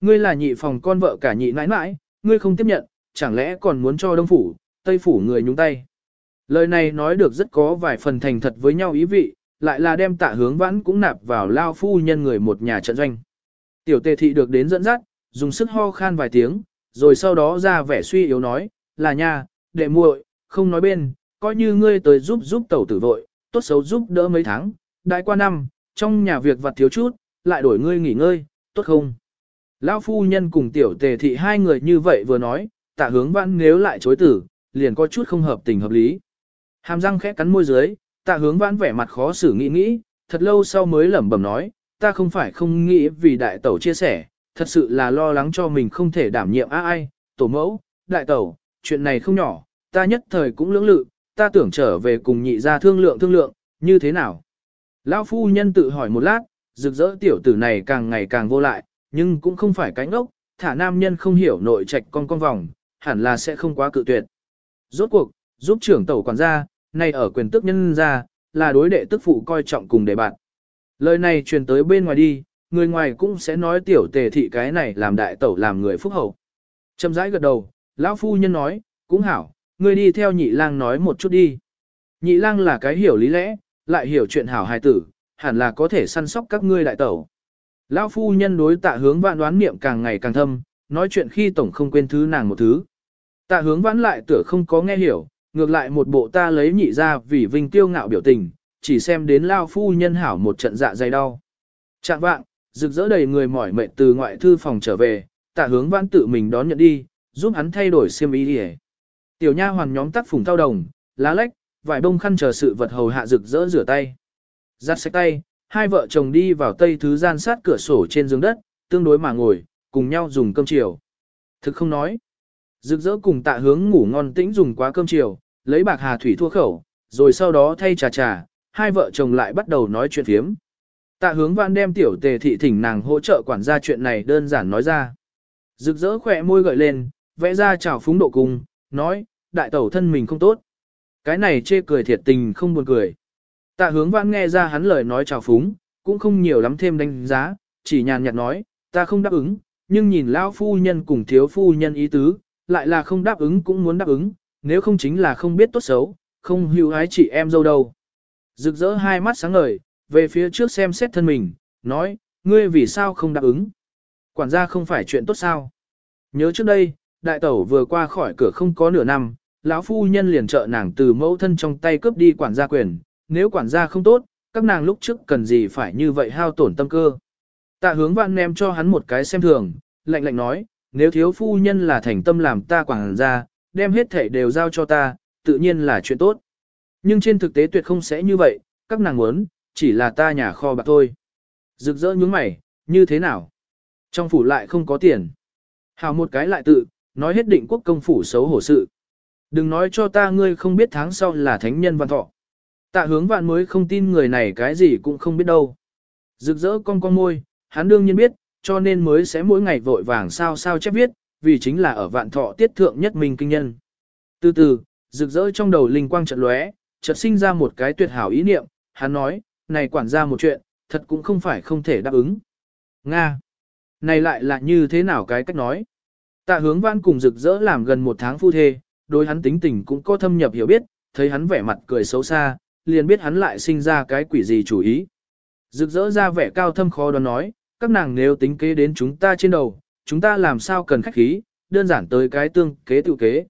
Ngươi là nhị phòng con vợ cả nhị nãi nãi, ngươi không tiếp nhận, chẳng lẽ còn muốn cho đông phủ, tây phủ người nhúng tay. Lời này nói được rất có vài phần thành thật với nhau ý vị, lại là đem tạ hướng vãn cũng nạp vào lao phu nhân người một nhà trận doanh. Tiểu tề thị được đến dẫn dắt, dùng sức ho khan vài tiếng, rồi sau đó ra vẻ suy yếu nói, là nha, đệ muội, không nói bên, coi như ngươi tới giúp giúp tẩu tử vội, tốt xấu giúp đỡ mấy tháng, đại qua năm, trong nhà việc vặt thiếu chút, lại đổi ngươi nghỉ ngơi, tốt không? Lão phu nhân cùng tiểu tề thị hai người như vậy vừa nói, tạ hướng vãn nếu lại chối tử, liền có chút không hợp tình hợp lý. Hàm răng khẽ cắn môi dưới, tạ hướng vãn vẻ mặt khó xử nghĩ nghĩ, thật lâu sau mới lẩm bẩm nói, ta không phải không nghĩ vì đại tẩu chia sẻ, thật sự là lo lắng cho mình không thể đảm nhiệm ai ai, tổ mẫu, đại tẩu, chuyện này không nhỏ, ta nhất thời cũng lưỡng lự, ta tưởng trở về cùng nhị ra thương lượng thương lượng, như thế nào? Lão phu nhân tự hỏi một lát, rực rỡ tiểu tử này càng ngày càng vô lại, nhưng cũng không phải cánh ốc, thả nam nhân không hiểu nội trạch con con vòng, hẳn là sẽ không quá cự tuyệt. Rốt cuộc, giúp trưởng tẩu quản gia, nay ở quyền tước nhân gia, là đối đệ tức phụ coi trọng cùng đệ bạn. Lời này truyền tới bên ngoài đi, người ngoài cũng sẽ nói tiểu tề thị cái này làm đại tẩu làm người phúc hậu. Châm rãi gật đầu, lão phu nhân nói, cũng hảo, ngươi đi theo nhị lang nói một chút đi. Nhị lang là cái hiểu lý lẽ, lại hiểu chuyện hảo hài tử, hẳn là có thể săn sóc các ngươi đại tẩu. Lão phu nhân đối tạ hướng vãn đoán niệm càng ngày càng thâm, nói chuyện khi tổng không quên thứ nàng một thứ. Tạ hướng vãn lại tựa không có nghe hiểu, ngược lại một bộ ta lấy nhị ra vì vinh tiêu ngạo biểu tình, chỉ xem đến lao phu nhân hảo một trận dạ dày đau. Trạng vạng, rực rỡ đầy người mỏi mệt từ ngoại thư phòng trở về, tạ hướng vãn tự mình đón nhận đi, giúp hắn thay đổi xiêm y đi Tiểu nha hoàn nhóm tác phùng thao đồng, lá lách, vải bông khăn chờ sự vật hầu hạ rực rỡ rửa tay. Giặt sạch tay, hai vợ chồng đi vào tây thứ gian sát cửa sổ trên giường đất, tương đối mà ngồi, cùng nhau dùng cơm chiều. Thực không nói. Rực rỡ cùng tạ hướng ngủ ngon tĩnh dùng quá cơm chiều, lấy bạc hà thủy thua khẩu, rồi sau đó thay trà trà, hai vợ chồng lại bắt đầu nói chuyện phiếm. Tạ hướng vãn đem tiểu tề thị thỉnh nàng hỗ trợ quản gia chuyện này đơn giản nói ra. Rực rỡ khỏe môi gợi lên, vẽ ra chào phúng độ cung, nói, đại tẩu thân mình không tốt. Cái này chê cười thiệt tình không buồn cười. Tạ hướng vãn nghe ra hắn lời nói chào phúng, cũng không nhiều lắm thêm đánh giá, chỉ nhàn nhạt nói, ta không đáp ứng, nhưng nhìn lão phu nhân cùng thiếu phu nhân ý tứ, lại là không đáp ứng cũng muốn đáp ứng, nếu không chính là không biết tốt xấu, không hữu ái chị em dâu đâu. Rực rỡ hai mắt sáng ngời, về phía trước xem xét thân mình, nói, ngươi vì sao không đáp ứng? Quản gia không phải chuyện tốt sao? Nhớ trước đây, đại tẩu vừa qua khỏi cửa không có nửa năm, lão phu nhân liền trợ nàng từ mẫu thân trong tay cướp đi quản gia quyền, nếu quản gia không tốt, các nàng lúc trước cần gì phải như vậy hao tổn tâm cơ. Tạ hướng vạn ném cho hắn một cái xem thường, lạnh lạnh nói, nếu thiếu phu nhân là thành tâm làm ta quản gia, đem hết thể đều giao cho ta, tự nhiên là chuyện tốt. Nhưng trên thực tế tuyệt không sẽ như vậy, các nàng muốn, chỉ là ta nhà kho bạc thôi. Rực rỡ nhướng mày, như thế nào? Trong phủ lại không có tiền. Hào một cái lại tự, nói hết định quốc công phủ xấu hổ sự. Đừng nói cho ta ngươi không biết tháng sau là thánh nhân văn thọ. Tạ hướng vạn mới không tin người này cái gì cũng không biết đâu. Rực rỡ con con môi, hắn đương nhiên biết, cho nên mới sẽ mỗi ngày vội vàng sao sao chép viết, vì chính là ở vạn thọ tiết thượng nhất mình kinh nhân. Từ từ, rực rỡ trong đầu linh quang chợt lóe, chợt sinh ra một cái tuyệt hảo ý niệm, hắn nói, này quản gia một chuyện, thật cũng không phải không thể đáp ứng. Nga! Này lại là như thế nào cái cách nói? Tạ hướng Vạn cùng rực rỡ làm gần một tháng phu thê, đối hắn tính tình cũng có thâm nhập hiểu biết, thấy hắn vẻ mặt cười xấu xa, liền biết hắn lại sinh ra cái quỷ gì chủ ý. Rực rỡ ra vẻ cao thâm khó đoán nói, các nàng nếu tính kế đến chúng ta trên đầu, chúng ta làm sao cần khách khí, đơn giản tới cái tương kế tự kế.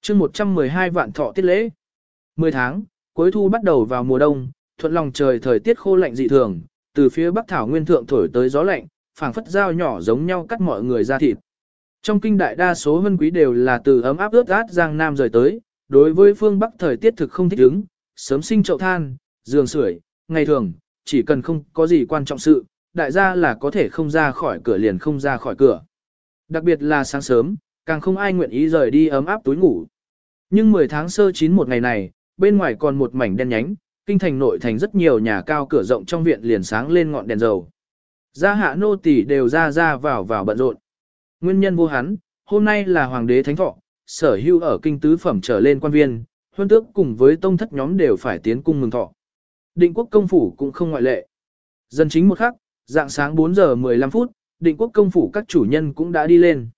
chương 112 vạn thọ tiết lễ. 10 tháng, cuối thu bắt đầu vào mùa đông, thuận lòng trời thời tiết khô lạnh dị thường, từ phía bắc thảo nguyên thượng thổi tới gió lạnh, phảng phất dao nhỏ giống nhau cắt mọi người ra thịt. Trong kinh đại đa số vân quý đều là từ ấm áp ướt át giang nam rời tới, đối với phương bắc thời tiết thực không thích ứng, sớm sinh chậu than, giường sưởi, ngày thường, chỉ cần không có gì quan trọng sự, đại gia là có thể không ra khỏi cửa liền không ra khỏi cửa. Đặc biệt là sáng sớm, càng không ai nguyện ý rời đi ấm áp túi ngủ. Nhưng 10 tháng sơ chín một ngày này, bên ngoài còn một mảnh đen nhánh, kinh thành nội thành rất nhiều nhà cao cửa rộng trong viện liền sáng lên ngọn đèn dầu. Gia hạ nô tỳ đều ra ra vào vào bận rộn. Nguyên nhân vô hắn, hôm nay là hoàng đế thánh thọ, sở hữu ở kinh tứ phẩm trở lên quan viên, huân tước cùng với tông thất nhóm đều phải tiến cung mừng thọ. Định quốc công phủ cũng không ngoại lệ. Dân chính một khắc, dạng sáng 4 giờ 15 phút, định quốc công phủ các chủ nhân cũng đã đi lên.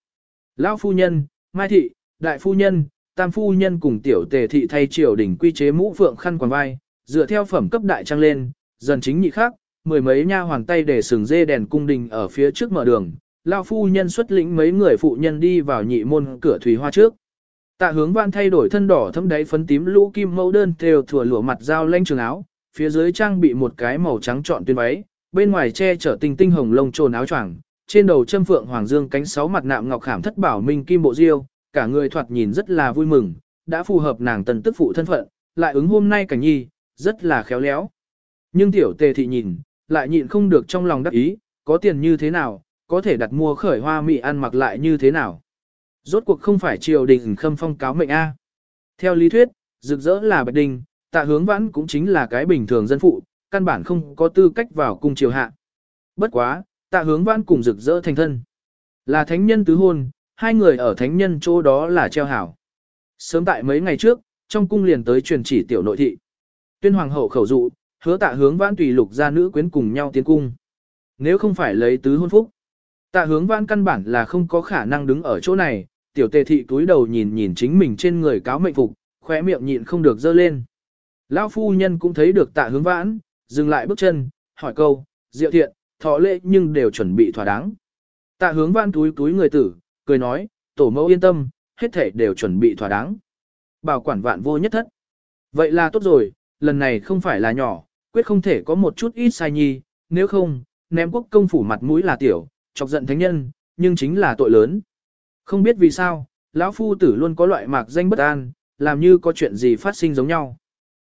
Lão phu nhân, Mai thị, đại phu nhân, tam phu nhân cùng tiểu tề thị thay triều đỉnh quy chế mũ phượng khăn quàng vai, dựa theo phẩm cấp đại trang lên, dần chính nhị khác, mười mấy nha hoàng tay để sừng dê đèn cung đình ở phía trước mở đường, lão phu nhân xuất lĩnh mấy người phụ nhân đi vào nhị môn cửa thủy hoa trước. Tạ hướng văn thay đổi thân đỏ thâm đáy phấn tím lũ kim mẫu đơn thều thủa lụa mặt dao lanh trường áo, phía dưới trang bị một cái màu trắng trọn tuyên váy, bên ngoài che chở tinh tinh hồng lông trồn áo choàng, trên đầu châm phượng hoàng dương cánh sáu mặt nạm ngọc khảm thất bảo minh kim bộ diêu, cả người thoạt nhìn rất là vui mừng, đã phù hợp nàng tần tức phụ thân phận, lại ứng hôm nay cảnh nhi, rất là khéo léo. Nhưng tiểu tề thị nhìn, lại nhịn không được trong lòng đắc ý, có tiền như thế nào, có thể đặt mua khởi hoa mị ăn mặc lại như thế nào. Rốt cuộc không phải triều đình khâm phong cáo mệnh A. Theo lý thuyết, rực rỡ là bạch đình, tạ hướng vãn cũng chính là cái bình thường dân phụ, căn bản không có tư cách vào cung triều hạ. Bất quá, tạ hướng vãn cùng rực rỡ thành thân. Là thánh nhân tứ hôn, hai người ở thánh nhân chỗ đó là treo hảo. Sớm tại mấy ngày trước, trong cung liền tới truyền chỉ tiểu nội thị. Tuyên hoàng hậu khẩu dụ, hứa tạ hướng vãn tùy lục gia nữ quyến cùng nhau tiến cung. Nếu không phải lấy tứ hôn phúc, tạ hướng vãn căn bản là không có khả năng đứng ở chỗ này, tiểu tề thị túi đầu nhìn nhìn chính mình trên người cáo mệnh phục, khóe miệng nhịn không được dơ lên. Lão phu nhân cũng thấy được tạ hướng vãn, dừng lại bước chân, hỏi câu, diệu thiện, thọ lễ nhưng đều chuẩn bị thỏa đáng. Tạ hướng vãn túi túi người tử, cười nói, tổ mẫu yên tâm, hết thể đều chuẩn bị thỏa đáng. Bảo quản vạn vô nhất thất. Vậy là tốt rồi, lần này không phải là nhỏ, quyết không thể có một chút ít sai nhi, nếu không, ném quốc công phủ mặt mũi là tiểu, chọc giận thánh nhân, nhưng chính là tội lớn. Không biết vì sao, lão phu tử luôn có loại mạc danh bất an, làm như có chuyện gì phát sinh giống nhau.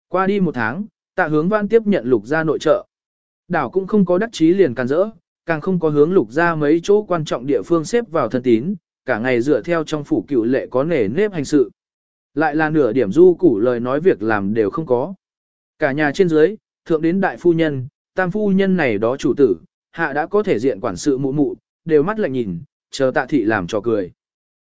Qua đi một tháng, tạ hướng văn tiếp nhận lục gia nội trợ. Đảo cũng không có đắc chí liền can rỡ, càng không có hướng lục gia mấy chỗ quan trọng địa phương xếp vào thân tín, cả ngày dựa theo trong phủ cựu lệ có nể nếp hành sự. Lại là nửa điểm du củ lời nói việc làm đều không có. Cả nhà trên dưới, thượng đến đại phu nhân, tam phu nhân này đó chủ tử, hạ đã có thể diện quản sự mụ mụ, đều mắt lạnh nhìn, chờ tạ thị làm cho cười.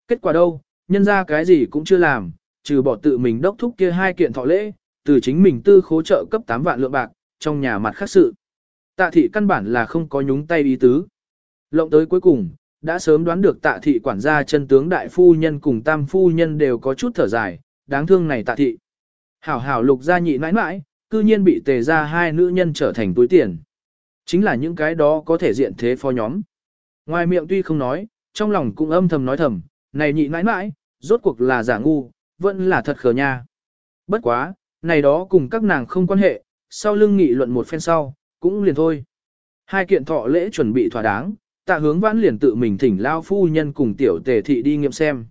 Kết quả đâu, nhân ra cái gì cũng chưa làm, trừ bỏ tự mình đốc thúc kia hai kiện thọ lễ, từ chính mình tư khố trợ cấp 8 vạn lượng bạc, trong nhà mặt khác sự. Tạ thị căn bản là không có nhúng tay ý tứ. Lộng tới cuối cùng, đã sớm đoán được tạ thị quản gia chân tướng đại phu nhân cùng tam phu nhân đều có chút thở dài, đáng thương này tạ thị. Hảo hảo lục gia nhị mãi mãi, cư nhiên bị tề ra hai nữ nhân trở thành túi tiền. Chính là những cái đó có thể diện thế phó nhóm. Ngoài miệng tuy không nói, trong lòng cũng âm thầm nói thầm, này nhị mãi mãi, rốt cuộc là giả ngu, vẫn là thật khờ nha. Bất quá, này đó cùng các nàng không quan hệ, sau lưng nghị luận một phen sau, cũng liền thôi. Hai kiện thọ lễ chuẩn bị thỏa đáng, tạ hướng vãn liền tự mình thỉnh lao phu nhân cùng tiểu tề thị đi nghiệm xem.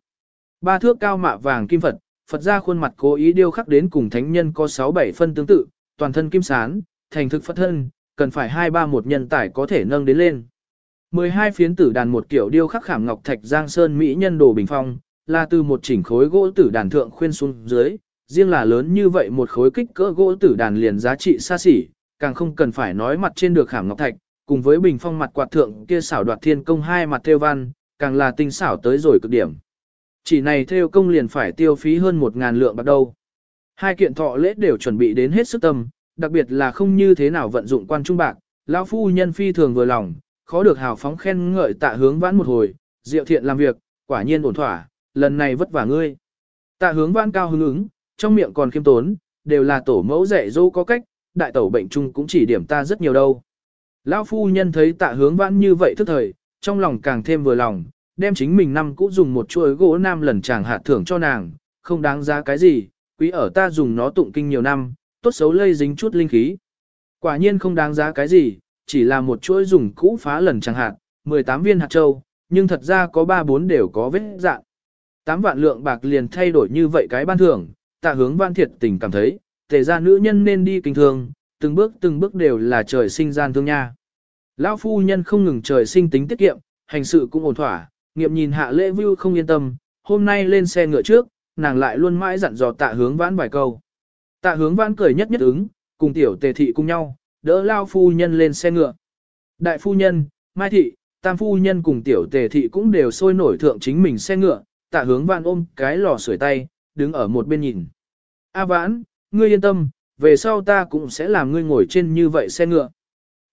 Ba thước cao mạ vàng kim Phật, Phật ra khuôn mặt cố ý điêu khắc đến cùng thánh nhân có 6-7 phân tương tự, toàn thân kim sán, thành thực Phật thân, cần phải hai ba một nhân tải có thể nâng đến lên. 12 phiến tử đàn một kiểu điêu khắc khảm ngọc thạch giang sơn mỹ nhân đồ bình phong, là từ một chỉnh khối gỗ tử đàn thượng khuyên xuống dưới, riêng là lớn như vậy một khối kích cỡ gỗ tử đàn liền giá trị xa xỉ, càng không cần phải nói mặt trên được khảm ngọc thạch, cùng với bình phong mặt quạt thượng kia xảo đoạt thiên công hai mặt theo văn, càng là tinh xảo tới rồi cực điểm. Chỉ này theo công liền phải tiêu phí hơn một ngàn lượng bạc đâu. Hai kiện thọ lễ đều chuẩn bị đến hết sức tâm, đặc biệt là không như thế nào vận dụng quan trung bạc, lão phu nhân phi thường vừa lòng, khó được hào phóng khen ngợi tạ hướng vãn một hồi, diệu thiện làm việc, quả nhiên ổn thỏa, lần này vất vả ngươi. Tạ hướng vãn cao hứng ứng, trong miệng còn khiêm tốn, đều là tổ mẫu dạy dỗ có cách, đại tẩu bệnh chung cũng chỉ điểm ta rất nhiều đâu. Lão phu nhân thấy tạ hướng vãn như vậy thức thời, trong lòng càng thêm vừa lòng, đem chính mình năm cũ dùng một chuỗi gỗ nam lần chàng hạt thưởng cho nàng, không đáng giá cái gì, quý ở ta dùng nó tụng kinh nhiều năm, tốt xấu lây dính chút linh khí. Quả nhiên không đáng giá cái gì, chỉ là một chuỗi dùng cũ phá lần chẳng hạt, 18 viên hạt châu, nhưng thật ra có 3-4 đều có vết dạng. 8 vạn lượng bạc liền thay đổi như vậy cái ban thưởng, tạ hướng văn thiệt tình cảm thấy, tề ra nữ nhân nên đi kinh thường, từng bước từng bước đều là trời sinh gian thương nha. Lão phu nhân không ngừng trời sinh tính tiết kiệm, hành sự cũng ổn thỏa, nghiệm nhìn hạ lễ view không yên tâm, hôm nay lên xe ngựa trước, nàng lại luôn mãi dặn dò tạ hướng vãn vài câu. Tạ hướng vãn cười nhất nhất ứng, cùng tiểu tề thị cùng nhau, đỡ lao phu nhân lên xe ngựa. Đại phu nhân, mai thị, tam phu nhân cùng tiểu tề thị cũng đều sôi nổi thượng chính mình xe ngựa, tạ hướng vãn ôm cái lò sưởi tay, đứng ở một bên nhìn. A vãn, ngươi yên tâm, về sau ta cũng sẽ làm ngươi ngồi trên như vậy xe ngựa.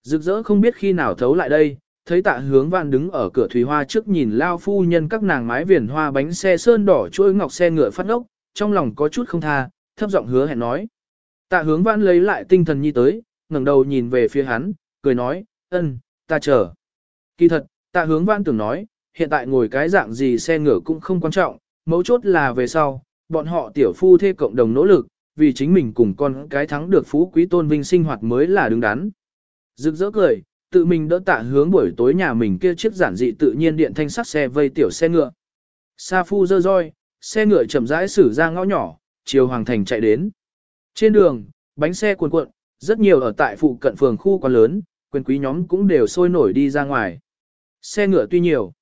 Rực rỡ không biết khi nào thấu lại đây, thấy tạ hướng vạn đứng ở cửa thủy hoa trước nhìn lao phu nhân các nàng mái viền hoa bánh xe sơn đỏ chuỗi ngọc xe ngựa phát ốc, trong lòng có chút không tha, thấp giọng hứa hẹn nói. Tạ hướng vãn lấy lại tinh thần nhi tới, ngẩng đầu nhìn về phía hắn, cười nói, ân, ta chờ. Kỳ thật, tạ hướng vãn tưởng nói, hiện tại ngồi cái dạng gì xe ngựa cũng không quan trọng, mấu chốt là về sau, bọn họ tiểu phu thê cộng đồng nỗ lực, vì chính mình cùng con cái thắng được phú quý tôn vinh sinh hoạt mới là đứng đắn. Rực rỡ cười, tự mình đỡ tạ hướng buổi tối nhà mình kia chiếc giản dị tự nhiên điện thanh sắt xe vây tiểu xe ngựa. Sa phu dơ roi, xe ngựa chậm rãi xử ra ngõ nhỏ, chiều hoàng thành chạy đến. Trên đường, bánh xe cuồn cuộn, rất nhiều ở tại phụ cận phường khu quá lớn, quyền quý nhóm cũng đều sôi nổi đi ra ngoài. Xe ngựa tuy nhiều,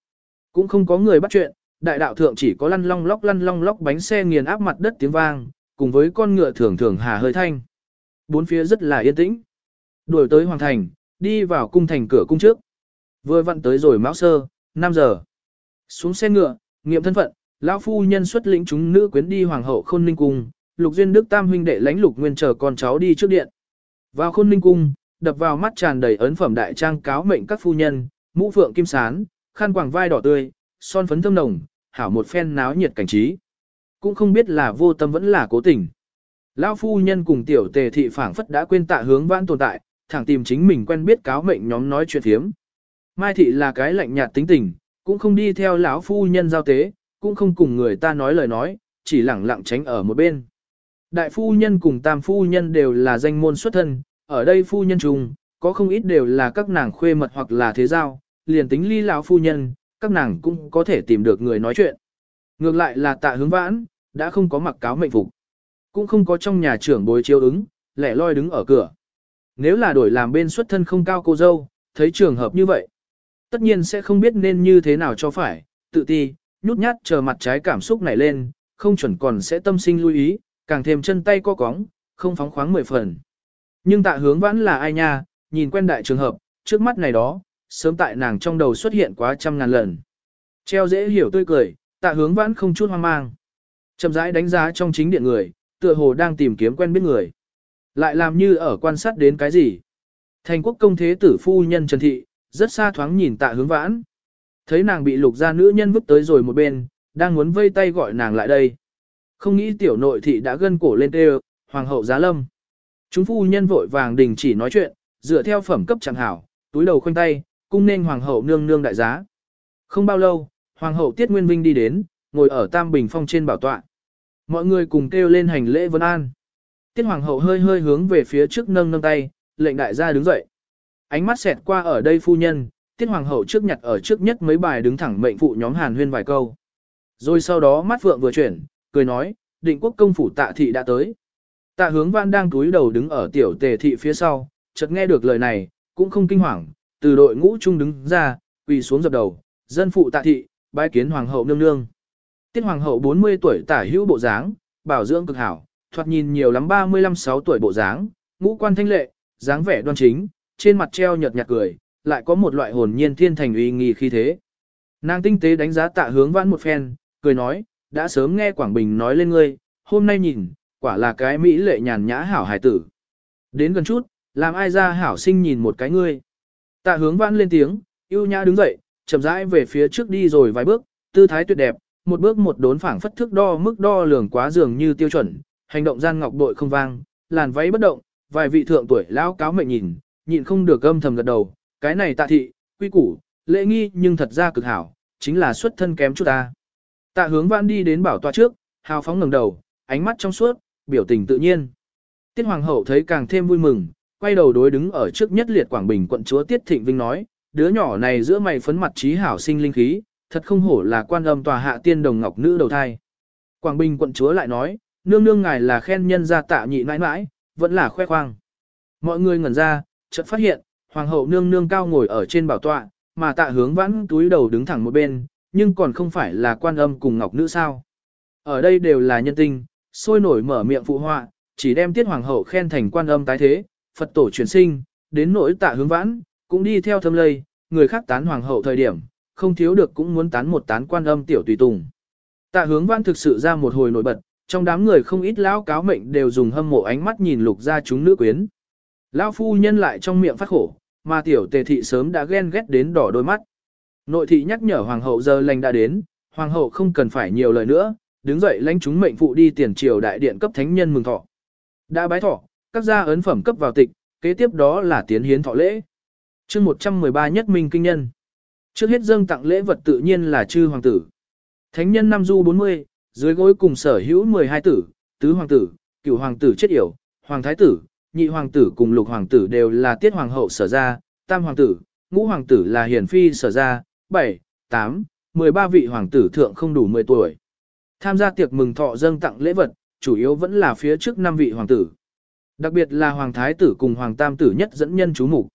cũng không có người bắt chuyện, đại đạo thượng chỉ có lăn long lóc lăn long lóc bánh xe nghiền áp mặt đất tiếng vang, cùng với con ngựa thường thường hà hơi thanh. Bốn phía rất là yên tĩnh. Đuổi tới hoàng thành, đi vào cung thành cửa cung trước. Vừa vặn tới rồi mão sơ, 5 giờ. Xuống xe ngựa, nghiệm thân phận, lão phu nhân xuất lĩnh chúng nữ quyến đi hoàng hậu khôn ninh cung, lục duyên đức tam huynh đệ lãnh lục nguyên chờ con cháu đi trước điện. Vào khôn ninh cung, đập vào mắt tràn đầy ấn phẩm đại trang cáo mệnh các phu nhân, mũ phượng kim sán, khăn quàng vai đỏ tươi, son phấn thơm nồng, hảo một phen náo nhiệt cảnh trí. Cũng không biết là vô tâm vẫn là cố tình. Lão phu nhân cùng tiểu tề thị phảng phất đã quên tạ hướng vãn tồn tại, thẳng tìm chính mình quen biết cáo mệnh nhóm nói chuyện thiếm. Mai thị là cái lạnh nhạt tính tình, cũng không đi theo lão phu nhân giao tế, cũng không cùng người ta nói lời nói, chỉ lẳng lặng tránh ở một bên. Đại phu nhân cùng tam phu nhân đều là danh môn xuất thân, ở đây phu nhân trùng, có không ít đều là các nàng khuê mật hoặc là thế giao, liền tính ly lão phu nhân, các nàng cũng có thể tìm được người nói chuyện. Ngược lại là tạ hướng vãn, đã không có mặc cáo mệnh phục. Cũng không có trong nhà trưởng bối chiếu ứng, lẻ loi đứng ở cửa. Nếu là đổi làm bên xuất thân không cao cô dâu, thấy trường hợp như vậy, tất nhiên sẽ không biết nên như thế nào cho phải, tự ti, nhút nhát chờ mặt trái cảm xúc nảy lên, không chuẩn còn sẽ tâm sinh lưu ý, càng thêm chân tay co cóng, không phóng khoáng mười phần. Nhưng tạ hướng vãn là ai nha, nhìn quen đại trường hợp, trước mắt này đó, sớm tại nàng trong đầu xuất hiện quá trăm ngàn lần. Treo dễ hiểu tươi cười, tạ hướng vãn không chút hoang mang. Chậm rãi đánh giá trong chính điện người, tựa hồ đang tìm kiếm quen biết người. Lại làm như ở quan sát đến cái gì. Thành quốc công thế tử phu nhân Trần Thị, rất xa thoáng nhìn tạ hướng vãn. Thấy nàng bị lục gia nữ nhân vứt tới rồi một bên, đang muốn vây tay gọi nàng lại đây. Không nghĩ tiểu nội thị đã gân cổ lên tê hoàng hậu giá lâm. Chúng phu nhân vội vàng đình chỉ nói chuyện, dựa theo phẩm cấp chẳng hảo, túi đầu khoanh tay, cung nên hoàng hậu nương nương đại giá. Không bao lâu, hoàng hậu Tiết Nguyên Vinh đi đến, ngồi ở tam bình phong trên bảo tọa. Mọi người cùng kêu lên hành lễ vân an. Tiết hoàng hậu hơi hơi hướng về phía trước nâng nâng tay, lệnh đại gia đứng dậy. Ánh mắt xẹt qua ở đây phu nhân, tiết hoàng hậu trước nhặt ở trước nhất mấy bài đứng thẳng mệnh phụ nhóm hàn huyên vài câu. Rồi sau đó mắt vượng vừa chuyển, cười nói, định quốc công phủ tạ thị đã tới. Tạ hướng văn đang túi đầu đứng ở tiểu tề thị phía sau, chợt nghe được lời này, cũng không kinh hoàng, từ đội ngũ trung đứng ra, quỳ xuống dập đầu, dân phụ tạ thị, bái kiến hoàng hậu nương nương. Tiết hoàng hậu 40 tuổi tả hữu bộ dáng, bảo dưỡng cực hảo, thoạt nhìn nhiều lắm 35-6 tuổi bộ dáng, ngũ quan thanh lệ, dáng vẻ đoan chính, trên mặt treo nhợt nhạt cười, lại có một loại hồn nhiên thiên thành uy nghi khí thế. Nàng tinh tế đánh giá tạ hướng vãn một phen, cười nói, đã sớm nghe Quảng Bình nói lên ngươi, hôm nay nhìn, quả là cái mỹ lệ nhàn nhã hảo hài tử. Đến gần chút, làm ai ra hảo sinh nhìn một cái ngươi. Tạ hướng vãn lên tiếng, yêu nhã đứng dậy, chậm rãi về phía trước đi rồi vài bước, tư thái tuyệt đẹp, một bước một đốn phảng phất thước đo mức đo lường quá dường như tiêu chuẩn, hành động gian ngọc bội không vang, làn váy bất động, vài vị thượng tuổi lão cáo mệnh nhìn, nhịn không được âm thầm gật đầu, cái này tạ thị, quy củ, lễ nghi nhưng thật ra cực hảo, chính là xuất thân kém chút ta. Tạ hướng vãn đi đến bảo tọa trước, hào phóng ngẩng đầu, ánh mắt trong suốt, biểu tình tự nhiên. Tiết hoàng hậu thấy càng thêm vui mừng, quay đầu đối đứng ở trước nhất liệt Quảng Bình quận chúa Tiết Thịnh Vinh nói, đứa nhỏ này giữa mày phấn mặt trí hảo sinh linh khí, thật không hổ là quan âm tòa hạ tiên đồng ngọc nữ đầu thai. Quảng Bình quận chúa lại nói, nương nương ngài là khen nhân gia tạ nhị mãi mãi, vẫn là khoe khoang. Mọi người ngẩn ra, chợt phát hiện, hoàng hậu nương nương cao ngồi ở trên bảo tọa, mà tạ hướng vãn túi đầu đứng thẳng một bên, nhưng còn không phải là quan âm cùng ngọc nữ sao. Ở đây đều là nhân tinh, sôi nổi mở miệng phụ họa, chỉ đem tiết hoàng hậu khen thành quan âm tái thế, Phật tổ truyền sinh, đến nỗi tạ hướng vãn, cũng đi theo thâm lây, người khác tán hoàng hậu thời điểm, không thiếu được cũng muốn tán một tán quan âm tiểu tùy tùng. Tạ hướng vãn thực sự ra một hồi nổi bật, trong đám người không ít lão cáo mệnh đều dùng hâm mộ ánh mắt nhìn lục ra chúng nữ quyến. Lão phu nhân lại trong miệng phát khổ, mà tiểu tề thị sớm đã ghen ghét đến đỏ đôi mắt. Nội thị nhắc nhở hoàng hậu giờ lành đã đến, hoàng hậu không cần phải nhiều lời nữa, đứng dậy lãnh chúng mệnh phụ đi tiền triều đại điện cấp thánh nhân mừng thọ. Đã bái thọ, các gia ấn phẩm cấp vào tịch, kế tiếp đó là tiến hiến thọ lễ. chương 113 nhất minh kinh nhân. Trước hết dâng tặng lễ vật tự nhiên là chư hoàng tử. Thánh nhân năm du 40, dưới gối cùng sở hữu 12 tử, tứ hoàng tử, cửu hoàng tử chết yểu, hoàng thái tử, nhị hoàng tử cùng lục hoàng tử đều là tiết hoàng hậu sở ra, tam hoàng tử, ngũ hoàng tử là hiển phi sở ra, 7, 8, 13 vị hoàng tử thượng không đủ 10 tuổi. Tham gia tiệc mừng thọ dâng tặng lễ vật, chủ yếu vẫn là phía trước năm vị hoàng tử. Đặc biệt là hoàng thái tử cùng hoàng tam tử nhất dẫn nhân chú mục.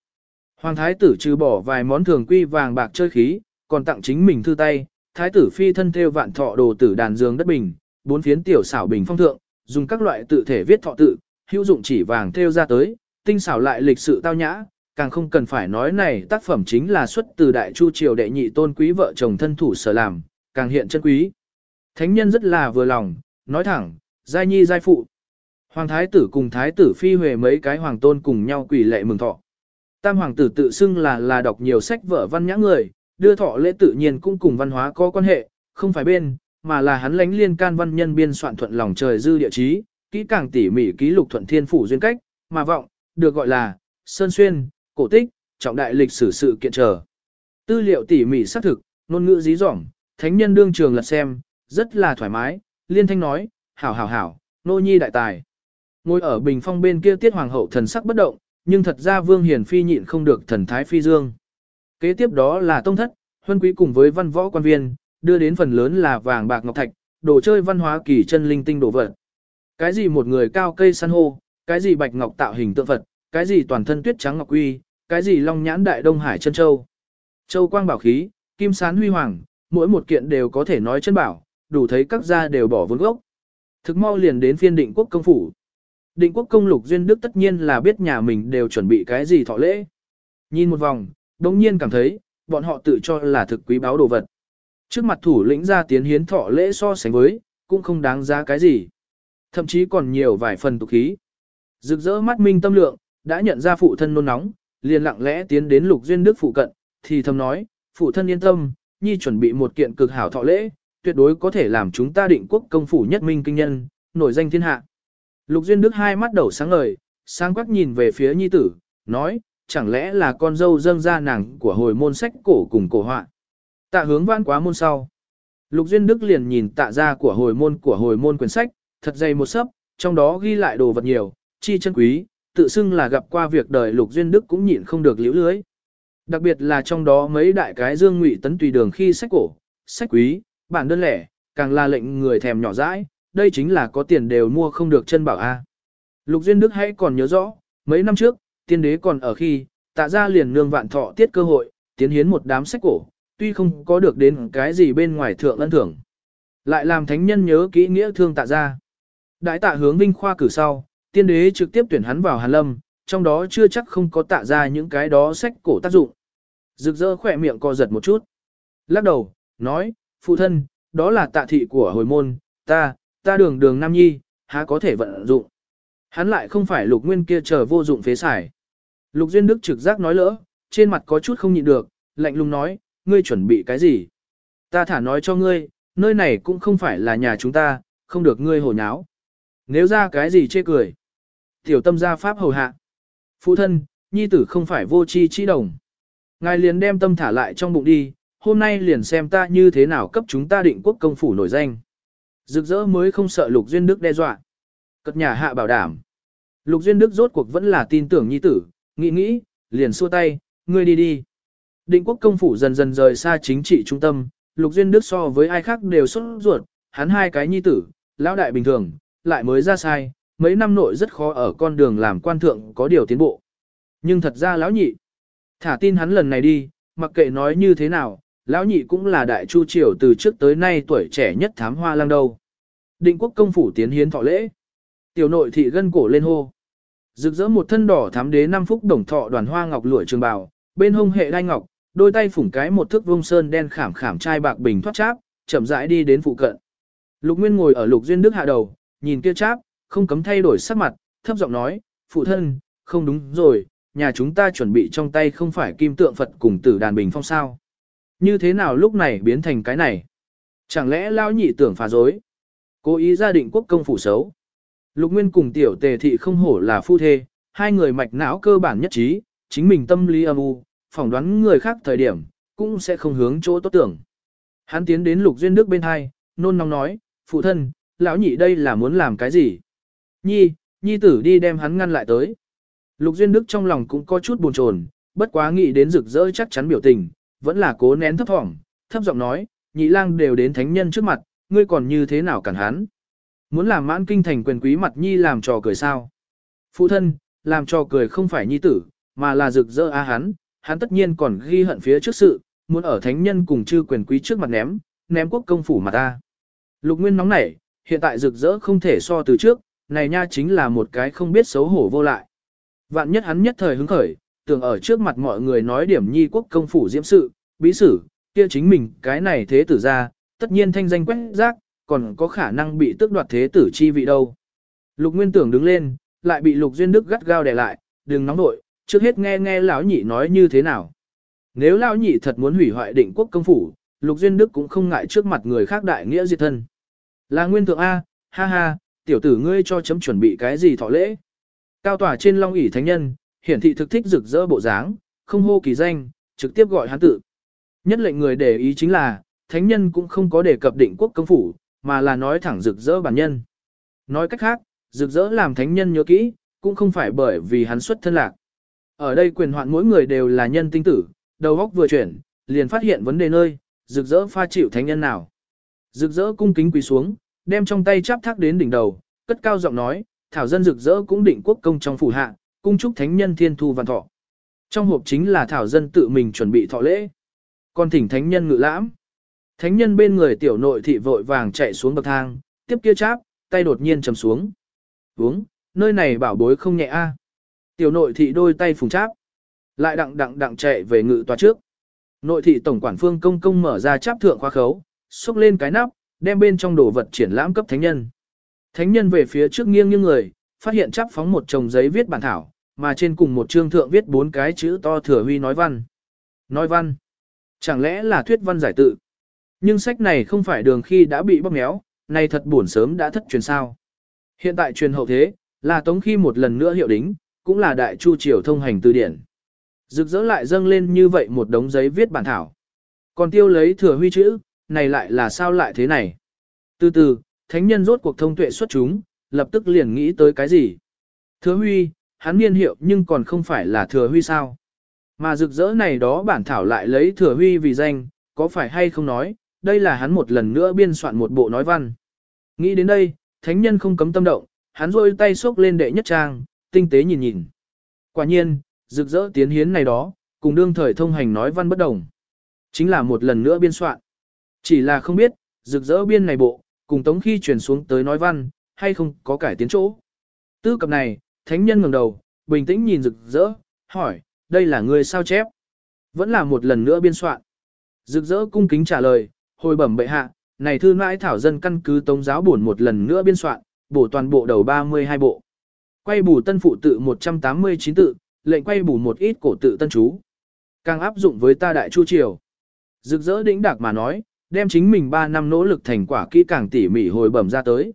Hoàng thái tử trừ bỏ vài món thường quy vàng bạc chơi khí, còn tặng chính mình thư tay, thái tử phi thân theo vạn thọ đồ tử đàn dương đất bình, bốn phiến tiểu xảo bình phong thượng, dùng các loại tự thể viết thọ tự, hữu dụng chỉ vàng theo ra tới, tinh xảo lại lịch sự tao nhã, càng không cần phải nói này tác phẩm chính là xuất từ đại chu triều đệ nhị tôn quý vợ chồng thân thủ sở làm, càng hiện chân quý. Thánh nhân rất là vừa lòng, nói thẳng, giai nhi giai phụ. Hoàng thái tử cùng thái tử phi huệ mấy cái hoàng tôn cùng nhau quỷ lệ mừng thọ. Tam hoàng tử tự xưng là là đọc nhiều sách vở văn nhã người, đưa thọ lễ tự nhiên cũng cùng văn hóa có quan hệ, không phải bên, mà là hắn lánh liên can văn nhân biên soạn thuận lòng trời dư địa chí, kỹ càng tỉ mỉ ký lục thuận thiên phủ duyên cách, mà vọng, được gọi là sơn xuyên, cổ tích, trọng đại lịch sử sự kiện trở. Tư liệu tỉ mỉ xác thực, ngôn ngữ dí dỏm, thánh nhân đương trường lật xem, rất là thoải mái, liên thanh nói, hảo hảo hảo, nô nhi đại tài. Ngồi ở bình phong bên kia tiết hoàng hậu thần sắc bất động, nhưng thật ra vương hiền phi nhịn không được thần thái phi dương. Kế tiếp đó là tông thất, huân quý cùng với văn võ quan viên, đưa đến phần lớn là vàng bạc ngọc thạch, đồ chơi văn hóa kỳ chân linh tinh đồ vật. Cái gì một người cao cây san hô, cái gì bạch ngọc tạo hình tượng vật cái gì toàn thân tuyết trắng ngọc quy, cái gì long nhãn đại đông hải chân châu. Châu quang bảo khí, kim sán huy hoàng, mỗi một kiện đều có thể nói chân bảo, đủ thấy các gia đều bỏ vốn gốc. Thực mau liền đến phiên định quốc công phủ. Định quốc công lục duyên đức tất nhiên là biết nhà mình đều chuẩn bị cái gì thọ lễ. Nhìn một vòng, đồng nhiên cảm thấy, bọn họ tự cho là thực quý báo đồ vật. Trước mặt thủ lĩnh ra tiến hiến thọ lễ so sánh với, cũng không đáng giá cái gì. Thậm chí còn nhiều vài phần tục khí. Rực rỡ mắt minh tâm lượng, đã nhận ra phụ thân nôn nóng, liền lặng lẽ tiến đến lục duyên đức phụ cận, thì thầm nói, phụ thân yên tâm, nhi chuẩn bị một kiện cực hảo thọ lễ, tuyệt đối có thể làm chúng ta định quốc công phủ nhất minh kinh nhân, nổi danh thiên hạ. Lục duyên đức hai mắt đầu sáng ngời, sáng quắc nhìn về phía nhi tử, nói, chẳng lẽ là con dâu dâng ra nàng của hồi môn sách cổ cùng cổ họa. Tạ hướng vãn quá môn sau. Lục Duyên Đức liền nhìn tạ ra của hồi môn của hồi môn quyển sách, thật dày một sấp, trong đó ghi lại đồ vật nhiều, chi chân quý, tự xưng là gặp qua việc đời Lục Duyên Đức cũng nhịn không được liễu lưới. Đặc biệt là trong đó mấy đại cái dương ngụy tấn tùy đường khi sách cổ, sách quý, bản đơn lẻ, càng là lệnh người thèm nhỏ dãi, đây chính là có tiền đều mua không được chân bảo A. Lục Duyên Đức hãy còn nhớ rõ, mấy năm trước, tiên đế còn ở khi, tạ ra liền nương vạn thọ tiết cơ hội, tiến hiến một đám sách cổ, tuy không có được đến cái gì bên ngoài thượng ân thưởng. Lại làm thánh nhân nhớ kỹ nghĩa thương tạ ra. Đại tạ hướng vinh khoa cử sau, tiên đế trực tiếp tuyển hắn vào Hàn Lâm, trong đó chưa chắc không có tạ ra những cái đó sách cổ tác dụng. Rực rỡ khỏe miệng co giật một chút. Lắc đầu, nói, phụ thân, đó là tạ thị của hồi môn, ta, ta đường đường nam nhi, há có thể vận dụng. Hắn lại không phải lục nguyên kia chờ vô dụng phế xài. Lục Duyên Đức trực giác nói lỡ, trên mặt có chút không nhịn được, lạnh lùng nói, ngươi chuẩn bị cái gì? Ta thả nói cho ngươi, nơi này cũng không phải là nhà chúng ta, không được ngươi hồ nháo. Nếu ra cái gì chê cười. Tiểu tâm gia pháp hầu hạ. Phụ thân, nhi tử không phải vô chi chi đồng. Ngài liền đem tâm thả lại trong bụng đi, hôm nay liền xem ta như thế nào cấp chúng ta định quốc công phủ nổi danh. Rực rỡ mới không sợ Lục Duyên Đức đe dọa. Cất nhà hạ bảo đảm. Lục Duyên Đức rốt cuộc vẫn là tin tưởng nhi tử, nghĩ nghĩ, liền xua tay, ngươi đi đi. Định quốc công phủ dần dần rời xa chính trị trung tâm, Lục Duyên Đức so với ai khác đều xuất ruột, hắn hai cái nhi tử, lão đại bình thường, lại mới ra sai, mấy năm nội rất khó ở con đường làm quan thượng có điều tiến bộ. Nhưng thật ra lão nhị, thả tin hắn lần này đi, mặc kệ nói như thế nào, lão nhị cũng là đại chu triều từ trước tới nay tuổi trẻ nhất thám hoa lang đâu. Định quốc công phủ tiến hiến thọ lễ. Tiểu nội thị gân cổ lên hô. Rực rỡ một thân đỏ thám đế năm phúc đồng thọ đoàn hoa ngọc lụa trường bào, bên hông hệ đai ngọc, đôi tay phủng cái một thước vông sơn đen khảm khảm trai bạc bình thoát cháp, chậm rãi đi đến phụ cận. Lục Nguyên ngồi ở Lục Duyên Đức hạ đầu, nhìn kia cháp, không cấm thay đổi sắc mặt, thấp giọng nói, phụ thân, không đúng rồi, nhà chúng ta chuẩn bị trong tay không phải kim tượng Phật cùng tử đàn bình phong sao. Như thế nào lúc này biến thành cái này? Chẳng lẽ lao nhị tưởng phá dối? Cố ý gia định quốc công phủ xấu. Lục Nguyên cùng tiểu tề thị không hổ là phu thê, hai người mạch não cơ bản nhất trí, chính mình tâm lý âm u, phỏng đoán người khác thời điểm, cũng sẽ không hướng chỗ tốt tưởng. Hắn tiến đến Lục Duyên Đức bên hai, nôn nóng nói, phụ thân, lão nhị đây là muốn làm cái gì? Nhi, nhi tử đi đem hắn ngăn lại tới. Lục Duyên Đức trong lòng cũng có chút buồn chồn, bất quá nghĩ đến rực rỡ chắc chắn biểu tình, vẫn là cố nén thấp thỏm, thấp giọng nói, nhị lang đều đến thánh nhân trước mặt, ngươi còn như thế nào cản hắn? Muốn làm mãn kinh thành quyền quý mặt nhi làm trò cười sao? Phụ thân, làm trò cười không phải nhi tử, mà là rực rỡ a hắn, hắn tất nhiên còn ghi hận phía trước sự, muốn ở thánh nhân cùng chư quyền quý trước mặt ném, ném quốc công phủ mà ta. Lục Nguyên nóng nảy, hiện tại rực rỡ không thể so từ trước, này nha chính là một cái không biết xấu hổ vô lại. Vạn nhất hắn nhất thời hứng khởi, tưởng ở trước mặt mọi người nói điểm nhi quốc công phủ diễm sự, bí sử, kia chính mình cái này thế tử ra, tất nhiên thanh danh quét rác, còn có khả năng bị tước đoạt thế tử chi vị đâu. Lục Nguyên tưởng đứng lên, lại bị Lục Duyên Đức gắt gao đè lại, đừng nóng nội, trước hết nghe nghe lão nhị nói như thế nào. Nếu lão nhị thật muốn hủy hoại định quốc công phủ, Lục Duyên Đức cũng không ngại trước mặt người khác đại nghĩa diệt thân. Là nguyên thượng A, ha ha, tiểu tử ngươi cho chấm chuẩn bị cái gì thọ lễ. Cao tỏa trên long ỷ thánh nhân, hiển thị thực thích rực rỡ bộ dáng, không hô kỳ danh, trực tiếp gọi hắn tự. Nhất lệnh người để ý chính là, thánh nhân cũng không có đề cập định quốc công phủ, mà là nói thẳng rực rỡ bản nhân. Nói cách khác, rực rỡ làm thánh nhân nhớ kỹ, cũng không phải bởi vì hắn xuất thân lạc. Ở đây quyền hoạn mỗi người đều là nhân tinh tử, đầu óc vừa chuyển, liền phát hiện vấn đề nơi, rực rỡ pha chịu thánh nhân nào. Rực rỡ cung kính quỳ xuống, đem trong tay chắp thác đến đỉnh đầu, cất cao giọng nói, thảo dân rực rỡ cũng định quốc công trong phủ hạ, cung chúc thánh nhân thiên thu văn thọ. Trong hộp chính là thảo dân tự mình chuẩn bị thọ lễ. Còn thỉnh thánh nhân ngự lãm. Thánh nhân bên người tiểu nội thị vội vàng chạy xuống bậc thang, tiếp kia cháp, tay đột nhiên trầm xuống. Uống, nơi này bảo bối không nhẹ a. Tiểu nội thị đôi tay phùng cháp. Lại đặng đặng đặng chạy về ngự tòa trước. Nội thị tổng quản phương công công mở ra cháp thượng khoa khấu, xúc lên cái nắp, đem bên trong đồ vật triển lãm cấp thánh nhân. Thánh nhân về phía trước nghiêng như người, phát hiện chắp phóng một chồng giấy viết bản thảo, mà trên cùng một chương thượng viết bốn cái chữ to thừa huy nói văn. Nói văn. Chẳng lẽ là thuyết văn giải tự? Nhưng sách này không phải đường khi đã bị bóp méo, này thật buồn sớm đã thất truyền sao. Hiện tại truyền hậu thế, là tống khi một lần nữa hiệu đính, cũng là đại chu triều thông hành từ điển. Rực rỡ lại dâng lên như vậy một đống giấy viết bản thảo. Còn tiêu lấy thừa huy chữ, này lại là sao lại thế này? Từ từ, thánh nhân rốt cuộc thông tuệ xuất chúng, lập tức liền nghĩ tới cái gì? Thừa huy, hắn niên hiệu nhưng còn không phải là thừa huy sao? Mà rực rỡ này đó bản thảo lại lấy thừa huy vì danh, có phải hay không nói, đây là hắn một lần nữa biên soạn một bộ nói văn. Nghĩ đến đây, thánh nhân không cấm tâm động, hắn rôi tay xốc lên đệ nhất trang, tinh tế nhìn nhìn. Quả nhiên, rực rỡ tiến hiến này đó, cùng đương thời thông hành nói văn bất đồng. Chính là một lần nữa biên soạn. Chỉ là không biết, rực rỡ biên này bộ, cùng tống khi truyền xuống tới nói văn, hay không có cải tiến chỗ. Tư cập này, thánh nhân ngẩng đầu, bình tĩnh nhìn rực rỡ, hỏi, đây là người sao chép? Vẫn là một lần nữa biên soạn. Rực rỡ cung kính trả lời, hồi bẩm bệ hạ, này thư mãi thảo dân căn cứ tống giáo bổn một lần nữa biên soạn, bổ toàn bộ đầu 32 bộ. Quay bù tân phụ tự 189 tự, lệnh quay bù một ít cổ tự tân chú. Càng áp dụng với ta đại chu triều. Rực rỡ đỉnh đạc mà nói, đem chính mình 3 năm nỗ lực thành quả kỹ càng tỉ mỉ hồi bẩm ra tới.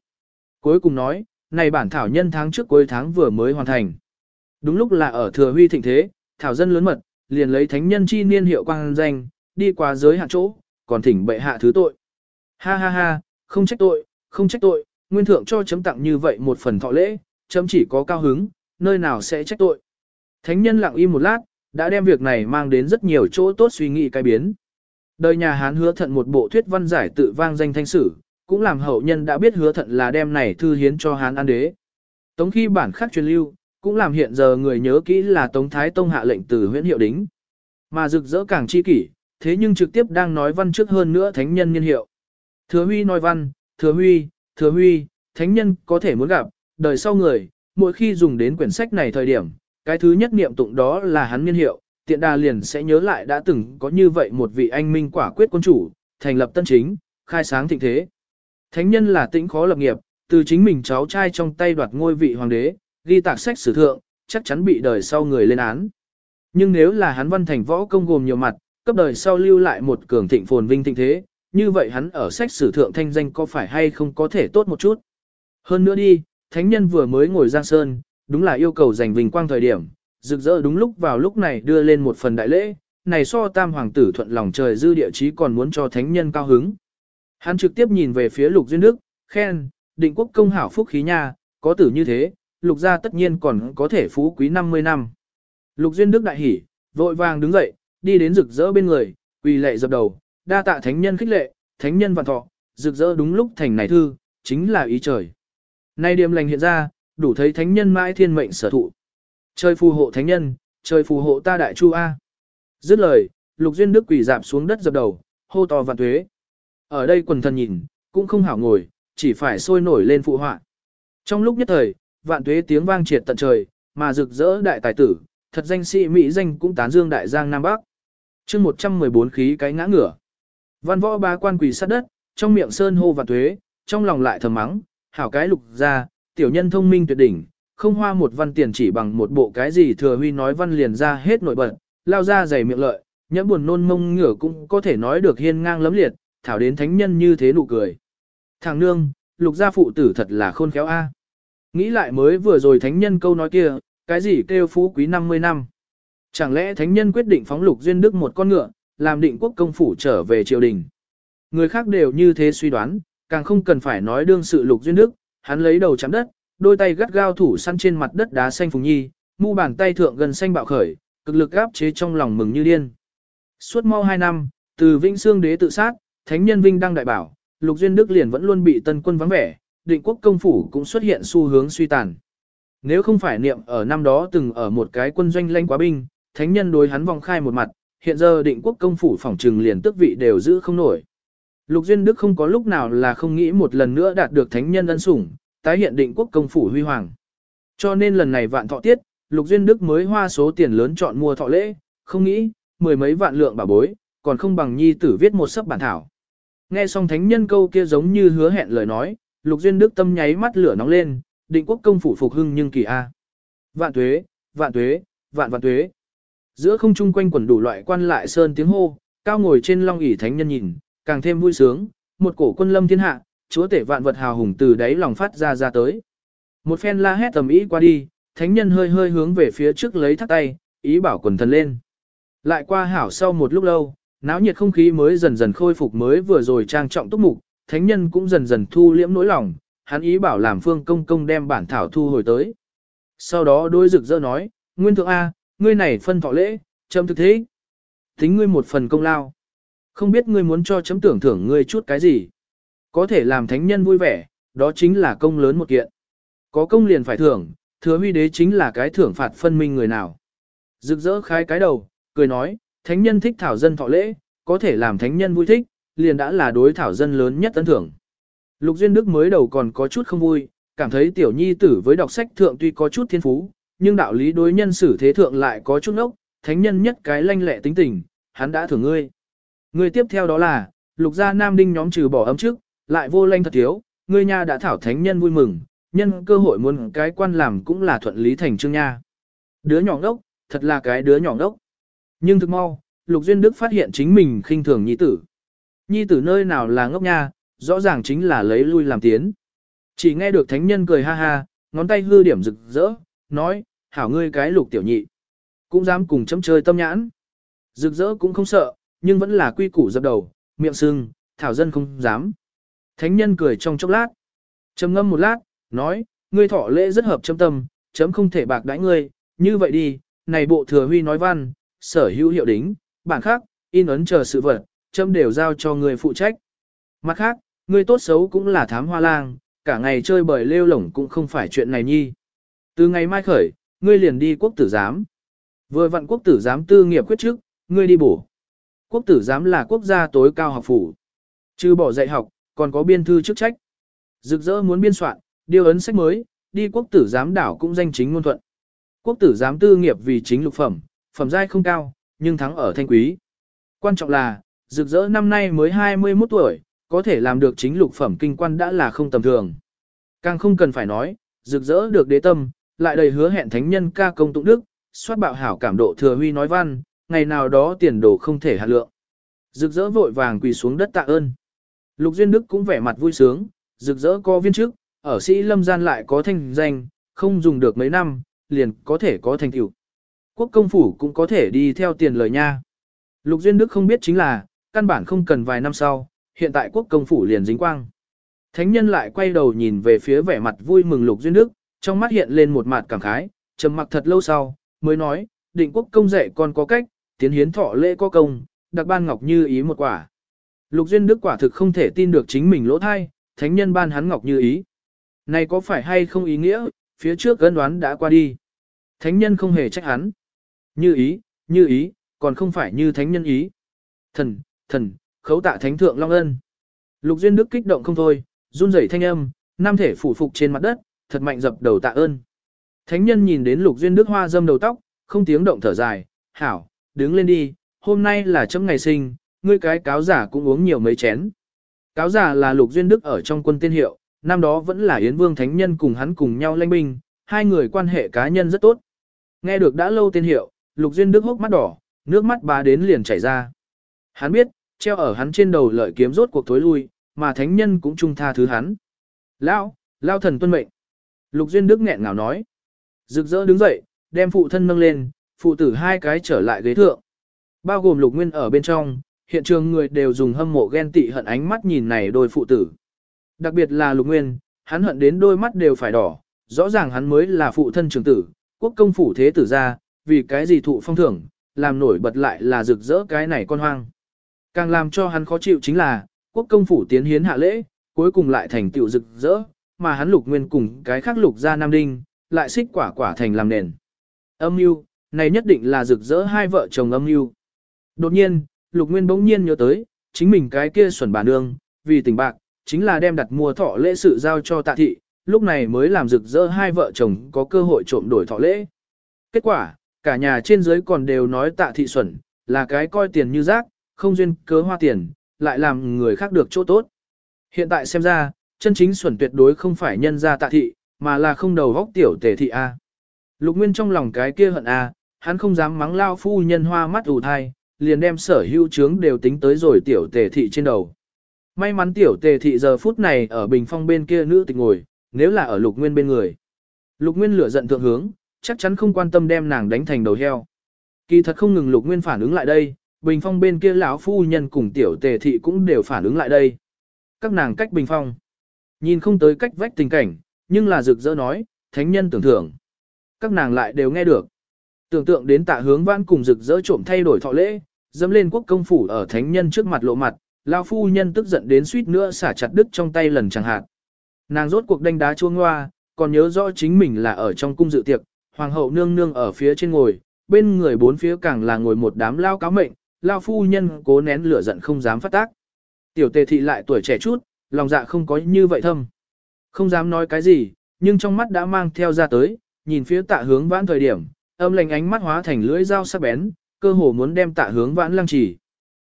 Cuối cùng nói, này bản thảo nhân tháng trước cuối tháng vừa mới hoàn thành. Đúng lúc là ở thừa huy thịnh thế, thảo dân lớn mật, liền lấy thánh nhân chi niên hiệu quang danh, đi qua giới hạn chỗ, còn thỉnh bệ hạ thứ tội. Ha ha ha, không trách tội, không trách tội, nguyên thượng cho chấm tặng như vậy một phần thọ lễ, chấm chỉ có cao hứng, nơi nào sẽ trách tội. Thánh nhân lặng im một lát, đã đem việc này mang đến rất nhiều chỗ tốt suy nghĩ cái biến. Đời nhà Hán hứa thận một bộ thuyết văn giải tự vang danh thanh sử, cũng làm hậu nhân đã biết hứa thận là đem này thư hiến cho Hán an đế. Tống khi bản khắc truyền lưu, cũng làm hiện giờ người nhớ kỹ là Tống Thái Tông hạ lệnh từ huyện hiệu đính. Mà rực rỡ càng chi kỷ, thế nhưng trực tiếp đang nói văn trước hơn nữa thánh nhân niên hiệu. Thừa huy nói văn, thừa huy, thừa huy, thánh nhân có thể muốn gặp, đời sau người, mỗi khi dùng đến quyển sách này thời điểm, cái thứ nhất niệm tụng đó là hắn niên hiệu, tiện đà liền sẽ nhớ lại đã từng có như vậy một vị anh minh quả quyết quân chủ, thành lập tân chính, khai sáng thịnh thế. Thánh nhân là tĩnh khó lập nghiệp, từ chính mình cháu trai trong tay đoạt ngôi vị hoàng đế, ghi tạc sách sử thượng, chắc chắn bị đời sau người lên án. Nhưng nếu là hắn văn thành võ công gồm nhiều mặt, cấp đời sau lưu lại một cường thịnh phồn vinh thịnh thế, như vậy hắn ở sách sử thượng thanh danh có phải hay không có thể tốt một chút. Hơn nữa đi, thánh nhân vừa mới ngồi giang sơn, đúng là yêu cầu giành vinh quang thời điểm, rực rỡ đúng lúc vào lúc này đưa lên một phần đại lễ, này so tam hoàng tử thuận lòng trời dư địa chí còn muốn cho thánh nhân cao hứng. Hắn trực tiếp nhìn về phía lục duyên đức, khen, định quốc công hảo phúc khí nha, có tử như thế, lục gia tất nhiên còn có thể phú quý 50 năm. Lục duyên đức đại hỉ, vội vàng đứng dậy, đi đến rực rỡ bên người, quỳ lệ dập đầu, đa tạ thánh nhân khích lệ, thánh nhân vạn thọ, rực rỡ đúng lúc thành này thư, chính là ý trời. Nay điểm lành hiện ra, đủ thấy thánh nhân mãi thiên mệnh sở thụ. Trời phù hộ thánh nhân, trời phù hộ ta đại chu A. Dứt lời, lục duyên đức quỳ dạp xuống đất dập đầu, hô to vạn tuế. Ở đây quần thần nhìn, cũng không hảo ngồi, chỉ phải sôi nổi lên phụ họa. Trong lúc nhất thời, vạn tuế tiếng vang triệt tận trời, mà rực rỡ đại tài tử, thật danh sĩ Mỹ danh cũng tán dương đại giang Nam Bắc. chương 114 khí cái ngã ngửa. Văn võ ba quan quỳ sát đất, trong miệng sơn hô vạn tuế, trong lòng lại thầm mắng, hảo cái lục ra, tiểu nhân thông minh tuyệt đỉnh, không hoa một văn tiền chỉ bằng một bộ cái gì thừa huy nói văn liền ra hết nổi bật, lao ra dày miệng lợi, nhẫn buồn nôn mông ngửa cũng có thể nói được hiên ngang lấm liệt, thảo đến thánh nhân như thế nụ cười. Thằng nương, lục gia phụ tử thật là khôn khéo a. Nghĩ lại mới vừa rồi thánh nhân câu nói kia, cái gì kêu phú quý 50 năm. Chẳng lẽ thánh nhân quyết định phóng lục duyên đức một con ngựa, làm định quốc công phủ trở về triều đình. Người khác đều như thế suy đoán, càng không cần phải nói đương sự lục duyên đức, hắn lấy đầu chạm đất, đôi tay gắt gao thủ săn trên mặt đất đá xanh phùng nhi, mu bàn tay thượng gần xanh bạo khởi, cực lực áp chế trong lòng mừng như điên. Suốt mau hai năm, từ Vinh Xương đế tự sát, thánh nhân Vinh đăng đại bảo, Lục Duyên Đức liền vẫn luôn bị tân quân vắng vẻ, định quốc công phủ cũng xuất hiện xu hướng suy tàn. Nếu không phải niệm ở năm đó từng ở một cái quân doanh lanh quá binh, thánh nhân đối hắn vòng khai một mặt, hiện giờ định quốc công phủ phòng trừng liền tước vị đều giữ không nổi. Lục Duyên Đức không có lúc nào là không nghĩ một lần nữa đạt được thánh nhân ân sủng, tái hiện định quốc công phủ huy hoàng. Cho nên lần này vạn thọ tiết, Lục Duyên Đức mới hoa số tiền lớn chọn mua thọ lễ, không nghĩ, mười mấy vạn lượng bà bối, còn không bằng nhi tử viết một sấp bản thảo. Nghe xong thánh nhân câu kia giống như hứa hẹn lời nói, Lục Duyên Đức tâm nháy mắt lửa nóng lên, định quốc công phủ phục hưng nhưng kỳ a. Vạn tuế, vạn tuế, vạn vạn tuế. Giữa không trung quanh quần đủ loại quan lại sơn tiếng hô, cao ngồi trên long ỷ thánh nhân nhìn, càng thêm vui sướng, một cổ quân lâm thiên hạ, chúa tể vạn vật hào hùng từ đáy lòng phát ra ra tới. Một phen la hét tầm ý qua đi, thánh nhân hơi hơi hướng về phía trước lấy thắt tay, ý bảo quần thần lên. Lại qua hảo sau một lúc lâu, náo nhiệt không khí mới dần dần khôi phục mới vừa rồi trang trọng túc mục, thánh nhân cũng dần dần thu liễm nỗi lòng, hắn ý bảo làm phương công công đem bản thảo thu hồi tới. Sau đó đôi rực rỡ nói, nguyên thượng A, ngươi này phân thọ lễ, chấm thực thế. Tính ngươi một phần công lao. Không biết ngươi muốn cho chấm tưởng thưởng ngươi chút cái gì. Có thể làm thánh nhân vui vẻ, đó chính là công lớn một kiện. Có công liền phải thưởng, thừa huy đế chính là cái thưởng phạt phân minh người nào. Rực rỡ khai cái đầu, cười nói, thánh nhân thích thảo dân thọ lễ, có thể làm thánh nhân vui thích, liền đã là đối thảo dân lớn nhất tấn thưởng. Lục Duyên Đức mới đầu còn có chút không vui, cảm thấy tiểu nhi tử với đọc sách thượng tuy có chút thiên phú, nhưng đạo lý đối nhân xử thế thượng lại có chút nốc, thánh nhân nhất cái lanh lẹ tính tình, hắn đã thưởng ngươi. Ngươi tiếp theo đó là, lục gia nam đinh nhóm trừ bỏ ấm trước, lại vô lanh thật thiếu, ngươi nha đã thảo thánh nhân vui mừng, nhân cơ hội muốn cái quan làm cũng là thuận lý thành trương nha. Đứa nhỏ đốc, thật là cái đứa nhỏ đốc. Nhưng thực mau, Lục Duyên Đức phát hiện chính mình khinh thường nhi tử. Nhi tử nơi nào là ngốc nha, rõ ràng chính là lấy lui làm tiến. Chỉ nghe được thánh nhân cười ha ha, ngón tay hư điểm rực rỡ, nói, hảo ngươi cái lục tiểu nhị. Cũng dám cùng chấm chơi tâm nhãn. Rực rỡ cũng không sợ, nhưng vẫn là quy củ dập đầu, miệng sưng, thảo dân không dám. Thánh nhân cười trong chốc lát. trầm ngâm một lát, nói, ngươi thọ lễ rất hợp chấm tâm, chấm không thể bạc đãi ngươi, như vậy đi, này bộ thừa huy nói văn, sở hữu hiệu đính, bản khác, in ấn chờ sự vật, chấm đều giao cho người phụ trách. Mặt khác, ngươi tốt xấu cũng là thám hoa lang, cả ngày chơi bời lêu lổng cũng không phải chuyện này nhi. Từ ngày mai khởi, ngươi liền đi quốc tử giám. Vừa vặn quốc tử giám tư nghiệp quyết trước, ngươi đi bổ. Quốc tử giám là quốc gia tối cao học phủ. Trừ bỏ dạy học, còn có biên thư chức trách. Rực rỡ muốn biên soạn, điều ấn sách mới, đi quốc tử giám đảo cũng danh chính ngôn thuận. Quốc tử giám tư nghiệp vì chính lục phẩm, phẩm giai không cao, nhưng thắng ở thanh quý. Quan trọng là, rực rỡ năm nay mới 21 tuổi, có thể làm được chính lục phẩm kinh quan đã là không tầm thường. Càng không cần phải nói, rực rỡ được đế tâm, lại đầy hứa hẹn thánh nhân ca công tụng đức, soát bạo hảo cảm độ thừa huy nói văn, ngày nào đó tiền đồ không thể hạt lượng. Rực rỡ vội vàng quỳ xuống đất tạ ơn. Lục Duyên Đức cũng vẻ mặt vui sướng, rực rỡ có viên chức, ở sĩ lâm gian lại có thanh danh, không dùng được mấy năm, liền có thể có thành tựu. Quốc công phủ cũng có thể đi theo tiền lời nha. Lục Duyên Đức không biết chính là, căn bản không cần vài năm sau, hiện tại quốc công phủ liền dính quang. Thánh nhân lại quay đầu nhìn về phía vẻ mặt vui mừng Lục Duyên Đức, trong mắt hiện lên một mặt cảm khái, trầm mặc thật lâu sau, mới nói, định quốc công dạy con có cách, tiến hiến thọ lễ có công, đặc ban ngọc như ý một quả. Lục Duyên Đức quả thực không thể tin được chính mình lỗ thai, thánh nhân ban hắn ngọc như ý. Này có phải hay không ý nghĩa, phía trước gân đoán đã qua đi. Thánh nhân không hề trách hắn. Như ý, như ý, còn không phải như thánh nhân ý. Thần, thần, khấu tạ thánh thượng long ân. Lục Duyên Đức kích động không thôi, run rẩy thanh âm, nam thể phủ phục trên mặt đất, thật mạnh dập đầu tạ ơn. Thánh nhân nhìn đến Lục Duyên Đức hoa dâm đầu tóc, không tiếng động thở dài, hảo, đứng lên đi, hôm nay là chấm ngày sinh, ngươi cái cáo giả cũng uống nhiều mấy chén. Cáo giả là Lục Duyên Đức ở trong quân tiên hiệu, năm đó vẫn là Yến Vương Thánh Nhân cùng hắn cùng nhau lãnh binh, hai người quan hệ cá nhân rất tốt. Nghe được đã lâu Tiên hiệu, Lục Duyên Đức hốc mắt đỏ, nước mắt bá đến liền chảy ra. Hắn biết, treo ở hắn trên đầu lợi kiếm rốt cuộc thối lui, mà Thánh Nhân cũng trung tha thứ hắn. Lão, lão thần tuân mệnh. Lục Duyên Đức nghẹn ngào nói. Rực rỡ đứng dậy, đem phụ thân nâng lên, phụ tử hai cái trở lại ghế thượng. Bao gồm Lục Nguyên ở bên trong, hiện trường người đều dùng hâm mộ ghen tị hận ánh mắt nhìn này đôi phụ tử. Đặc biệt là Lục Nguyên, hắn hận đến đôi mắt đều phải đỏ, rõ ràng hắn mới là phụ thân trưởng tử, quốc công phủ thế tử gia, vì cái gì thụ phong thưởng, làm nổi bật lại là rực rỡ cái này con hoang. Càng làm cho hắn khó chịu chính là, quốc công phủ tiến hiến hạ lễ, cuối cùng lại thành tiểu rực rỡ, mà hắn lục nguyên cùng cái khác lục gia nam đinh, lại xích quả quả thành làm nền. Âm mưu này nhất định là rực rỡ hai vợ chồng âm mưu Đột nhiên, lục nguyên bỗng nhiên nhớ tới, chính mình cái kia xuẩn bà nương, vì tình bạc, chính là đem đặt mua thọ lễ sự giao cho tạ thị, lúc này mới làm rực rỡ hai vợ chồng có cơ hội trộm đổi thọ lễ. Kết quả, cả nhà trên dưới còn đều nói tạ thị xuẩn, là cái coi tiền như rác, không duyên cớ hoa tiền, lại làm người khác được chỗ tốt. Hiện tại xem ra, chân chính xuẩn tuyệt đối không phải nhân ra tạ thị, mà là không đầu góc tiểu tề thị A. Lục Nguyên trong lòng cái kia hận A, hắn không dám mắng lao phu nhân hoa mắt ủ thai, liền đem sở hữu trướng đều tính tới rồi tiểu tề thị trên đầu. May mắn tiểu tề thị giờ phút này ở bình phong bên kia nữ tịch ngồi, nếu là ở lục nguyên bên người. Lục nguyên lửa giận thượng hướng, chắc chắn không quan tâm đem nàng đánh thành đầu heo. Kỳ thật không ngừng lục nguyên phản ứng lại đây, bình phong bên kia lão phu nhân cùng tiểu tề thị cũng đều phản ứng lại đây. Các nàng cách bình phong. Nhìn không tới cách vách tình cảnh, nhưng là rực rỡ nói, thánh nhân tưởng thưởng. Các nàng lại đều nghe được. Tưởng tượng đến tạ hướng vãn cùng rực rỡ trộm thay đổi thọ lễ, dẫm lên quốc công phủ ở thánh nhân trước mặt lộ mặt, lao phu nhân tức giận đến suýt nữa xả chặt đứt trong tay lần chẳng hạn. Nàng rốt cuộc đánh đá chuông hoa, còn nhớ rõ chính mình là ở trong cung dự tiệc, hoàng hậu nương nương ở phía trên ngồi, bên người bốn phía càng là ngồi một đám lao cáo mệnh, lao phu nhân cố nén lửa giận không dám phát tác. Tiểu tề thị lại tuổi trẻ chút, lòng dạ không có như vậy thâm. Không dám nói cái gì, nhưng trong mắt đã mang theo ra tới, nhìn phía tạ hướng vãn thời điểm, âm lành ánh mắt hóa thành lưỡi dao sắc bén, cơ hồ muốn đem tạ hướng vãn lăng trì.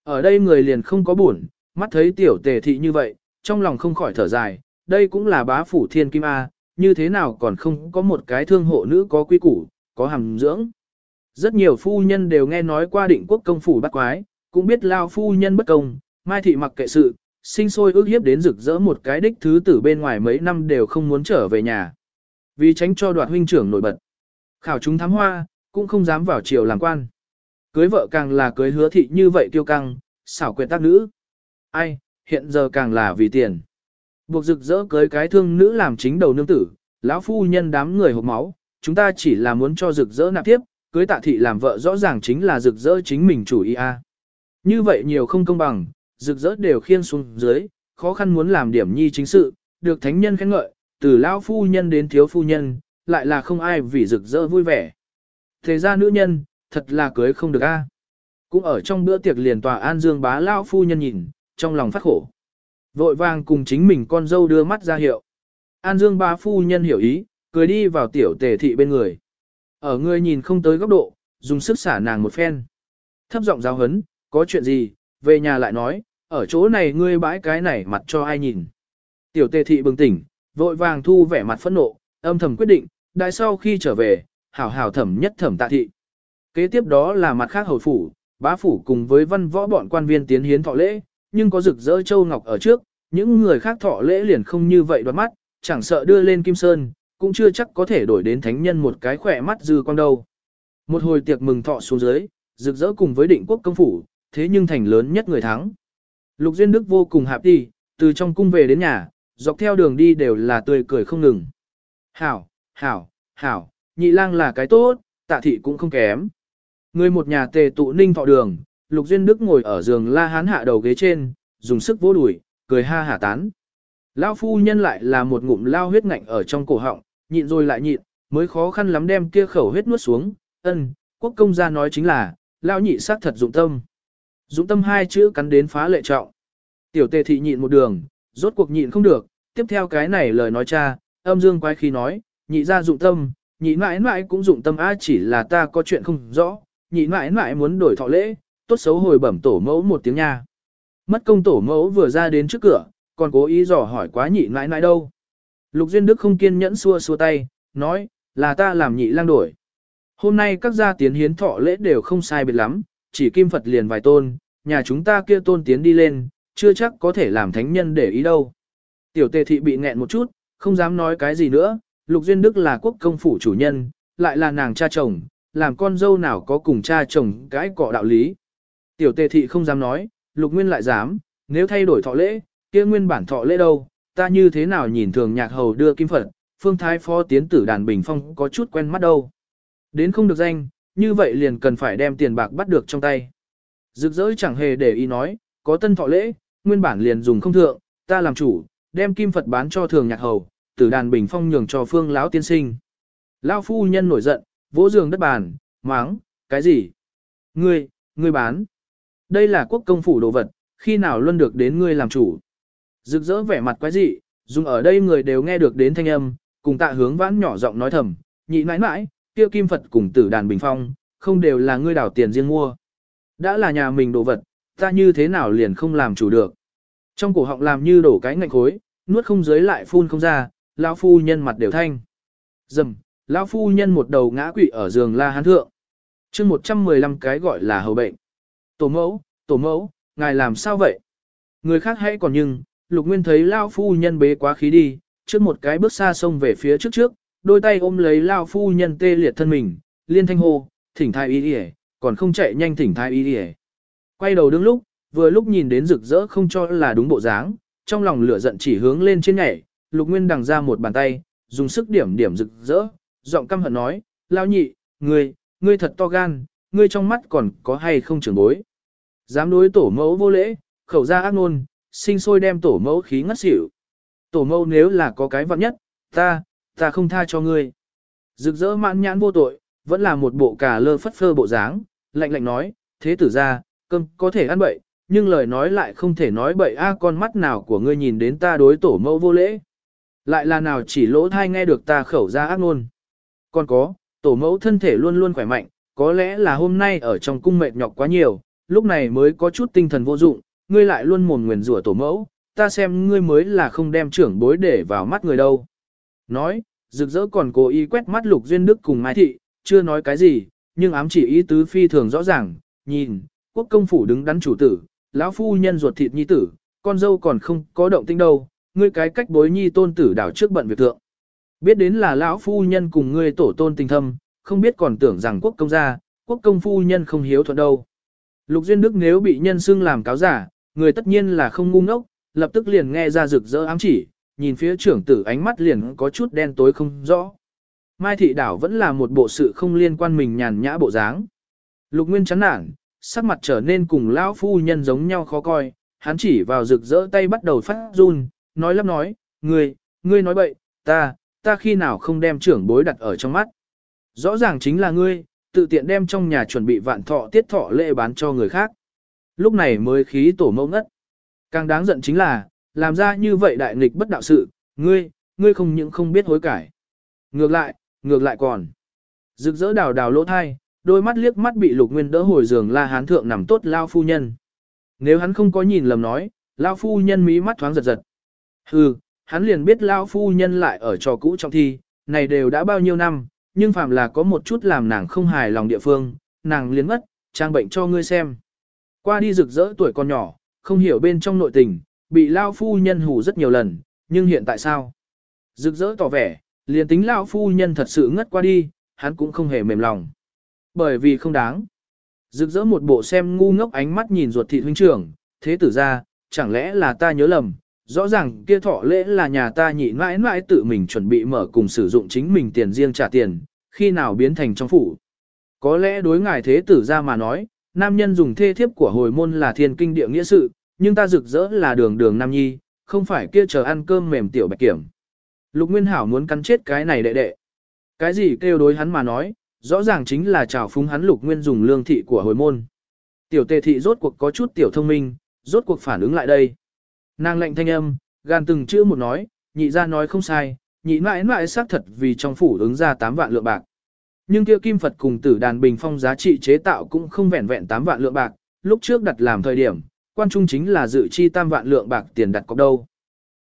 Ở đây người liền không có buồn, mắt thấy tiểu tề thị như vậy, trong lòng không khỏi thở dài, đây cũng là bá phủ thiên kim A, như thế nào còn không có một cái thương hộ nữ có quy củ, có hàm dưỡng. Rất nhiều phu nhân đều nghe nói qua định quốc công phủ bắt quái, cũng biết lao phu nhân bất công, mai thị mặc kệ sự, sinh sôi ước hiếp đến rực rỡ một cái đích thứ tử bên ngoài mấy năm đều không muốn trở về nhà. Vì tránh cho đoạt huynh trưởng nổi bật. Khảo chúng thám hoa, cũng không dám vào triều làm quan. Cưới vợ càng là cưới hứa thị như vậy kiêu căng, xảo quyệt tác nữ. Ai, hiện giờ càng là vì tiền. Buộc rực rỡ cưới cái thương nữ làm chính đầu nương tử, lão phu nhân đám người hộp máu, chúng ta chỉ là muốn cho rực rỡ nạp tiếp, cưới tạ thị làm vợ rõ ràng chính là rực rỡ chính mình chủ ý a. À. Như vậy nhiều không công bằng, rực rỡ đều khiên xuống dưới, khó khăn muốn làm điểm nhi chính sự, được thánh nhân khen ngợi, từ lão phu nhân đến thiếu phu nhân, lại là không ai vì rực rỡ vui vẻ. Thế ra nữ nhân, thật là cưới không được a. Cũng ở trong bữa tiệc liền tòa an dương bá lão phu nhân nhìn, trong lòng phát khổ. Vội vàng cùng chính mình con dâu đưa mắt ra hiệu. An dương bá phu nhân hiểu ý, cười đi vào tiểu tề thị bên người. Ở người nhìn không tới góc độ, dùng sức xả nàng một phen. Thấp giọng giáo hấn, có chuyện gì, về nhà lại nói, ở chỗ này ngươi bãi cái này mặt cho ai nhìn. Tiểu tề thị bừng tỉnh, vội vàng thu vẻ mặt phẫn nộ, âm thầm quyết định, đại sau khi trở về, hảo hảo thẩm nhất thẩm tạ thị. Kế tiếp đó là mặt khác hầu phủ, bá phủ cùng với văn võ bọn quan viên tiến hiến thọ lễ, nhưng có rực rỡ châu ngọc ở trước, những người khác thọ lễ liền không như vậy đoạt mắt, chẳng sợ đưa lên kim sơn, cũng chưa chắc có thể đổi đến thánh nhân một cái khỏe mắt dư quang đâu. Một hồi tiệc mừng thọ xuống dưới, rực rỡ cùng với định quốc công phủ, thế nhưng thành lớn nhất người thắng. Lục Duyên Đức vô cùng hạp đi, từ trong cung về đến nhà, dọc theo đường đi đều là tươi cười không ngừng. Hảo, hảo, hảo, nhị lang là cái tốt, tạ thị cũng không kém. Người một nhà tề tụ ninh thọ đường, Lục Duyên Đức ngồi ở giường la hán hạ đầu ghế trên, dùng sức vỗ đùi, cười ha hả tán. Lao phu nhân lại là một ngụm lao huyết ngạnh ở trong cổ họng, nhịn rồi lại nhịn, mới khó khăn lắm đem kia khẩu huyết nuốt xuống, ân, quốc công gia nói chính là, lao nhị sát thật dụng tâm. Dụng tâm hai chữ cắn đến phá lệ trọng. Tiểu tề thị nhịn một đường, rốt cuộc nhịn không được, tiếp theo cái này lời nói cha, âm dương quái khi nói, nhị ra dụng tâm, nhị mãi mãi cũng dụng tâm á chỉ là ta có chuyện không rõ, nhị mãi mãi muốn đổi thọ lễ, tốt xấu hồi bẩm tổ mẫu một tiếng nha. Mất công tổ mẫu vừa ra đến trước cửa, còn cố ý dò hỏi quá nhị mãi mãi đâu. Lục Duyên Đức không kiên nhẫn xua xua tay, nói, là ta làm nhị lang đổi. Hôm nay các gia tiến hiến thọ lễ đều không sai biệt lắm, chỉ kim Phật liền vài tôn, nhà chúng ta kia tôn tiến đi lên, chưa chắc có thể làm thánh nhân để ý đâu. Tiểu tề thị bị nghẹn một chút, không dám nói cái gì nữa, Lục Duyên Đức là quốc công phủ chủ nhân, lại là nàng cha chồng, làm con dâu nào có cùng cha chồng cái cọ đạo lý. Tiểu tề thị không dám nói, Lục Nguyên lại dám, nếu thay đổi thọ lễ, kia nguyên bản thọ lễ đâu, ta như thế nào nhìn thường nhạc hầu đưa kim Phật, phương thái phó tiến tử đàn bình phong có chút quen mắt đâu. Đến không được danh, như vậy liền cần phải đem tiền bạc bắt được trong tay. Rực rỡ chẳng hề để ý nói, có tân thọ lễ, nguyên bản liền dùng không thượng, ta làm chủ, đem kim Phật bán cho thường nhạc hầu, tử đàn bình phong nhường cho phương lão tiên sinh. Lão phu nhân nổi giận, vỗ giường đất bàn, máng, cái gì? Ngươi, ngươi bán. Đây là quốc công phủ đồ vật, khi nào luôn được đến ngươi làm chủ. Rực rỡ vẻ mặt quái dị, dùng ở đây người đều nghe được đến thanh âm, cùng tạ hướng vãn nhỏ giọng nói thầm, nhị mãi mãi, kia kim Phật cùng tử đàn bình phong, không đều là ngươi đảo tiền riêng mua. Đã là nhà mình đồ vật, ta như thế nào liền không làm chủ được. Trong cổ họng làm như đổ cái ngạnh khối, nuốt không dưới lại phun không ra, lão phu nhân mặt đều thanh. Dầm, lão phu nhân một đầu ngã quỵ ở giường la hán thượng. chương 115 cái gọi là hầu bệnh. Tổ mẫu, tổ mẫu, ngài làm sao vậy? Người khác hãy còn nhưng, lục nguyên thấy lão phu nhân bế quá khí đi, trước một cái bước xa sông về phía trước trước, đôi tay ôm lấy lão phu nhân tê liệt thân mình, liên thanh hô, thỉnh thai y đi còn không chạy nhanh thỉnh thai y đi Quay đầu đứng lúc, vừa lúc nhìn đến rực rỡ không cho là đúng bộ dáng, trong lòng lửa giận chỉ hướng lên trên nhảy, lục nguyên đằng ra một bàn tay, dùng sức điểm điểm rực rỡ, giọng căm hận nói, lao nhị, ngươi, ngươi thật to gan, ngươi trong mắt còn có hay không trưởng bối. Dám đối tổ mẫu vô lễ, khẩu ra ác ngôn, sinh sôi đem tổ mẫu khí ngất xỉu. Tổ mẫu nếu là có cái vặn nhất, ta, ta không tha cho ngươi. Rực rỡ mãn nhãn vô tội, vẫn là một bộ cà lơ phất phơ bộ dáng, lạnh lạnh nói, thế tử ra, cơm có thể ăn bậy, nhưng lời nói lại không thể nói bậy a con mắt nào của ngươi nhìn đến ta đối tổ mẫu vô lễ. Lại là nào chỉ lỗ thai nghe được ta khẩu ra ác ngôn. Còn có, tổ mẫu thân thể luôn luôn khỏe mạnh, có lẽ là hôm nay ở trong cung mệt nhọc quá nhiều, lúc này mới có chút tinh thần vô dụng, ngươi lại luôn mồm nguyền rủa tổ mẫu, ta xem ngươi mới là không đem trưởng bối để vào mắt người đâu. Nói, rực rỡ còn cố ý quét mắt lục duyên đức cùng Mai Thị, chưa nói cái gì, nhưng ám chỉ ý tứ phi thường rõ ràng, nhìn, quốc công phủ đứng đắn chủ tử, lão phu nhân ruột thịt nhi tử, con dâu còn không có động tinh đâu, ngươi cái cách bối nhi tôn tử đảo trước bận việc thượng. Biết đến là lão phu nhân cùng ngươi tổ tôn tình thâm, không biết còn tưởng rằng quốc công gia, quốc công phu nhân không hiếu thuận đâu. Lục Duyên Đức nếu bị nhân xưng làm cáo giả, người tất nhiên là không ngu ngốc, lập tức liền nghe ra rực rỡ ám chỉ, nhìn phía trưởng tử ánh mắt liền có chút đen tối không rõ. Mai thị đảo vẫn là một bộ sự không liên quan mình nhàn nhã bộ dáng. Lục Nguyên chán nản, sắc mặt trở nên cùng lão phu nhân giống nhau khó coi, hắn chỉ vào rực rỡ tay bắt đầu phát run, nói lắp nói, ngươi, ngươi nói bậy, ta, ta khi nào không đem trưởng bối đặt ở trong mắt. Rõ ràng chính là ngươi, tự tiện đem trong nhà chuẩn bị vạn thọ tiết thọ lễ bán cho người khác. Lúc này mới khí tổ mẫu ngất. Càng đáng giận chính là, làm ra như vậy đại nghịch bất đạo sự, ngươi, ngươi không những không biết hối cải. Ngược lại, ngược lại còn. Rực rỡ đào đào lỗ thai, đôi mắt liếc mắt bị lục nguyên đỡ hồi giường la hán thượng nằm tốt lao phu nhân. Nếu hắn không có nhìn lầm nói, lao phu nhân mí mắt thoáng giật giật. Hừ, hắn liền biết lao phu nhân lại ở trò cũ trong thi, này đều đã bao nhiêu năm, nhưng phàm là có một chút làm nàng không hài lòng địa phương, nàng liền mất, trang bệnh cho ngươi xem. Qua đi rực rỡ tuổi còn nhỏ, không hiểu bên trong nội tình, bị lao phu nhân hù rất nhiều lần, nhưng hiện tại sao? Rực rỡ tỏ vẻ, liền tính lao phu nhân thật sự ngất qua đi, hắn cũng không hề mềm lòng. Bởi vì không đáng. Rực rỡ một bộ xem ngu ngốc ánh mắt nhìn ruột thị huynh trưởng, thế tử ra, chẳng lẽ là ta nhớ lầm, rõ ràng kia thọ lễ là nhà ta nhị mãi mãi tự mình chuẩn bị mở cùng sử dụng chính mình tiền riêng trả tiền, khi nào biến thành trong phủ. Có lẽ đối ngài thế tử ra mà nói, nam nhân dùng thê thiếp của hồi môn là thiên kinh địa nghĩa sự, nhưng ta rực rỡ là đường đường nam nhi, không phải kia chờ ăn cơm mềm tiểu bạch kiểm. Lục Nguyên Hảo muốn cắn chết cái này đệ đệ. Cái gì kêu đối hắn mà nói, rõ ràng chính là trào phúng hắn Lục Nguyên dùng lương thị của hồi môn. Tiểu tề thị rốt cuộc có chút tiểu thông minh, rốt cuộc phản ứng lại đây. Nàng lệnh thanh âm, gan từng chữ một nói, nhị ra nói không sai, nhị mãi mãi xác thật vì trong phủ ứng ra 8 vạn lượng bạc. Nhưng kia kim Phật cùng tử đàn bình phong giá trị chế tạo cũng không vẹn vẹn 8 vạn lượng bạc, lúc trước đặt làm thời điểm, quan trung chính là dự chi tam vạn lượng bạc tiền đặt cọc đâu.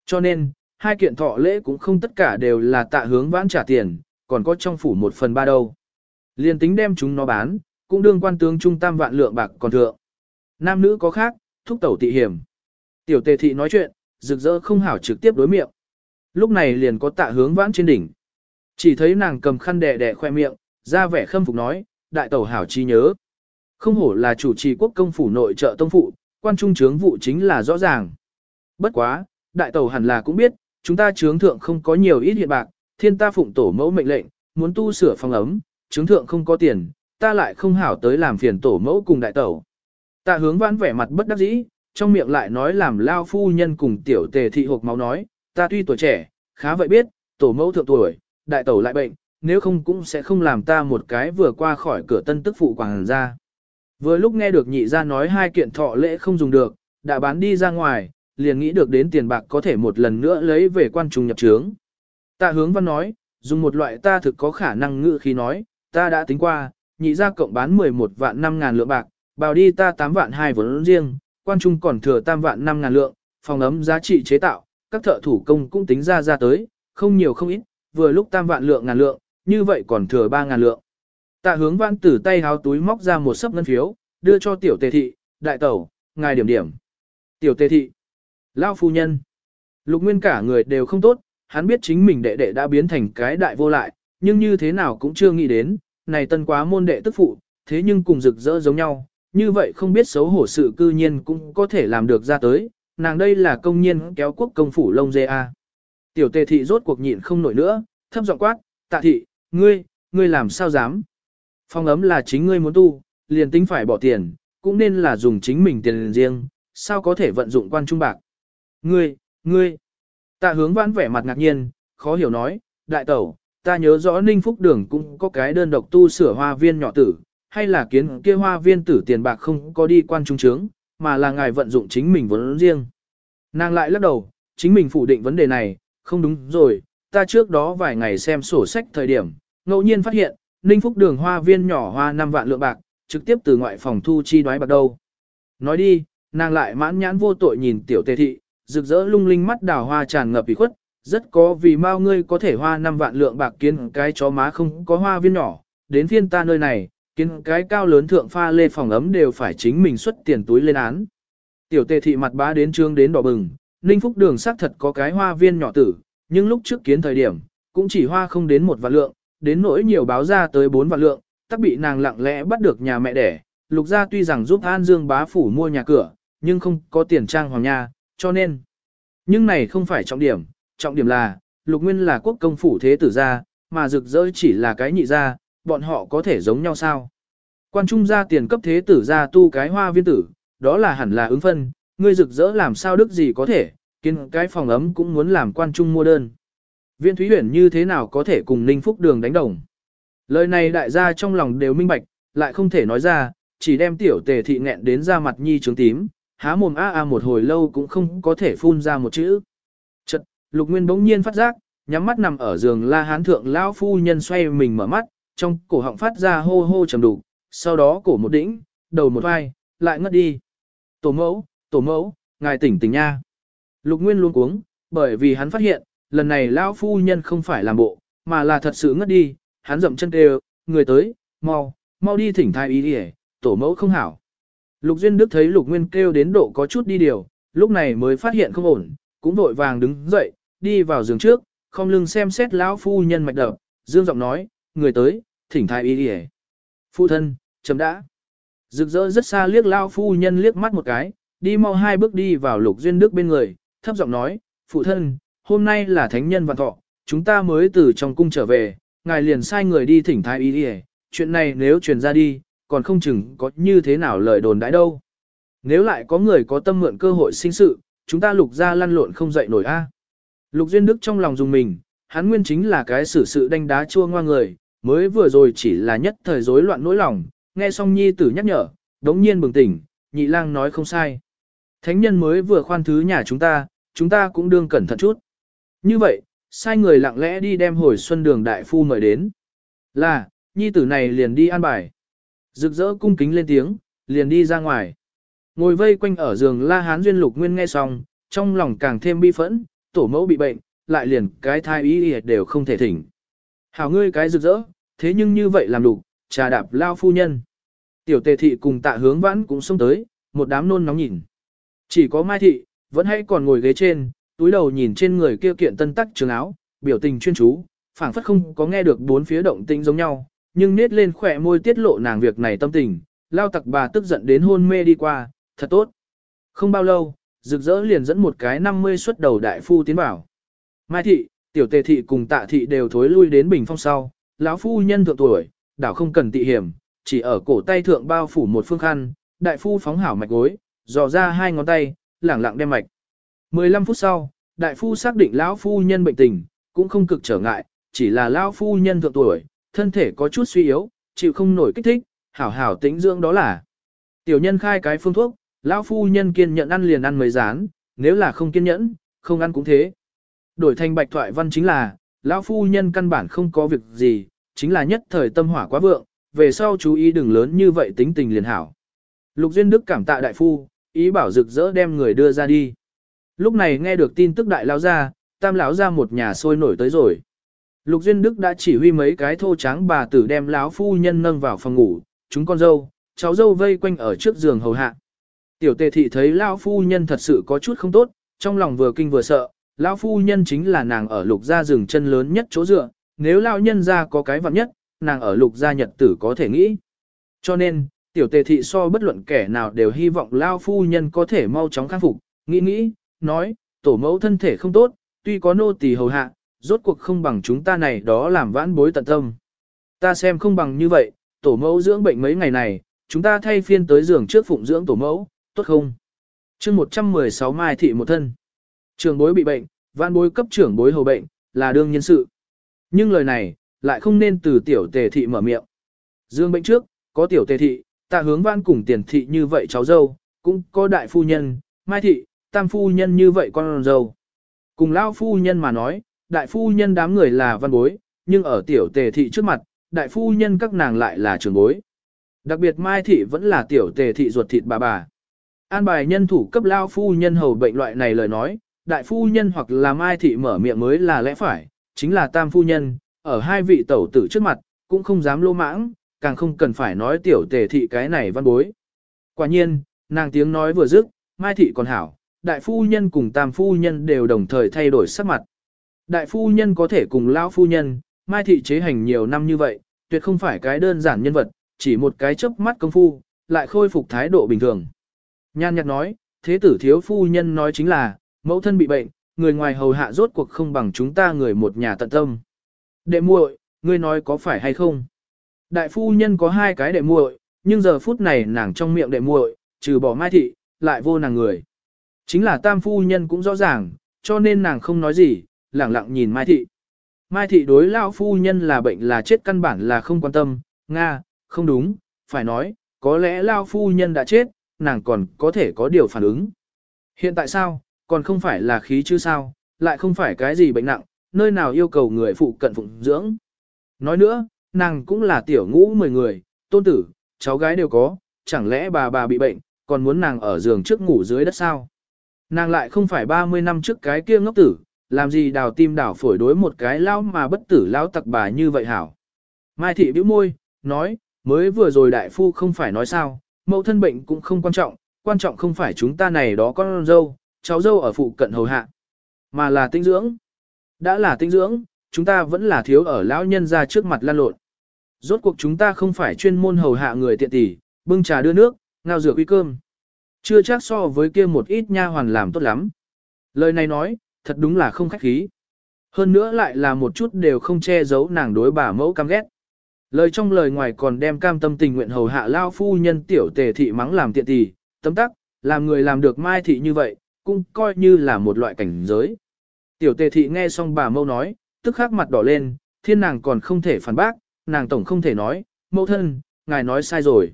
Cho nên, hai kiện thọ lễ cũng không tất cả đều là tạ hướng vãn trả tiền, còn có trong phủ một phần ba đâu. Liên tính đem chúng nó bán, cũng đương quan tướng trung tam vạn lượng bạc còn thượng. Nam nữ có khác, thúc tẩu tị hiểm. Tiểu tề thị nói chuyện, rực rỡ không hảo trực tiếp đối miệng. Lúc này liền có tạ hướng vãn trên đỉnh. Chỉ thấy nàng cầm khăn đẻ đẻ khoe miệng, ra vẻ khâm phục nói, đại tẩu hảo chi nhớ. Không hổ là chủ trì quốc công phủ nội trợ tông phụ, quan trung chướng vụ chính là rõ ràng. Bất quá, đại tẩu hẳn là cũng biết, chúng ta chướng thượng không có nhiều ít hiện bạc, thiên ta phụng tổ mẫu mệnh lệnh, muốn tu sửa phòng ấm, chướng thượng không có tiền, ta lại không hảo tới làm phiền tổ mẫu cùng đại tẩu. Tạ hướng vãn vẻ mặt bất đắc dĩ, trong miệng lại nói làm lao phu nhân cùng tiểu tề thị hộp máu nói, ta tuy tuổi trẻ, khá vậy biết, tổ mẫu thượng tuổi, đại tẩu lại bệnh, nếu không cũng sẽ không làm ta một cái vừa qua khỏi cửa tân tức phụ quảng ra. Vừa lúc nghe được nhị ra nói hai kiện thọ lễ không dùng được, đã bán đi ra ngoài, liền nghĩ được đến tiền bạc có thể một lần nữa lấy về quan trung nhập trướng. Tạ hướng văn nói, dùng một loại ta thực có khả năng ngự khi nói, ta đã tính qua, nhị ra cộng bán 11 vạn 5 ngàn lượng bạc, bào đi ta 8 vạn 2 vốn riêng, quan trung còn thừa tam vạn năm ngàn lượng, phòng ấm giá trị chế tạo, các thợ thủ công cũng tính ra ra tới, không nhiều không ít, vừa lúc tam vạn lượng ngàn lượng, như vậy còn thừa ba ngàn lượng. Tạ hướng văn từ tay háo túi móc ra một sấp ngân phiếu, đưa cho tiểu tề thị, đại tẩu, ngài điểm điểm. Tiểu tề thị, lao phu nhân. Lục nguyên cả người đều không tốt, hắn biết chính mình đệ đệ đã biến thành cái đại vô lại, nhưng như thế nào cũng chưa nghĩ đến, này tân quá môn đệ tức phụ, thế nhưng cùng rực rỡ giống nhau, như vậy không biết xấu hổ sự cư nhiên cũng có thể làm được ra tới, nàng đây là công nhân kéo quốc công phủ lông dê a. Tiểu tề thị rốt cuộc nhịn không nổi nữa, thấp giọng quát, tạ thị, ngươi, ngươi làm sao dám. Phong ấm là chính ngươi muốn tu, liền tính phải bỏ tiền, cũng nên là dùng chính mình tiền riêng, sao có thể vận dụng quan trung bạc. Ngươi, ngươi, tạ hướng vãn vẻ mặt ngạc nhiên, khó hiểu nói, đại tẩu, ta nhớ rõ Ninh Phúc Đường cũng có cái đơn độc tu sửa hoa viên nhỏ tử, hay là kiến kia hoa viên tử tiền bạc không có đi quan trung trướng, mà là ngài vận dụng chính mình vốn riêng. Nàng lại lắc đầu, chính mình phủ định vấn đề này, không đúng rồi, ta trước đó vài ngày xem sổ sách thời điểm, ngẫu nhiên phát hiện, Ninh Phúc đường hoa viên nhỏ hoa 5 vạn lượng bạc, trực tiếp từ ngoại phòng thu chi đoái bạc đâu. Nói đi, nàng lại mãn nhãn vô tội nhìn tiểu tề thị, rực rỡ lung linh mắt đào hoa tràn ngập ý khuất, rất có vì mau ngươi có thể hoa 5 vạn lượng bạc kiến cái chó má không có hoa viên nhỏ, đến phiên ta nơi này, kiến cái cao lớn thượng pha lê phòng ấm đều phải chính mình xuất tiền túi lên án. Tiểu tề thị mặt bá đến trương đến đỏ bừng, Ninh Phúc đường xác thật có cái hoa viên nhỏ tử, nhưng lúc trước kiến thời điểm, cũng chỉ hoa không đến một vạn lượng, đến nỗi nhiều báo ra tới bốn vạn lượng, tắc bị nàng lặng lẽ bắt được nhà mẹ đẻ. Lục gia tuy rằng giúp An Dương bá phủ mua nhà cửa, nhưng không có tiền trang hoàng nhà cho nên. Nhưng này không phải trọng điểm, trọng điểm là, lục nguyên là quốc công phủ thế tử gia, mà rực rỡ chỉ là cái nhị gia, bọn họ có thể giống nhau sao? Quan trung gia tiền cấp thế tử gia tu cái hoa viên tử, đó là hẳn là ứng phân, ngươi rực rỡ làm sao đức gì có thể, kiến cái phòng ấm cũng muốn làm quan trung mua đơn. Viên Thúy Huyền như thế nào có thể cùng Ninh Phúc Đường đánh đồng? Lời này đại gia trong lòng đều minh bạch, lại không thể nói ra, chỉ đem tiểu tề thị nghẹn đến ra mặt nhi trướng tím, há mồm a a một hồi lâu cũng không có thể phun ra một chữ. Chật, Lục Nguyên bỗng nhiên phát giác, nhắm mắt nằm ở giường La Hán thượng lão phu nhân xoay mình mở mắt, trong cổ họng phát ra hô hô trầm đủ, sau đó cổ một đỉnh, đầu một vai, lại ngất đi. Tổ mẫu, tổ mẫu, ngài tỉnh tỉnh nha. Lục Nguyên luôn cuống, bởi vì hắn phát hiện, lần này lão phu nhân không phải làm bộ, mà là thật sự ngất đi, hắn dậm chân kêu, người tới, mau, mau đi thỉnh thai ý đi tổ mẫu không hảo. Lục Duyên Đức thấy Lục Nguyên kêu đến độ có chút đi điều, lúc này mới phát hiện không ổn, cũng vội vàng đứng dậy, đi vào giường trước, không lưng xem xét lão phu nhân mạch đập, dương giọng nói, người tới, thỉnh thái ý đi Phu thân, chấm đã. Rực rỡ rất xa liếc lao phu nhân liếc mắt một cái, đi mau hai bước đi vào Lục Duyên Đức bên người, thấp giọng nói, phụ thân, hôm nay là thánh nhân vạn thọ, chúng ta mới từ trong cung trở về, ngài liền sai người đi thỉnh thái y đi chuyện này nếu truyền ra đi, còn không chừng có như thế nào lời đồn đãi đâu. Nếu lại có người có tâm mượn cơ hội sinh sự, chúng ta lục ra lăn lộn không dậy nổi a. Lục Duyên Đức trong lòng dùng mình, hắn nguyên chính là cái xử sự đanh đá chua ngoa người, mới vừa rồi chỉ là nhất thời rối loạn nỗi lòng, nghe xong nhi tử nhắc nhở, đống nhiên bừng tỉnh, nhị lang nói không sai. Thánh nhân mới vừa khoan thứ nhà chúng ta, chúng ta cũng đương cẩn thận chút. Như vậy, sai người lặng lẽ đi đem hồi xuân đường đại phu mời đến. Là, nhi tử này liền đi an bài. Rực rỡ cung kính lên tiếng, liền đi ra ngoài. Ngồi vây quanh ở giường la hán duyên lục nguyên nghe xong, trong lòng càng thêm bi phẫn, tổ mẫu bị bệnh, lại liền cái thai ý đều không thể thỉnh. Hảo ngươi cái rực rỡ, thế nhưng như vậy làm đủ, trà đạp lao phu nhân. Tiểu tề thị cùng tạ hướng vãn cũng xông tới, một đám nôn nóng nhìn. Chỉ có mai thị, vẫn hay còn ngồi ghế trên, túi đầu nhìn trên người kia kiện tân tắc trường áo, biểu tình chuyên chú, phảng phất không có nghe được bốn phía động tĩnh giống nhau, nhưng nết lên khỏe môi tiết lộ nàng việc này tâm tình, lao tặc bà tức giận đến hôn mê đi qua, thật tốt. Không bao lâu, rực rỡ liền dẫn một cái 50 xuất đầu đại phu tiến bảo. Mai thị, tiểu tề thị cùng tạ thị đều thối lui đến bình phong sau, lão phu nhân thượng tuổi, đảo không cần tị hiểm, chỉ ở cổ tay thượng bao phủ một phương khăn, đại phu phóng hảo mạch gối, dò ra hai ngón tay, lẳng lặng đem mạch. 15 phút sau, đại phu xác định lão phu nhân bệnh tình, cũng không cực trở ngại, chỉ là lão phu nhân thượng tuổi, thân thể có chút suy yếu, chịu không nổi kích thích, hảo hảo tĩnh dưỡng đó là. Tiểu nhân khai cái phương thuốc, lão phu nhân kiên nhẫn ăn liền ăn mấy rán, nếu là không kiên nhẫn, không ăn cũng thế. Đổi thành bạch thoại văn chính là, lão phu nhân căn bản không có việc gì, chính là nhất thời tâm hỏa quá vượng, về sau chú ý đừng lớn như vậy tính tình liền hảo. Lục Duyên Đức cảm tạ đại phu, ý bảo rực rỡ đem người đưa ra đi. Lúc này nghe được tin tức đại lão ra, tam lão ra một nhà sôi nổi tới rồi. Lục Duyên Đức đã chỉ huy mấy cái thô tráng bà tử đem lão phu nhân nâng vào phòng ngủ, chúng con dâu, cháu dâu vây quanh ở trước giường hầu hạ. Tiểu tề thị thấy lão phu nhân thật sự có chút không tốt, trong lòng vừa kinh vừa sợ, lão phu nhân chính là nàng ở lục gia rừng chân lớn nhất chỗ dựa, nếu lão nhân gia có cái vặn nhất, nàng ở lục gia nhật tử có thể nghĩ. Cho nên, tiểu tề thị so bất luận kẻ nào đều hy vọng lão phu nhân có thể mau chóng khắc phục, nghĩ nghĩ, nói, tổ mẫu thân thể không tốt, tuy có nô tỳ hầu hạ, rốt cuộc không bằng chúng ta này đó làm vãn bối tận tâm. Ta xem không bằng như vậy, tổ mẫu dưỡng bệnh mấy ngày này, chúng ta thay phiên tới giường trước phụng dưỡng tổ mẫu, tốt không? chương 116 Mai Thị một thân. Trường bối bị bệnh, vạn bối cấp trưởng bối hầu bệnh, là đương nhân sự. Nhưng lời này, lại không nên từ tiểu tề thị mở miệng. Dương bệnh trước, có tiểu tề thị, ta hướng vạn cùng tiền thị như vậy cháu dâu, cũng có đại phu nhân, Mai Thị, tam phu nhân như vậy con dâu. Cùng lão phu nhân mà nói, đại phu nhân đám người là văn bối, nhưng ở tiểu tề thị trước mặt, đại phu nhân các nàng lại là trường bối. Đặc biệt Mai Thị vẫn là tiểu tề thị ruột thịt bà bà. An bài nhân thủ cấp lao phu nhân hầu bệnh loại này lời nói, đại phu nhân hoặc là Mai Thị mở miệng mới là lẽ phải, chính là tam phu nhân, ở hai vị tẩu tử trước mặt, cũng không dám lô mãng, càng không cần phải nói tiểu tề thị cái này văn bối. Quả nhiên, nàng tiếng nói vừa dứt, Mai Thị còn hảo, đại phu nhân cùng tam phu nhân đều đồng thời thay đổi sắc mặt. Đại phu nhân có thể cùng lão phu nhân, mai thị chế hành nhiều năm như vậy, tuyệt không phải cái đơn giản nhân vật, chỉ một cái chớp mắt công phu, lại khôi phục thái độ bình thường. Nhan nhạt nói, thế tử thiếu phu nhân nói chính là, mẫu thân bị bệnh, người ngoài hầu hạ rốt cuộc không bằng chúng ta người một nhà tận tâm. Đệ muội, ngươi nói có phải hay không? Đại phu nhân có hai cái đệ muội, nhưng giờ phút này nàng trong miệng đệ muội, trừ bỏ mai thị, lại vô nàng người. Chính là tam phu nhân cũng rõ ràng, cho nên nàng không nói gì, lẳng lặng nhìn Mai Thị. Mai Thị đối lao phu nhân là bệnh là chết căn bản là không quan tâm, Nga, không đúng, phải nói, có lẽ lao phu nhân đã chết, nàng còn có thể có điều phản ứng. Hiện tại sao, còn không phải là khí chứ sao, lại không phải cái gì bệnh nặng, nơi nào yêu cầu người phụ cận phụng dưỡng. Nói nữa, nàng cũng là tiểu ngũ 10 người, tôn tử, cháu gái đều có, chẳng lẽ bà bà bị bệnh, còn muốn nàng ở giường trước ngủ dưới đất sao? Nàng lại không phải 30 năm trước cái kia ngốc tử, làm gì đào tim đào phổi đối một cái lao mà bất tử lao tặc bà như vậy hảo. Mai thị bĩu môi, nói, mới vừa rồi đại phu không phải nói sao, mẫu thân bệnh cũng không quan trọng, quan trọng không phải chúng ta này đó con dâu, cháu dâu ở phụ cận hầu hạ, mà là tinh dưỡng. Đã là tinh dưỡng, chúng ta vẫn là thiếu ở lão nhân ra trước mặt lan lộn. Rốt cuộc chúng ta không phải chuyên môn hầu hạ người tiện tỷ, bưng trà đưa nước, ngao rửa uy cơm. Chưa chắc so với kia một ít nha hoàn làm tốt lắm. Lời này nói, thật đúng là không khách khí. Hơn nữa lại là một chút đều không che giấu nàng đối bà mẫu căm ghét. Lời trong lời ngoài còn đem cam tâm tình nguyện hầu hạ lao phu nhân tiểu tề thị mắng làm tiện tỷ, tấm tắc, làm người làm được mai thị như vậy, cũng coi như là một loại cảnh giới. Tiểu tề thị nghe xong bà mâu nói, tức khắc mặt đỏ lên, thiên nàng còn không thể phản bác, nàng tổng không thể nói, mẫu thân, ngài nói sai rồi.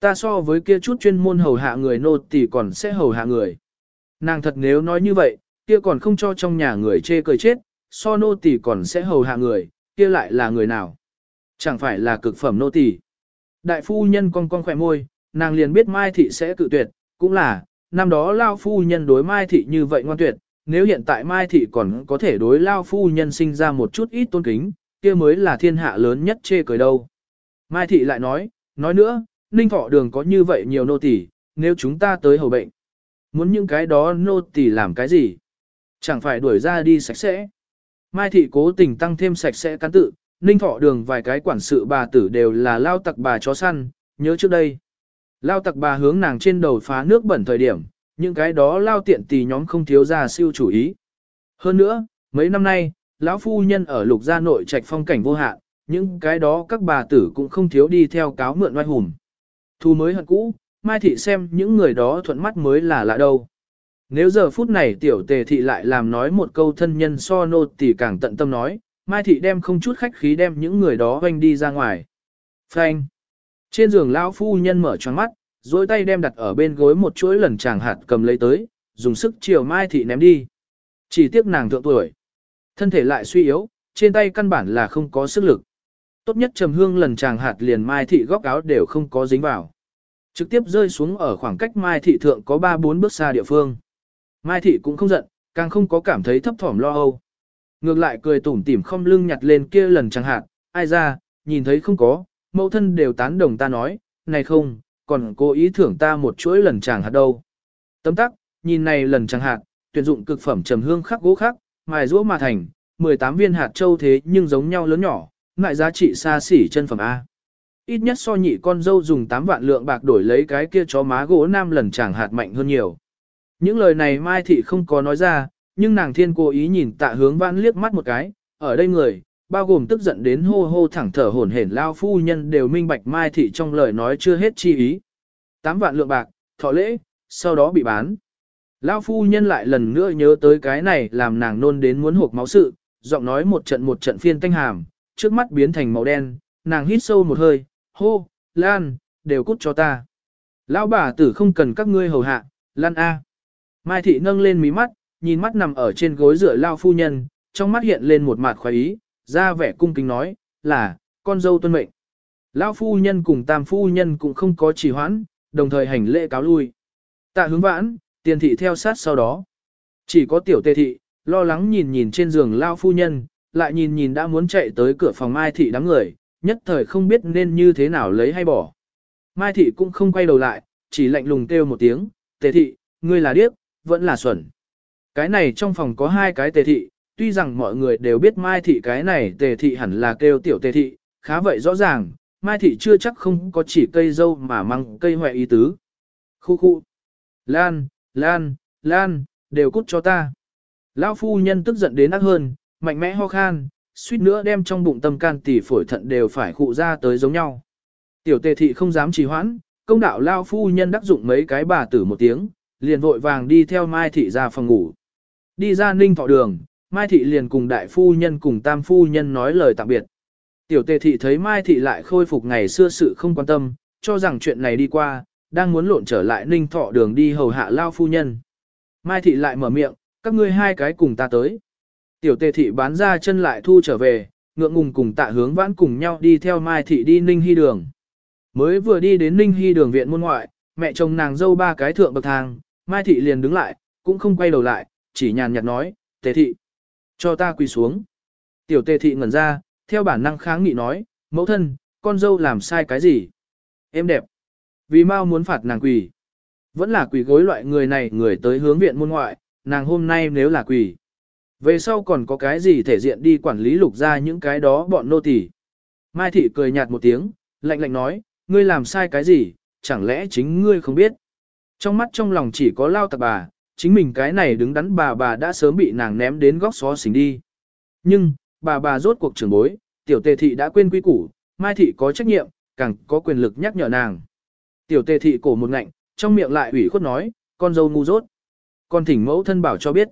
Ta so với kia chút chuyên môn hầu hạ người nô tỳ còn sẽ hầu hạ người. Nàng thật nếu nói như vậy, kia còn không cho trong nhà người chê cười chết, so nô tỳ còn sẽ hầu hạ người, kia lại là người nào? Chẳng phải là cực phẩm nô tỳ. Đại phu nhân cong cong khỏe môi, nàng liền biết Mai Thị sẽ cự tuyệt, cũng là, năm đó Lao phu nhân đối Mai Thị như vậy ngoan tuyệt, nếu hiện tại Mai Thị còn có thể đối Lao phu nhân sinh ra một chút ít tôn kính, kia mới là thiên hạ lớn nhất chê cười đâu. Mai Thị lại nói, nói nữa, Ninh Thọ Đường có như vậy nhiều nô tỳ, nếu chúng ta tới hầu bệnh, muốn những cái đó nô tỳ làm cái gì? Chẳng phải đuổi ra đi sạch sẽ. Mai Thị cố tình tăng thêm sạch sẽ cán tự, Ninh Thọ Đường vài cái quản sự bà tử đều là lao tặc bà chó săn, nhớ trước đây. Lao tặc bà hướng nàng trên đầu phá nước bẩn thời điểm, những cái đó lao tiện tì nhóm không thiếu ra siêu chủ ý. Hơn nữa, mấy năm nay, lão phu nhân ở lục gia nội trạch phong cảnh vô hạn, những cái đó các bà tử cũng không thiếu đi theo cáo mượn oai hùng. Thu mới hận cũ, Mai Thị xem những người đó thuận mắt mới là lạ đâu. Nếu giờ phút này tiểu tề thị lại làm nói một câu thân nhân so nô thì càng tận tâm nói, Mai Thị đem không chút khách khí đem những người đó hoanh đi ra ngoài. Phanh. Trên giường lão phu nhân mở choáng mắt, dối tay đem đặt ở bên gối một chuỗi lần chàng hạt cầm lấy tới, dùng sức chiều Mai Thị ném đi. Chỉ tiếc nàng thượng tuổi. Thân thể lại suy yếu, trên tay căn bản là không có sức lực. Tốt nhất trầm hương lần chàng hạt liền Mai Thị góc áo đều không có dính vào. Trực tiếp rơi xuống ở khoảng cách Mai Thị thượng có 3-4 bước xa địa phương. Mai Thị cũng không giận, càng không có cảm thấy thấp thỏm lo âu. Ngược lại cười tủm tỉm không lưng nhặt lên kia lần chàng hạt, ai ra, nhìn thấy không có, mẫu thân đều tán đồng ta nói, này không, còn cố ý thưởng ta một chuỗi lần chàng hạt đâu. Tấm tắc, nhìn này lần chàng hạt, tuyển dụng cực phẩm trầm hương khắc gỗ khắc, mài rũa mà thành, 18 viên hạt châu thế nhưng giống nhau lớn nhỏ, ngại giá trị xa xỉ chân phẩm A. Ít nhất so nhị con dâu dùng 8 vạn lượng bạc đổi lấy cái kia chó má gỗ nam lần chàng hạt mạnh hơn nhiều. Những lời này Mai Thị không có nói ra, nhưng nàng thiên cố ý nhìn tạ hướng vãn liếc mắt một cái, ở đây người, bao gồm tức giận đến hô hô thẳng thở hổn hển lao phu nhân đều minh bạch Mai Thị trong lời nói chưa hết chi ý. tám vạn lượng bạc, thọ lễ, sau đó bị bán. Lao phu nhân lại lần nữa nhớ tới cái này làm nàng nôn đến muốn hộp máu sự, giọng nói một trận một trận phiên tanh hàm, trước mắt biến thành màu đen, nàng hít sâu một hơi, hô, Lan, đều cút cho ta. Lão bà tử không cần các ngươi hầu hạ, Lan A. Mai thị nâng lên mí mắt, nhìn mắt nằm ở trên gối rửa lao phu nhân, trong mắt hiện lên một mạt khoái ý, ra vẻ cung kính nói, là, con dâu tuân mệnh. Lão phu nhân cùng tam phu nhân cũng không có trì hoãn, đồng thời hành lễ cáo lui. Tạ hướng vãn, tiền thị theo sát sau đó. Chỉ có tiểu tề thị, lo lắng nhìn nhìn trên giường lao phu nhân, lại nhìn nhìn đã muốn chạy tới cửa phòng Mai thị đám người, nhất thời không biết nên như thế nào lấy hay bỏ. Mai thị cũng không quay đầu lại, chỉ lạnh lùng kêu một tiếng, tề thị, ngươi là điếc, vẫn là xuẩn. Cái này trong phòng có hai cái tề thị, tuy rằng mọi người đều biết Mai thị cái này tề thị hẳn là kêu tiểu tề thị, khá vậy rõ ràng, Mai thị chưa chắc không có chỉ cây dâu mà mang cây hoẹ ý tứ. Khu khu. Lan, Lan, Lan, đều cút cho ta. Lão phu nhân tức giận đến ác hơn, mạnh mẽ ho khan, suýt nữa đem trong bụng tâm can tỷ phổi thận đều phải khụ ra tới giống nhau. Tiểu tề thị không dám trì hoãn, công đạo lao phu nhân đắc dụng mấy cái bà tử một tiếng, liền vội vàng đi theo Mai thị ra phòng ngủ. Đi ra ninh thọ đường, Mai thị liền cùng đại phu nhân cùng tam phu nhân nói lời tạm biệt. Tiểu tề thị thấy Mai thị lại khôi phục ngày xưa sự không quan tâm, cho rằng chuyện này đi qua, đang muốn lộn trở lại ninh thọ đường đi hầu hạ lao phu nhân. Mai thị lại mở miệng, các ngươi hai cái cùng ta tới. Tiểu tề thị bán ra chân lại thu trở về, ngượng ngùng cùng tạ hướng vãn cùng nhau đi theo Mai thị đi Ninh Hy đường. Mới vừa đi đến Ninh Hy đường viện môn ngoại, mẹ chồng nàng dâu ba cái thượng bậc thang, Mai thị liền đứng lại, cũng không quay đầu lại, chỉ nhàn nhạt nói, tề thị. Cho ta quỳ xuống. Tiểu tề thị ngẩn ra, theo bản năng kháng nghị nói, mẫu thân, con dâu làm sai cái gì? Em đẹp. Vì mau muốn phạt nàng quỳ. Vẫn là quỳ gối loại người này người tới hướng viện môn ngoại, nàng hôm nay nếu là quỳ. Về sau còn có cái gì thể diện đi quản lý lục ra những cái đó bọn nô tỳ. Mai thị cười nhạt một tiếng, lạnh lạnh nói, ngươi làm sai cái gì, chẳng lẽ chính ngươi không biết. Trong mắt trong lòng chỉ có lao tạc bà, chính mình cái này đứng đắn bà bà đã sớm bị nàng ném đến góc xó xỉnh đi. Nhưng, bà bà rốt cuộc trưởng bối, tiểu tề thị đã quên quy củ, mai thị có trách nhiệm, càng có quyền lực nhắc nhở nàng. Tiểu tề thị cổ một ngạnh, trong miệng lại ủy khuất nói, con dâu ngu dốt. Con thỉnh mẫu thân bảo cho biết.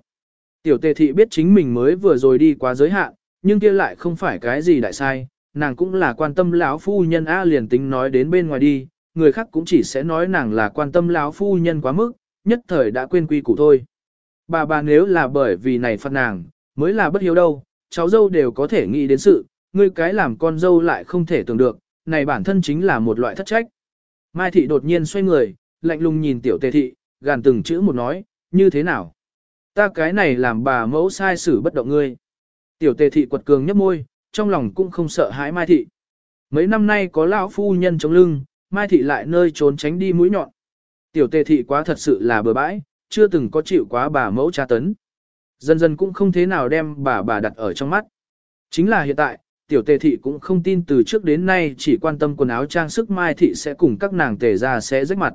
Tiểu tề thị biết chính mình mới vừa rồi đi quá giới hạn, nhưng kia lại không phải cái gì đại sai, nàng cũng là quan tâm lão phu nhân A liền tính nói đến bên ngoài đi, người khác cũng chỉ sẽ nói nàng là quan tâm lão phu nhân quá mức, nhất thời đã quên quy củ thôi. Bà bà nếu là bởi vì này phạt nàng, mới là bất hiếu đâu, cháu dâu đều có thể nghĩ đến sự, ngươi cái làm con dâu lại không thể tưởng được, này bản thân chính là một loại thất trách. Mai thị đột nhiên xoay người, lạnh lùng nhìn tiểu tề thị, gàn từng chữ một nói, như thế nào? Ta cái này làm bà mẫu sai xử bất động ngươi. Tiểu tề thị quật cường nhấp môi, trong lòng cũng không sợ hãi Mai thị. Mấy năm nay có lão phu nhân chống lưng, Mai thị lại nơi trốn tránh đi mũi nhọn. Tiểu tề thị quá thật sự là bừa bãi, chưa từng có chịu quá bà mẫu tra tấn. Dần dần cũng không thế nào đem bà bà đặt ở trong mắt. Chính là hiện tại, tiểu tề thị cũng không tin từ trước đến nay chỉ quan tâm quần áo trang sức mai thị sẽ cùng các nàng tề ra sẽ rách mặt.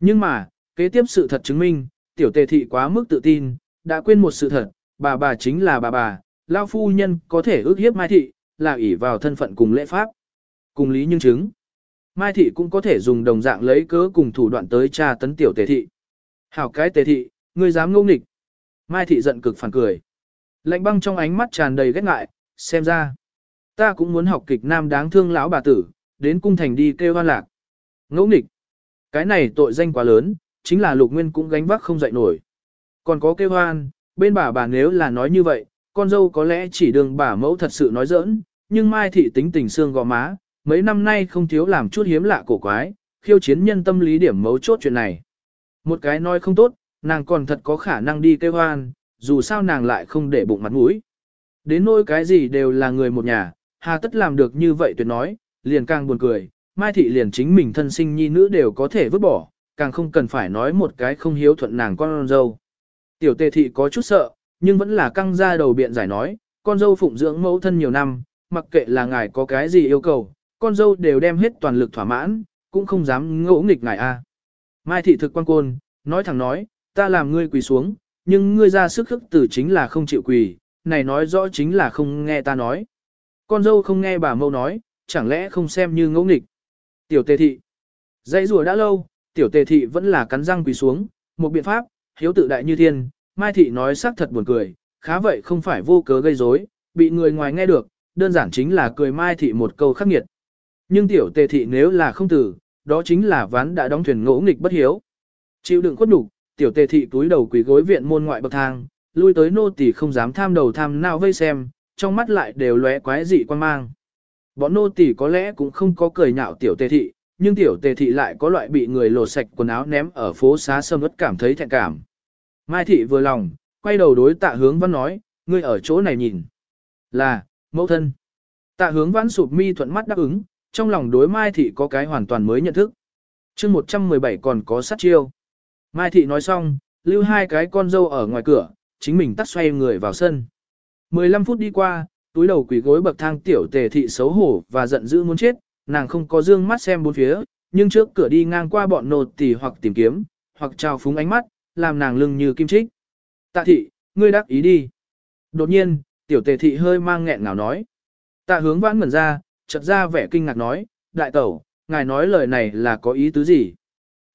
Nhưng mà, kế tiếp sự thật chứng minh, tiểu tề thị quá mức tự tin, đã quên một sự thật, bà bà chính là bà bà, lao phu nhân có thể ước hiếp mai thị, là ỷ vào thân phận cùng lễ pháp. Cùng lý nhưng chứng. Mai thị cũng có thể dùng đồng dạng lấy cớ cùng thủ đoạn tới tra tấn tiểu tề thị. Hảo cái tề thị, ngươi dám ngông nghịch. Mai thị giận cực phản cười. Lạnh băng trong ánh mắt tràn đầy ghét ngại, xem ra. Ta cũng muốn học kịch nam đáng thương lão bà tử, đến cung thành đi kêu hoan lạc. Ngẫu nghịch. Cái này tội danh quá lớn, chính là lục nguyên cũng gánh vác không dậy nổi. Còn có kêu hoan, bên bà bà nếu là nói như vậy, con dâu có lẽ chỉ đường bà mẫu thật sự nói giỡn, nhưng Mai thị tính tình xương gò má, mấy năm nay không thiếu làm chút hiếm lạ cổ quái, khiêu chiến nhân tâm lý điểm mấu chốt chuyện này. Một cái nói không tốt, nàng còn thật có khả năng đi kêu hoan, dù sao nàng lại không để bụng mặt mũi. Đến nỗi cái gì đều là người một nhà, hà tất làm được như vậy tuyệt nói, liền càng buồn cười, Mai Thị liền chính mình thân sinh nhi nữ đều có thể vứt bỏ, càng không cần phải nói một cái không hiếu thuận nàng con dâu. Tiểu tề thị có chút sợ, nhưng vẫn là căng ra đầu biện giải nói, con dâu phụng dưỡng mẫu thân nhiều năm, mặc kệ là ngài có cái gì yêu cầu, con dâu đều đem hết toàn lực thỏa mãn, cũng không dám ngỗ nghịch ngài a. À. Mai thị thực quan côn, nói thẳng nói, ta làm ngươi quỳ xuống, nhưng ngươi ra sức khức tử chính là không chịu quỳ, này nói rõ chính là không nghe ta nói. Con dâu không nghe bà mâu nói, chẳng lẽ không xem như ngỗ nghịch. Tiểu tề thị. Dãy rùa đã lâu, tiểu tề thị vẫn là cắn răng quỳ xuống, một biện pháp, hiếu tự đại như thiên, Mai thị nói xác thật buồn cười, khá vậy không phải vô cớ gây rối, bị người ngoài nghe được, đơn giản chính là cười Mai thị một câu khắc nghiệt. Nhưng tiểu tề thị nếu là không tử, đó chính là ván đã đóng thuyền ngỗ nghịch bất hiếu. Chịu đựng khuất nhục, tiểu tề thị túi đầu quỳ gối viện môn ngoại bậc thang, lui tới nô tỳ không dám tham đầu tham nào vây xem, trong mắt lại đều lóe quái dị quan mang. Bọn nô tỳ có lẽ cũng không có cười nhạo tiểu tề thị, nhưng tiểu tề thị lại có loại bị người lột sạch quần áo ném ở phố xá sâm ớt cảm thấy thẹn cảm. Mai thị vừa lòng, quay đầu đối tạ hướng văn nói, ngươi ở chỗ này nhìn. Là, mẫu thân. Tạ hướng văn sụp mi thuận mắt đáp ứng, trong lòng đối Mai thị có cái hoàn toàn mới nhận thức. chương 117 còn có sát chiêu. Mai thị nói xong, lưu hai cái con dâu ở ngoài cửa, chính mình tắt xoay người vào sân. 15 phút đi qua, túi đầu quỷ gối bậc thang tiểu tề thị xấu hổ và giận dữ muốn chết, nàng không có dương mắt xem bốn phía, nhưng trước cửa đi ngang qua bọn nột tỉ hoặc tìm kiếm, hoặc trao phúng ánh mắt, làm nàng lưng như kim trích. Tạ thị, ngươi đắc ý đi. Đột nhiên, tiểu tề thị hơi mang nghẹn ngào nói. Tạ hướng vãn ngẩn ra, chợt ra vẻ kinh ngạc nói, đại tẩu, ngài nói lời này là có ý tứ gì?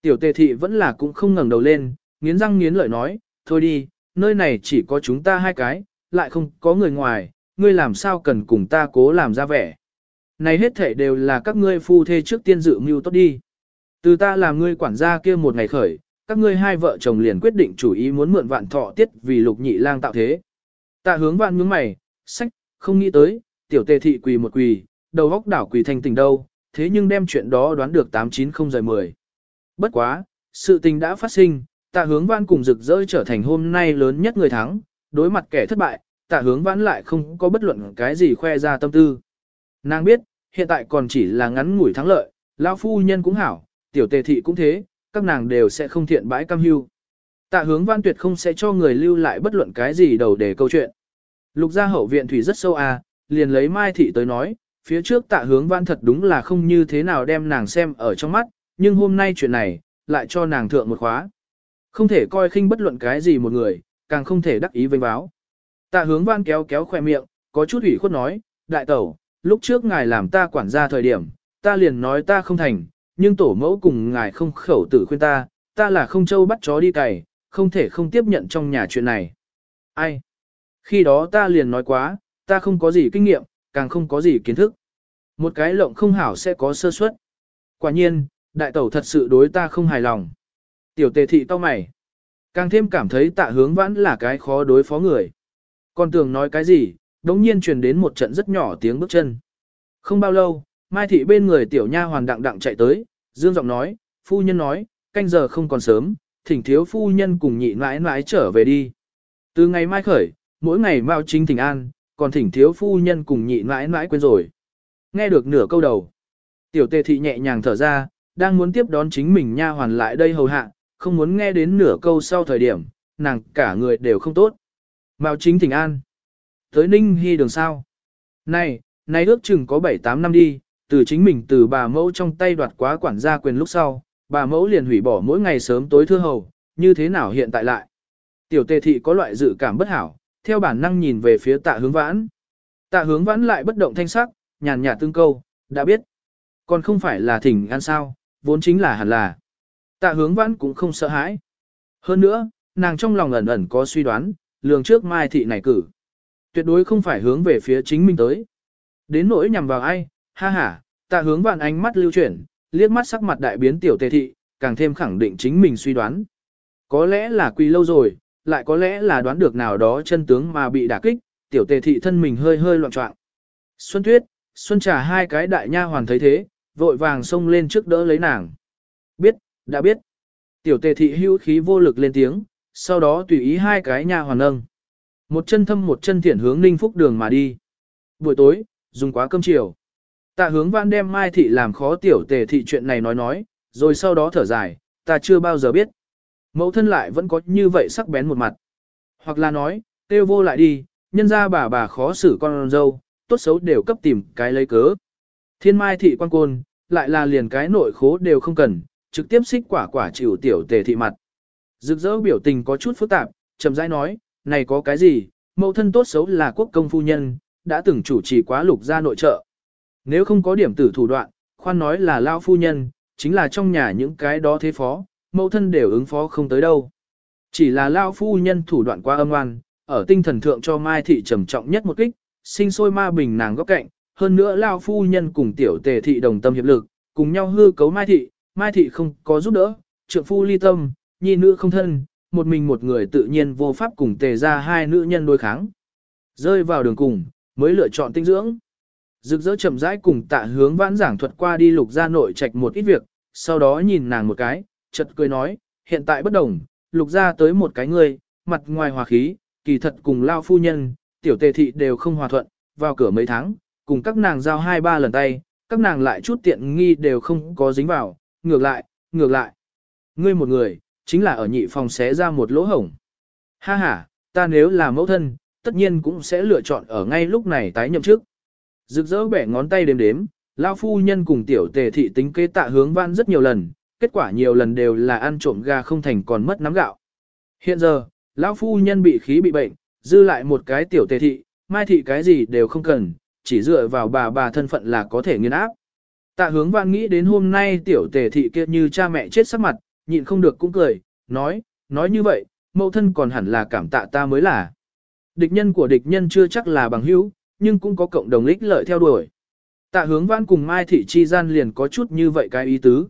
Tiểu tề thị vẫn là cũng không ngẩng đầu lên, nghiến răng nghiến lợi nói, thôi đi, nơi này chỉ có chúng ta hai cái, lại không có người ngoài, ngươi làm sao cần cùng ta cố làm ra vẻ. Này hết thể đều là các ngươi phu thê trước tiên dự mưu tốt đi. Từ ta làm ngươi quản gia kia một ngày khởi, các ngươi hai vợ chồng liền quyết định chủ ý muốn mượn vạn thọ tiết vì lục nhị lang tạo thế. Ta hướng vạn nhướng mày, sách, không nghĩ tới, tiểu tề thị quỳ một quỳ, đầu góc đảo quỳ thành tình đâu, thế nhưng đem chuyện đó đoán được 890 giờ 10. Bất quá, sự tình đã phát sinh, tạ hướng văn cùng rực rỡ trở thành hôm nay lớn nhất người thắng, đối mặt kẻ thất bại, tạ hướng vãn lại không có bất luận cái gì khoe ra tâm tư. Nàng biết, hiện tại còn chỉ là ngắn ngủi thắng lợi, lão phu nhân cũng hảo, tiểu tề thị cũng thế, các nàng đều sẽ không thiện bãi cam hưu. Tạ hướng văn tuyệt không sẽ cho người lưu lại bất luận cái gì đầu để câu chuyện. Lục gia hậu viện thủy rất sâu à, liền lấy mai thị tới nói, phía trước tạ hướng văn thật đúng là không như thế nào đem nàng xem ở trong mắt, nhưng hôm nay chuyện này, lại cho nàng thượng một khóa. Không thể coi khinh bất luận cái gì một người, càng không thể đắc ý vênh báo. Tạ hướng văn kéo kéo khoe miệng, có chút ủy khuất nói, đại tẩu, lúc trước ngài làm ta quản gia thời điểm, ta liền nói ta không thành, nhưng tổ mẫu cùng ngài không khẩu tử khuyên ta, ta là không châu bắt chó đi cày, không thể không tiếp nhận trong nhà chuyện này. Ai? Khi đó ta liền nói quá, ta không có gì kinh nghiệm, càng không có gì kiến thức. Một cái lộng không hảo sẽ có sơ suất. Quả nhiên, đại tẩu thật sự đối ta không hài lòng. Tiểu tề thị to mày. Càng thêm cảm thấy tạ hướng vãn là cái khó đối phó người. Còn tưởng nói cái gì, đống nhiên truyền đến một trận rất nhỏ tiếng bước chân. Không bao lâu, Mai thị bên người tiểu nha hoàn đặng đặng chạy tới, dương giọng nói, phu nhân nói, canh giờ không còn sớm, thỉnh thiếu phu nhân cùng nhị mãi mãi trở về đi. Từ ngày mai khởi, mỗi ngày mao chính thỉnh an, còn thỉnh thiếu phu nhân cùng nhị mãi mãi quên rồi. Nghe được nửa câu đầu. Tiểu tề thị nhẹ nhàng thở ra, đang muốn tiếp đón chính mình nha hoàn lại đây hầu hạ, không muốn nghe đến nửa câu sau thời điểm, nàng cả người đều không tốt. Mao chính thỉnh an. Tới Ninh Hy đường sao. Này, này ước chừng có 7-8 năm đi, từ chính mình từ bà mẫu trong tay đoạt quá quản gia quyền lúc sau, bà mẫu liền hủy bỏ mỗi ngày sớm tối thưa hầu, như thế nào hiện tại lại. Tiểu tề thị có loại dự cảm bất hảo, theo bản năng nhìn về phía tạ hướng vãn. Tạ hướng vãn lại bất động thanh sắc, nhàn nhạt tương câu, đã biết. Còn không phải là thỉnh ăn sao, vốn chính là hẳn là. Tạ hướng vãn cũng không sợ hãi. Hơn nữa, nàng trong lòng ẩn ẩn có suy đoán, lường trước mai thị này cử. Tuyệt đối không phải hướng về phía chính mình tới. Đến nỗi nhằm vào ai, ha ha, tạ hướng vạn ánh mắt lưu chuyển, liếc mắt sắc mặt đại biến tiểu tề thị, càng thêm khẳng định chính mình suy đoán. Có lẽ là quỳ lâu rồi, lại có lẽ là đoán được nào đó chân tướng mà bị đả kích, tiểu tề thị thân mình hơi hơi loạn trọng. Xuân Tuyết, Xuân Trà hai cái đại nha hoàn thấy thế, vội vàng xông lên trước đỡ lấy nàng. Biết, đã biết. Tiểu tề thị hưu khí vô lực lên tiếng, sau đó tùy ý hai cái nha hoàn nâng. Một chân thâm một chân thiện hướng ninh phúc đường mà đi. Buổi tối, dùng quá cơm chiều. Tạ hướng vãn đem Mai Thị làm khó tiểu tề thị chuyện này nói nói, rồi sau đó thở dài, ta chưa bao giờ biết. Mẫu thân lại vẫn có như vậy sắc bén một mặt. Hoặc là nói, tiêu vô lại đi, nhân ra bà bà khó xử con dâu, tốt xấu đều cấp tìm cái lấy cớ. Thiên Mai Thị quan côn, lại là liền cái nội khố đều không cần, trực tiếp xích quả quả chịu tiểu tề thị mặt. Rực rỡ biểu tình có chút phức tạp, chậm rãi nói, này có cái gì, mẫu thân tốt xấu là quốc công phu nhân, đã từng chủ trì quá lục gia nội trợ. Nếu không có điểm tử thủ đoạn, khoan nói là lao phu nhân, chính là trong nhà những cái đó thế phó, mẫu thân đều ứng phó không tới đâu. Chỉ là lao phu nhân thủ đoạn quá âm oan, ở tinh thần thượng cho Mai Thị trầm trọng nhất một kích, sinh sôi ma bình nàng góc cạnh, hơn nữa lao phu nhân cùng tiểu tề thị đồng tâm hiệp lực, cùng nhau hư cấu Mai Thị, Mai Thị không có giúp đỡ, trượng phu ly tâm, nhi nữ không thân, một mình một người tự nhiên vô pháp cùng tề ra hai nữ nhân đối kháng. Rơi vào đường cùng, mới lựa chọn tinh dưỡng. Rực rỡ chậm rãi cùng tạ hướng vãn giảng thuật qua đi lục gia nội trạch một ít việc, sau đó nhìn nàng một cái, chợt cười nói, hiện tại bất đồng, lục gia tới một cái người, mặt ngoài hòa khí, kỳ thật cùng lao phu nhân, tiểu tề thị đều không hòa thuận, vào cửa mấy tháng, cùng các nàng giao hai ba lần tay, các nàng lại chút tiện nghi đều không có dính vào, ngược lại, ngược lại. Ngươi một người, chính là ở nhị phòng xé ra một lỗ hổng. Ha ha, ta nếu là mẫu thân, tất nhiên cũng sẽ lựa chọn ở ngay lúc này tái nhậm chức. Rực rỡ bẻ ngón tay đếm đếm, lao phu nhân cùng tiểu tề thị tính kế tạ hướng văn rất nhiều lần, kết quả nhiều lần đều là ăn trộm gà không thành còn mất nắm gạo. Hiện giờ, lão phu nhân bị khí bị bệnh, dư lại một cái tiểu tề thị, mai thị cái gì đều không cần, chỉ dựa vào bà bà thân phận là có thể nghiên áp. Tạ hướng văn nghĩ đến hôm nay tiểu tề thị kia như cha mẹ chết sắc mặt, nhịn không được cũng cười, nói, nói như vậy, mẫu thân còn hẳn là cảm tạ ta mới là. Địch nhân của địch nhân chưa chắc là bằng hữu, nhưng cũng có cộng đồng ích lợi theo đuổi. Tạ hướng vãn cùng Mai Thị Chi gian liền có chút như vậy cái ý tứ.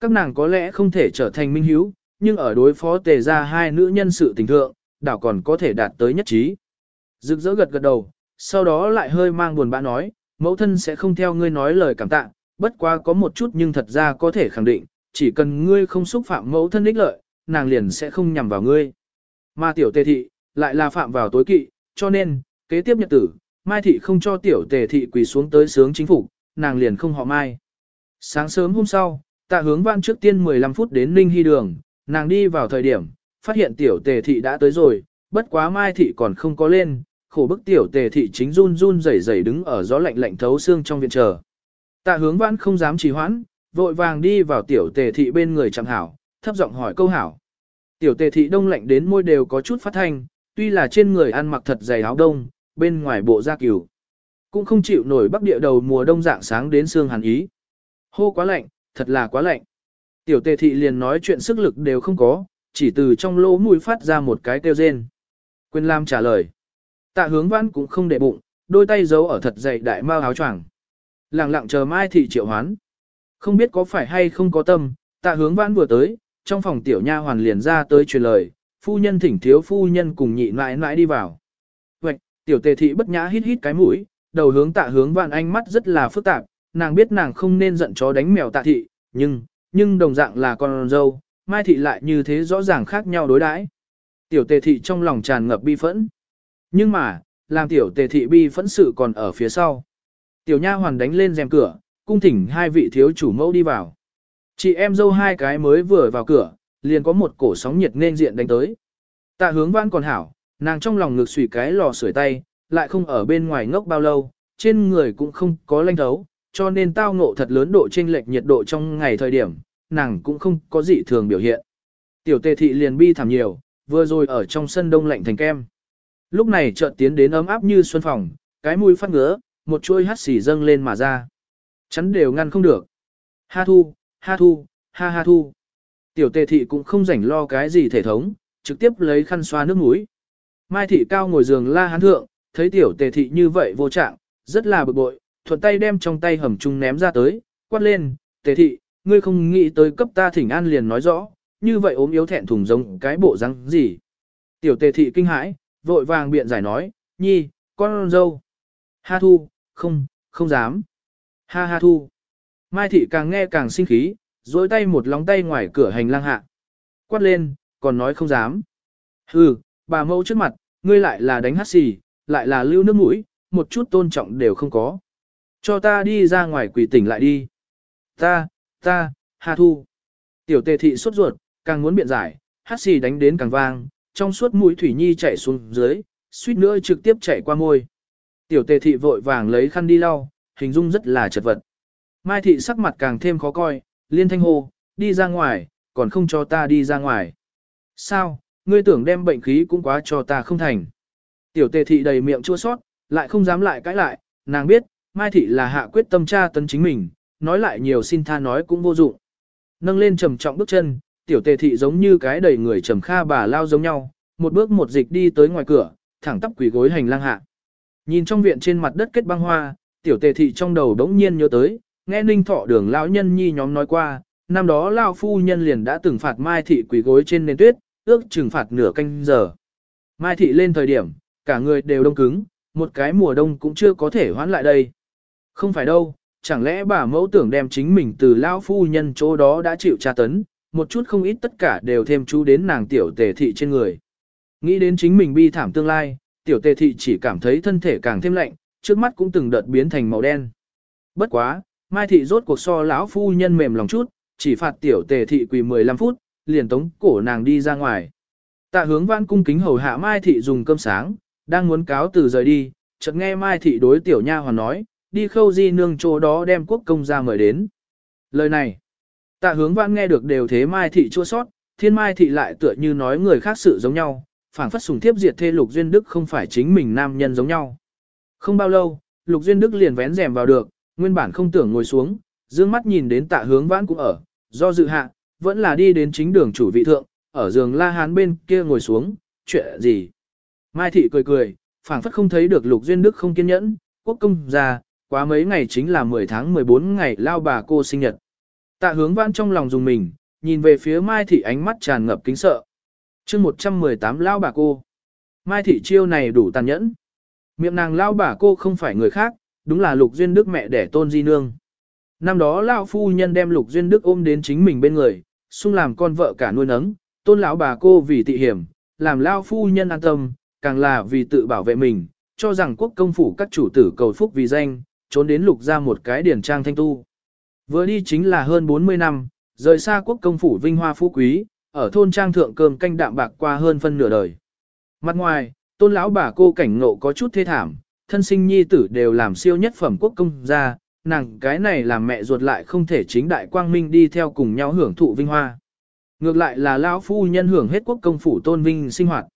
Các nàng có lẽ không thể trở thành minh hiếu, nhưng ở đối phó tề ra hai nữ nhân sự tình thượng, đảo còn có thể đạt tới nhất trí. Rực rỡ gật gật đầu, sau đó lại hơi mang buồn bã nói, mẫu thân sẽ không theo ngươi nói lời cảm tạ, bất quá có một chút nhưng thật ra có thể khẳng định, chỉ cần ngươi không xúc phạm mẫu thân ích lợi, nàng liền sẽ không nhằm vào ngươi. Mà tiểu tề thị, lại là phạm vào tối kỵ, cho nên, Kế tiếp nhật tử, Mai Thị không cho tiểu tề thị quỳ xuống tới sướng chính phủ, nàng liền không họ Mai. Sáng sớm hôm sau, tạ hướng văn trước tiên 15 phút đến Ninh Hy Đường, nàng đi vào thời điểm, phát hiện tiểu tề thị đã tới rồi, bất quá Mai Thị còn không có lên, khổ bức tiểu tề thị chính run run rẩy rẩy đứng ở gió lạnh lạnh thấu xương trong viện chờ. Tạ hướng văn không dám trì hoãn, vội vàng đi vào tiểu tề thị bên người chẳng hảo, thấp giọng hỏi câu hảo. Tiểu tề thị đông lạnh đến môi đều có chút phát thanh, tuy là trên người ăn mặc thật dày áo đông, bên ngoài bộ da cừu. Cũng không chịu nổi bắc địa đầu mùa đông dạng sáng đến xương hàn ý. Hô quá lạnh, thật là quá lạnh. Tiểu tề thị liền nói chuyện sức lực đều không có, chỉ từ trong lỗ mũi phát ra một cái kêu rên. Quyền Lam trả lời. Tạ hướng văn cũng không để bụng, đôi tay giấu ở thật dày đại mao áo choàng. Lặng lặng chờ mai thị triệu hoán. Không biết có phải hay không có tâm, tạ hướng văn vừa tới, trong phòng tiểu nha hoàn liền ra tới truyền lời, phu nhân thỉnh thiếu phu nhân cùng nhị mãi mãi đi vào. Vậy, tiểu tề thị bất nhã hít hít cái mũi, đầu hướng tạ hướng văn ánh mắt rất là phức tạp, nàng biết nàng không nên giận chó đánh mèo tạ thị, nhưng, nhưng đồng dạng là con dâu, mai thị lại như thế rõ ràng khác nhau đối đãi. Tiểu tề thị trong lòng tràn ngập bi phẫn. Nhưng mà, làm tiểu tề thị bi phẫn sự còn ở phía sau. Tiểu nha hoàn đánh lên rèm cửa, cung thỉnh hai vị thiếu chủ mẫu đi vào. Chị em dâu hai cái mới vừa vào cửa, liền có một cổ sóng nhiệt nên diện đánh tới. Tạ hướng văn còn hảo, nàng trong lòng ngực xùy cái lò sưởi tay, lại không ở bên ngoài ngốc bao lâu, trên người cũng không có lanh thấu, cho nên tao ngộ thật lớn độ chênh lệch nhiệt độ trong ngày thời điểm, nàng cũng không có gì thường biểu hiện. Tiểu tề thị liền bi thảm nhiều, vừa rồi ở trong sân đông lạnh thành kem. Lúc này chợt tiến đến ấm áp như xuân phòng, cái mũi phát ngứa, một chuôi hắt xỉ dâng lên mà ra. Chắn đều ngăn không được. Ha thu, ha thu, ha ha thu. Tiểu tề thị cũng không rảnh lo cái gì thể thống, trực tiếp lấy khăn xoa nước mũi. Mai thị cao ngồi giường la hán thượng, thấy tiểu tề thị như vậy vô trạng, rất là bực bội, thuận tay đem trong tay hầm chung ném ra tới, quát lên, tề thị, ngươi không nghĩ tới cấp ta thỉnh an liền nói rõ, như vậy ốm yếu thẹn thùng giống cái bộ răng gì. Tiểu tề thị kinh hãi, vội vàng biện giải nói, nhi, con dâu. Ha thu, không, không dám. Ha ha thu. Mai thị càng nghe càng sinh khí, dối tay một lóng tay ngoài cửa hành lang hạ. Quát lên, còn nói không dám. Hừ, bà mẫu trước mặt, ngươi lại là đánh hát xì, lại là lưu nước mũi, một chút tôn trọng đều không có. Cho ta đi ra ngoài quỷ tỉnh lại đi. Ta, ta, hà thu. Tiểu tề thị sốt ruột, càng muốn biện giải, hát xì đánh đến càng vang, trong suốt mũi thủy nhi chạy xuống dưới, suýt nữa trực tiếp chạy qua môi. Tiểu tề thị vội vàng lấy khăn đi lau, hình dung rất là chật vật. Mai thị sắc mặt càng thêm khó coi, liên thanh hô, đi ra ngoài, còn không cho ta đi ra ngoài. Sao, ngươi tưởng đem bệnh khí cũng quá cho ta không thành. Tiểu tề thị đầy miệng chua sót, lại không dám lại cãi lại, nàng biết, Mai thị là hạ quyết tâm tra tấn chính mình, nói lại nhiều xin tha nói cũng vô dụng. Nâng lên trầm trọng bước chân, tiểu tề thị giống như cái đầy người trầm kha bà lao giống nhau, một bước một dịch đi tới ngoài cửa, thẳng tắp quỳ gối hành lang hạ. Nhìn trong viện trên mặt đất kết băng hoa, tiểu tề thị trong đầu đống nhiên nhớ tới, nghe ninh thọ đường lão nhân nhi nhóm nói qua, năm đó lão phu nhân liền đã từng phạt mai thị quỳ gối trên nền tuyết, ước trừng phạt nửa canh giờ. Mai thị lên thời điểm, cả người đều đông cứng, một cái mùa đông cũng chưa có thể hoãn lại đây. Không phải đâu, chẳng lẽ bà mẫu tưởng đem chính mình từ lão phu nhân chỗ đó đã chịu tra tấn, một chút không ít tất cả đều thêm chú đến nàng tiểu tề thị trên người. Nghĩ đến chính mình bi thảm tương lai, tiểu tề thị chỉ cảm thấy thân thể càng thêm lạnh, trước mắt cũng từng đợt biến thành màu đen. Bất quá, Mai thị rốt cuộc so lão phu nhân mềm lòng chút, chỉ phạt tiểu tề thị quỳ 15 phút, liền tống cổ nàng đi ra ngoài. Tạ hướng văn cung kính hầu hạ Mai thị dùng cơm sáng, đang muốn cáo từ rời đi, chợt nghe Mai thị đối tiểu nha hoàn nói, đi khâu di nương chỗ đó đem quốc công ra mời đến. Lời này, tạ hướng vãn nghe được đều thế Mai thị chua sót, thiên Mai thị lại tựa như nói người khác sự giống nhau, phảng phất sùng thiếp diệt thê Lục Duyên Đức không phải chính mình nam nhân giống nhau. Không bao lâu, Lục Duyên Đức liền vén rèm vào được, nguyên bản không tưởng ngồi xuống, dương mắt nhìn đến tạ hướng vãn cũng ở, do dự hạ, vẫn là đi đến chính đường chủ vị thượng, ở giường la hán bên kia ngồi xuống, chuyện gì. Mai thị cười cười, phảng phất không thấy được Lục Duyên Đức không kiên nhẫn, quốc công ra, quá mấy ngày chính là 10 tháng 14 ngày lao bà cô sinh nhật. Tạ hướng vãn trong lòng dùng mình, nhìn về phía Mai thị ánh mắt tràn ngập kính sợ. chương 118 lao bà cô. Mai thị chiêu này đủ tàn nhẫn. Miệng nàng lao bà cô không phải người khác, đúng là Lục Duyên Đức mẹ đẻ tôn di nương. Năm đó lão phu nhân đem Lục Duyên Đức ôm đến chính mình bên người, xung làm con vợ cả nuôi nấng, tôn lão bà cô vì tị hiểm, làm lão phu nhân an tâm, càng là vì tự bảo vệ mình, cho rằng quốc công phủ các chủ tử cầu phúc vì danh, trốn đến lục ra một cái điển trang thanh tu. Vừa đi chính là hơn 40 năm, rời xa quốc công phủ vinh hoa phú quý, ở thôn trang thượng cơm canh đạm bạc qua hơn phân nửa đời. Mặt ngoài, tôn lão bà cô cảnh ngộ có chút thê thảm, thân sinh nhi tử đều làm siêu nhất phẩm quốc công gia, nàng cái này làm mẹ ruột lại không thể chính đại quang minh đi theo cùng nhau hưởng thụ vinh hoa. Ngược lại là lão phu nhân hưởng hết quốc công phủ tôn vinh sinh hoạt.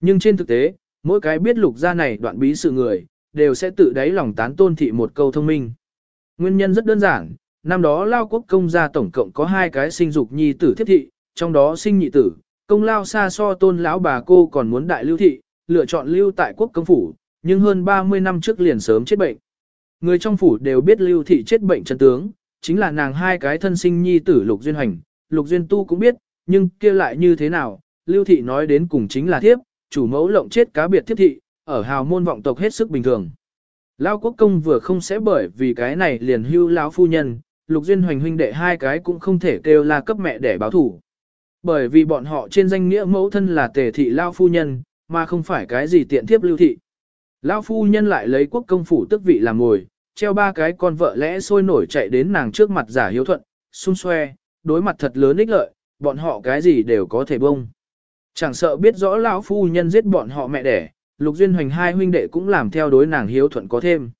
Nhưng trên thực tế, mỗi cái biết lục gia này đoạn bí sự người, đều sẽ tự đáy lòng tán tôn thị một câu thông minh. Nguyên nhân rất đơn giản, năm đó lao quốc công gia tổng cộng có hai cái sinh dục nhi tử thiết thị, trong đó sinh nhị tử, công lao xa so tôn lão bà cô còn muốn đại lưu thị, lựa chọn lưu tại quốc công phủ, nhưng hơn 30 năm trước liền sớm chết bệnh. Người trong phủ đều biết lưu thị chết bệnh chân tướng, chính là nàng hai cái thân sinh nhi tử lục duyên hành, lục duyên tu cũng biết, nhưng kia lại như thế nào, lưu thị nói đến cùng chính là thiếp, chủ mẫu lộng chết cá biệt thiếp thị, ở hào môn vọng tộc hết sức bình thường. Lao quốc công vừa không sẽ bởi vì cái này liền hưu lão phu nhân, lục duyên hoành huynh đệ hai cái cũng không thể kêu là cấp mẹ để báo thủ. Bởi vì bọn họ trên danh nghĩa mẫu thân là tề thị lao phu nhân, mà không phải cái gì tiện thiếp lưu thị. Lao phu nhân lại lấy quốc công phủ tức vị làm ngồi, treo ba cái con vợ lẽ sôi nổi chạy đến nàng trước mặt giả hiếu thuận, xung xoe, đối mặt thật lớn ích lợi, bọn họ cái gì đều có thể bông. Chẳng sợ biết rõ lão phu nhân giết bọn họ mẹ đẻ, Lục Duyên Hoành hai huynh đệ cũng làm theo đối nàng hiếu thuận có thêm.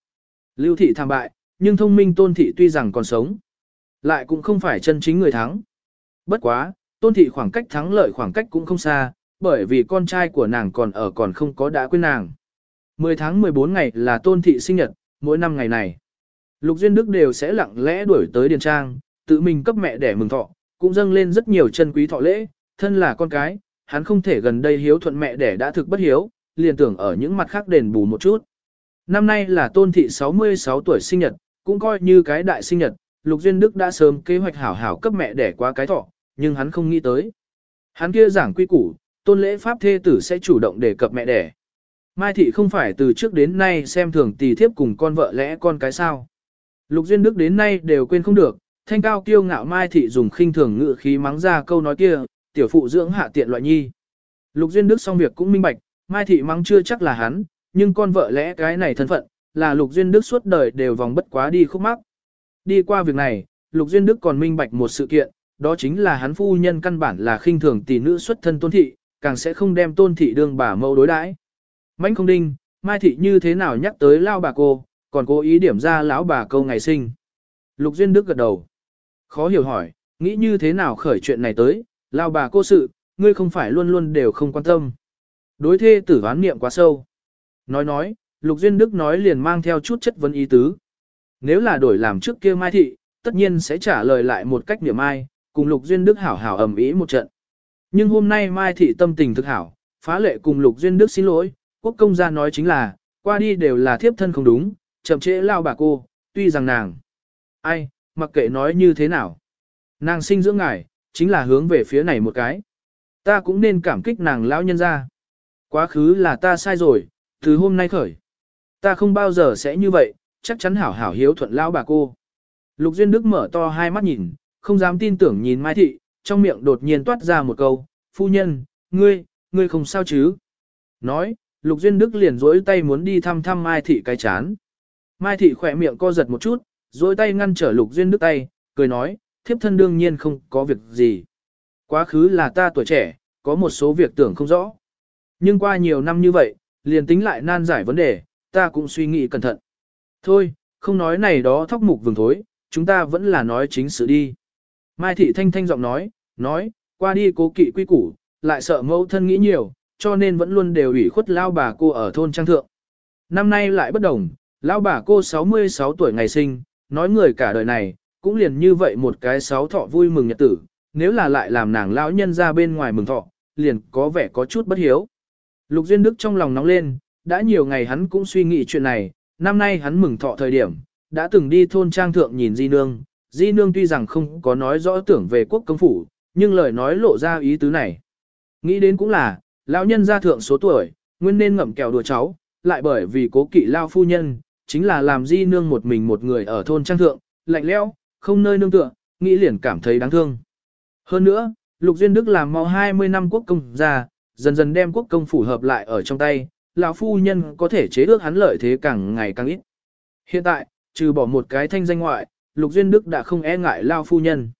Lưu thị tham bại, nhưng thông minh tôn thị tuy rằng còn sống, lại cũng không phải chân chính người thắng. Bất quá, tôn thị khoảng cách thắng lợi khoảng cách cũng không xa, bởi vì con trai của nàng còn ở còn không có đã quên nàng. 10 tháng 14 ngày là tôn thị sinh nhật, mỗi năm ngày này. Lục Duyên Đức đều sẽ lặng lẽ đuổi tới Điền Trang, tự mình cấp mẹ để mừng thọ, cũng dâng lên rất nhiều chân quý thọ lễ, thân là con cái, hắn không thể gần đây hiếu thuận mẹ để đã thực bất hiếu, liền tưởng ở những mặt khác đền bù một chút. Năm nay là tôn thị 66 tuổi sinh nhật, cũng coi như cái đại sinh nhật, Lục Duyên Đức đã sớm kế hoạch hảo hảo cấp mẹ để qua cái thọ, nhưng hắn không nghĩ tới. Hắn kia giảng quy củ, tôn lễ pháp thê tử sẽ chủ động đề cập mẹ đẻ. Mai thị không phải từ trước đến nay xem thường tỷ thiếp cùng con vợ lẽ con cái sao. Lục Duyên Đức đến nay đều quên không được, thanh cao kiêu ngạo Mai thị dùng khinh thường ngự khí mắng ra câu nói kia, tiểu phụ dưỡng hạ tiện loại nhi. Lục Duyên Đức xong việc cũng minh bạch, Mai thị mắng chưa chắc là hắn, nhưng con vợ lẽ cái này thân phận, là Lục Duyên Đức suốt đời đều vòng bất quá đi khúc mắc. Đi qua việc này, Lục Duyên Đức còn minh bạch một sự kiện, đó chính là hắn phu nhân căn bản là khinh thường tỷ nữ xuất thân tôn thị, càng sẽ không đem tôn thị đương bà mẫu đối đãi. Mãnh không đinh, Mai thị như thế nào nhắc tới lao bà cô, còn cố ý điểm ra lão bà câu ngày sinh. Lục Duyên Đức gật đầu. Khó hiểu hỏi, nghĩ như thế nào khởi chuyện này tới, lao bà cô sự, ngươi không phải luôn luôn đều không quan tâm. Đối thê tử ván niệm quá sâu. Nói nói, Lục Duyên Đức nói liền mang theo chút chất vấn ý tứ. Nếu là đổi làm trước kia Mai Thị, tất nhiên sẽ trả lời lại một cách niệm ai, cùng Lục Duyên Đức hảo hảo ầm ĩ một trận. Nhưng hôm nay Mai Thị tâm tình thực hảo, phá lệ cùng Lục Duyên Đức xin lỗi, quốc công gia nói chính là, qua đi đều là thiếp thân không đúng, chậm trễ lao bà cô, tuy rằng nàng. Ai, mặc kệ nói như thế nào. Nàng sinh dưỡng ngài, chính là hướng về phía này một cái. Ta cũng nên cảm kích nàng lão nhân ra. Quá khứ là ta sai rồi, từ hôm nay khởi. Ta không bao giờ sẽ như vậy, chắc chắn hảo hảo hiếu thuận lão bà cô. Lục Duyên Đức mở to hai mắt nhìn, không dám tin tưởng nhìn Mai Thị, trong miệng đột nhiên toát ra một câu, phu nhân, ngươi, ngươi không sao chứ. Nói, Lục Duyên Đức liền dối tay muốn đi thăm thăm Mai Thị cái chán. Mai Thị khỏe miệng co giật một chút, dối tay ngăn trở Lục Duyên Đức tay, cười nói, thiếp thân đương nhiên không có việc gì. Quá khứ là ta tuổi trẻ, có một số việc tưởng không rõ. Nhưng qua nhiều năm như vậy, liền tính lại nan giải vấn đề, ta cũng suy nghĩ cẩn thận. Thôi, không nói này đó thóc mục vừng thối, chúng ta vẫn là nói chính sự đi. Mai thị thanh thanh giọng nói, nói, qua đi cố kỵ quy củ, lại sợ mẫu thân nghĩ nhiều, cho nên vẫn luôn đều ủy khuất lao bà cô ở thôn trang thượng. Năm nay lại bất đồng, lao bà cô 66 tuổi ngày sinh, nói người cả đời này, cũng liền như vậy một cái sáu thọ vui mừng nhật tử, nếu là lại làm nàng lão nhân ra bên ngoài mừng thọ, liền có vẻ có chút bất hiếu. Lục Duyên Đức trong lòng nóng lên, đã nhiều ngày hắn cũng suy nghĩ chuyện này, năm nay hắn mừng thọ thời điểm, đã từng đi thôn trang thượng nhìn Di Nương, Di Nương tuy rằng không có nói rõ tưởng về quốc công phủ, nhưng lời nói lộ ra ý tứ này. Nghĩ đến cũng là, lão nhân gia thượng số tuổi, nguyên nên ngậm kẹo đùa cháu, lại bởi vì cố kỵ lao phu nhân, chính là làm Di Nương một mình một người ở thôn trang thượng, lạnh lẽo, không nơi nương tựa, nghĩ liền cảm thấy đáng thương. Hơn nữa, Lục Duyên Đức làm mau 20 năm quốc công gia, dần dần đem quốc công phủ hợp lại ở trong tay, lão phu nhân có thể chế ước hắn lợi thế càng ngày càng ít. Hiện tại, trừ bỏ một cái thanh danh ngoại, Lục Duyên Đức đã không e ngại lão phu nhân.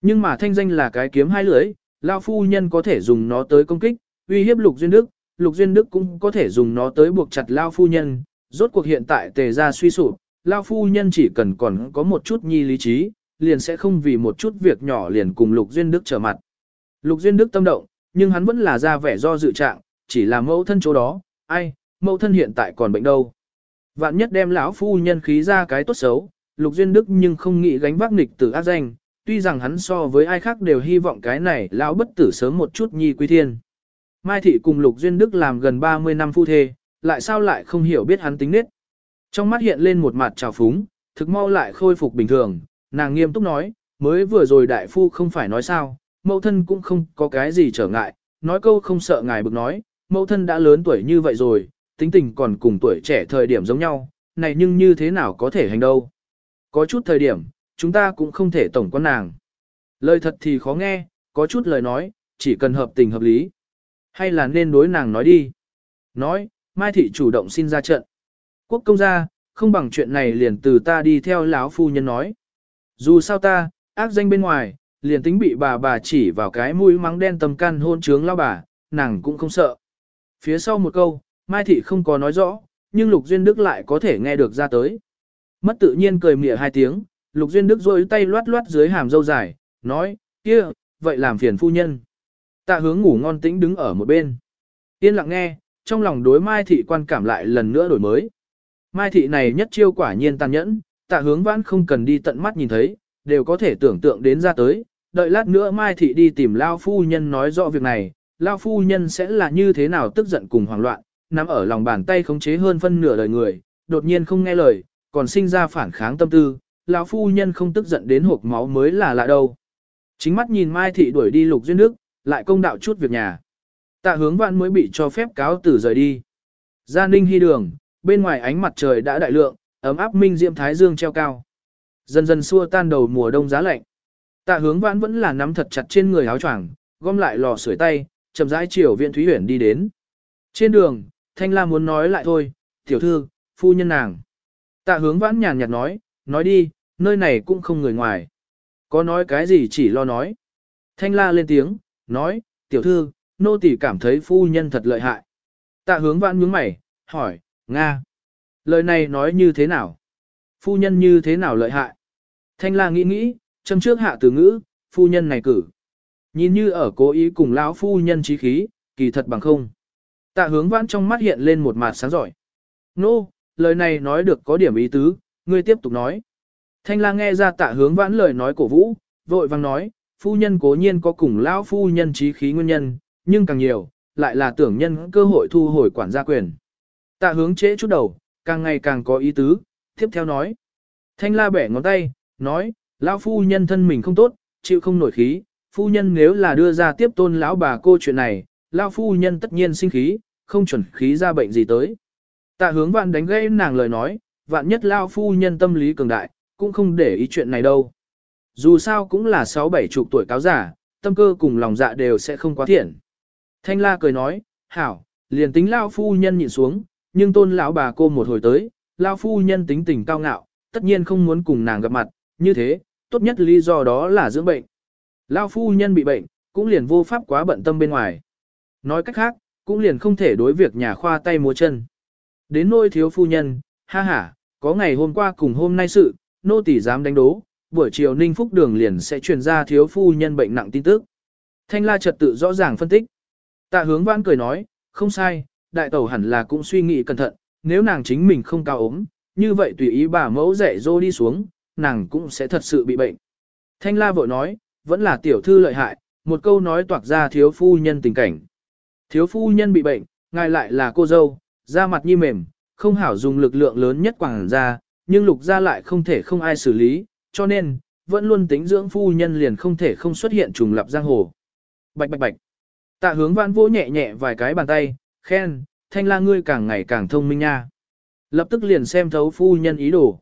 Nhưng mà thanh danh là cái kiếm hai lưỡi, lão phu nhân có thể dùng nó tới công kích, uy hiếp Lục Duyên Đức, Lục Duyên Đức cũng có thể dùng nó tới buộc chặt lão phu nhân. Rốt cuộc hiện tại tề ra suy sụp, lão phu nhân chỉ cần còn có một chút nhi lý trí, liền sẽ không vì một chút việc nhỏ liền cùng Lục Duyên Đức trở mặt. Lục Duyên Đức tâm động, nhưng hắn vẫn là ra vẻ do dự trạng, chỉ là mẫu thân chỗ đó, ai, mẫu thân hiện tại còn bệnh đâu. Vạn nhất đem lão phu nhân khí ra cái tốt xấu, Lục Duyên Đức nhưng không nghĩ gánh vác nghịch tử ác danh, tuy rằng hắn so với ai khác đều hy vọng cái này lão bất tử sớm một chút nhi quy thiên. Mai Thị cùng Lục Duyên Đức làm gần 30 năm phu thê, lại sao lại không hiểu biết hắn tính nết. Trong mắt hiện lên một mặt trào phúng, thực mau lại khôi phục bình thường, nàng nghiêm túc nói, mới vừa rồi đại phu không phải nói sao, mẫu thân cũng không có cái gì trở ngại, nói câu không sợ ngài bực nói, mẫu thân đã lớn tuổi như vậy rồi, tính tình còn cùng tuổi trẻ thời điểm giống nhau, này nhưng như thế nào có thể hành đâu. Có chút thời điểm, chúng ta cũng không thể tổng quan nàng. Lời thật thì khó nghe, có chút lời nói, chỉ cần hợp tình hợp lý. Hay là nên đối nàng nói đi. Nói, Mai Thị chủ động xin ra trận. Quốc công gia, không bằng chuyện này liền từ ta đi theo lão phu nhân nói. Dù sao ta, ác danh bên ngoài, liền tính bị bà bà chỉ vào cái mũi mắng đen tầm căn hôn trướng lao bà, nàng cũng không sợ. Phía sau một câu, Mai Thị không có nói rõ, nhưng Lục Duyên Đức lại có thể nghe được ra tới. Mất tự nhiên cười mỉa hai tiếng, Lục Duyên Đức rôi tay loát loát dưới hàm dâu dài, nói, kia, vậy làm phiền phu nhân. Tạ hướng ngủ ngon tĩnh đứng ở một bên. Yên lặng nghe, trong lòng đối Mai Thị quan cảm lại lần nữa đổi mới. Mai Thị này nhất chiêu quả nhiên tàn nhẫn, tạ hướng vãn không cần đi tận mắt nhìn thấy, đều có thể tưởng tượng đến ra tới. Đợi lát nữa Mai Thị đi tìm Lao Phu Nhân nói rõ việc này, Lao Phu Nhân sẽ là như thế nào tức giận cùng hoảng loạn, nắm ở lòng bàn tay khống chế hơn phân nửa đời người, đột nhiên không nghe lời, còn sinh ra phản kháng tâm tư, lão phu nhân không tức giận đến hộp máu mới là lạ đâu. Chính mắt nhìn Mai thị đuổi đi Lục Duyên Đức, lại công đạo chút việc nhà. Tạ hướng vạn mới bị cho phép cáo tử rời đi. Gia ninh hy đường, bên ngoài ánh mặt trời đã đại lượng, ấm áp minh diệm thái dương treo cao. Dần dần xua tan đầu mùa đông giá lạnh. Tạ hướng vãn vẫn là nắm thật chặt trên người áo choàng, gom lại lò sưởi tay, chậm rãi chiều viện Thúy Huyền đi đến. Trên đường, Thanh La muốn nói lại thôi, tiểu thư, phu nhân nàng. Tạ hướng vãn nhàn nhạt nói, nói đi, nơi này cũng không người ngoài. Có nói cái gì chỉ lo nói. Thanh La lên tiếng, nói, tiểu thư, nô tỳ cảm thấy phu nhân thật lợi hại. Tạ hướng vãn nhướng mày, hỏi, Nga. Lời này nói như thế nào? Phu nhân như thế nào lợi hại? Thanh La nghĩ nghĩ, châm trước hạ từ ngữ, phu nhân này cử. Nhìn như ở cố ý cùng lão phu nhân trí khí, kỳ thật bằng không. Tạ hướng vãn trong mắt hiện lên một mặt sáng giỏi. Nô, no, lời này nói được có điểm ý tứ, ngươi tiếp tục nói. Thanh la nghe ra tạ hướng vãn lời nói cổ vũ, vội vang nói, phu nhân cố nhiên có cùng lão phu nhân trí khí nguyên nhân, nhưng càng nhiều, lại là tưởng nhân cơ hội thu hồi quản gia quyền. Tạ hướng trễ chút đầu, càng ngày càng có ý tứ, tiếp theo nói. Thanh la bẻ ngón tay, nói, lão phu nhân thân mình không tốt, chịu không nổi khí, phu nhân nếu là đưa ra tiếp tôn lão bà cô chuyện này, lão phu nhân tất nhiên sinh khí, không chuẩn khí ra bệnh gì tới. Tạ hướng vạn đánh gây nàng lời nói, vạn nhất lão phu nhân tâm lý cường đại, cũng không để ý chuyện này đâu. Dù sao cũng là sáu bảy chục tuổi cáo giả, tâm cơ cùng lòng dạ đều sẽ không quá thiện. Thanh la cười nói, hảo, liền tính lão phu nhân nhịn xuống, nhưng tôn lão bà cô một hồi tới, lão phu nhân tính tình cao ngạo, tất nhiên không muốn cùng nàng gặp mặt, như thế, tốt nhất lý do đó là dưỡng bệnh. Lao phu nhân bị bệnh, cũng liền vô pháp quá bận tâm bên ngoài. Nói cách khác, cũng liền không thể đối việc nhà khoa tay múa chân. Đến nôi thiếu phu nhân, ha ha, có ngày hôm qua cùng hôm nay sự, nô tỳ dám đánh đố, buổi chiều Ninh Phúc Đường liền sẽ truyền ra thiếu phu nhân bệnh nặng tin tức. Thanh la trật tự rõ ràng phân tích. Tạ hướng vãn cười nói, không sai, đại tẩu hẳn là cũng suy nghĩ cẩn thận, nếu nàng chính mình không cao ốm, như vậy tùy ý bà mẫu dạy dô đi xuống, nàng cũng sẽ thật sự bị bệnh. Thanh la vội nói, vẫn là tiểu thư lợi hại, một câu nói toạc ra thiếu phu nhân tình cảnh. Thiếu phu nhân bị bệnh, ngài lại là cô dâu, da mặt nhi mềm, không hảo dùng lực lượng lớn nhất quảng ra, nhưng lục ra lại không thể không ai xử lý, cho nên, vẫn luôn tính dưỡng phu nhân liền không thể không xuất hiện trùng lập giang hồ. Bạch bạch bạch. Tạ hướng vãn vỗ nhẹ nhẹ vài cái bàn tay, khen, thanh la ngươi càng ngày càng thông minh nha. Lập tức liền xem thấu phu nhân ý đồ.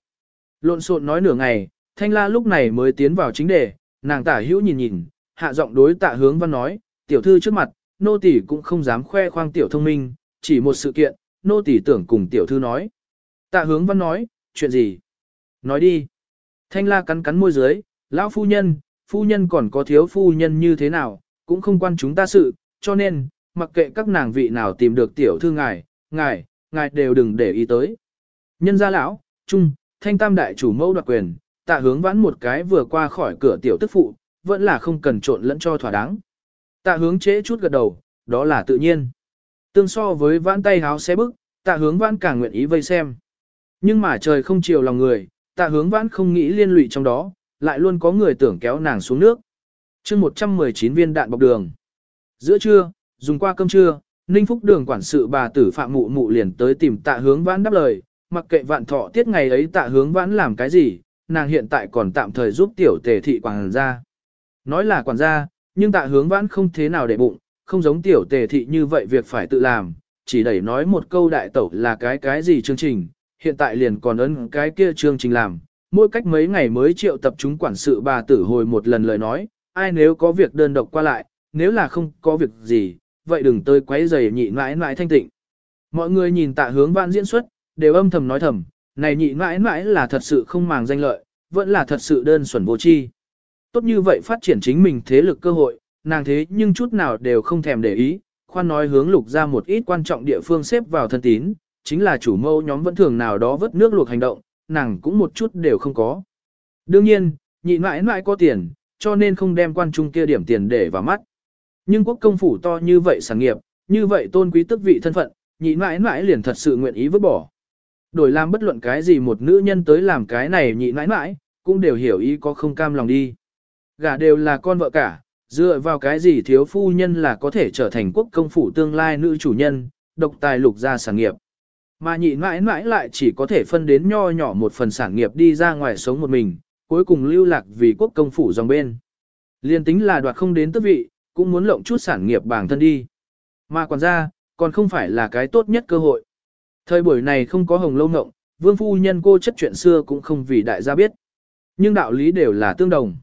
Lộn xộn nói nửa ngày, thanh la lúc này mới tiến vào chính đề, nàng tả hữu nhìn nhìn, hạ giọng đối tạ hướng văn nói, tiểu thư trước mặt, nô tỷ cũng không dám khoe khoang tiểu thông minh, chỉ một sự kiện, nô tỷ tưởng cùng tiểu thư nói. Tạ hướng văn nói, chuyện gì? Nói đi. Thanh la cắn cắn môi dưới, lão phu nhân, phu nhân còn có thiếu phu nhân như thế nào, cũng không quan chúng ta sự, cho nên, mặc kệ các nàng vị nào tìm được tiểu thư ngài, ngài, ngài đều đừng để ý tới. Nhân gia lão, chung thanh tam đại chủ mẫu đoạt quyền, tạ hướng vãn một cái vừa qua khỏi cửa tiểu tức phụ, vẫn là không cần trộn lẫn cho thỏa đáng. Tạ hướng chế chút gật đầu, đó là tự nhiên. Tương so với vãn tay háo xé bức, tạ hướng vãn càng nguyện ý vây xem. Nhưng mà trời không chiều lòng người, tạ hướng vãn không nghĩ liên lụy trong đó, lại luôn có người tưởng kéo nàng xuống nước. chương 119 viên đạn bọc đường. Giữa trưa, dùng qua cơm trưa, Ninh Phúc Đường quản sự bà tử Phạm Mụ Mụ liền tới tìm tạ hướng vãn đáp lời, mặc kệ vạn thọ tiết ngày ấy tạ hướng vãn làm cái gì, nàng hiện tại còn tạm thời giúp tiểu tề thị quản gia. Nói là quản gia, nhưng tạ hướng vãn không thế nào để bụng, không giống tiểu tề thị như vậy việc phải tự làm, chỉ đẩy nói một câu đại tẩu là cái cái gì chương trình, hiện tại liền còn ấn cái kia chương trình làm. Mỗi cách mấy ngày mới triệu tập chúng quản sự bà tử hồi một lần lời nói, ai nếu có việc đơn độc qua lại, nếu là không có việc gì, vậy đừng tới quấy rầy nhị mãi mãi thanh tịnh. Mọi người nhìn tạ hướng vãn diễn xuất, đều âm thầm nói thầm, này nhị mãi mãi là thật sự không màng danh lợi, vẫn là thật sự đơn xuẩn vô tri. Tốt như vậy phát triển chính mình thế lực cơ hội, nàng thế nhưng chút nào đều không thèm để ý, khoan nói hướng lục ra một ít quan trọng địa phương xếp vào thân tín, chính là chủ mâu nhóm vẫn thường nào đó vớt nước luộc hành động, nàng cũng một chút đều không có. Đương nhiên, nhị mãi mãi có tiền, cho nên không đem quan trung kia điểm tiền để vào mắt. Nhưng quốc công phủ to như vậy sản nghiệp, như vậy tôn quý tức vị thân phận, nhị mãi mãi liền thật sự nguyện ý vứt bỏ. Đổi làm bất luận cái gì một nữ nhân tới làm cái này nhị mãi mãi, cũng đều hiểu ý có không cam lòng đi. Gả đều là con vợ cả, dựa vào cái gì thiếu phu nhân là có thể trở thành quốc công phủ tương lai nữ chủ nhân, độc tài lục gia sản nghiệp. Mà nhị mãi mãi lại chỉ có thể phân đến nho nhỏ một phần sản nghiệp đi ra ngoài sống một mình, cuối cùng lưu lạc vì quốc công phủ dòng bên. Liên tính là đoạt không đến tước vị, cũng muốn lộng chút sản nghiệp bản thân đi. Mà còn ra, còn không phải là cái tốt nhất cơ hội. Thời buổi này không có hồng lâu ngộng, vương phu nhân cô chất chuyện xưa cũng không vì đại gia biết. Nhưng đạo lý đều là tương đồng.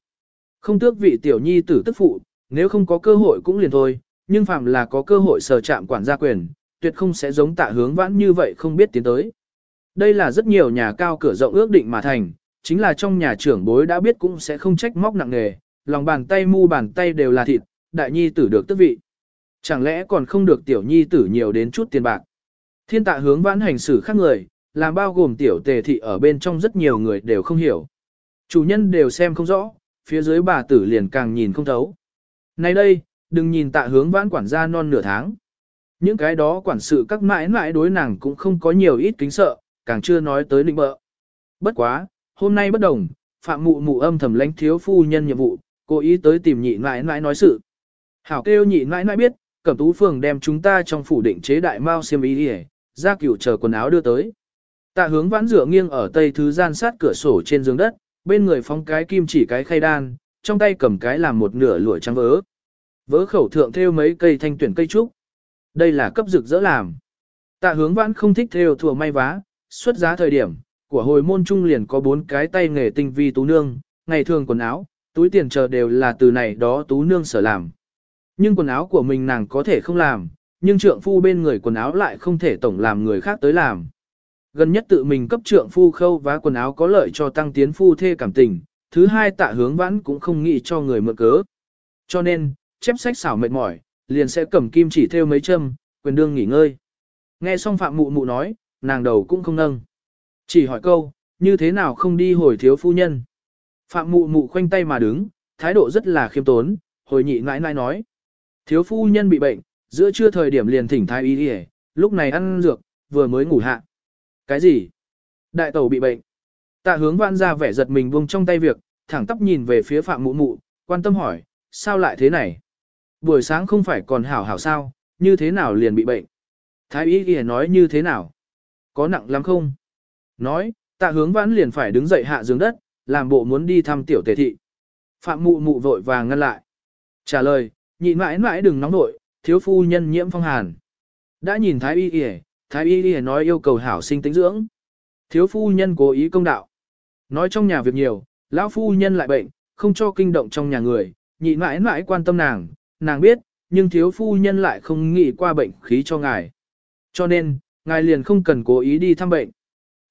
Không tước vị tiểu nhi tử tức phụ, nếu không có cơ hội cũng liền thôi, nhưng phạm là có cơ hội sở chạm quản gia quyền, tuyệt không sẽ giống tạ hướng vãn như vậy không biết tiến tới. Đây là rất nhiều nhà cao cửa rộng ước định mà thành, chính là trong nhà trưởng bối đã biết cũng sẽ không trách móc nặng nề, lòng bàn tay mu bàn tay đều là thịt, đại nhi tử được tước vị. Chẳng lẽ còn không được tiểu nhi tử nhiều đến chút tiền bạc. Thiên tạ hướng vãn hành xử khác người, làm bao gồm tiểu tề thị ở bên trong rất nhiều người đều không hiểu. Chủ nhân đều xem không rõ, phía dưới bà tử liền càng nhìn không thấu. Này đây, đừng nhìn tạ hướng vãn quản gia non nửa tháng. Những cái đó quản sự các mãi mãi đối nàng cũng không có nhiều ít kính sợ, càng chưa nói tới định bợ. Bất quá, hôm nay bất đồng, phạm mụ mụ âm thầm lãnh thiếu phu nhân nhiệm vụ, cố ý tới tìm nhị mãi mãi nói sự. Hảo kêu nhị mãi mãi biết, cẩm tú phường đem chúng ta trong phủ định chế đại mao xiêm ý đi ra cửu chờ quần áo đưa tới. Tạ hướng vãn rửa nghiêng ở tây thứ gian sát cửa sổ trên giường đất, bên người phóng cái kim chỉ cái khay đan, trong tay cầm cái làm một nửa lụa trắng vỡ, vỡ khẩu thượng thêu mấy cây thanh tuyển cây trúc. Đây là cấp dực dỡ làm. Tạ hướng vãn không thích thêu thùa may vá, xuất giá thời điểm, của hồi môn trung liền có bốn cái tay nghề tinh vi tú nương, ngày thường quần áo, túi tiền chờ đều là từ này đó tú nương sở làm. Nhưng quần áo của mình nàng có thể không làm, nhưng trượng phu bên người quần áo lại không thể tổng làm người khác tới làm. Gần nhất tự mình cấp trượng phu khâu vá quần áo có lợi cho tăng tiến phu thê cảm tình, thứ hai tạ hướng vãn cũng không nghĩ cho người mượn cớ. Cho nên, chép sách xảo mệt mỏi, liền sẽ cầm kim chỉ theo mấy châm, quyền đương nghỉ ngơi. Nghe xong phạm mụ mụ nói, nàng đầu cũng không nâng. Chỉ hỏi câu, như thế nào không đi hồi thiếu phu nhân. Phạm mụ mụ khoanh tay mà đứng, thái độ rất là khiêm tốn, hồi nhị nãi nãi nói. Thiếu phu nhân bị bệnh, giữa trưa thời điểm liền thỉnh thái y đi lúc này ăn dược, vừa mới ngủ hạ. Cái gì? Đại tẩu bị bệnh. Tạ hướng văn ra vẻ giật mình buông trong tay việc, thẳng tắp nhìn về phía phạm mụ mụ, quan tâm hỏi, sao lại thế này? Buổi sáng không phải còn hảo hảo sao, như thế nào liền bị bệnh? Thái y ghi nói như thế nào? Có nặng lắm không? Nói, tạ hướng vãn liền phải đứng dậy hạ giường đất, làm bộ muốn đi thăm tiểu tề thị. Phạm mụ mụ vội vàng ngăn lại. Trả lời, nhịn mãi mãi đừng nóng nội, thiếu phu nhân nhiễm phong hàn. Đã nhìn thái y y thái y y nói yêu cầu hảo sinh tính dưỡng. Thiếu phu nhân cố ý công đạo. Nói trong nhà việc nhiều, lão phu nhân lại bệnh, không cho kinh động trong nhà người, nhị mãi mãi quan tâm nàng, nàng biết, nhưng thiếu phu nhân lại không nghĩ qua bệnh khí cho ngài. Cho nên, ngài liền không cần cố ý đi thăm bệnh.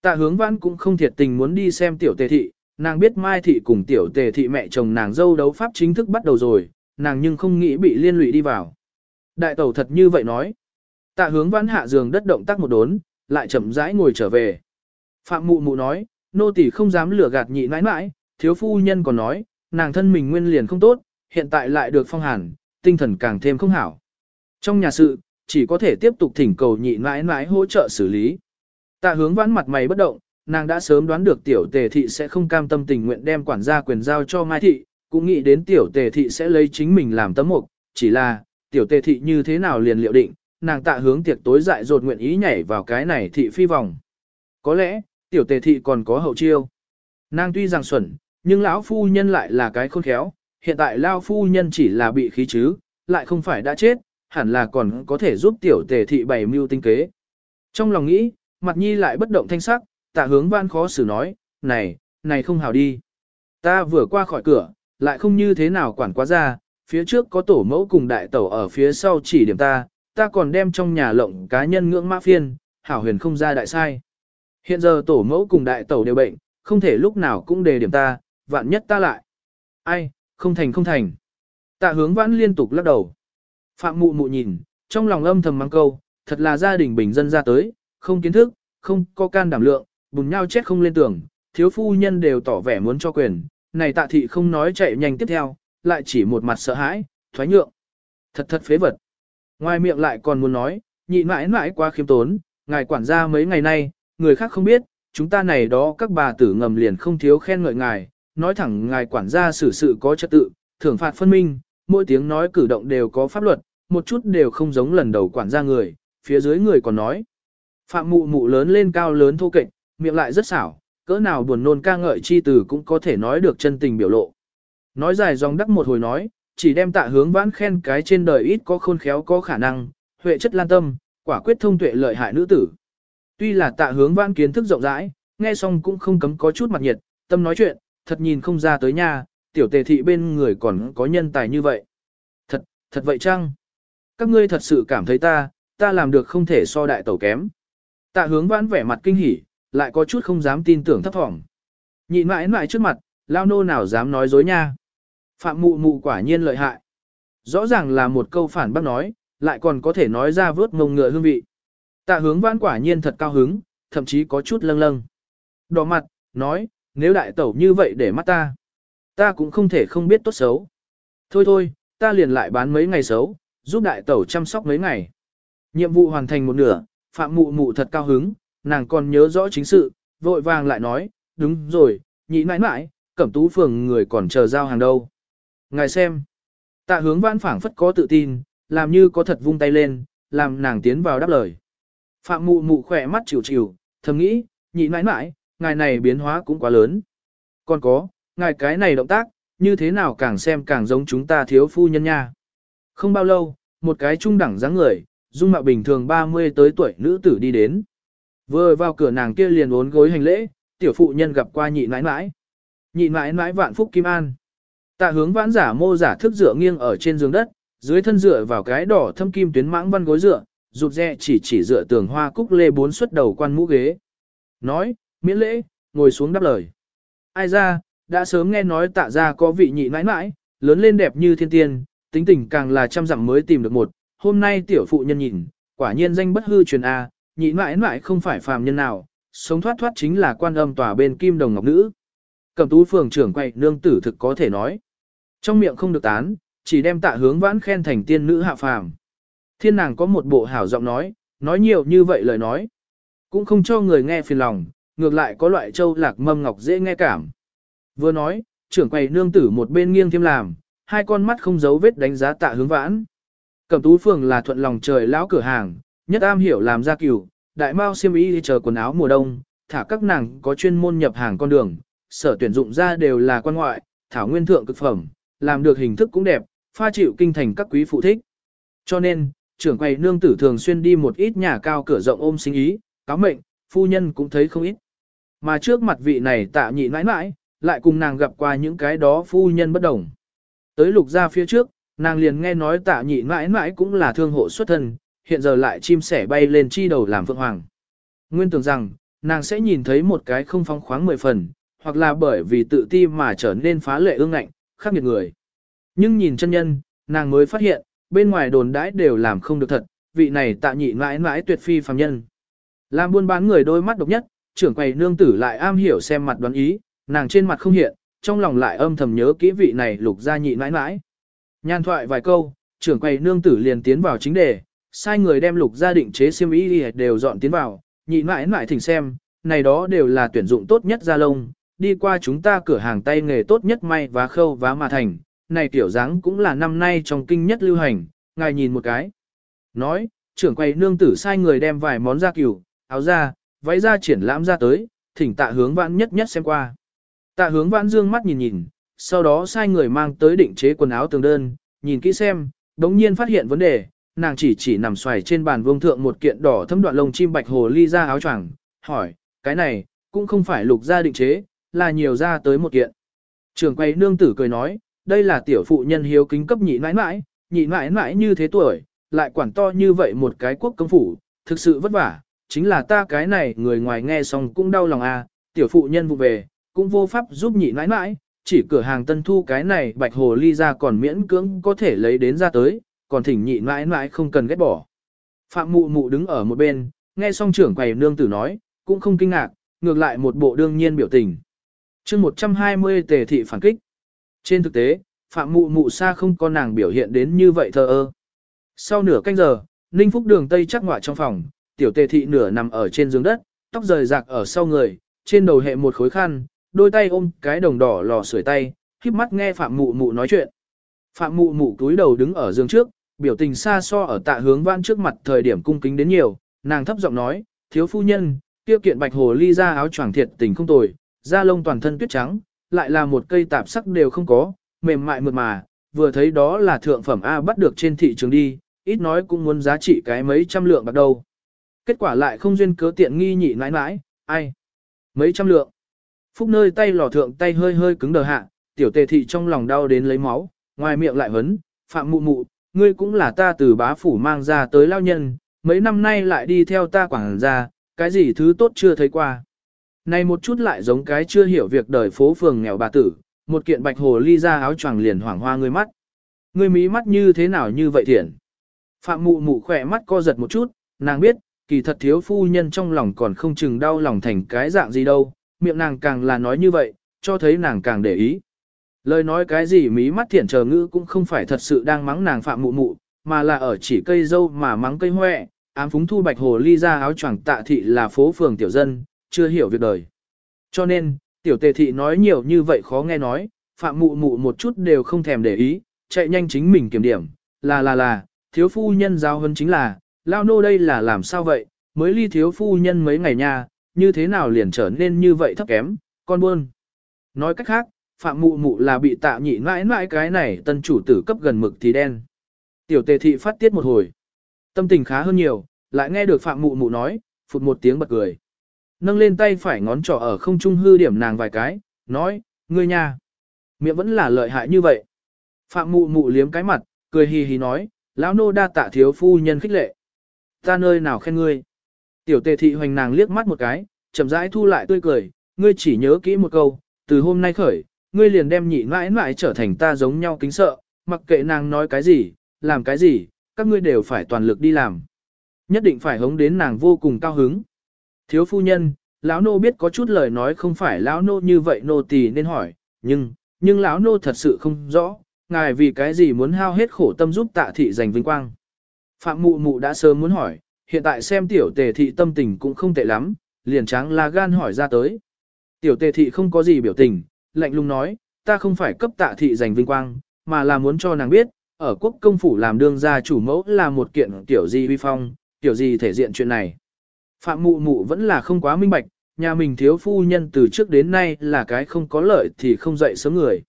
Tạ hướng vãn cũng không thiệt tình muốn đi xem tiểu tề thị, nàng biết Mai thị cùng tiểu tề thị mẹ chồng nàng dâu đấu pháp chính thức bắt đầu rồi, nàng nhưng không nghĩ bị liên lụy đi vào. Đại tẩu thật như vậy nói. Tạ hướng vãn hạ giường đất động tác một đốn, lại chậm rãi ngồi trở về. Phạm mụ mụ nói, nô tỳ không dám lừa gạt nhị nãi nãi, thiếu phu nhân còn nói, nàng thân mình nguyên liền không tốt, hiện tại lại được phong hàn, tinh thần càng thêm không hảo. Trong nhà sự, chỉ có thể tiếp tục thỉnh cầu nhị nãi nãi hỗ trợ xử lý. Tạ hướng vãn mặt mày bất động, nàng đã sớm đoán được tiểu tề thị sẽ không cam tâm tình nguyện đem quản gia quyền giao cho Mai thị, cũng nghĩ đến tiểu tề thị sẽ lấy chính mình làm tấm mục, chỉ là, tiểu tề thị như thế nào liền liệu định, nàng tạ hướng tiệc tối dại dột nguyện ý nhảy vào cái này thị phi vòng. Có lẽ, tiểu tề thị còn có hậu chiêu. Nàng tuy rằng xuẩn, nhưng lão phu nhân lại là cái khôn khéo, hiện tại lão phu nhân chỉ là bị khí chứ, lại không phải đã chết, hẳn là còn có thể giúp tiểu tề thị bày mưu tinh kế. Trong lòng nghĩ, mặt nhi lại bất động thanh sắc, tạ hướng văn khó xử nói, này, này không hào đi. Ta vừa qua khỏi cửa, lại không như thế nào quản quá ra, phía trước có tổ mẫu cùng đại tẩu ở phía sau chỉ điểm ta, ta còn đem trong nhà lộng cá nhân ngưỡng mã phiên, hảo huyền không ra đại sai. Hiện giờ tổ mẫu cùng đại tẩu đều bệnh, không thể lúc nào cũng đề điểm ta, vạn nhất ta lại. Ai, không thành không thành. Tạ hướng vãn liên tục lắc đầu. Phạm mụ mụ nhìn, trong lòng âm thầm mang câu, thật là gia đình bình dân ra tới, không kiến thức, không có can đảm lượng, bùn nhau chết không lên tường, thiếu phu nhân đều tỏ vẻ muốn cho quyền, này tạ thị không nói chạy nhanh tiếp theo, lại chỉ một mặt sợ hãi, thoái nhượng. Thật thật phế vật. Ngoài miệng lại còn muốn nói, nhị mãi mãi quá khiêm tốn, ngài quản gia mấy ngày nay, người khác không biết, chúng ta này đó các bà tử ngầm liền không thiếu khen ngợi ngài, nói thẳng ngài quản gia xử sự có trật tự, thưởng phạt phân minh, mỗi tiếng nói cử động đều có pháp luật, một chút đều không giống lần đầu quản gia người, phía dưới người còn nói. Phạm mụ mụ lớn lên cao lớn thô kệch, miệng lại rất xảo, cỡ nào buồn nôn ca ngợi chi từ cũng có thể nói được chân tình biểu lộ. Nói dài dòng đắc một hồi nói, chỉ đem tạ hướng vãn khen cái trên đời ít có khôn khéo có khả năng, huệ chất lan tâm, quả quyết thông tuệ lợi hại nữ tử. Tuy là tạ hướng vãn kiến thức rộng rãi, nghe xong cũng không cấm có chút mặt nhiệt, tâm nói chuyện, thật nhìn không ra tới nhà tiểu tề thị bên người còn có nhân tài như vậy. Thật, thật vậy chăng? Các ngươi thật sự cảm thấy ta, ta làm được không thể so đại tẩu kém. Tạ hướng vãn vẻ mặt kinh hỉ, lại có chút không dám tin tưởng thấp thỏm. Nhịn mãi mãi trước mặt, lao nô nào dám nói dối nha. Phạm mụ mụ quả nhiên lợi hại. Rõ ràng là một câu phản bác nói, lại còn có thể nói ra vớt ngông ngựa hương vị. Tạ hướng vãn quả nhiên thật cao hứng, thậm chí có chút lâng lâng. Đỏ mặt, nói, nếu đại tẩu như vậy để mắt ta, ta cũng không thể không biết tốt xấu. Thôi thôi, ta liền lại bán mấy ngày xấu, giúp đại tẩu chăm sóc mấy ngày. Nhiệm vụ hoàn thành một nửa, phạm mụ mụ thật cao hứng, nàng còn nhớ rõ chính sự, vội vàng lại nói, đúng rồi, nhị mãi mãi, cẩm tú phường người còn chờ giao hàng đâu. Ngài xem, tạ hướng vãn phảng phất có tự tin, làm như có thật vung tay lên, làm nàng tiến vào đáp lời. Phạm mụ mụ khỏe mắt chịu chịu, thầm nghĩ, nhị mãi mãi, ngài này biến hóa cũng quá lớn. Còn có, ngài cái này động tác, như thế nào càng xem càng giống chúng ta thiếu phu nhân nha. Không bao lâu, một cái trung đẳng dáng người, dung mạo bình thường 30 tới tuổi nữ tử đi đến. Vừa vào cửa nàng kia liền uốn gối hành lễ, tiểu phụ nhân gặp qua nhị mãi mãi. Nhị mãi mãi vạn phúc kim an. Tạ hướng vãn giả mô giả thức dựa nghiêng ở trên giường đất, dưới thân dựa vào cái đỏ thâm kim tuyến mãng văn gối dựa, rụt rè chỉ chỉ dựa tường hoa cúc lê bốn xuất đầu quan mũ ghế. Nói, miễn lễ, ngồi xuống đáp lời. Ai ra, đã sớm nghe nói tạ ra có vị nhị mãi mãi, lớn lên đẹp như thiên tiên, tính tình càng là trăm dặm mới tìm được một. Hôm nay tiểu phụ nhân nhìn, quả nhiên danh bất hư truyền A, nhị mãi mãi không phải phàm nhân nào, sống thoát thoát chính là quan âm tòa bên kim đồng ngọc nữ. Cầm tú phường trưởng quay nương tử thực có thể nói. Trong miệng không được tán, chỉ đem tạ hướng vãn khen thành tiên nữ hạ phàm. Thiên nàng có một bộ hảo giọng nói, nói nhiều như vậy lời nói. Cũng không cho người nghe phiền lòng, ngược lại có loại châu lạc mâm ngọc dễ nghe cảm. Vừa nói, trưởng quầy nương tử một bên nghiêng thêm làm, hai con mắt không giấu vết đánh giá tạ hướng vãn. Cẩm tú phường là thuận lòng trời lão cửa hàng, nhất am hiểu làm ra cửu, đại mao xiêm y chờ quần áo mùa đông, thả các nàng có chuyên môn nhập hàng con đường, sở tuyển dụng ra đều là quan ngoại, thảo nguyên thượng cực phẩm, làm được hình thức cũng đẹp, pha chịu kinh thành các quý phụ thích. Cho nên, trưởng quầy nương tử thường xuyên đi một ít nhà cao cửa rộng ôm sinh ý, cáo mệnh, phu nhân cũng thấy không ít. Mà trước mặt vị này tạ nhị mãi mãi, lại cùng nàng gặp qua những cái đó phu nhân bất đồng. Tới lục ra phía trước, nàng liền nghe nói tạ nhị mãi mãi cũng là thương hộ xuất thân, hiện giờ lại chim sẻ bay lên chi đầu làm phượng hoàng. Nguyên tưởng rằng, nàng sẽ nhìn thấy một cái không phong khoáng mười phần, hoặc là bởi vì tự ti mà trở nên phá lệ ương ngạnh, khắc nghiệt người. Nhưng nhìn chân nhân, nàng mới phát hiện, bên ngoài đồn đãi đều làm không được thật, vị này tạ nhị mãi mãi tuyệt phi phàm nhân. Làm buôn bán người đôi mắt độc nhất, trưởng quầy nương tử lại am hiểu xem mặt đoán ý, nàng trên mặt không hiện, trong lòng lại âm thầm nhớ kỹ vị này lục gia nhị mãi mãi. Nhan thoại vài câu, trưởng quầy nương tử liền tiến vào chính đề, sai người đem lục gia định chế xiêm y đều dọn tiến vào, nhị mãi mãi thỉnh xem, này đó đều là tuyển dụng tốt nhất gia lông, đi qua chúng ta cửa hàng tay nghề tốt nhất may và khâu vá mà thành, này tiểu dáng cũng là năm nay trong kinh nhất lưu hành, ngài nhìn một cái. Nói, trưởng quầy nương tử sai người đem vài món da cừu, áo da, váy da triển lãm ra tới, thỉnh tạ hướng vãn nhất nhất xem qua. Tạ hướng vãn dương mắt nhìn nhìn, sau đó sai người mang tới định chế quần áo tường đơn, nhìn kỹ xem, đống nhiên phát hiện vấn đề, nàng chỉ chỉ nằm xoài trên bàn vương thượng một kiện đỏ thâm đoạn lông chim bạch hồ ly ra áo choàng, hỏi, cái này, cũng không phải lục gia định chế, là nhiều ra tới một kiện. Trường quay nương tử cười nói, đây là tiểu phụ nhân hiếu kính cấp nhị mãi mãi, nhị mãi mãi như thế tuổi, lại quản to như vậy một cái quốc công phủ, thực sự vất vả, chính là ta cái này người ngoài nghe xong cũng đau lòng à, tiểu phụ nhân vụ về, cũng vô pháp giúp nhị mãi mãi, chỉ cửa hàng tân thu cái này bạch hồ ly ra còn miễn cưỡng có thể lấy đến ra tới, còn thỉnh nhị mãi mãi không cần ghét bỏ. Phạm mụ mụ đứng ở một bên, nghe xong trưởng quầy nương tử nói, cũng không kinh ngạc, ngược lại một bộ đương nhiên biểu tình chương 120 tề thị phản kích. Trên thực tế, phạm mụ mụ Sa không có nàng biểu hiện đến như vậy thờ ơ. Sau nửa canh giờ, Ninh Phúc đường Tây chắc ngọa trong phòng, tiểu tề thị nửa nằm ở trên giường đất, tóc rời rạc ở sau người, trên đầu hệ một khối khăn, đôi tay ôm cái đồng đỏ lò sưởi tay, khiếp mắt nghe phạm mụ mụ nói chuyện. Phạm mụ mụ túi đầu đứng ở giường trước, biểu tình xa so ở tạ hướng vãn trước mặt thời điểm cung kính đến nhiều, nàng thấp giọng nói, thiếu phu nhân, tiêu kiện bạch hồ ly ra áo choàng thiệt tình không tồi, da lông toàn thân tuyết trắng, lại là một cây tạp sắc đều không có, mềm mại mượt mà, vừa thấy đó là thượng phẩm A bắt được trên thị trường đi, ít nói cũng muốn giá trị cái mấy trăm lượng bạc đầu Kết quả lại không duyên cớ tiện nghi nhị nãi nãi, ai? Mấy trăm lượng. Phúc nơi tay lò thượng tay hơi hơi cứng đờ hạ, tiểu tề thị trong lòng đau đến lấy máu, ngoài miệng lại vấn, phạm mụ mụ, ngươi cũng là ta từ bá phủ mang ra tới lao nhân, mấy năm nay lại đi theo ta quảng ra, cái gì thứ tốt chưa thấy qua. Này một chút lại giống cái chưa hiểu việc đời phố phường nghèo bà tử, một kiện bạch hồ ly ra áo choàng liền hoảng hoa người mắt. người mí mắt như thế nào như vậy thiện. Phạm mụ mụ khỏe mắt co giật một chút, nàng biết, kỳ thật thiếu phu nhân trong lòng còn không chừng đau lòng thành cái dạng gì đâu, miệng nàng càng là nói như vậy, cho thấy nàng càng để ý. Lời nói cái gì mí mắt thiện chờ ngữ cũng không phải thật sự đang mắng nàng phạm mụ mụ, mà là ở chỉ cây dâu mà mắng cây hoẹ, ám phúng thu bạch hồ ly ra áo choàng tạ thị là phố phường tiểu dân, chưa hiểu việc đời. Cho nên, tiểu tề thị nói nhiều như vậy khó nghe nói, phạm mụ mụ một chút đều không thèm để ý, chạy nhanh chính mình kiểm điểm, là là là, thiếu phu nhân giao hơn chính là, lao nô đây là làm sao vậy, mới ly thiếu phu nhân mấy ngày nha, như thế nào liền trở nên như vậy thấp kém, con buôn. Nói cách khác, phạm mụ mụ là bị tạ nhị mãi mãi cái này tân chủ tử cấp gần mực thì đen. Tiểu tề thị phát tiết một hồi. Tâm tình khá hơn nhiều, lại nghe được phạm mụ mụ nói, phụt một tiếng bật cười. Nâng lên tay phải ngón trỏ ở không trung hư điểm nàng vài cái, nói, ngươi nha. Miệng vẫn là lợi hại như vậy. Phạm mụ mụ liếm cái mặt, cười hì hì nói, lão nô đa tạ thiếu phu nhân khích lệ. Ta nơi nào khen ngươi. Tiểu tề thị hoành nàng liếc mắt một cái, chậm rãi thu lại tươi cười, ngươi chỉ nhớ kỹ một câu, từ hôm nay khởi, ngươi liền đem nhị mãi mãi trở thành ta giống nhau kính sợ, mặc kệ nàng nói cái gì, làm cái gì, các ngươi đều phải toàn lực đi làm. Nhất định phải hống đến nàng vô cùng cao hứng. Thiếu phu nhân, lão nô biết có chút lời nói không phải lão nô như vậy nô tỳ nên hỏi, nhưng, nhưng lão nô thật sự không rõ, ngài vì cái gì muốn hao hết khổ tâm giúp tạ thị giành vinh quang. Phạm mụ mụ đã sớm muốn hỏi, hiện tại xem tiểu tề thị tâm tình cũng không tệ lắm, liền tráng là gan hỏi ra tới. Tiểu tề thị không có gì biểu tình, lạnh lùng nói, ta không phải cấp tạ thị giành vinh quang, mà là muốn cho nàng biết, ở quốc công phủ làm đương gia chủ mẫu là một kiện tiểu gì vi phong, tiểu gì thể diện chuyện này. Phạm mụ mụ vẫn là không quá minh bạch, nhà mình thiếu phu nhân từ trước đến nay là cái không có lợi thì không dậy sớm người.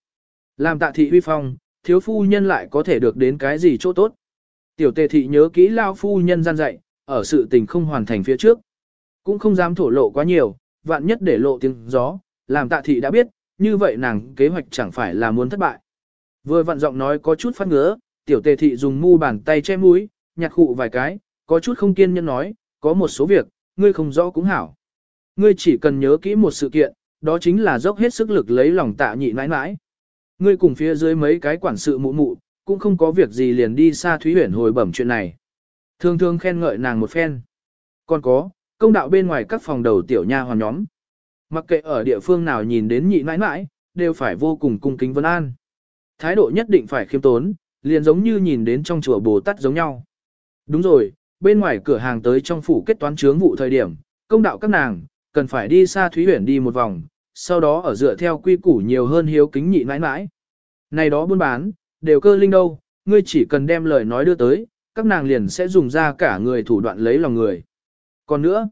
Làm tạ thị uy phong, thiếu phu nhân lại có thể được đến cái gì chỗ tốt. Tiểu tề thị nhớ kỹ lao phu nhân gian dạy, ở sự tình không hoàn thành phía trước. Cũng không dám thổ lộ quá nhiều, vạn nhất để lộ tiếng gió, làm tạ thị đã biết, như vậy nàng kế hoạch chẳng phải là muốn thất bại. Vừa vặn giọng nói có chút phát ngứa, tiểu tề thị dùng mu bàn tay che mũi, nhặt khụ vài cái, có chút không kiên nhẫn nói, có một số việc, ngươi không rõ cũng hảo. Ngươi chỉ cần nhớ kỹ một sự kiện, đó chính là dốc hết sức lực lấy lòng tạ nhị nãi nãi. Ngươi cùng phía dưới mấy cái quản sự mụ mụ, cũng không có việc gì liền đi xa Thúy Huyển hồi bẩm chuyện này. Thường thường khen ngợi nàng một phen. Còn có, công đạo bên ngoài các phòng đầu tiểu nha hoàn nhóm. Mặc kệ ở địa phương nào nhìn đến nhị nãi nãi đều phải vô cùng cung kính vân an. Thái độ nhất định phải khiêm tốn, liền giống như nhìn đến trong chùa Bồ Tát giống nhau. Đúng rồi, bên ngoài cửa hàng tới trong phủ kết toán chướng vụ thời điểm, công đạo các nàng, cần phải đi xa Thúy Huyển đi một vòng, sau đó ở dựa theo quy củ nhiều hơn hiếu kính nhị mãi mãi. Này đó buôn bán, đều cơ linh đâu, ngươi chỉ cần đem lời nói đưa tới, các nàng liền sẽ dùng ra cả người thủ đoạn lấy lòng người. Còn nữa,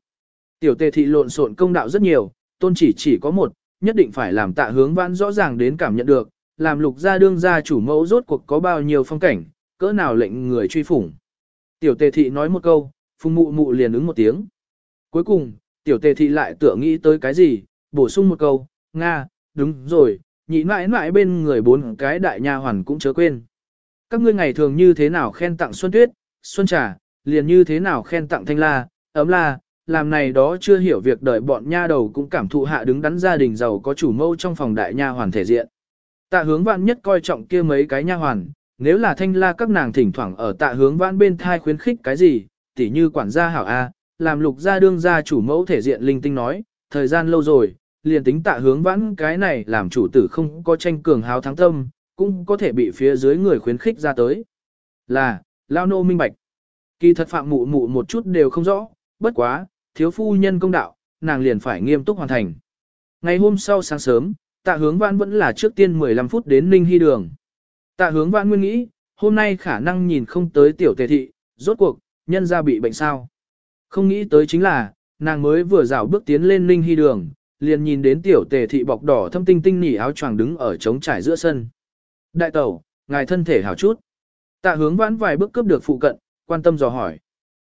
tiểu tề thị lộn xộn công đạo rất nhiều, tôn chỉ chỉ có một, nhất định phải làm tạ hướng vãn rõ ràng đến cảm nhận được, làm lục gia đương gia chủ mẫu rốt cuộc có bao nhiêu phong cảnh, cỡ nào lệnh người truy phủng. Tiểu tề thị nói một câu, phùng mụ mụ liền ứng một tiếng. Cuối cùng, tiểu tề thị lại tựa nghĩ tới cái gì, bổ sung một câu, Nga, đúng rồi, nhị mãi mãi bên người bốn cái đại nha hoàn cũng chớ quên. Các ngươi ngày thường như thế nào khen tặng Xuân Tuyết, Xuân Trà, liền như thế nào khen tặng Thanh La, ấm La, làm này đó chưa hiểu việc đợi bọn nha đầu cũng cảm thụ hạ đứng đắn gia đình giàu có chủ mâu trong phòng đại nha hoàn thể diện. Tạ hướng vạn nhất coi trọng kia mấy cái nha hoàn, nếu là thanh la các nàng thỉnh thoảng ở tạ hướng vãn bên thai khuyến khích cái gì, tỉ như quản gia hảo A, làm lục gia đương gia chủ mẫu thể diện linh tinh nói, thời gian lâu rồi, liền tính tạ hướng vãn cái này làm chủ tử không có tranh cường háo thắng tâm, cũng có thể bị phía dưới người khuyến khích ra tới. Là, lao nô minh bạch. Kỳ thật phạm mụ mụ một chút đều không rõ, bất quá, thiếu phu nhân công đạo, nàng liền phải nghiêm túc hoàn thành. Ngày hôm sau sáng sớm, tạ hướng vãn vẫn là trước tiên 15 phút đến Ninh Hy Đường. Tạ hướng vãn nguyên nghĩ, hôm nay khả năng nhìn không tới tiểu tề thị, rốt cuộc, nhân ra bị bệnh sao. Không nghĩ tới chính là, nàng mới vừa rảo bước tiến lên Ninh Hy Đường, liền nhìn đến tiểu tề thị bọc đỏ thâm tinh tinh nỉ áo choàng đứng ở trống trải giữa sân. Đại tẩu, ngài thân thể hảo chút. Tạ hướng vãn vài bước cướp được phụ cận, quan tâm dò hỏi.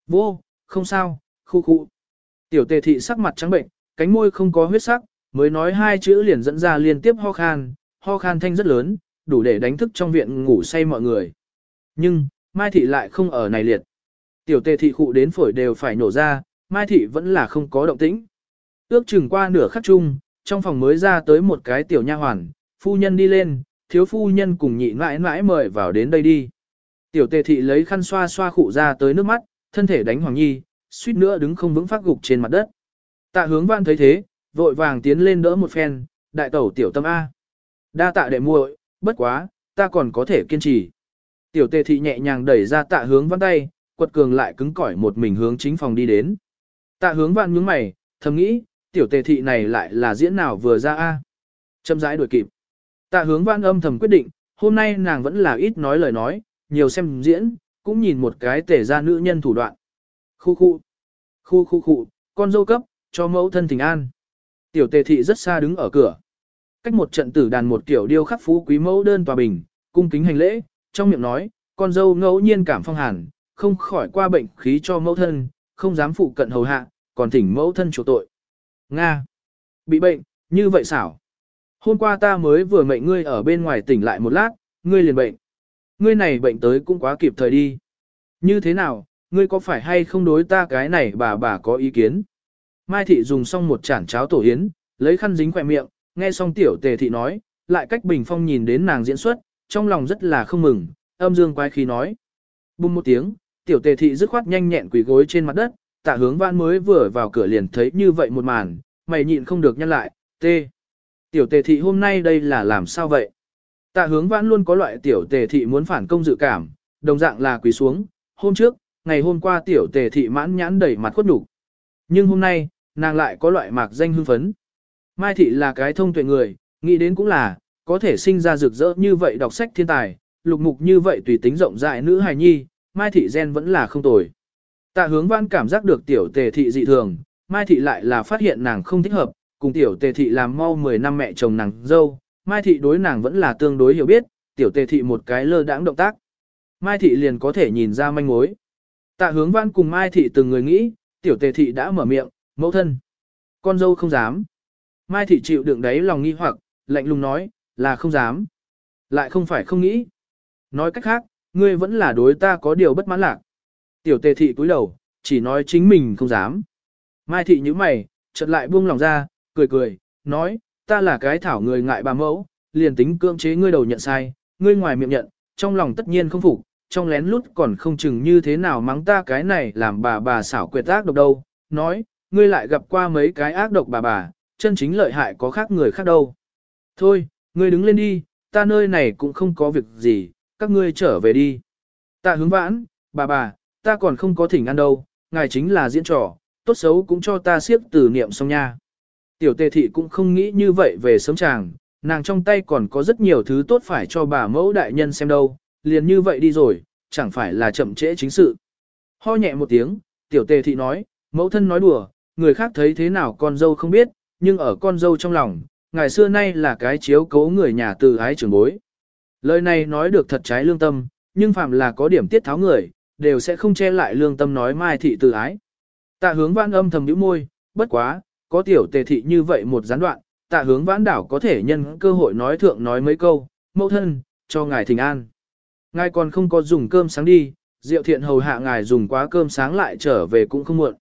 Vô, không sao, khu khu. Tiểu tề thị sắc mặt trắng bệnh, cánh môi không có huyết sắc, mới nói hai chữ liền dẫn ra liên tiếp ho khan, ho khan thanh rất lớn, đủ để đánh thức trong viện ngủ say mọi người. Nhưng, Mai Thị lại không ở này liệt. Tiểu tề thị khụ đến phổi đều phải nổ ra, Mai Thị vẫn là không có động tĩnh. Ước chừng qua nửa khắc chung, trong phòng mới ra tới một cái tiểu nha hoàn, phu nhân đi lên, thiếu phu nhân cùng nhị mãi mãi mời vào đến đây đi. Tiểu tề thị lấy khăn xoa xoa khụ ra tới nước mắt, thân thể đánh Hoàng Nhi, suýt nữa đứng không vững phát gục trên mặt đất. Tạ hướng văn thấy thế, vội vàng tiến lên đỡ một phen, đại tẩu tiểu tâm A. Đa tạ đệ muội, bất quá, ta còn có thể kiên trì. Tiểu tề thị nhẹ nhàng đẩy ra tạ hướng văn tay, quật cường lại cứng cỏi một mình hướng chính phòng đi đến. Tạ hướng văn nhướng mày, thầm nghĩ, tiểu tề thị này lại là diễn nào vừa ra a Châm rãi đuổi kịp. Tạ hướng văn âm thầm quyết định, hôm nay nàng vẫn là ít nói lời nói, nhiều xem diễn, cũng nhìn một cái tề ra nữ nhân thủ đoạn. Khu khu, khu khu khu, con dâu cấp, cho mẫu thân tình an. Tiểu tề thị rất xa đứng ở cửa. Cách một trận tử đàn một kiểu điêu khắc phú quý mẫu đơn tòa bình, cung kính hành lễ, trong miệng nói, con dâu ngẫu nhiên cảm phong hàn, không khỏi qua bệnh khí cho mẫu thân, không dám phụ cận hầu hạ, còn thỉnh mẫu thân chủ tội. Nga! Bị bệnh, như vậy xảo. Hôm qua ta mới vừa mệnh ngươi ở bên ngoài tỉnh lại một lát, ngươi liền bệnh. Ngươi này bệnh tới cũng quá kịp thời đi. Như thế nào, ngươi có phải hay không đối ta cái này bà bà có ý kiến? Mai thị dùng xong một chản cháo tổ yến, lấy khăn dính khỏe miệng, nghe xong tiểu tề thị nói, lại cách bình phong nhìn đến nàng diễn xuất, trong lòng rất là không mừng, âm dương quái khí nói. Bùng một tiếng, tiểu tề thị dứt khoát nhanh nhẹn quỳ gối trên mặt đất, tạ hướng vãn mới vừa vào cửa liền thấy như vậy một màn, mày nhịn không được nhăn lại, tê. Tiểu tề thị hôm nay đây là làm sao vậy? Tạ hướng vãn luôn có loại tiểu tề thị muốn phản công dự cảm, đồng dạng là quỳ xuống, hôm trước, ngày hôm qua tiểu tề thị mãn nhãn đẩy mặt khuất nhục Nhưng hôm nay, nàng lại có loại mạc danh hưng phấn. Mai thị là cái thông tuệ người, nghĩ đến cũng là, có thể sinh ra rực rỡ như vậy đọc sách thiên tài, lục mục như vậy tùy tính rộng rãi nữ hài nhi, Mai thị gen vẫn là không tồi. Tạ hướng văn cảm giác được tiểu tề thị dị thường, Mai thị lại là phát hiện nàng không thích hợp, cùng tiểu tề thị làm mau 10 năm mẹ chồng nàng dâu, Mai thị đối nàng vẫn là tương đối hiểu biết, tiểu tề thị một cái lơ đãng động tác. Mai thị liền có thể nhìn ra manh mối. Tạ hướng văn cùng Mai thị từng người nghĩ, tiểu tề thị đã mở miệng, mẫu thân. Con dâu không dám. Mai thị chịu đựng đấy lòng nghi hoặc, lạnh lùng nói, là không dám. Lại không phải không nghĩ. Nói cách khác, ngươi vẫn là đối ta có điều bất mãn lạc. Tiểu tề thị cúi đầu, chỉ nói chính mình không dám. Mai thị như mày, chợt lại buông lòng ra, cười cười, nói, ta là cái thảo người ngại bà mẫu, liền tính cưỡng chế ngươi đầu nhận sai, ngươi ngoài miệng nhận, trong lòng tất nhiên không phục, trong lén lút còn không chừng như thế nào mắng ta cái này làm bà bà xảo quyệt ác độc đâu, nói, ngươi lại gặp qua mấy cái ác độc bà bà, chân chính lợi hại có khác người khác đâu. Thôi, ngươi đứng lên đi, ta nơi này cũng không có việc gì, các ngươi trở về đi. Ta hướng vãn, bà bà, ta còn không có thỉnh ăn đâu, ngài chính là diễn trò, tốt xấu cũng cho ta siếp tử niệm xong nha. Tiểu tề thị cũng không nghĩ như vậy về sớm chàng, nàng trong tay còn có rất nhiều thứ tốt phải cho bà mẫu đại nhân xem đâu, liền như vậy đi rồi, chẳng phải là chậm trễ chính sự. Ho nhẹ một tiếng, tiểu tề thị nói, mẫu thân nói đùa, người khác thấy thế nào con dâu không biết, nhưng ở con dâu trong lòng, ngày xưa nay là cái chiếu cố người nhà từ ái trưởng bối. Lời này nói được thật trái lương tâm, nhưng phạm là có điểm tiết tháo người, đều sẽ không che lại lương tâm nói mai thị từ ái. Tạ hướng vãn âm thầm nhíu môi, bất quá, có tiểu tề thị như vậy một gián đoạn, tạ hướng vãn đảo có thể nhân cơ hội nói thượng nói mấy câu, mẫu thân, cho ngài thỉnh an. Ngài còn không có dùng cơm sáng đi, diệu thiện hầu hạ ngài dùng quá cơm sáng lại trở về cũng không muộn.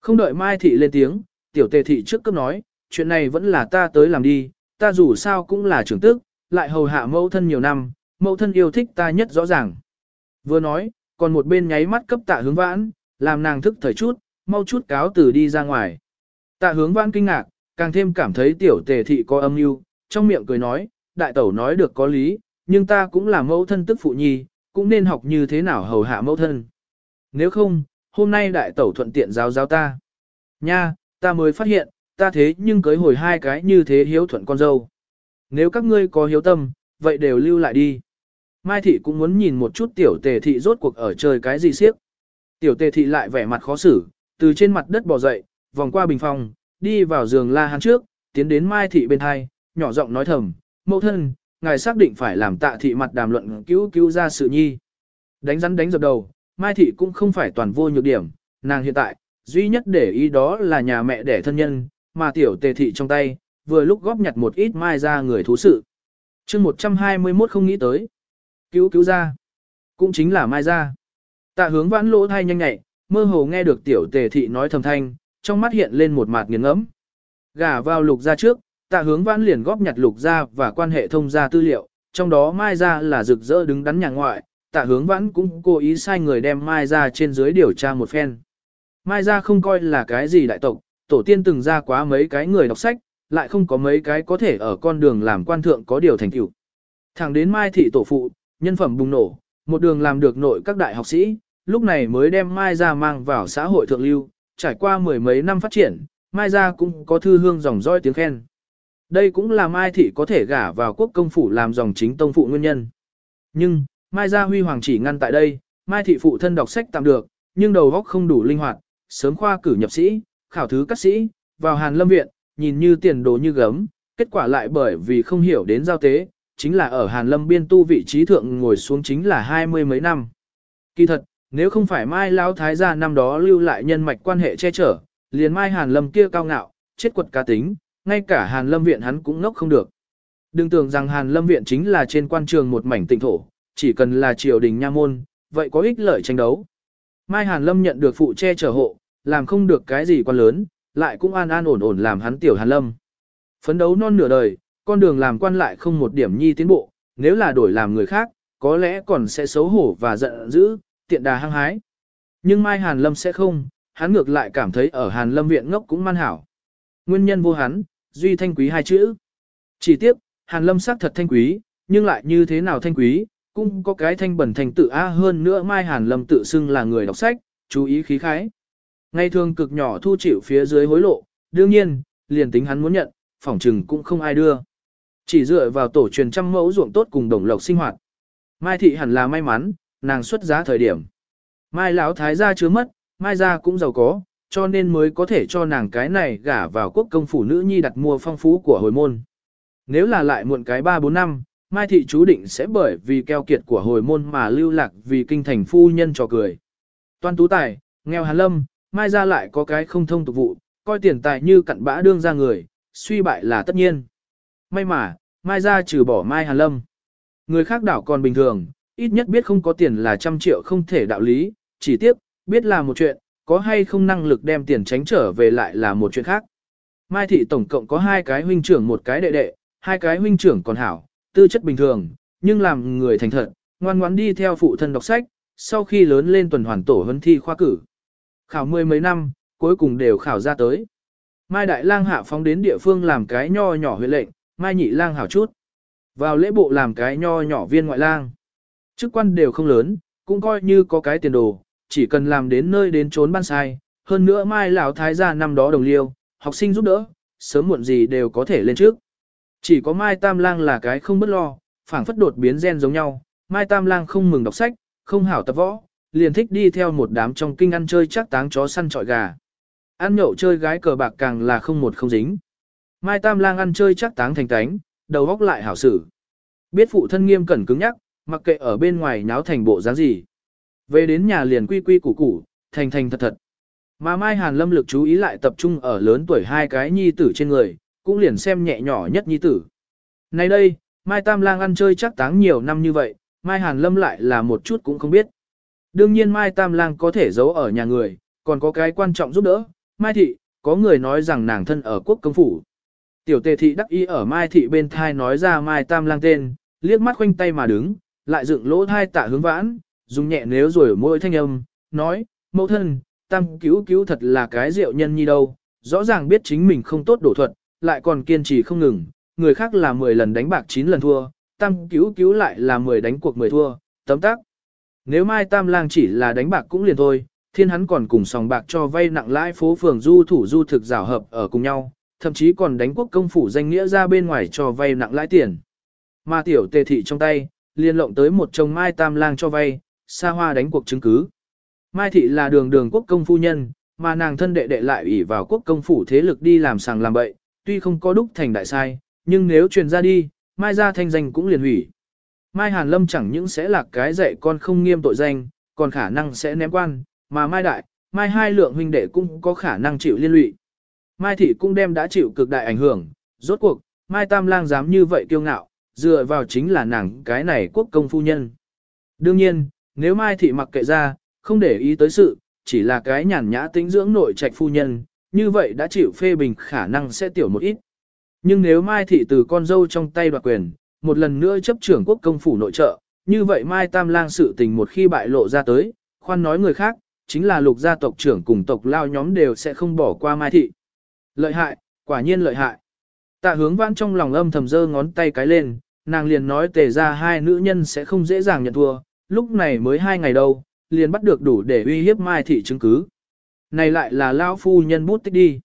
Không đợi mai thị lên tiếng, tiểu tề thị trước cấp nói, chuyện này vẫn là ta tới làm đi, ta dù sao cũng là trưởng tức, lại hầu hạ mẫu thân nhiều năm, mẫu thân yêu thích ta nhất rõ ràng. Vừa nói, còn một bên nháy mắt cấp tạ hướng vãn, làm nàng thức thời chút, mau chút cáo từ đi ra ngoài. Tạ hướng vãn kinh ngạc, càng thêm cảm thấy tiểu tề thị có âm mưu, trong miệng cười nói, đại tẩu nói được có lý, nhưng ta cũng là mẫu thân tức phụ nhi, cũng nên học như thế nào hầu hạ mẫu thân. Nếu không, hôm nay đại tẩu thuận tiện giáo giáo ta. Nha, ta mới phát hiện, ta thế nhưng cưới hồi hai cái như thế hiếu thuận con dâu. Nếu các ngươi có hiếu tâm, vậy đều lưu lại đi. Mai thị cũng muốn nhìn một chút tiểu tề thị rốt cuộc ở chơi cái gì siếc. Tiểu tề thị lại vẻ mặt khó xử, từ trên mặt đất bò dậy, vòng qua bình phòng, đi vào giường la hắn trước, tiến đến Mai thị bên hai, nhỏ giọng nói thầm, mẫu thân, ngài xác định phải làm tạ thị mặt đàm luận cứu cứu ra sự nhi. Đánh rắn đánh dập đầu, Mai thị cũng không phải toàn vô nhược điểm, nàng hiện tại, duy nhất để ý đó là nhà mẹ đẻ thân nhân, mà tiểu tề thị trong tay, vừa lúc góp nhặt một ít mai ra người thú sự. chương 121 không nghĩ tới. Cứu cứu ra. Cũng chính là mai ra. Tạ hướng vãn lỗ thai nhanh nhạy, mơ hồ nghe được tiểu tề thị nói thầm thanh, trong mắt hiện lên một mặt nghiền ngẫm. Gả vào lục ra trước, tạ hướng vãn liền góp nhặt lục ra và quan hệ thông gia tư liệu, trong đó mai ra là rực rỡ đứng đắn nhà ngoại, tạ hướng vãn cũng cố ý sai người đem mai ra trên dưới điều tra một phen. Mai ra không coi là cái gì đại tộc, tổ tiên từng ra quá mấy cái người đọc sách, lại không có mấy cái có thể ở con đường làm quan thượng có điều thành tựu. Thẳng đến Mai thị tổ phụ, nhân phẩm bùng nổ, một đường làm được nội các đại học sĩ, lúc này mới đem Mai ra mang vào xã hội thượng lưu, trải qua mười mấy năm phát triển, Mai ra cũng có thư hương dòng roi tiếng khen. Đây cũng là Mai thị có thể gả vào quốc công phủ làm dòng chính tông phụ nguyên nhân. Nhưng, Mai gia huy hoàng chỉ ngăn tại đây, Mai thị phụ thân đọc sách tạm được, nhưng đầu óc không đủ linh hoạt, sớm khoa cử nhập sĩ, khảo thứ các sĩ, vào Hàn Lâm Viện, nhìn như tiền đồ như gấm, kết quả lại bởi vì không hiểu đến giao tế, chính là ở Hàn Lâm biên tu vị trí thượng ngồi xuống chính là hai mươi mấy năm. Kỳ thật, nếu không phải Mai Lão Thái gia năm đó lưu lại nhân mạch quan hệ che chở, liền Mai Hàn Lâm kia cao ngạo, chết quật cá tính, ngay cả Hàn Lâm Viện hắn cũng ngốc không được. Đừng tưởng rằng Hàn Lâm Viện chính là trên quan trường một mảnh tịnh thổ, chỉ cần là triều đình nha môn, vậy có ích lợi tranh đấu. Mai Hàn Lâm nhận được phụ che chở hộ, làm không được cái gì quan lớn, lại cũng an an ổn ổn làm hắn tiểu Hàn Lâm. Phấn đấu non nửa đời, con đường làm quan lại không một điểm nhi tiến bộ, nếu là đổi làm người khác, có lẽ còn sẽ xấu hổ và giận dữ, tiện đà hăng hái. Nhưng Mai Hàn Lâm sẽ không, hắn ngược lại cảm thấy ở Hàn Lâm viện ngốc cũng man hảo. Nguyên nhân vô hắn, duy thanh quý hai chữ. Chỉ tiếp, Hàn Lâm xác thật thanh quý, nhưng lại như thế nào thanh quý, cũng có cái thanh bẩn thành tự A hơn nữa Mai Hàn Lâm tự xưng là người đọc sách, chú ý khí khái. Ngày thường cực nhỏ thu chịu phía dưới hối lộ, đương nhiên, liền tính hắn muốn nhận, phỏng trừng cũng không ai đưa. Chỉ dựa vào tổ truyền trăm mẫu ruộng tốt cùng đồng lộc sinh hoạt. Mai thị hẳn là may mắn, nàng xuất giá thời điểm. Mai lão thái gia chứa mất, mai gia cũng giàu có, cho nên mới có thể cho nàng cái này gả vào quốc công phủ nữ nhi đặt mua phong phú của hồi môn. Nếu là lại muộn cái 3-4 năm, Mai thị chú định sẽ bởi vì keo kiệt của hồi môn mà lưu lạc vì kinh thành phu nhân trò cười. Toan tú tài, nghèo hàn lâm, Mai ra lại có cái không thông tục vụ, coi tiền tài như cặn bã đương ra người, suy bại là tất nhiên. May mà, Mai ra trừ bỏ Mai Hàn Lâm. Người khác đảo còn bình thường, ít nhất biết không có tiền là trăm triệu không thể đạo lý, chỉ tiếp, biết là một chuyện, có hay không năng lực đem tiền tránh trở về lại là một chuyện khác. Mai thị tổng cộng có hai cái huynh trưởng một cái đệ đệ, hai cái huynh trưởng còn hảo, tư chất bình thường, nhưng làm người thành thật, ngoan ngoãn đi theo phụ thân đọc sách, sau khi lớn lên tuần hoàn tổ huấn thi khoa cử. Khảo mười mấy năm, cuối cùng đều khảo ra tới. Mai Đại Lang hạ phóng đến địa phương làm cái nho nhỏ huyện lệnh, Mai Nhị Lang hảo chút. Vào lễ bộ làm cái nho nhỏ viên ngoại lang. Chức quan đều không lớn, cũng coi như có cái tiền đồ, chỉ cần làm đến nơi đến trốn ban sai. Hơn nữa Mai lão thái gia năm đó đồng liêu, học sinh giúp đỡ, sớm muộn gì đều có thể lên trước. Chỉ có Mai Tam Lang là cái không bất lo, phảng phất đột biến gen giống nhau. Mai Tam Lang không mừng đọc sách, không hảo tập võ, liền thích đi theo một đám trong kinh ăn chơi chắc táng chó săn trọi gà. Ăn nhậu chơi gái cờ bạc càng là không một không dính. Mai Tam Lang ăn chơi chắc táng thành cánh, đầu góc lại hảo xử. Biết phụ thân nghiêm cẩn cứng nhắc, mặc kệ ở bên ngoài nháo thành bộ dáng gì. Về đến nhà liền quy quy củ củ, thành thành thật thật. Mà Mai Hàn Lâm lực chú ý lại tập trung ở lớn tuổi hai cái nhi tử trên người, cũng liền xem nhẹ nhỏ nhất nhi tử. Nay đây, Mai Tam Lang ăn chơi chắc táng nhiều năm như vậy, Mai Hàn Lâm lại là một chút cũng không biết. Đương nhiên Mai Tam Lang có thể giấu ở nhà người, còn có cái quan trọng giúp đỡ, Mai Thị, có người nói rằng nàng thân ở quốc công phủ. Tiểu tề thị đắc ý ở Mai Thị bên thai nói ra Mai Tam Lang tên, liếc mắt khoanh tay mà đứng, lại dựng lỗ thai tạ hướng vãn, dùng nhẹ nếu rồi môi thanh âm, nói, mẫu thân, Tam cứu cứu thật là cái rượu nhân nhi đâu, rõ ràng biết chính mình không tốt đổ thuật, lại còn kiên trì không ngừng, người khác là 10 lần đánh bạc 9 lần thua, Tam cứu cứu lại là 10 đánh cuộc 10 thua, tấm tắc. Nếu Mai Tam Lang chỉ là đánh bạc cũng liền thôi, thiên hắn còn cùng sòng bạc cho vay nặng lãi phố phường du thủ du thực rào hợp ở cùng nhau, thậm chí còn đánh quốc công phủ danh nghĩa ra bên ngoài cho vay nặng lãi tiền. Mà tiểu tề thị trong tay, liên lộng tới một chồng Mai Tam Lang cho vay, xa hoa đánh cuộc chứng cứ. Mai thị là đường đường quốc công phu nhân, mà nàng thân đệ đệ lại ủy vào quốc công phủ thế lực đi làm sàng làm bậy, tuy không có đúc thành đại sai, nhưng nếu truyền ra đi, Mai ra thanh danh cũng liền hủy. Mai Hàn Lâm chẳng những sẽ là cái dạy con không nghiêm tội danh, còn khả năng sẽ ném quan, mà Mai Đại, Mai hai lượng huynh đệ cũng có khả năng chịu liên lụy. Mai Thị cũng đem đã chịu cực đại ảnh hưởng, rốt cuộc, Mai Tam Lang dám như vậy kiêu ngạo, dựa vào chính là nàng cái này quốc công phu nhân. Đương nhiên, nếu Mai Thị mặc kệ ra, không để ý tới sự, chỉ là cái nhàn nhã tính dưỡng nội trạch phu nhân, như vậy đã chịu phê bình khả năng sẽ tiểu một ít. Nhưng nếu Mai Thị từ con dâu trong tay đoạt quyền, một lần nữa chấp trưởng quốc công phủ nội trợ, như vậy Mai Tam Lang sự tình một khi bại lộ ra tới, khoan nói người khác, chính là lục gia tộc trưởng cùng tộc lao nhóm đều sẽ không bỏ qua Mai Thị. Lợi hại, quả nhiên lợi hại. Tạ hướng vãn trong lòng âm thầm dơ ngón tay cái lên, nàng liền nói tề ra hai nữ nhân sẽ không dễ dàng nhận thua, lúc này mới hai ngày đâu, liền bắt được đủ để uy hiếp Mai Thị chứng cứ. Này lại là lao phu nhân bút tích đi.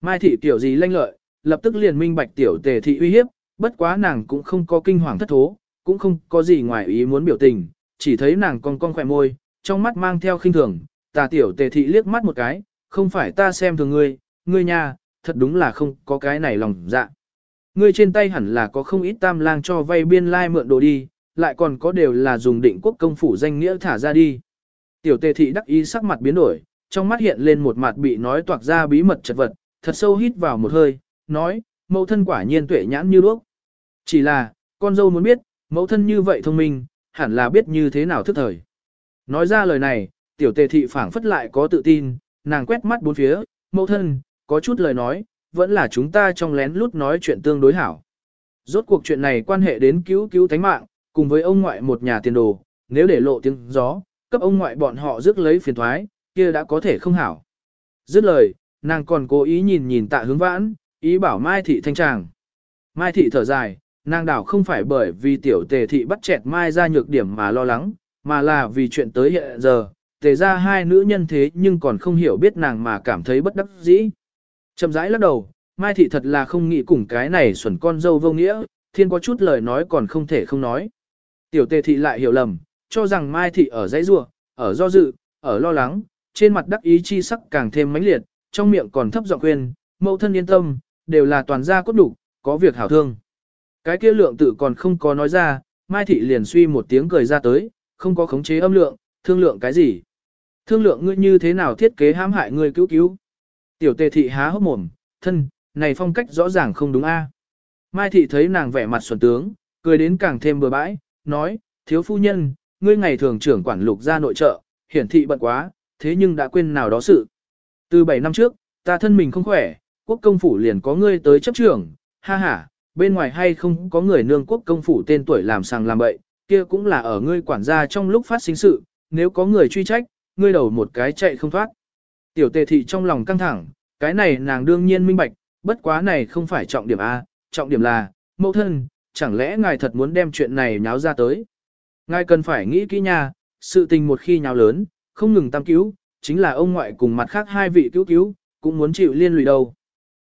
Mai Thị tiểu gì lanh lợi, lập tức liền minh bạch tiểu tề thị uy hiếp, bất quá nàng cũng không có kinh hoàng thất thố, cũng không có gì ngoài ý muốn biểu tình, chỉ thấy nàng cong cong khỏe môi, trong mắt mang theo khinh thường, tà tiểu tề thị liếc mắt một cái, không phải ta xem thường ngươi, ngươi nha, thật đúng là không có cái này lòng dạ. Ngươi trên tay hẳn là có không ít tam lang cho vay biên lai mượn đồ đi, lại còn có đều là dùng định quốc công phủ danh nghĩa thả ra đi. Tiểu tề thị đắc ý sắc mặt biến đổi, trong mắt hiện lên một mặt bị nói toạc ra bí mật chật vật, thật sâu hít vào một hơi, nói, mẫu thân quả nhiên tuệ nhãn như đuốc. Chỉ là, con dâu muốn biết, mẫu thân như vậy thông minh, hẳn là biết như thế nào thức thời. Nói ra lời này, tiểu tề thị phảng phất lại có tự tin, nàng quét mắt bốn phía, mẫu thân, có chút lời nói, vẫn là chúng ta trong lén lút nói chuyện tương đối hảo. Rốt cuộc chuyện này quan hệ đến cứu cứu thánh mạng, cùng với ông ngoại một nhà tiền đồ, nếu để lộ tiếng gió, cấp ông ngoại bọn họ rước lấy phiền thoái, kia đã có thể không hảo. Dứt lời, nàng còn cố ý nhìn nhìn tạ hướng vãn, ý bảo Mai Thị thanh tràng. Mai Thị thở dài, nàng đảo không phải bởi vì tiểu tề thị bắt chẹt Mai ra nhược điểm mà lo lắng, mà là vì chuyện tới hiện giờ, tề ra hai nữ nhân thế nhưng còn không hiểu biết nàng mà cảm thấy bất đắc dĩ. Chậm rãi lắc đầu, Mai Thị thật là không nghĩ cùng cái này xuẩn con dâu vô nghĩa, thiên có chút lời nói còn không thể không nói. Tiểu tề thị lại hiểu lầm, cho rằng Mai Thị ở dãy rua, ở do dự, ở lo lắng, trên mặt đắc ý chi sắc càng thêm mãnh liệt, trong miệng còn thấp giọng khuyên, mẫu thân yên tâm, đều là toàn gia cốt đủ, có việc hảo thương. Cái kia lượng tự còn không có nói ra, Mai Thị liền suy một tiếng cười ra tới, không có khống chế âm lượng, thương lượng cái gì. Thương lượng ngươi như thế nào thiết kế hãm hại ngươi cứu cứu. Tiểu tề thị há hốc mồm, thân, này phong cách rõ ràng không đúng a. Mai Thị thấy nàng vẻ mặt xuẩn tướng, cười đến càng thêm bừa bãi, nói, thiếu phu nhân, ngươi ngày thường trưởng quản lục ra nội trợ, hiển thị bận quá, thế nhưng đã quên nào đó sự. Từ 7 năm trước, ta thân mình không khỏe, quốc công phủ liền có ngươi tới chấp trưởng, ha ha, bên ngoài hay không có người nương quốc công phủ tên tuổi làm sàng làm bậy, kia cũng là ở ngươi quản gia trong lúc phát sinh sự, nếu có người truy trách, ngươi đầu một cái chạy không thoát. Tiểu tề thị trong lòng căng thẳng, cái này nàng đương nhiên minh bạch, bất quá này không phải trọng điểm A, trọng điểm là, mẫu thân, chẳng lẽ ngài thật muốn đem chuyện này nháo ra tới. Ngài cần phải nghĩ kỹ nha, sự tình một khi nháo lớn, không ngừng tam cứu, chính là ông ngoại cùng mặt khác hai vị cứu cứu, cũng muốn chịu liên lụy đâu.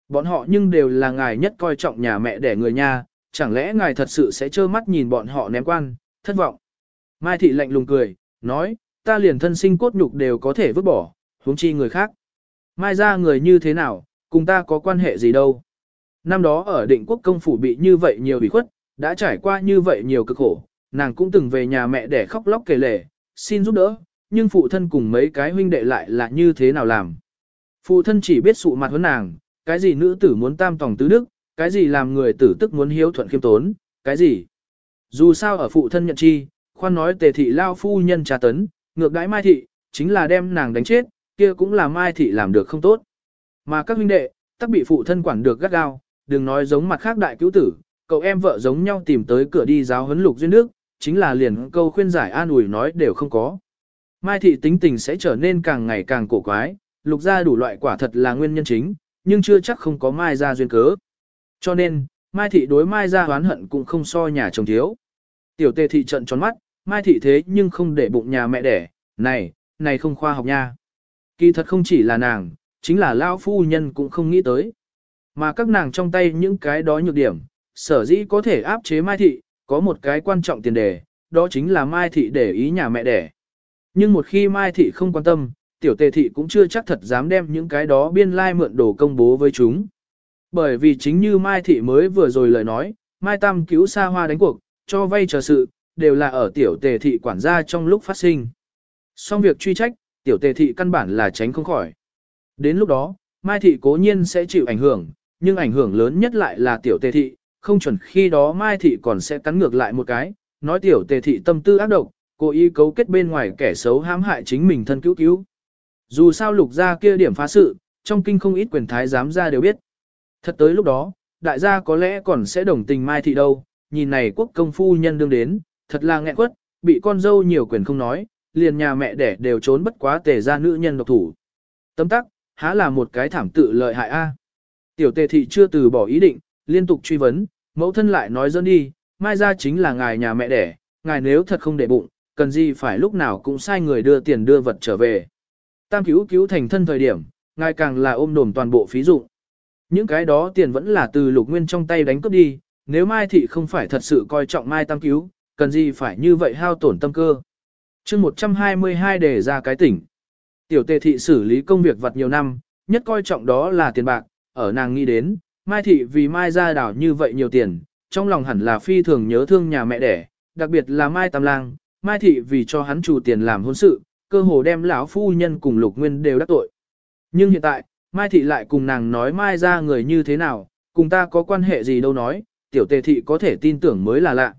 Bọn họ nhưng đều là ngài nhất coi trọng nhà mẹ đẻ người nhà, chẳng lẽ ngài thật sự sẽ trơ mắt nhìn bọn họ ném quan, thất vọng. Mai thị lạnh lùng cười, nói, ta liền thân sinh cốt nhục đều có thể vứt bỏ, huống chi người khác. Mai ra người như thế nào, cùng ta có quan hệ gì đâu. Năm đó ở định quốc công phủ bị như vậy nhiều bị khuất, đã trải qua như vậy nhiều cực khổ, nàng cũng từng về nhà mẹ để khóc lóc kể lể, xin giúp đỡ, nhưng phụ thân cùng mấy cái huynh đệ lại là như thế nào làm. Phụ thân chỉ biết sụ mặt hơn nàng, cái gì nữ tử muốn tam tòng tứ đức, cái gì làm người tử tức muốn hiếu thuận khiêm tốn, cái gì. Dù sao ở phụ thân nhận chi, khoan nói tề thị lao phu nhân trà tấn, ngược đãi mai thị, chính là đem nàng đánh chết, kia cũng là mai thị làm được không tốt. Mà các huynh đệ, tắc bị phụ thân quản được gắt gao, đừng nói giống mặt khác đại cứu tử, cậu em vợ giống nhau tìm tới cửa đi giáo huấn lục duyên nước, chính là liền câu khuyên giải an ủi nói đều không có. Mai thị tính tình sẽ trở nên càng ngày càng cổ quái, lục ra đủ loại quả thật là nguyên nhân chính, nhưng chưa chắc không có mai ra duyên cớ. Cho nên, mai thị đối mai ra oán hận cũng không so nhà chồng thiếu. Tiểu tề thị trận tròn mắt, mai thị thế nhưng không để bụng nhà mẹ đẻ, này, này không khoa học nha. Kỳ thật không chỉ là nàng, chính là lão phu nhân cũng không nghĩ tới. Mà các nàng trong tay những cái đó nhược điểm, sở dĩ có thể áp chế mai thị, có một cái quan trọng tiền đề, đó chính là mai thị để ý nhà mẹ đẻ. Nhưng một khi mai thị không quan tâm, tiểu tề thị cũng chưa chắc thật dám đem những cái đó biên lai mượn đồ công bố với chúng. Bởi vì chính như mai thị mới vừa rồi lời nói, mai tam cứu xa hoa đánh cuộc, cho vay chờ sự, đều là ở tiểu tề thị quản gia trong lúc phát sinh. Xong việc truy trách, tiểu tề thị căn bản là tránh không khỏi. Đến lúc đó, mai thị cố nhiên sẽ chịu ảnh hưởng, nhưng ảnh hưởng lớn nhất lại là tiểu tề thị, không chuẩn khi đó mai thị còn sẽ cắn ngược lại một cái, nói tiểu tề thị tâm tư ác độc, cố ý cấu kết bên ngoài kẻ xấu hãm hại chính mình thân cứu cứu. Dù sao lục gia kia điểm phá sự, trong kinh không ít quyền thái giám gia đều biết. Thật tới lúc đó, đại gia có lẽ còn sẽ đồng tình mai thị đâu, nhìn này quốc công phu nhân đương đến, thật là nghẹn quất, bị con dâu nhiều quyền không nói, liền nhà mẹ đẻ đều trốn bất quá tề ra nữ nhân độc thủ. Tâm tắc, há là một cái thảm tự lợi hại a. Tiểu tề thị chưa từ bỏ ý định, liên tục truy vấn, mẫu thân lại nói dơn đi, mai ra chính là ngài nhà mẹ đẻ, ngài nếu thật không để bụng, cần gì phải lúc nào cũng sai người đưa tiền đưa vật trở về. Tam cứu cứu thành thân thời điểm, ngài càng là ôm đồm toàn bộ phí dụng. Những cái đó tiền vẫn là từ lục nguyên trong tay đánh cướp đi, nếu Mai Thị không phải thật sự coi trọng Mai Tam cứu, cần gì phải như vậy hao tổn tâm cơ. chương 122 đề ra cái tỉnh. Tiểu tề thị xử lý công việc vật nhiều năm, nhất coi trọng đó là tiền bạc, ở nàng nghĩ đến, Mai Thị vì Mai ra đảo như vậy nhiều tiền, trong lòng hẳn là phi thường nhớ thương nhà mẹ đẻ, đặc biệt là Mai Tam Lang, Mai Thị vì cho hắn chủ tiền làm hôn sự, cơ hồ đem lão phu nhân cùng Lục Nguyên đều đắc tội. Nhưng hiện tại, Mai Thị lại cùng nàng nói Mai ra người như thế nào, cùng ta có quan hệ gì đâu nói, tiểu tề thị có thể tin tưởng mới là lạ.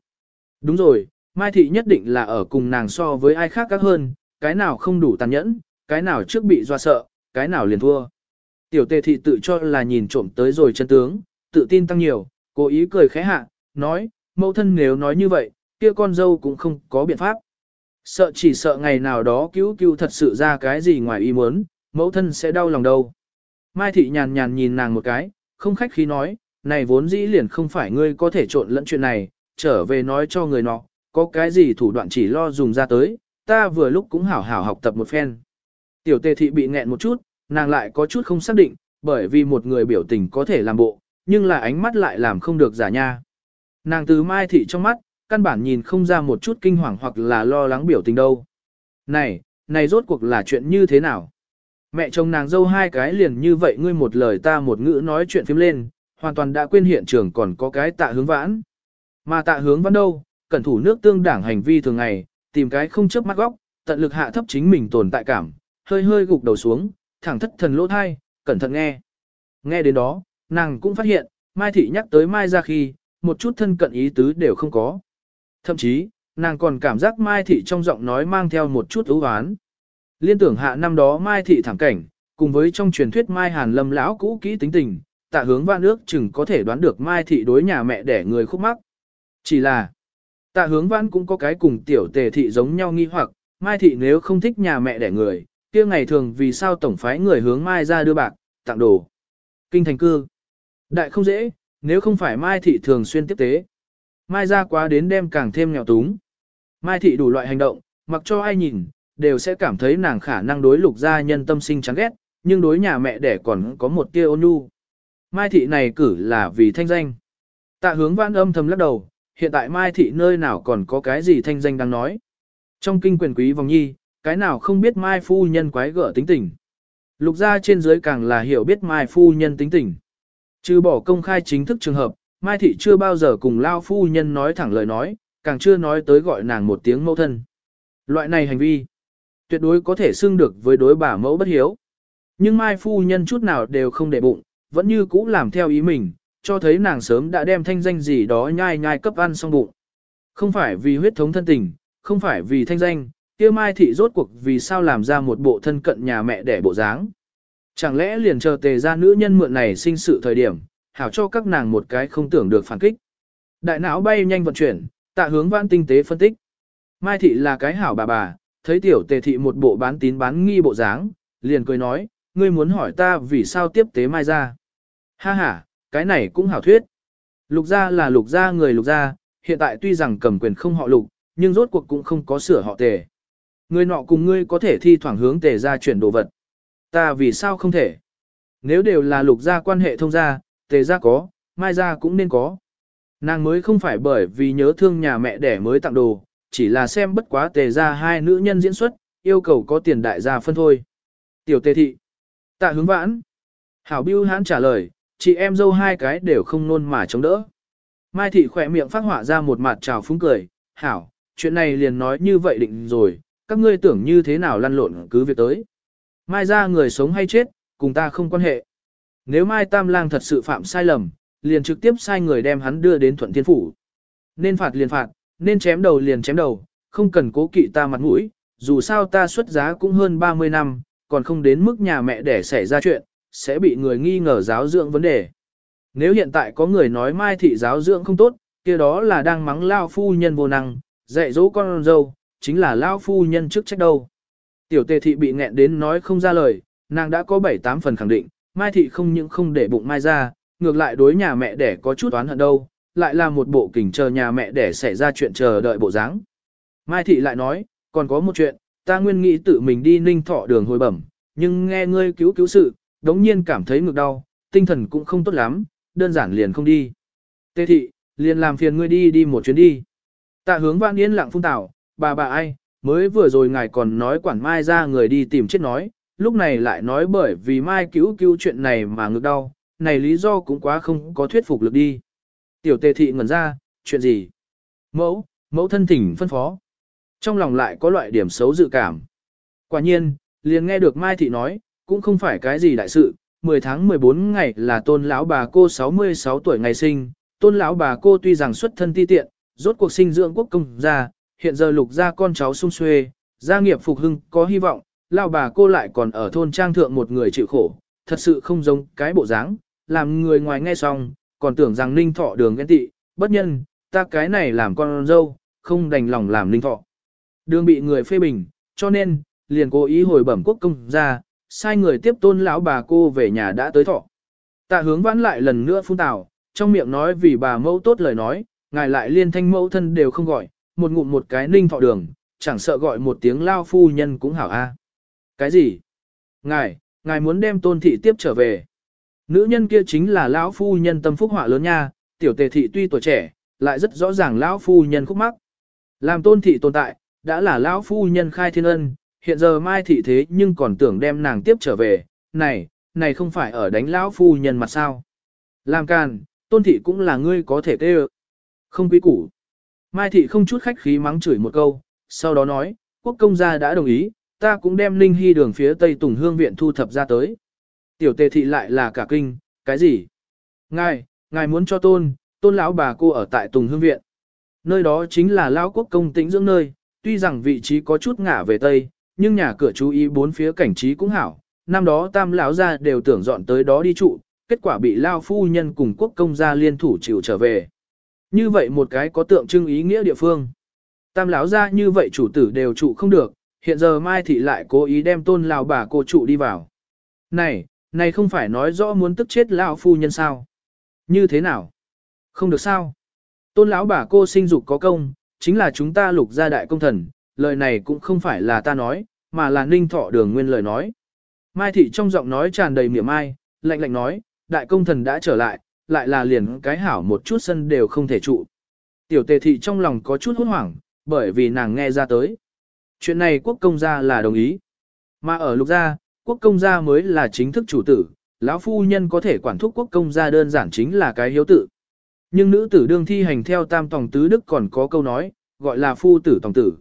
Đúng rồi, Mai Thị nhất định là ở cùng nàng so với ai khác các hơn, cái nào không đủ tàn nhẫn, cái nào trước bị doa sợ, cái nào liền thua. Tiểu tề thị tự cho là nhìn trộm tới rồi chân tướng, tự tin tăng nhiều, cố ý cười khẽ hạ, nói, mẫu thân nếu nói như vậy, kia con dâu cũng không có biện pháp. Sợ chỉ sợ ngày nào đó cứu cứu thật sự ra cái gì ngoài ý muốn, mẫu thân sẽ đau lòng đâu. Mai thị nhàn nhàn nhìn nàng một cái, không khách khí nói, này vốn dĩ liền không phải ngươi có thể trộn lẫn chuyện này, trở về nói cho người nọ, có cái gì thủ đoạn chỉ lo dùng ra tới, ta vừa lúc cũng hảo hảo học tập một phen. Tiểu tề thị bị nghẹn một chút, nàng lại có chút không xác định, bởi vì một người biểu tình có thể làm bộ, nhưng là ánh mắt lại làm không được giả nha. Nàng từ mai thị trong mắt, căn bản nhìn không ra một chút kinh hoàng hoặc là lo lắng biểu tình đâu. Này, này rốt cuộc là chuyện như thế nào? Mẹ chồng nàng dâu hai cái liền như vậy ngươi một lời ta một ngữ nói chuyện phím lên, hoàn toàn đã quên hiện trường còn có cái tạ hướng vãn. Mà tạ hướng vãn đâu, cẩn thủ nước tương đảng hành vi thường ngày, tìm cái không chớp mắt góc, tận lực hạ thấp chính mình tồn tại cảm, hơi hơi gục đầu xuống, thẳng thất thần lỗ thai, cẩn thận nghe. Nghe đến đó, nàng cũng phát hiện, Mai Thị nhắc tới Mai ra khi, một chút thân cận ý tứ đều không có. Thậm chí, nàng còn cảm giác Mai Thị trong giọng nói mang theo một chút ưu hoán. Liên tưởng hạ năm đó Mai thị thẳng cảnh, cùng với trong truyền thuyết Mai Hàn Lâm lão cũ kỹ tính tình, tạ hướng vạn ước chừng có thể đoán được Mai thị đối nhà mẹ đẻ người khúc mắc. Chỉ là, tạ hướng vãn cũng có cái cùng tiểu tề thị giống nhau nghi hoặc, Mai thị nếu không thích nhà mẹ đẻ người, kia ngày thường vì sao tổng phái người hướng Mai ra đưa bạc, tặng đồ. Kinh thành cư. Đại không dễ, nếu không phải Mai thị thường xuyên tiếp tế. Mai ra quá đến đêm càng thêm nghèo túng. Mai thị đủ loại hành động, mặc cho ai nhìn, đều sẽ cảm thấy nàng khả năng đối lục gia nhân tâm sinh chán ghét, nhưng đối nhà mẹ đẻ còn có một tia ôn nhu. Mai thị này cử là vì thanh danh. Tạ hướng vãn âm thầm lắc đầu, hiện tại Mai thị nơi nào còn có cái gì thanh danh đang nói. Trong kinh quyền quý vòng nhi, cái nào không biết Mai phu nhân quái gở tính tình. Lục gia trên dưới càng là hiểu biết Mai phu nhân tính tình. Trừ bỏ công khai chính thức trường hợp, Mai thị chưa bao giờ cùng Lao phu nhân nói thẳng lời nói, càng chưa nói tới gọi nàng một tiếng mẫu thân. Loại này hành vi, tuyệt đối có thể xưng được với đối bà mẫu bất hiếu. Nhưng Mai phu nhân chút nào đều không để bụng, vẫn như cũ làm theo ý mình, cho thấy nàng sớm đã đem thanh danh gì đó nhai nhai cấp ăn xong bụng. Không phải vì huyết thống thân tình, không phải vì thanh danh, kia Mai thị rốt cuộc vì sao làm ra một bộ thân cận nhà mẹ để bộ dáng. Chẳng lẽ liền chờ tề ra nữ nhân mượn này sinh sự thời điểm, hảo cho các nàng một cái không tưởng được phản kích. Đại não bay nhanh vận chuyển, tạ hướng vãn tinh tế phân tích. Mai thị là cái hảo bà bà, thấy tiểu tề thị một bộ bán tín bán nghi bộ dáng, liền cười nói, ngươi muốn hỏi ta vì sao tiếp tế mai ra. Ha ha, cái này cũng hảo thuyết. Lục gia là lục gia người lục gia, hiện tại tuy rằng cầm quyền không họ lục, nhưng rốt cuộc cũng không có sửa họ tề. Người nọ cùng ngươi có thể thi thoảng hướng tề ra chuyển đồ vật. Ta vì sao không thể? Nếu đều là lục gia quan hệ thông gia, tề gia có, mai gia cũng nên có. Nàng mới không phải bởi vì nhớ thương nhà mẹ đẻ mới tặng đồ, chỉ là xem bất quá tề gia hai nữ nhân diễn xuất, yêu cầu có tiền đại gia phân thôi. Tiểu tề thị. Tạ hướng vãn. Hảo Biêu hãn trả lời, chị em dâu hai cái đều không nôn mà chống đỡ. Mai thị khỏe miệng phát họa ra một mặt trào phúng cười, Hảo, chuyện này liền nói như vậy định rồi, các ngươi tưởng như thế nào lăn lộn cứ việc tới. Mai ra người sống hay chết, cùng ta không quan hệ. Nếu Mai Tam Lang thật sự phạm sai lầm, liền trực tiếp sai người đem hắn đưa đến Thuận Thiên Phủ. Nên phạt liền phạt, nên chém đầu liền chém đầu, không cần cố kỵ ta mặt mũi, dù sao ta xuất giá cũng hơn 30 năm, còn không đến mức nhà mẹ để xảy ra chuyện, sẽ bị người nghi ngờ giáo dưỡng vấn đề. Nếu hiện tại có người nói Mai Thị giáo dưỡng không tốt, kia đó là đang mắng Lao Phu Nhân vô năng, dạy dỗ con dâu, chính là Lao Phu Nhân trước trách đâu. Tiểu tề thị bị nghẹn đến nói không ra lời, nàng đã có 7-8 phần khẳng định, Mai thị không những không để bụng Mai ra, ngược lại đối nhà mẹ đẻ có chút oán hận đâu, lại là một bộ kình chờ nhà mẹ đẻ xảy ra chuyện chờ đợi bộ dáng. Mai thị lại nói, còn có một chuyện, ta nguyên nghĩ tự mình đi ninh thọ đường hồi bẩm, nhưng nghe ngươi cứu cứu sự, đống nhiên cảm thấy ngực đau, tinh thần cũng không tốt lắm, đơn giản liền không đi. Tề thị, liền làm phiền ngươi đi đi một chuyến đi. Tạ hướng vãn yên lặng phung tảo, bà bà ai, mới vừa rồi ngài còn nói quản mai ra người đi tìm chết nói, lúc này lại nói bởi vì mai cứu cứu chuyện này mà ngực đau, này lý do cũng quá không có thuyết phục lực đi. Tiểu tề thị ngẩn ra, chuyện gì? Mẫu, mẫu thân thỉnh phân phó. Trong lòng lại có loại điểm xấu dự cảm. Quả nhiên, liền nghe được Mai thị nói, cũng không phải cái gì đại sự, 10 tháng 14 ngày là tôn lão bà cô 66 tuổi ngày sinh, tôn lão bà cô tuy rằng xuất thân ti tiện, rốt cuộc sinh dưỡng quốc công gia, hiện giờ lục gia con cháu sung xuê, gia nghiệp phục hưng có hy vọng, lão bà cô lại còn ở thôn trang thượng một người chịu khổ, thật sự không giống cái bộ dáng, làm người ngoài nghe xong, còn tưởng rằng ninh thọ đường ghen tị, bất nhân, ta cái này làm con dâu, không đành lòng làm ninh thọ. Đường bị người phê bình, cho nên, liền cố ý hồi bẩm quốc công ra, sai người tiếp tôn lão bà cô về nhà đã tới thọ. Tạ hướng vãn lại lần nữa phun tào, trong miệng nói vì bà mẫu tốt lời nói, ngài lại liên thanh mẫu thân đều không gọi, một ngụm một cái ninh thọ đường, chẳng sợ gọi một tiếng lao phu nhân cũng hảo a. Cái gì? Ngài, ngài muốn đem tôn thị tiếp trở về. Nữ nhân kia chính là lão phu nhân tâm phúc họa lớn nha, tiểu tề thị tuy tuổi trẻ, lại rất rõ ràng lão phu nhân khúc mắc. Làm tôn thị tồn tại, đã là lão phu nhân khai thiên ân, hiện giờ mai thị thế nhưng còn tưởng đem nàng tiếp trở về, này, này không phải ở đánh lão phu nhân mặt sao. Làm càn, tôn thị cũng là ngươi có thể tê Không quý củ. Mai thị không chút khách khí mắng chửi một câu, sau đó nói, quốc công gia đã đồng ý, ta cũng đem linh hy đường phía tây tùng hương viện thu thập ra tới. Tiểu tề thị lại là cả kinh, cái gì? Ngài, ngài muốn cho tôn, tôn lão bà cô ở tại tùng hương viện. Nơi đó chính là lão quốc công tĩnh dưỡng nơi, tuy rằng vị trí có chút ngả về tây, nhưng nhà cửa chú ý bốn phía cảnh trí cũng hảo. Năm đó tam lão gia đều tưởng dọn tới đó đi trụ, kết quả bị lao phu nhân cùng quốc công gia liên thủ chịu trở về. Như vậy một cái có tượng trưng ý nghĩa địa phương. Tam lão gia như vậy chủ tử đều trụ không được, hiện giờ Mai Thị lại cố ý đem tôn lão bà cô trụ đi vào. Này, này không phải nói rõ muốn tức chết lão phu nhân sao? Như thế nào? Không được sao? Tôn lão bà cô sinh dục có công, chính là chúng ta lục gia đại công thần, lời này cũng không phải là ta nói, mà là ninh thọ đường nguyên lời nói. Mai thị trong giọng nói tràn đầy miệng mai, lạnh lạnh nói, đại công thần đã trở lại, lại là liền cái hảo một chút sân đều không thể trụ. Tiểu tề thị trong lòng có chút hốt hoảng, bởi vì nàng nghe ra tới. Chuyện này quốc công gia là đồng ý. Mà ở lục gia, quốc công gia mới là chính thức chủ tử, lão phu nhân có thể quản thúc quốc công gia đơn giản chính là cái hiếu tự. Nhưng nữ tử đương thi hành theo tam tòng tứ đức còn có câu nói, gọi là phu tử tòng tử.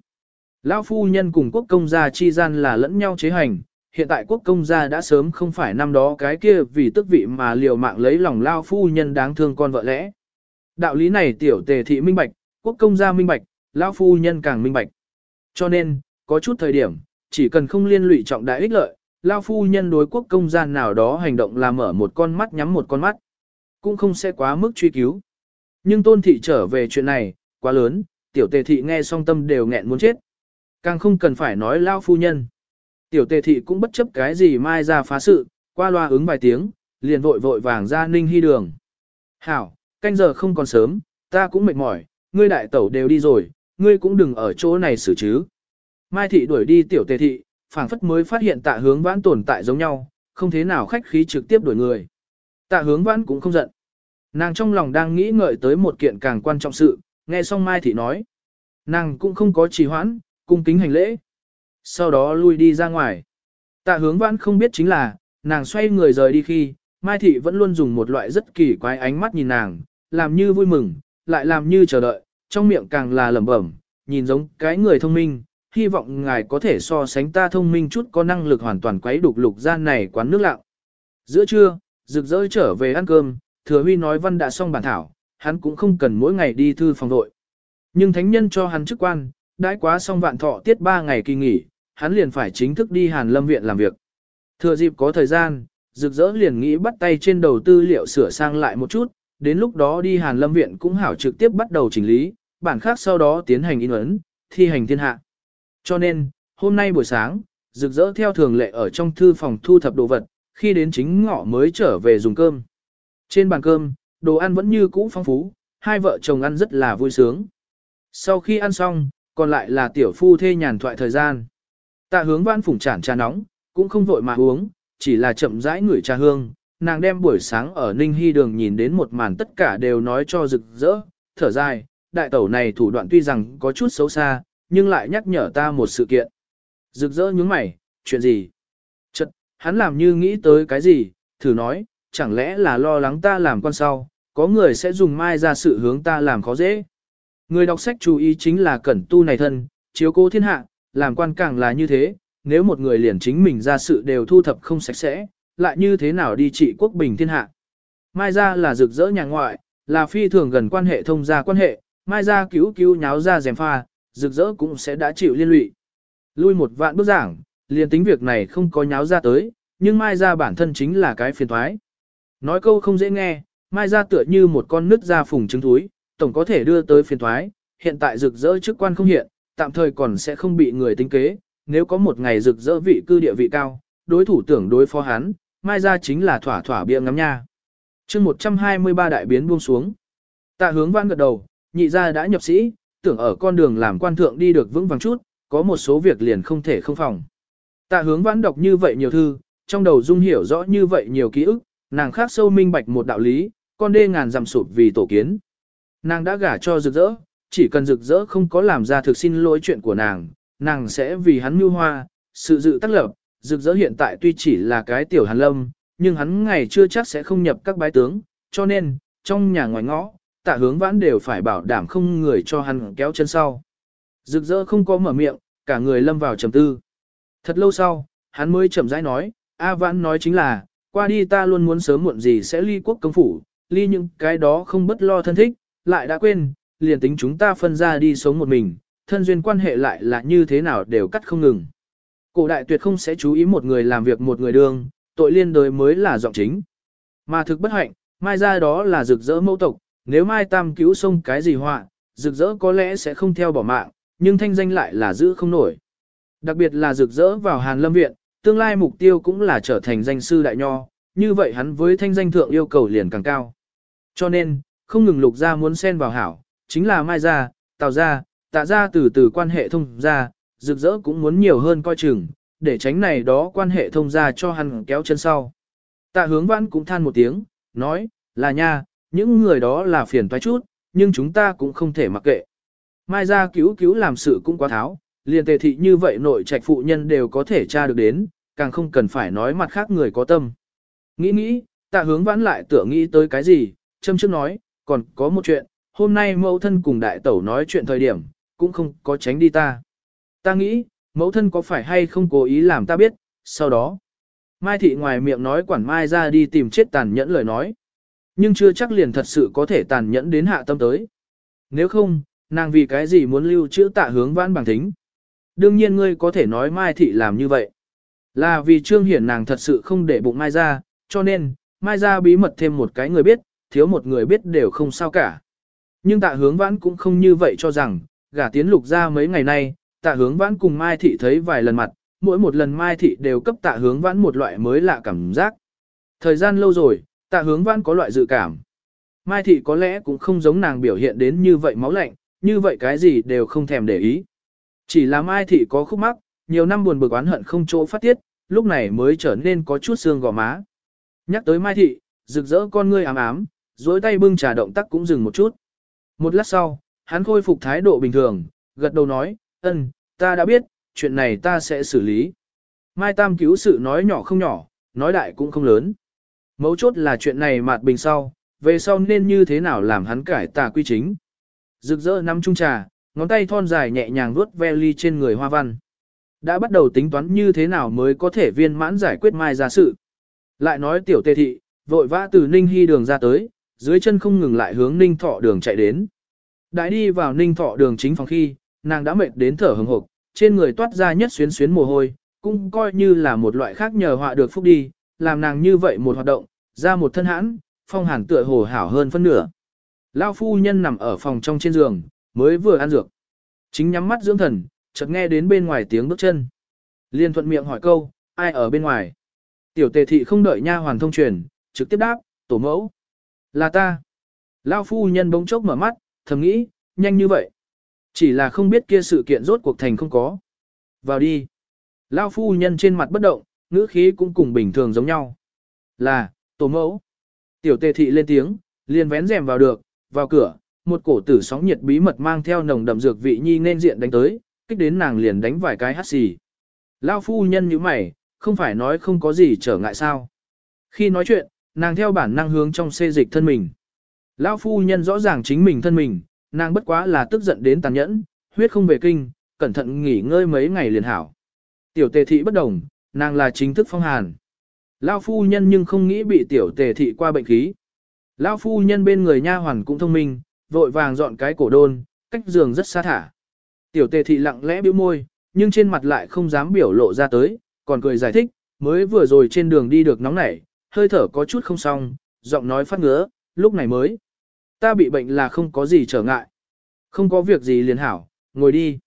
Lão phu nhân cùng quốc công gia chi gian là lẫn nhau chế hành, hiện tại quốc công gia đã sớm không phải năm đó cái kia vì tức vị mà liều mạng lấy lòng lao phu nhân đáng thương con vợ lẽ. Đạo lý này tiểu tề thị minh bạch, quốc công gia minh bạch, lão phu nhân càng minh bạch. Cho nên, có chút thời điểm, chỉ cần không liên lụy trọng đại ích lợi, lao phu nhân đối quốc công gia nào đó hành động là mở một con mắt nhắm một con mắt, cũng không sẽ quá mức truy cứu. Nhưng tôn thị trở về chuyện này, quá lớn, tiểu tề thị nghe song tâm đều nghẹn muốn chết. Càng không cần phải nói lao phu nhân. Tiểu tề thị cũng bất chấp cái gì mai ra phá sự, qua loa ứng vài tiếng, liền vội vội vàng ra ninh hy đường. Hảo, canh giờ không còn sớm, ta cũng mệt mỏi, ngươi đại tẩu đều đi rồi, ngươi cũng đừng ở chỗ này xử chứ. Mai thị đuổi đi tiểu tề thị, phảng phất mới phát hiện tạ hướng vãn tồn tại giống nhau, không thế nào khách khí trực tiếp đuổi người. Tạ hướng vãn cũng không giận. Nàng trong lòng đang nghĩ ngợi tới một kiện càng quan trọng sự, nghe xong Mai thị nói. Nàng cũng không có trì hoãn, cung kính hành lễ. Sau đó lui đi ra ngoài. Tạ hướng vãn không biết chính là, nàng xoay người rời đi khi, Mai thị vẫn luôn dùng một loại rất kỳ quái ánh mắt nhìn nàng, làm như vui mừng, lại làm như chờ đợi, trong miệng càng là lẩm bẩm, nhìn giống cái người thông minh, hy vọng ngài có thể so sánh ta thông minh chút có năng lực hoàn toàn quấy đục lục gian này quán nước lặng. Giữa trưa, rực rỡ trở về ăn cơm, thừa huy nói văn đã xong bản thảo, hắn cũng không cần mỗi ngày đi thư phòng đội. Nhưng thánh nhân cho hắn chức quan, đãi quá xong vạn thọ tiết 3 ngày kỳ nghỉ, hắn liền phải chính thức đi Hàn Lâm Viện làm việc. Thừa dịp có thời gian, rực rỡ liền nghĩ bắt tay trên đầu tư liệu sửa sang lại một chút, đến lúc đó đi Hàn Lâm Viện cũng hảo trực tiếp bắt đầu chỉnh lý, bản khác sau đó tiến hành in ấn, thi hành thiên hạ. Cho nên, hôm nay buổi sáng, rực rỡ theo thường lệ ở trong thư phòng thu thập đồ vật, khi đến chính ngọ mới trở về dùng cơm. Trên bàn cơm, đồ ăn vẫn như cũ phong phú, hai vợ chồng ăn rất là vui sướng. Sau khi ăn xong, còn lại là tiểu phu thê nhàn thoại thời gian. Tạ hướng văn phủng chản trà nóng, cũng không vội mà uống, chỉ là chậm rãi ngửi trà hương. Nàng đem buổi sáng ở Ninh Hy đường nhìn đến một màn tất cả đều nói cho rực rỡ, thở dài, đại tẩu này thủ đoạn tuy rằng có chút xấu xa, nhưng lại nhắc nhở ta một sự kiện. Rực rỡ nhướng mày, chuyện gì? Chật, hắn làm như nghĩ tới cái gì, thử nói, chẳng lẽ là lo lắng ta làm con sau, có người sẽ dùng mai ra sự hướng ta làm khó dễ. Người đọc sách chú ý chính là cẩn tu này thân, chiếu cố thiên hạ, làm quan càng là như thế, nếu một người liền chính mình ra sự đều thu thập không sạch sẽ, lại như thế nào đi trị quốc bình thiên hạ. Mai ra là rực rỡ nhà ngoại, là phi thường gần quan hệ thông gia quan hệ, mai ra cứu cứu nháo ra dèm pha, rực rỡ cũng sẽ đã chịu liên lụy. Lui một vạn bước giảng, liền tính việc này không có nháo ra tới, nhưng mai ra bản thân chính là cái phiền thoái. Nói câu không dễ nghe, mai ra tựa như một con nứt ra phùng trứng túi, tổng có thể đưa tới phiền thoái, hiện tại rực rỡ chức quan không hiện, tạm thời còn sẽ không bị người tính kế, nếu có một ngày rực rỡ vị cư địa vị cao, đối thủ tưởng đối phó hắn, mai ra chính là thỏa thỏa bia ngắm nha. chương 123 đại biến buông xuống. Tạ hướng văn gật đầu, nhị gia đã nhập sĩ, tưởng ở con đường làm quan thượng đi được vững vàng chút, có một số việc liền không thể không phòng. Tạ hướng vãn đọc như vậy nhiều thư, trong đầu dung hiểu rõ như vậy nhiều ký ức, nàng khác sâu minh bạch một đạo lý, con đê ngàn dặm sụp vì tổ kiến. Nàng đã gả cho rực rỡ, chỉ cần rực rỡ không có làm ra thực xin lỗi chuyện của nàng, nàng sẽ vì hắn mưu hoa, sự dự tác lập, rực rỡ hiện tại tuy chỉ là cái tiểu hàn lâm, nhưng hắn ngày chưa chắc sẽ không nhập các bái tướng, cho nên, trong nhà ngoài ngõ, tạ hướng vãn đều phải bảo đảm không người cho hắn kéo chân sau. Rực rỡ không có mở miệng, cả người lâm vào trầm tư. Thật lâu sau, hắn mới chậm rãi nói, A vãn nói chính là, qua đi ta luôn muốn sớm muộn gì sẽ ly quốc công phủ, ly những cái đó không bất lo thân thích, lại đã quên, liền tính chúng ta phân ra đi sống một mình, thân duyên quan hệ lại là như thế nào đều cắt không ngừng. Cổ đại tuyệt không sẽ chú ý một người làm việc một người đương, tội liên đời mới là giọng chính. Mà thực bất hạnh, mai ra đó là rực rỡ mẫu tộc, nếu mai tam cứu sông cái gì họa, rực rỡ có lẽ sẽ không theo bỏ mạng, nhưng thanh danh lại là giữ không nổi. Đặc biệt là rực rỡ vào Hàn Lâm Viện, tương lai mục tiêu cũng là trở thành danh sư đại nho, như vậy hắn với thanh danh thượng yêu cầu liền càng cao. Cho nên, không ngừng lục ra muốn xen vào hảo, chính là mai ra, tào ra, tạ ra từ từ quan hệ thông ra, rực rỡ cũng muốn nhiều hơn coi chừng, để tránh này đó quan hệ thông ra cho hắn kéo chân sau. Tạ hướng vãn cũng than một tiếng, nói, là nha, những người đó là phiền toái chút, nhưng chúng ta cũng không thể mặc kệ. Mai ra cứu cứu làm sự cũng quá tháo, liền tề thị như vậy nội trạch phụ nhân đều có thể tra được đến, càng không cần phải nói mặt khác người có tâm. Nghĩ nghĩ, tạ hướng vãn lại tưởng nghĩ tới cái gì, châm trước nói, còn có một chuyện, hôm nay mẫu thân cùng đại tẩu nói chuyện thời điểm, cũng không có tránh đi ta. Ta nghĩ, mẫu thân có phải hay không cố ý làm ta biết, sau đó. Mai thị ngoài miệng nói quản mai ra đi tìm chết tàn nhẫn lời nói. Nhưng chưa chắc liền thật sự có thể tàn nhẫn đến hạ tâm tới. Nếu không, nàng vì cái gì muốn lưu trữ tạ hướng vãn bằng thính. Đương nhiên ngươi có thể nói Mai thị làm như vậy. Là vì trương hiển nàng thật sự không để bụng Mai ra, cho nên, Mai ra bí mật thêm một cái người biết, thiếu một người biết đều không sao cả. Nhưng tạ hướng vãn cũng không như vậy cho rằng, gả tiến lục ra mấy ngày nay, tạ hướng vãn cùng Mai Thị thấy vài lần mặt, mỗi một lần Mai Thị đều cấp tạ hướng vãn một loại mới lạ cảm giác. Thời gian lâu rồi, tạ hướng văn có loại dự cảm. Mai Thị có lẽ cũng không giống nàng biểu hiện đến như vậy máu lạnh, như vậy cái gì đều không thèm để ý. Chỉ là Mai Thị có khúc mắc, nhiều năm buồn bực oán hận không chỗ phát tiết, lúc này mới trở nên có chút xương gò má. Nhắc tới Mai Thị, rực rỡ con ngươi ám ám, dối tay bưng trà động tác cũng dừng một chút. Một lát sau, hắn khôi phục thái độ bình thường, gật đầu nói, ân, ta đã biết, chuyện này ta sẽ xử lý. Mai Tam cứu sự nói nhỏ không nhỏ, nói đại cũng không lớn. Mấu chốt là chuyện này mạt bình sau, về sau nên như thế nào làm hắn cải tà quy chính. Rực rỡ năm trung trà, ngón tay thon dài nhẹ nhàng vuốt ve ly trên người hoa văn. Đã bắt đầu tính toán như thế nào mới có thể viên mãn giải quyết mai ra sự. Lại nói tiểu tê thị, vội vã từ Ninh Hy đường ra tới, dưới chân không ngừng lại hướng Ninh Thọ đường chạy đến. Đại đi vào Ninh Thọ đường chính phòng khi, nàng đã mệt đến thở hừng hực, trên người toát ra nhất xuyến xuyến mồ hôi, cũng coi như là một loại khác nhờ họa được phúc đi, làm nàng như vậy một hoạt động, ra một thân hãn, phong hàn tựa hồ hảo hơn phân nửa. Lao phu nhân nằm ở phòng trong trên giường, mới vừa ăn dược. Chính nhắm mắt dưỡng thần, chợt nghe đến bên ngoài tiếng bước chân. Liên thuận miệng hỏi câu, ai ở bên ngoài? Tiểu tề thị không đợi nha hoàn thông truyền, trực tiếp đáp, tổ mẫu. Là ta. Lao phu nhân bỗng chốc mở mắt, thầm nghĩ, nhanh như vậy. Chỉ là không biết kia sự kiện rốt cuộc thành không có. Vào đi. Lao phu nhân trên mặt bất động, ngữ khí cũng cùng bình thường giống nhau. Là, tổ mẫu. Tiểu tề thị lên tiếng, liền vén rèm vào được, vào cửa, một cổ tử sóng nhiệt bí mật mang theo nồng đậm dược vị nhi nên diện đánh tới, kích đến nàng liền đánh vài cái hắt xì. Lao phu nhân như mày, không phải nói không có gì trở ngại sao. Khi nói chuyện, nàng theo bản năng hướng trong xê dịch thân mình. Lao phu nhân rõ ràng chính mình thân mình, Nàng bất quá là tức giận đến tàn nhẫn, huyết không về kinh, cẩn thận nghỉ ngơi mấy ngày liền hảo. Tiểu tề thị bất đồng, nàng là chính thức phong hàn. Lao phu nhân nhưng không nghĩ bị tiểu tề thị qua bệnh khí. Lao phu nhân bên người nha hoàn cũng thông minh, vội vàng dọn cái cổ đôn, cách giường rất xa thả. Tiểu tề thị lặng lẽ bĩu môi, nhưng trên mặt lại không dám biểu lộ ra tới, còn cười giải thích, mới vừa rồi trên đường đi được nóng nảy, hơi thở có chút không xong, giọng nói phát ngứa, lúc này mới. Ta bị bệnh là không có gì trở ngại. Không có việc gì liền hảo, ngồi đi.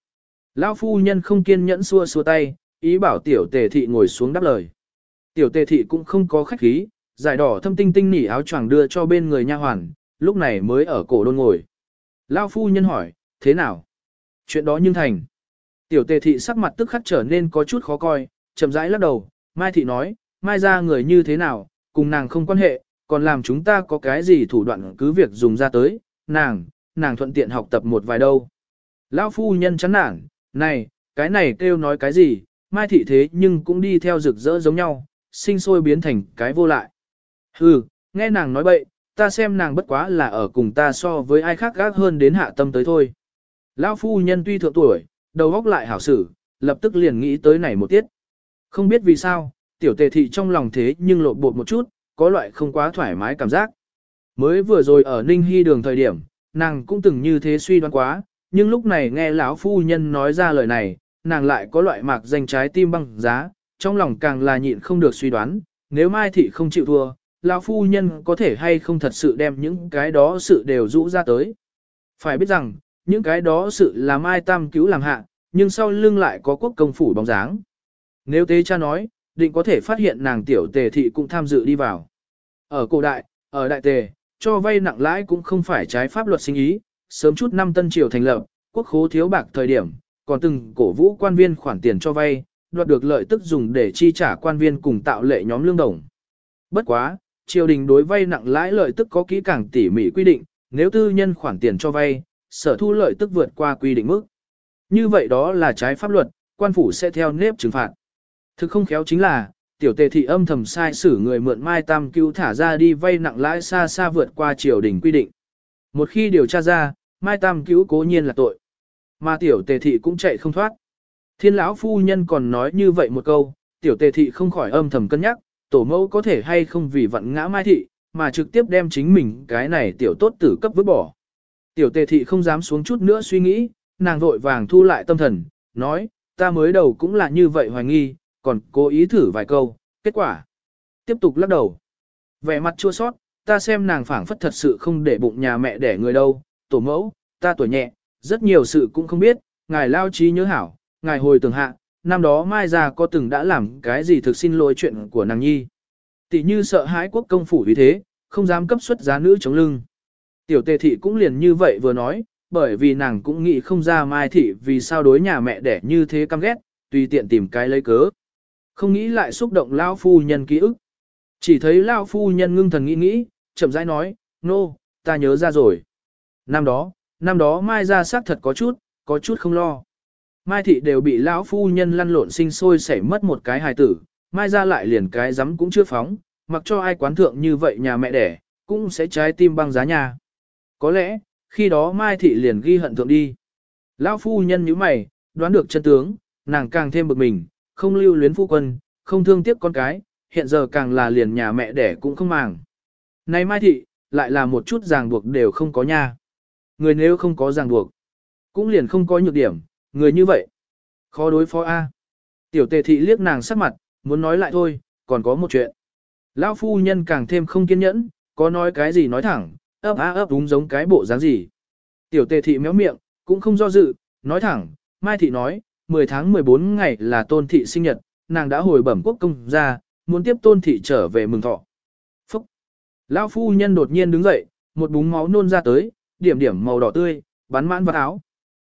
Lão phu nhân không kiên nhẫn xua xua tay, ý bảo tiểu tề thị ngồi xuống đáp lời. Tiểu tề thị cũng không có khách khí, giải đỏ thâm tinh tinh nỉ áo choàng đưa cho bên người nha hoàn, lúc này mới ở cổ đôn ngồi. Lão phu nhân hỏi, thế nào? Chuyện đó nhưng thành. Tiểu tề thị sắc mặt tức khắc trở nên có chút khó coi, chậm rãi lắc đầu, Mai thị nói, Mai ra người như thế nào, cùng nàng không quan hệ, còn làm chúng ta có cái gì thủ đoạn cứ việc dùng ra tới, nàng, nàng thuận tiện học tập một vài đâu. Lão phu nhân chán nản, này, cái này kêu nói cái gì, mai thị thế nhưng cũng đi theo rực rỡ giống nhau, sinh sôi biến thành cái vô lại. Hừ, nghe nàng nói bậy, ta xem nàng bất quá là ở cùng ta so với ai khác gác hơn đến hạ tâm tới thôi. Lão phu nhân tuy thượng tuổi, đầu óc lại hảo xử lập tức liền nghĩ tới này một tiết. Không biết vì sao, tiểu tề thị trong lòng thế nhưng lộn bột một chút, có loại không quá thoải mái cảm giác. Mới vừa rồi ở Ninh Hy đường thời điểm, nàng cũng từng như thế suy đoán quá, nhưng lúc này nghe lão phu nhân nói ra lời này, nàng lại có loại mạc danh trái tim băng giá, trong lòng càng là nhịn không được suy đoán, nếu Mai Thị không chịu thua, lão phu nhân có thể hay không thật sự đem những cái đó sự đều rũ ra tới. Phải biết rằng, những cái đó sự là Mai Tam cứu làm hạ, nhưng sau lưng lại có quốc công phủ bóng dáng. Nếu tế cha nói, định có thể phát hiện nàng tiểu tề thị cũng tham dự đi vào. Ở cổ đại, ở đại tề, cho vay nặng lãi cũng không phải trái pháp luật sinh ý, sớm chút năm tân triều thành lập, quốc khố thiếu bạc thời điểm, còn từng cổ vũ quan viên khoản tiền cho vay, đoạt được lợi tức dùng để chi trả quan viên cùng tạo lệ nhóm lương đồng. Bất quá, triều đình đối vay nặng lãi lợi tức có kỹ càng tỉ mỉ quy định, nếu tư nhân khoản tiền cho vay, sở thu lợi tức vượt qua quy định mức. Như vậy đó là trái pháp luật, quan phủ sẽ theo nếp trừng phạt. Thực không khéo chính là, tiểu tề thị âm thầm sai xử người mượn mai tam cứu thả ra đi vay nặng lãi xa xa vượt qua triều đình quy định. Một khi điều tra ra, mai tam cứu cố nhiên là tội. Mà tiểu tề thị cũng chạy không thoát. Thiên lão phu nhân còn nói như vậy một câu, tiểu tề thị không khỏi âm thầm cân nhắc, tổ mẫu có thể hay không vì vận ngã mai thị, mà trực tiếp đem chính mình cái này tiểu tốt tử cấp vứt bỏ. Tiểu tề thị không dám xuống chút nữa suy nghĩ, nàng vội vàng thu lại tâm thần, nói, ta mới đầu cũng là như vậy hoài nghi, còn cố ý thử vài câu, kết quả. Tiếp tục lắc đầu. Vẻ mặt chua sót, ta xem nàng phảng phất thật sự không để bụng nhà mẹ đẻ người đâu, tổ mẫu, ta tuổi nhẹ, rất nhiều sự cũng không biết, ngài lao trí nhớ hảo, ngài hồi tưởng hạ, năm đó Mai gia có từng đã làm cái gì thực xin lỗi chuyện của nàng nhi. Tỷ như sợ hãi quốc công phủ vì thế, không dám cấp xuất giá nữ chống lưng. Tiểu tề thị cũng liền như vậy vừa nói, bởi vì nàng cũng nghĩ không ra Mai thị vì sao đối nhà mẹ đẻ như thế căm ghét, tùy tiện tìm cái lấy cớ. Không nghĩ lại xúc động Lao phu nhân ký ức. Chỉ thấy Lao phu nhân ngưng thần nghĩ nghĩ, chậm rãi nói, nô, no, ta nhớ ra rồi. Năm đó, năm đó Mai ra xác thật có chút, có chút không lo. Mai thị đều bị lão phu nhân lăn lộn sinh sôi xảy mất một cái hài tử, Mai ra lại liền cái rắm cũng chưa phóng, mặc cho ai quán thượng như vậy nhà mẹ đẻ, cũng sẽ trái tim băng giá nhà. Có lẽ, khi đó Mai thị liền ghi hận thượng đi. Lão phu nhân như mày, đoán được chân tướng, nàng càng thêm bực mình, không lưu luyến phu quân, không thương tiếc con cái, hiện giờ càng là liền nhà mẹ đẻ cũng không màng. Này Mai thị, lại là một chút ràng buộc đều không có nha. Người nếu không có ràng buộc, cũng liền không có nhược điểm, người như vậy. Khó đối phó A. Tiểu tề thị liếc nàng sắc mặt, muốn nói lại thôi, còn có một chuyện. Lão phu nhân càng thêm không kiên nhẫn, có nói cái gì nói thẳng, ấp á ấp đúng giống cái bộ dáng gì. Tiểu tề thị méo miệng, cũng không do dự, nói thẳng, Mai thị nói, 10 tháng 14 ngày là tôn thị sinh nhật, nàng đã hồi bẩm quốc công ra, muốn tiếp tôn thị trở về mừng thọ. Phúc! Lão phu nhân đột nhiên đứng dậy, một búng máu nôn ra tới, điểm điểm màu đỏ tươi, bắn mãn vào áo.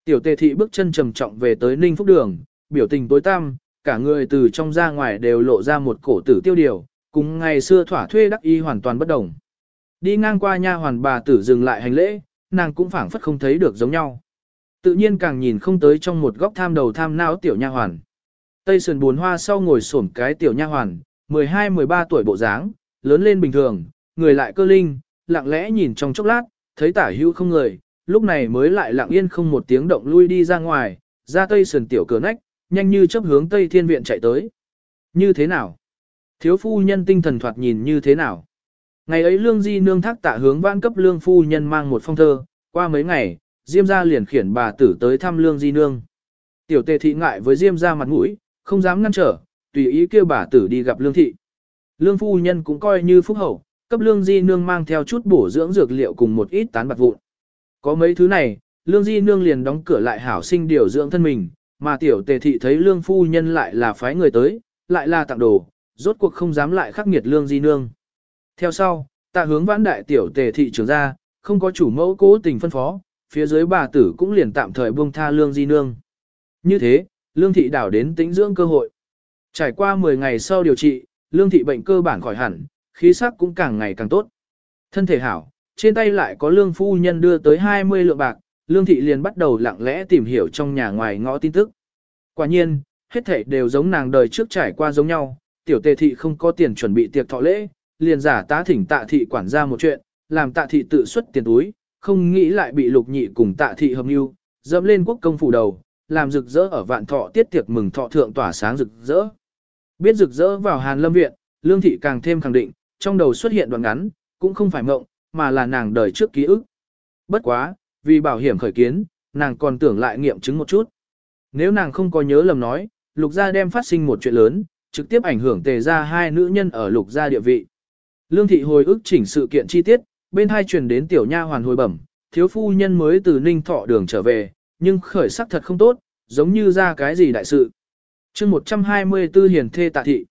Tiểu tề thị bước chân trầm trọng về tới Ninh Phúc Đường, biểu tình tối tăm, cả người từ trong ra ngoài đều lộ ra một cổ tử tiêu điều, cùng ngày xưa thỏa thuê đắc y hoàn toàn bất đồng. Đi ngang qua nha hoàn bà tử dừng lại hành lễ, nàng cũng phảng phất không thấy được giống nhau. Tự nhiên càng nhìn không tới trong một góc tham đầu tham não tiểu nha hoàn. Tây sườn buồn hoa sau ngồi xổm cái tiểu nha hoàn, 12-13 tuổi bộ dáng, lớn lên bình thường, người lại cơ linh, lặng lẽ nhìn trong chốc lát, thấy tả hữu không người, lúc này mới lại lặng yên không một tiếng động lui đi ra ngoài, ra tây sườn tiểu cửa nách, nhanh như chấp hướng tây thiên viện chạy tới. Như thế nào? Thiếu phu nhân tinh thần thoạt nhìn như thế nào? Ngày ấy lương di nương thác tạ hướng vãn cấp lương phu nhân mang một phong thơ, qua mấy ngày, Diêm gia liền khiển bà tử tới thăm lương di nương. Tiểu tề thị ngại với Diêm gia mặt mũi, không dám ngăn trở, tùy ý kêu bà tử đi gặp lương thị. Lương phu nhân cũng coi như phúc hậu, cấp lương di nương mang theo chút bổ dưỡng dược liệu cùng một ít tán bạc vụn. Có mấy thứ này, lương di nương liền đóng cửa lại hảo sinh điều dưỡng thân mình, mà tiểu tề thị thấy lương phu nhân lại là phái người tới, lại là tặng đồ, rốt cuộc không dám lại khắc nghiệt lương di nương. Theo sau, tạ hướng vãn đại tiểu tề thị trưởng ra, không có chủ mẫu cố tình phân phó, phía dưới bà tử cũng liền tạm thời buông tha lương di nương. Như thế, lương thị đảo đến tĩnh dưỡng cơ hội. Trải qua 10 ngày sau điều trị, lương thị bệnh cơ bản khỏi hẳn, khí sắc cũng càng ngày càng tốt. Thân thể hảo, trên tay lại có lương phu nhân đưa tới 20 lượng bạc, lương thị liền bắt đầu lặng lẽ tìm hiểu trong nhà ngoài ngõ tin tức. Quả nhiên, hết thảy đều giống nàng đời trước trải qua giống nhau, tiểu tề thị không có tiền chuẩn bị tiệc thọ lễ, liền giả tá thỉnh tạ thị quản gia một chuyện, làm tạ thị tự xuất tiền túi, không nghĩ lại bị lục nhị cùng tạ thị hợp mưu, dẫm lên quốc công phủ đầu, làm rực rỡ ở vạn thọ tiết tiệc mừng thọ thượng tỏa sáng rực rỡ. Biết rực rỡ vào Hàn Lâm viện, Lương thị càng thêm khẳng định, trong đầu xuất hiện đoạn ngắn, cũng không phải mộng, mà là nàng đời trước ký ức. Bất quá, vì bảo hiểm khởi kiến, nàng còn tưởng lại nghiệm chứng một chút. nếu nàng không có nhớ lầm nói, lục gia đem phát sinh một chuyện lớn, trực tiếp ảnh hưởng tề ra hai nữ nhân ở lục gia địa vị. Lương thị hồi ức chỉnh sự kiện chi tiết, bên hai truyền đến tiểu nha hoàn hồi bẩm, thiếu phu nhân mới từ ninh thọ đường trở về, nhưng khởi sắc thật không tốt, giống như ra cái gì đại sự. chương 124 hiền thê tạ thị.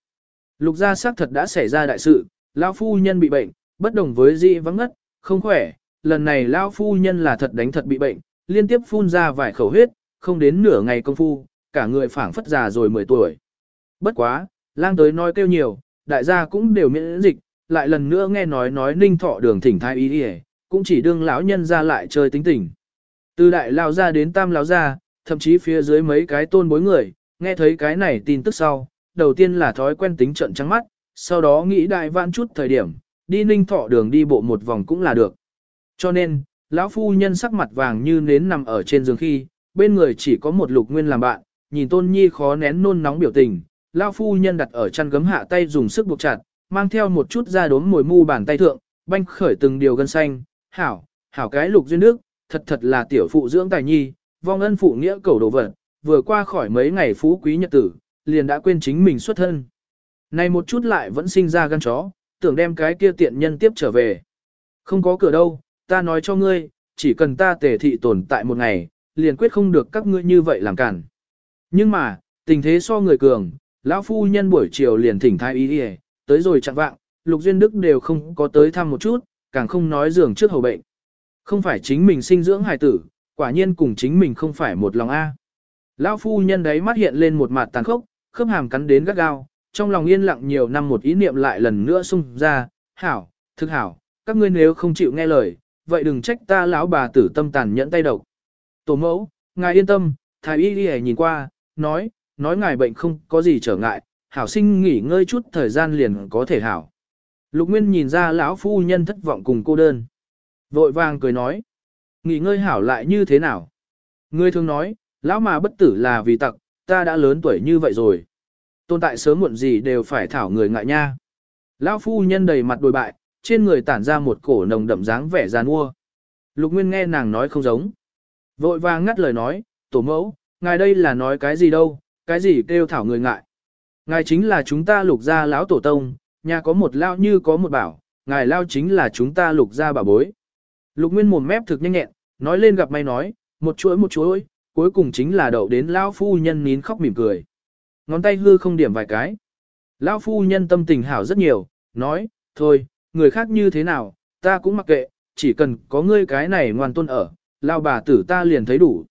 Lục gia sắc thật đã xảy ra đại sự, lão phu nhân bị bệnh, bất đồng với dị vắng ngất, không khỏe, lần này lão phu nhân là thật đánh thật bị bệnh, liên tiếp phun ra vài khẩu huyết, không đến nửa ngày công phu, cả người phảng phất già rồi 10 tuổi. Bất quá, lang tới nói kêu nhiều, đại gia cũng đều miễn dịch, lại lần nữa nghe nói nói ninh thọ đường thỉnh thai ý đi cũng chỉ đương lão nhân ra lại chơi tính tình. Từ đại lao ra đến tam lao ra, thậm chí phía dưới mấy cái tôn bối người, nghe thấy cái này tin tức sau, đầu tiên là thói quen tính trận trắng mắt, sau đó nghĩ đại vãn chút thời điểm, đi ninh thọ đường đi bộ một vòng cũng là được. Cho nên, lão phu nhân sắc mặt vàng như nến nằm ở trên giường khi, bên người chỉ có một lục nguyên làm bạn, nhìn tôn nhi khó nén nôn nóng biểu tình, lão phu nhân đặt ở chăn gấm hạ tay dùng sức buộc chặt, mang theo một chút da đốm mồi mu bàn tay thượng, banh khởi từng điều gân xanh, hảo, hảo cái lục duyên nước, thật thật là tiểu phụ dưỡng tài nhi, vong ân phụ nghĩa cầu đồ vật, vừa qua khỏi mấy ngày phú quý nhật tử, liền đã quên chính mình xuất thân. Này một chút lại vẫn sinh ra gan chó, tưởng đem cái kia tiện nhân tiếp trở về. Không có cửa đâu, ta nói cho ngươi, chỉ cần ta tề thị tồn tại một ngày, liền quyết không được các ngươi như vậy làm cản. Nhưng mà, tình thế so người cường, lão phu nhân buổi chiều liền thỉnh thái ý đi tới rồi chặn vạng, Lục Duyên Đức đều không có tới thăm một chút, càng không nói giường trước hầu bệnh. Không phải chính mình sinh dưỡng hài tử, quả nhiên cùng chính mình không phải một lòng A. Lão phu nhân đấy mắt hiện lên một mặt tàn khốc, khớp hàm cắn đến gắt gao, trong lòng yên lặng nhiều năm một ý niệm lại lần nữa xung ra, hảo, thực hảo, các ngươi nếu không chịu nghe lời, vậy đừng trách ta lão bà tử tâm tàn nhẫn tay độc. Tổ mẫu, ngài yên tâm, thái y đi nhìn qua, nói, nói ngài bệnh không có gì trở ngại, hảo sinh nghỉ ngơi chút thời gian liền có thể hảo. Lục Nguyên nhìn ra lão phu nhân thất vọng cùng cô đơn. Vội vàng cười nói, nghỉ ngơi hảo lại như thế nào? Ngươi thường nói, lão mà bất tử là vì tặc, ta đã lớn tuổi như vậy rồi. Tồn tại sớm muộn gì đều phải thảo người ngại nha. Lão phu nhân đầy mặt đồi bại, trên người tản ra một cổ nồng đậm dáng vẻ gian mua. Lục Nguyên nghe nàng nói không giống. Vội vàng ngắt lời nói, tổ mẫu, ngài đây là nói cái gì đâu, cái gì kêu thảo người ngại. Ngài chính là chúng ta lục gia lão tổ tông, nhà có một lao như có một bảo, ngài lao chính là chúng ta lục gia bà bối. Lục Nguyên mồm mép thực nhanh nhẹn, nói lên gặp may nói, một chuỗi một chuỗi, cuối cùng chính là đậu đến lão phu nhân nín khóc mỉm cười. Ngón tay hư không điểm vài cái. Lão phu nhân tâm tình hảo rất nhiều, nói, thôi, người khác như thế nào, ta cũng mặc kệ, chỉ cần có ngươi cái này ngoan tôn ở, lão bà tử ta liền thấy đủ.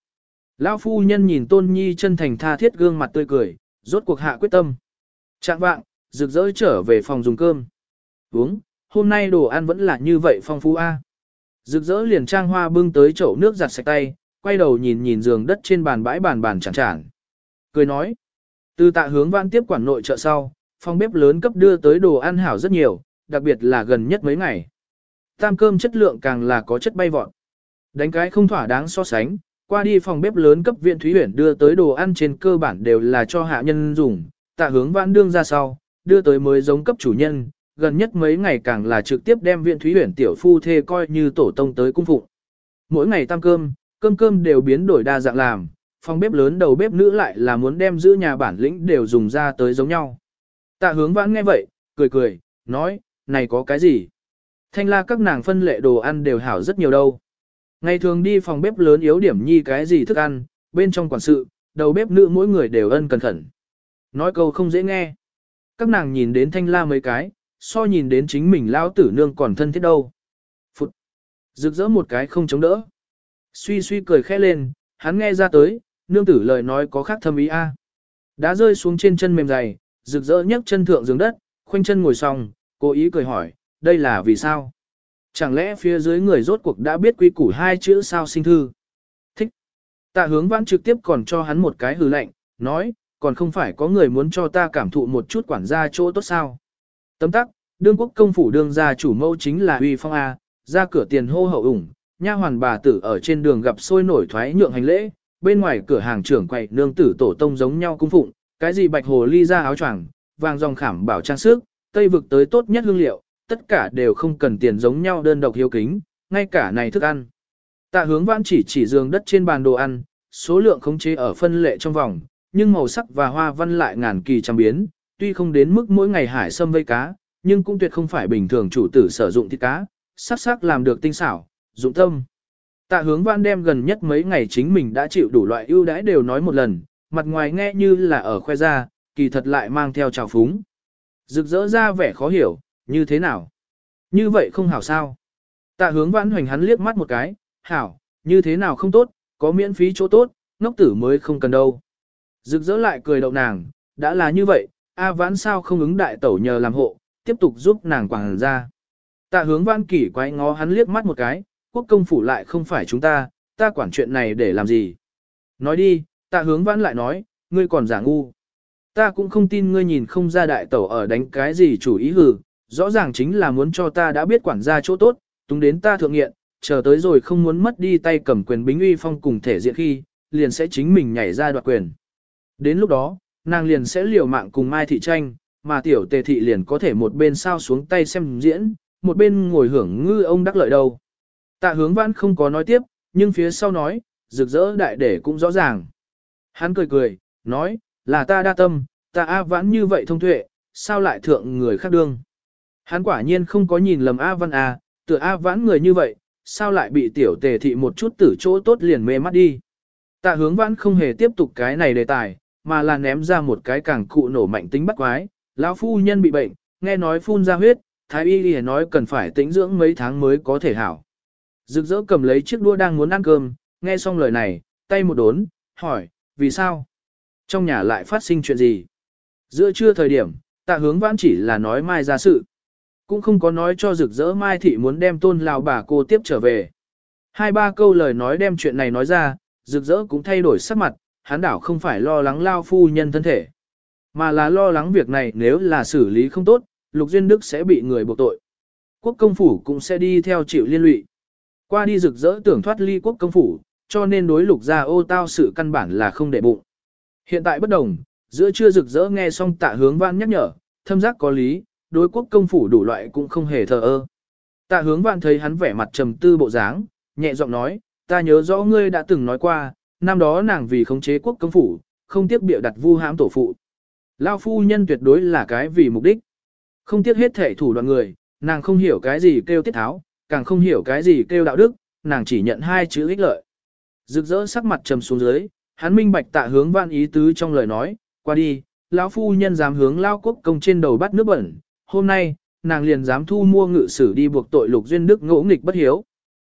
Lão phu nhân nhìn tôn nhi chân thành tha thiết gương mặt tươi cười, rốt cuộc hạ quyết tâm. Trạng vạng, rực rỡ trở về phòng dùng cơm. Uống, hôm nay đồ ăn vẫn là như vậy phong phú a. Rực rỡ liền trang hoa bưng tới chậu nước giặt sạch tay, quay đầu nhìn nhìn giường đất trên bàn bãi bàn bàn chẳng chản. Cười nói, từ tạ hướng vãn tiếp quản nội chợ sau, phòng bếp lớn cấp đưa tới đồ ăn hảo rất nhiều, đặc biệt là gần nhất mấy ngày. Tam cơm chất lượng càng là có chất bay vọt. Đánh cái không thỏa đáng so sánh, qua đi phòng bếp lớn cấp viện Thúy Huyển đưa tới đồ ăn trên cơ bản đều là cho hạ nhân dùng, tạ hướng vãn đương ra sau, đưa tới mới giống cấp chủ nhân, gần nhất mấy ngày càng là trực tiếp đem viện Thúy Huyển tiểu phu thê coi như tổ tông tới cung phụng. Mỗi ngày tam cơm, cơm cơm đều biến đổi đa dạng làm, phòng bếp lớn đầu bếp nữ lại là muốn đem giữ nhà bản lĩnh đều dùng ra tới giống nhau. Tạ hướng vãn nghe vậy, cười cười, nói, này có cái gì? Thanh la các nàng phân lệ đồ ăn đều hảo rất nhiều đâu. Ngày thường đi phòng bếp lớn yếu điểm nhi cái gì thức ăn, bên trong quản sự, đầu bếp nữ mỗi người đều ân cần khẩn. Nói câu không dễ nghe. Các nàng nhìn đến thanh la mấy cái, so nhìn đến chính mình lão tử nương còn thân thiết đâu. Phụt. Rực rỡ một cái không chống đỡ. Suy suy cười khẽ lên, hắn nghe ra tới, nương tử lời nói có khác thâm ý a. À. Đã rơi xuống trên chân mềm dày, rực rỡ nhấc chân thượng giường đất, khoanh chân ngồi xong, cố ý cười hỏi, đây là vì sao? Chẳng lẽ phía dưới người rốt cuộc đã biết quy củ hai chữ sao sinh thư? Thích. Tạ hướng vãn trực tiếp còn cho hắn một cái hừ lạnh, nói, còn không phải có người muốn cho ta cảm thụ một chút quản gia chỗ tốt sao. Tấm tắc, đương quốc công phủ đương gia chủ mâu chính là uy phong A, ra cửa tiền hô hậu ủng, nha hoàn bà tử ở trên đường gặp sôi nổi thoái nhượng hành lễ, bên ngoài cửa hàng trưởng quầy nương tử tổ tông giống nhau cung phụng, cái gì bạch hồ ly ra áo choàng, vàng dòng khảm bảo trang sức, tây vực tới tốt nhất hương liệu, tất cả đều không cần tiền giống nhau đơn độc hiếu kính, ngay cả này thức ăn. Tạ hướng vãn chỉ chỉ giường đất trên bàn đồ ăn, số lượng khống chế ở phân lệ trong vòng, nhưng màu sắc và hoa văn lại ngàn kỳ trăm biến, tuy không đến mức mỗi ngày hải sâm vây cá, nhưng cũng tuyệt không phải bình thường chủ tử sử dụng thịt cá, sắc sắc làm được tinh xảo, dụng tâm. Tạ hướng văn đem gần nhất mấy ngày chính mình đã chịu đủ loại ưu đãi đều nói một lần, mặt ngoài nghe như là ở khoe ra, kỳ thật lại mang theo trào phúng. Rực rỡ ra vẻ khó hiểu, như thế nào? Như vậy không hảo sao? Tạ hướng vãn hoành hắn liếc mắt một cái, hảo, như thế nào không tốt, có miễn phí chỗ tốt, ngốc tử mới không cần đâu. Rực rỡ lại cười đậu nàng, đã là như vậy, A vãn sao không ứng đại tẩu nhờ làm hộ, tiếp tục giúp nàng quảng ra. Tạ hướng vãn kỷ quái ngó hắn liếc mắt một cái, quốc công phủ lại không phải chúng ta, ta quản chuyện này để làm gì. Nói đi, tạ hướng vãn lại nói, ngươi còn giả ngu. Ta cũng không tin ngươi nhìn không ra đại tẩu ở đánh cái gì chủ ý hử, rõ ràng chính là muốn cho ta đã biết quản gia chỗ tốt, túng đến ta thượng nghiện, chờ tới rồi không muốn mất đi tay cầm quyền bính uy phong cùng thể diện khi, liền sẽ chính mình nhảy ra đoạt quyền. Đến lúc đó, nàng liền sẽ liều mạng cùng Mai Thị tranh, mà tiểu tề thị liền có thể một bên sao xuống tay xem diễn, một bên ngồi hưởng ngư ông đắc lợi đâu. Tạ hướng văn không có nói tiếp, nhưng phía sau nói, rực rỡ đại để cũng rõ ràng. Hắn cười cười, nói, là ta đa tâm, ta A vãn như vậy thông tuệ, sao lại thượng người khác đương. Hắn quả nhiên không có nhìn lầm A văn A, tựa A vãn người như vậy, sao lại bị tiểu tề thị một chút tử chỗ tốt liền mê mắt đi. Tạ hướng vãn không hề tiếp tục cái này đề tài, mà là ném ra một cái càng cụ nổ mạnh tính bắt quái, lão phu nhân bị bệnh, nghe nói phun ra huyết, thái y liền nói cần phải tĩnh dưỡng mấy tháng mới có thể hảo. Rực rỡ cầm lấy chiếc đũa đang muốn ăn cơm, nghe xong lời này, tay một đốn, hỏi, vì sao? Trong nhà lại phát sinh chuyện gì? Giữa trưa thời điểm, tạ hướng vãn chỉ là nói mai ra sự. Cũng không có nói cho rực rỡ mai thị muốn đem tôn lào bà cô tiếp trở về. Hai ba câu lời nói đem chuyện này nói ra, rực rỡ cũng thay đổi sắc mặt, hắn đảo không phải lo lắng lao phu nhân thân thể. Mà là lo lắng việc này nếu là xử lý không tốt, Lục Duyên Đức sẽ bị người buộc tội. Quốc công phủ cũng sẽ đi theo chịu liên lụy. Qua đi rực rỡ tưởng thoát ly quốc công phủ, cho nên đối lục gia ô tao sự căn bản là không để bụng. Hiện tại bất đồng, giữa chưa rực rỡ nghe xong tạ hướng văn nhắc nhở, thâm giác có lý, đối quốc công phủ đủ loại cũng không hề thờ ơ. Tạ hướng văn thấy hắn vẻ mặt trầm tư bộ dáng, nhẹ giọng nói, ta nhớ rõ ngươi đã từng nói qua, năm đó nàng vì khống chế quốc công phủ, không tiếc bịa đặt vu hãm tổ phụ. Lao phu nhân tuyệt đối là cái vì mục đích. Không tiếc hết thể thủ đoạn người, nàng không hiểu cái gì kêu tiết tháo, càng không hiểu cái gì kêu đạo đức, nàng chỉ nhận hai chữ ích lợi. Rực rỡ sắc mặt trầm xuống dưới, hắn minh bạch tạ hướng văn ý tứ trong lời nói, qua đi, lão phu nhân dám hướng lao quốc công trên đầu bắt nước bẩn, hôm nay, nàng liền dám thu mua ngự sử đi buộc tội lục duyên đức ngỗ nghịch bất hiếu.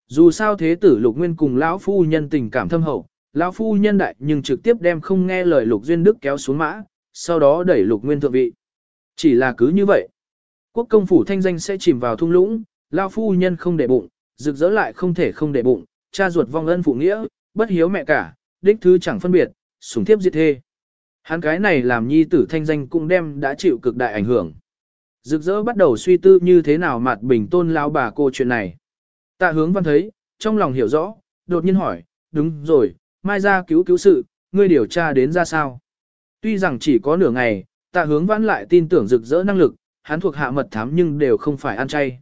Dù sao thế tử lục nguyên cùng lão phu nhân tình cảm thâm hậu, lão phu nhân đại nhưng trực tiếp đem không nghe lời lục duyên đức kéo xuống mã, sau đó đẩy lục nguyên thượng vị. Chỉ là cứ như vậy. Quốc công phủ thanh danh sẽ chìm vào thung lũng, lao phu nhân không để bụng, rực rỡ lại không thể không để bụng, cha ruột vong ân phụ nghĩa, bất hiếu mẹ cả, đích thứ chẳng phân biệt, sủng thiếp diệt thê. Hắn cái này làm nhi tử thanh danh cũng đem đã chịu cực đại ảnh hưởng. Rực rỡ bắt đầu suy tư như thế nào mặt bình tôn lao bà cô chuyện này. Tạ hướng văn thấy, trong lòng hiểu rõ, đột nhiên hỏi, đúng rồi, mai ra cứu cứu sự, ngươi điều tra đến ra sao. Tuy rằng chỉ có nửa ngày, tạ hướng văn lại tin tưởng rực rỡ năng lực, hắn thuộc hạ mật thám nhưng đều không phải ăn chay.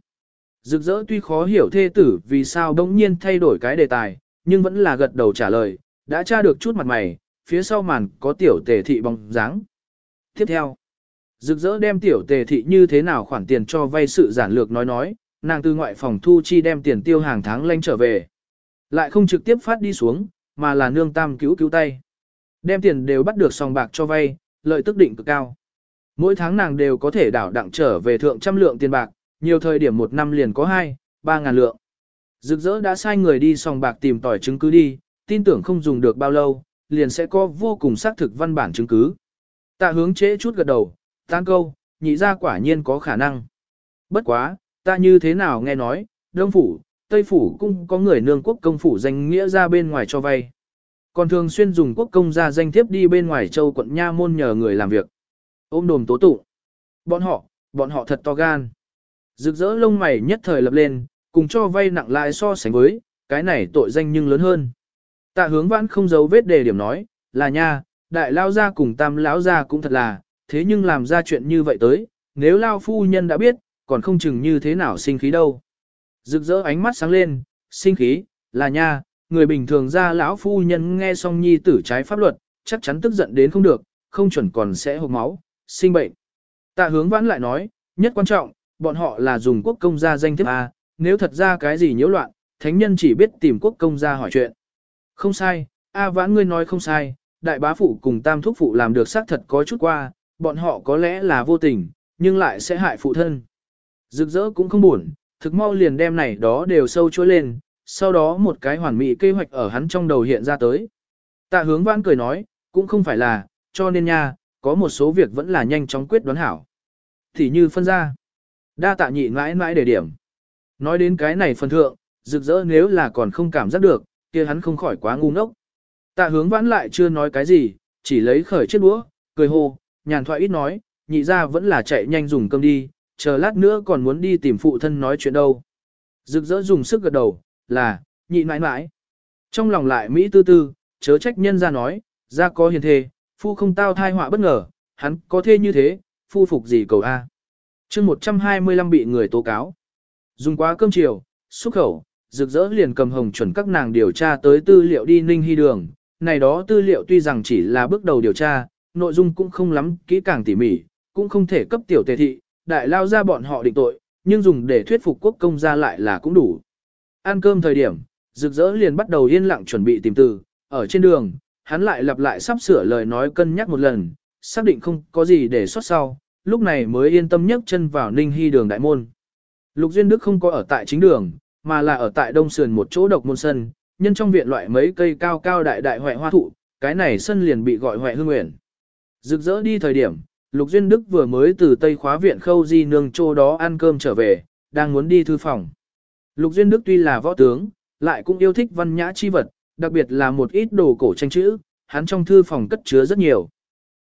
Rực rỡ tuy khó hiểu thê tử vì sao đống nhiên thay đổi cái đề tài, nhưng vẫn là gật đầu trả lời, đã tra được chút mặt mày, phía sau màn có tiểu tề thị bóng dáng. Tiếp theo, rực rỡ đem tiểu tề thị như thế nào khoản tiền cho vay sự giản lược nói nói, nàng từ ngoại phòng thu chi đem tiền tiêu hàng tháng lanh trở về. Lại không trực tiếp phát đi xuống, mà là nương tam cứu cứu tay. Đem tiền đều bắt được sòng bạc cho vay, lợi tức định cực cao. Mỗi tháng nàng đều có thể đảo đặng trở về thượng trăm lượng tiền bạc, nhiều thời điểm một năm liền có hai, ba ngàn lượng. Rực rỡ đã sai người đi sòng bạc tìm tỏi chứng cứ đi, tin tưởng không dùng được bao lâu, liền sẽ có vô cùng xác thực văn bản chứng cứ. Tạ hướng chế chút gật đầu, tan câu, nhị ra quả nhiên có khả năng. Bất quá, ta như thế nào nghe nói, Đông Phủ, Tây Phủ cũng có người nương quốc công phủ danh nghĩa ra bên ngoài cho vay. Còn thường xuyên dùng quốc công ra danh thiếp đi bên ngoài châu quận Nha Môn nhờ người làm việc. Ôm đồm tố tụ. Bọn họ, bọn họ thật to gan. Rực rỡ lông mày nhất thời lập lên, cùng cho vay nặng lãi so sánh với, cái này tội danh nhưng lớn hơn. Tạ hướng vãn không giấu vết đề điểm nói, là nha, đại lao gia cùng tam lão gia cũng thật là, thế nhưng làm ra chuyện như vậy tới, nếu lao phu nhân đã biết, còn không chừng như thế nào sinh khí đâu. Rực rỡ ánh mắt sáng lên, sinh khí, là nha, người bình thường ra lão phu nhân nghe xong nhi tử trái pháp luật, chắc chắn tức giận đến không được, không chuẩn còn sẽ hộc máu, sinh bệnh. Tạ hướng vãn lại nói, nhất quan trọng, bọn họ là dùng quốc công gia danh thiếp A, nếu thật ra cái gì nhiễu loạn, thánh nhân chỉ biết tìm quốc công gia hỏi chuyện. Không sai, A vãn ngươi nói không sai, đại bá phụ cùng tam thúc phụ làm được xác thật có chút qua, bọn họ có lẽ là vô tình, nhưng lại sẽ hại phụ thân. Rực rỡ cũng không buồn, thực mau liền đem này đó đều sâu chối lên, sau đó một cái hoàn mỹ kế hoạch ở hắn trong đầu hiện ra tới. Tạ hướng vãn cười nói, cũng không phải là, cho nên nha, có một số việc vẫn là nhanh chóng quyết đoán hảo. Thì như phân ra, đa tạ nhị mãi mãi để điểm. Nói đến cái này phần thượng, rực rỡ nếu là còn không cảm giác được, kia hắn không khỏi quá ngu ngốc. Tạ hướng vãn lại chưa nói cái gì, chỉ lấy khởi chiếc đũa, cười hô, nhàn thoại ít nói, nhị ra vẫn là chạy nhanh dùng cơm đi, chờ lát nữa còn muốn đi tìm phụ thân nói chuyện đâu. Rực rỡ dùng sức gật đầu, là, nhị mãi mãi. Trong lòng lại Mỹ tư tư, chớ trách nhân ra nói, ra có hiền thề, phu không tao thai họa bất ngờ, hắn có thê như thế, phu phục gì cầu A chương 125 bị người tố cáo. Dùng quá cơm chiều, xúc khẩu, rực rỡ liền cầm hồng chuẩn các nàng điều tra tới tư liệu đi ninh hy đường. Này đó tư liệu tuy rằng chỉ là bước đầu điều tra, nội dung cũng không lắm kỹ càng tỉ mỉ, cũng không thể cấp tiểu tề thị, đại lao ra bọn họ định tội, nhưng dùng để thuyết phục quốc công ra lại là cũng đủ. Ăn cơm thời điểm, rực rỡ liền bắt đầu yên lặng chuẩn bị tìm từ, ở trên đường, hắn lại lặp lại sắp sửa lời nói cân nhắc một lần, xác định không có gì để xuất sau, lúc này mới yên tâm nhấc chân vào Ninh Hy đường đại môn. Lục Duyên Đức không có ở tại chính đường, mà là ở tại đông sườn một chỗ độc môn sân, nhân trong viện loại mấy cây cao cao đại đại hoại hoa thụ, cái này sân liền bị gọi hoại hương nguyện. Rực rỡ đi thời điểm, Lục Duyên Đức vừa mới từ Tây khóa viện khâu di nương chỗ đó ăn cơm trở về, đang muốn đi thư phòng. Lục Duyên Đức tuy là võ tướng, lại cũng yêu thích văn nhã chi vật, đặc biệt là một ít đồ cổ tranh chữ, hắn trong thư phòng cất chứa rất nhiều.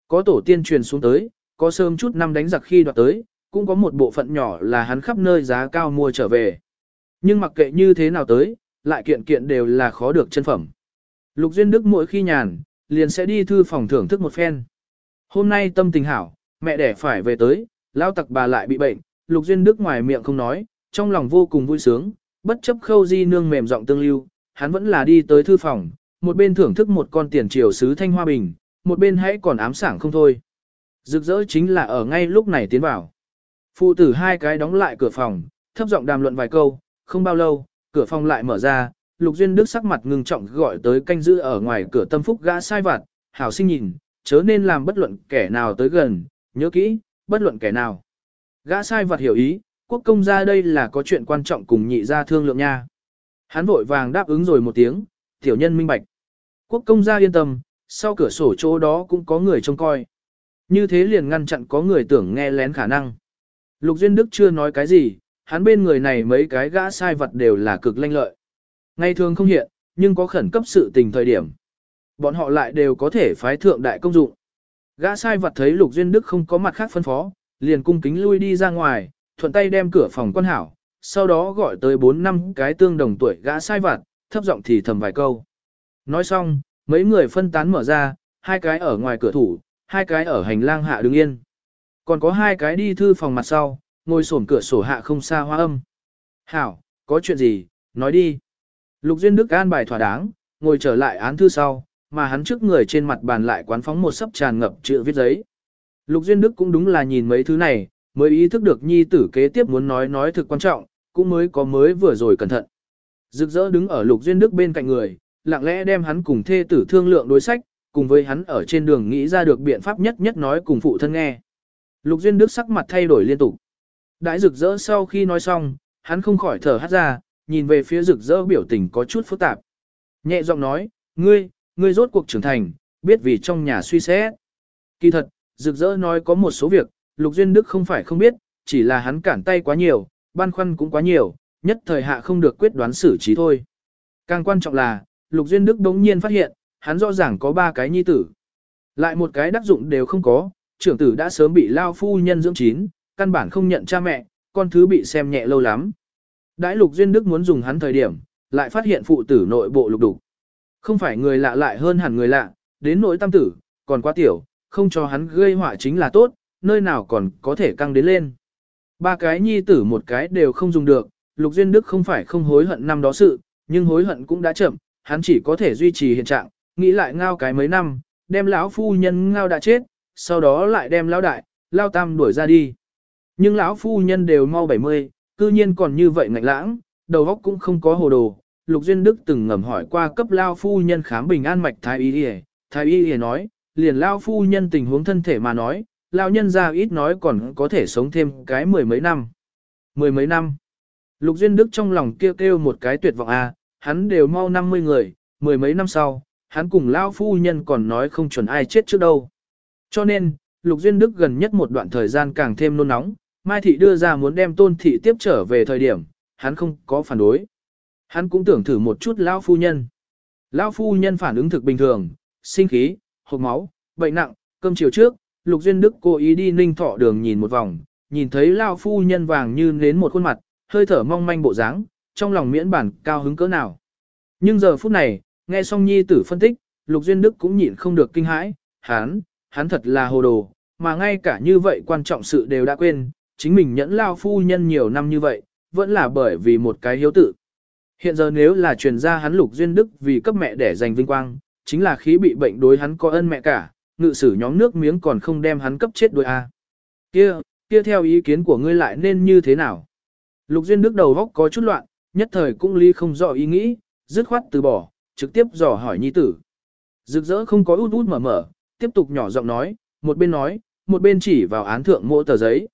Có tổ tiên truyền xuống tới, có sớm chút năm đánh giặc khi đoạt tới, cũng có một bộ phận nhỏ là hắn khắp nơi giá cao mua trở về. Nhưng mặc kệ như thế nào tới, lại kiện kiện đều là khó được chân phẩm. Lục Duyên Đức mỗi khi nhàn, liền sẽ đi thư phòng thưởng thức một phen. Hôm nay tâm tình hảo, mẹ đẻ phải về tới, lao tặc bà lại bị bệnh, Lục Duyên Đức ngoài miệng không nói, trong lòng vô cùng vui sướng, bất chấp khâu di nương mềm giọng tương lưu, hắn vẫn là đi tới thư phòng, một bên thưởng thức một con tiền triều sứ thanh hoa bình, một bên hãy còn ám sảng không thôi. Rực rỡ chính là ở ngay lúc này tiến vào. Phụ tử hai cái đóng lại cửa phòng, thấp giọng đàm luận vài câu, không bao lâu, cửa phòng lại mở ra, Lục Duyên Đức sắc mặt ngưng trọng gọi tới canh giữ ở ngoài cửa tâm phúc gã sai vặt, hảo sinh nhìn, chớ nên làm bất luận kẻ nào tới gần, nhớ kỹ, bất luận kẻ nào. Gã sai vặt hiểu ý, quốc công ra đây là có chuyện quan trọng cùng nhị ra thương lượng nha. Hắn vội vàng đáp ứng rồi một tiếng, tiểu nhân minh bạch. Quốc công gia yên tâm, sau cửa sổ chỗ đó cũng có người trông coi. Như thế liền ngăn chặn có người tưởng nghe lén khả năng. Lục Duyên Đức chưa nói cái gì, hắn bên người này mấy cái gã sai vật đều là cực lanh lợi. Ngày thường không hiện, nhưng có khẩn cấp sự tình thời điểm. Bọn họ lại đều có thể phái thượng đại công dụng. Gã sai vật thấy Lục Duyên Đức không có mặt khác phân phó, liền cung kính lui đi ra ngoài, thuận tay đem cửa phòng quan hảo, sau đó gọi tới 4 năm cái tương đồng tuổi gã sai vặt, thấp giọng thì thầm vài câu. Nói xong, mấy người phân tán mở ra, hai cái ở ngoài cửa thủ, hai cái ở hành lang hạ đứng yên. Còn có hai cái đi thư phòng mặt sau, ngồi sổm cửa sổ hạ không xa hoa âm. Hảo, có chuyện gì, nói đi. Lục Duyên Đức an bài thỏa đáng, ngồi trở lại án thư sau, mà hắn trước người trên mặt bàn lại quán phóng một sấp tràn ngập chữ viết giấy. Lục Duyên Đức cũng đúng là nhìn mấy thứ này, mới ý thức được nhi tử kế tiếp muốn nói nói thực quan trọng, cũng mới có mới vừa rồi cẩn thận. Rực rỡ đứng ở Lục Duyên Đức bên cạnh người, lặng lẽ đem hắn cùng thê tử thương lượng đối sách, cùng với hắn ở trên đường nghĩ ra được biện pháp nhất nhất nói cùng phụ thân nghe. Lục Duyên Đức sắc mặt thay đổi liên tục. Đãi rực rỡ sau khi nói xong, hắn không khỏi thở hắt ra, nhìn về phía rực rỡ biểu tình có chút phức tạp. Nhẹ giọng nói, ngươi, ngươi rốt cuộc trưởng thành, biết vì trong nhà suy xét. Kỳ thật, rực rỡ nói có một số việc, Lục Duyên Đức không phải không biết, chỉ là hắn cản tay quá nhiều, băn khoăn cũng quá nhiều, nhất thời hạ không được quyết đoán xử trí thôi. Càng quan trọng là, Lục Duyên Đức đống nhiên phát hiện, hắn rõ ràng có ba cái nhi tử. Lại một cái đắc dụng đều không có, trưởng tử đã sớm bị lao phu nhân dưỡng chín, căn bản không nhận cha mẹ, con thứ bị xem nhẹ lâu lắm. Đãi Lục Duyên Đức muốn dùng hắn thời điểm, lại phát hiện phụ tử nội bộ lục đục. Không phải người lạ lại hơn hẳn người lạ, đến nỗi tam tử, còn quá tiểu, không cho hắn gây họa chính là tốt, nơi nào còn có thể căng đến lên. Ba cái nhi tử một cái đều không dùng được, Lục Duyên Đức không phải không hối hận năm đó sự, nhưng hối hận cũng đã chậm, hắn chỉ có thể duy trì hiện trạng, nghĩ lại ngao cái mấy năm, đem lão phu nhân ngao đã chết, sau đó lại đem lão đại, lao tam đuổi ra đi. Nhưng lão phu nhân đều mau 70, cư nhiên còn như vậy ngạnh lãng, đầu óc cũng không có hồ đồ. Lục Duyên Đức từng ngầm hỏi qua cấp lao phu nhân khám bình an mạch thái y y, thái y y nói, liền lao phu nhân tình huống thân thể mà nói, lao nhân ra ít nói còn có thể sống thêm cái mười mấy năm. Mười mấy năm. Lục Duyên Đức trong lòng kêu kêu một cái tuyệt vọng à, hắn đều mau 50 người, mười mấy năm sau, hắn cùng lao phu nhân còn nói không chuẩn ai chết trước đâu. Cho nên, Lục Duyên Đức gần nhất một đoạn thời gian càng thêm nôn nóng, Mai Thị đưa ra muốn đem tôn thị tiếp trở về thời điểm, hắn không có phản đối. Hắn cũng tưởng thử một chút lão phu nhân. Lão phu nhân phản ứng thực bình thường, sinh khí, hộp máu, bệnh nặng, cơm chiều trước, Lục Duyên Đức cố ý đi ninh thọ đường nhìn một vòng, nhìn thấy lão phu nhân vàng như nến một khuôn mặt, hơi thở mong manh bộ dáng, trong lòng miễn bản cao hứng cỡ nào. Nhưng giờ phút này, nghe xong nhi tử phân tích, Lục Duyên Đức cũng nhịn không được kinh hãi, hắn, hắn thật là hồ đồ, mà ngay cả như vậy quan trọng sự đều đã quên, chính mình nhẫn lao phu nhân nhiều năm như vậy, vẫn là bởi vì một cái hiếu tự. Hiện giờ nếu là truyền ra hắn lục duyên đức vì cấp mẹ để giành vinh quang, chính là khí bị bệnh đối hắn có ân mẹ cả, ngự sử nhóm nước miếng còn không đem hắn cấp chết đôi a. À. Kia, kia theo ý kiến của ngươi lại nên như thế nào? Lục duyên đức đầu góc có chút loạn, nhất thời cũng ly không rõ ý nghĩ, dứt khoát từ bỏ, trực tiếp dò hỏi nhi tử. Rực rỡ không có út út mở mở, tiếp tục nhỏ giọng nói, một bên nói, một bên chỉ vào án thượng mỗi tờ giấy.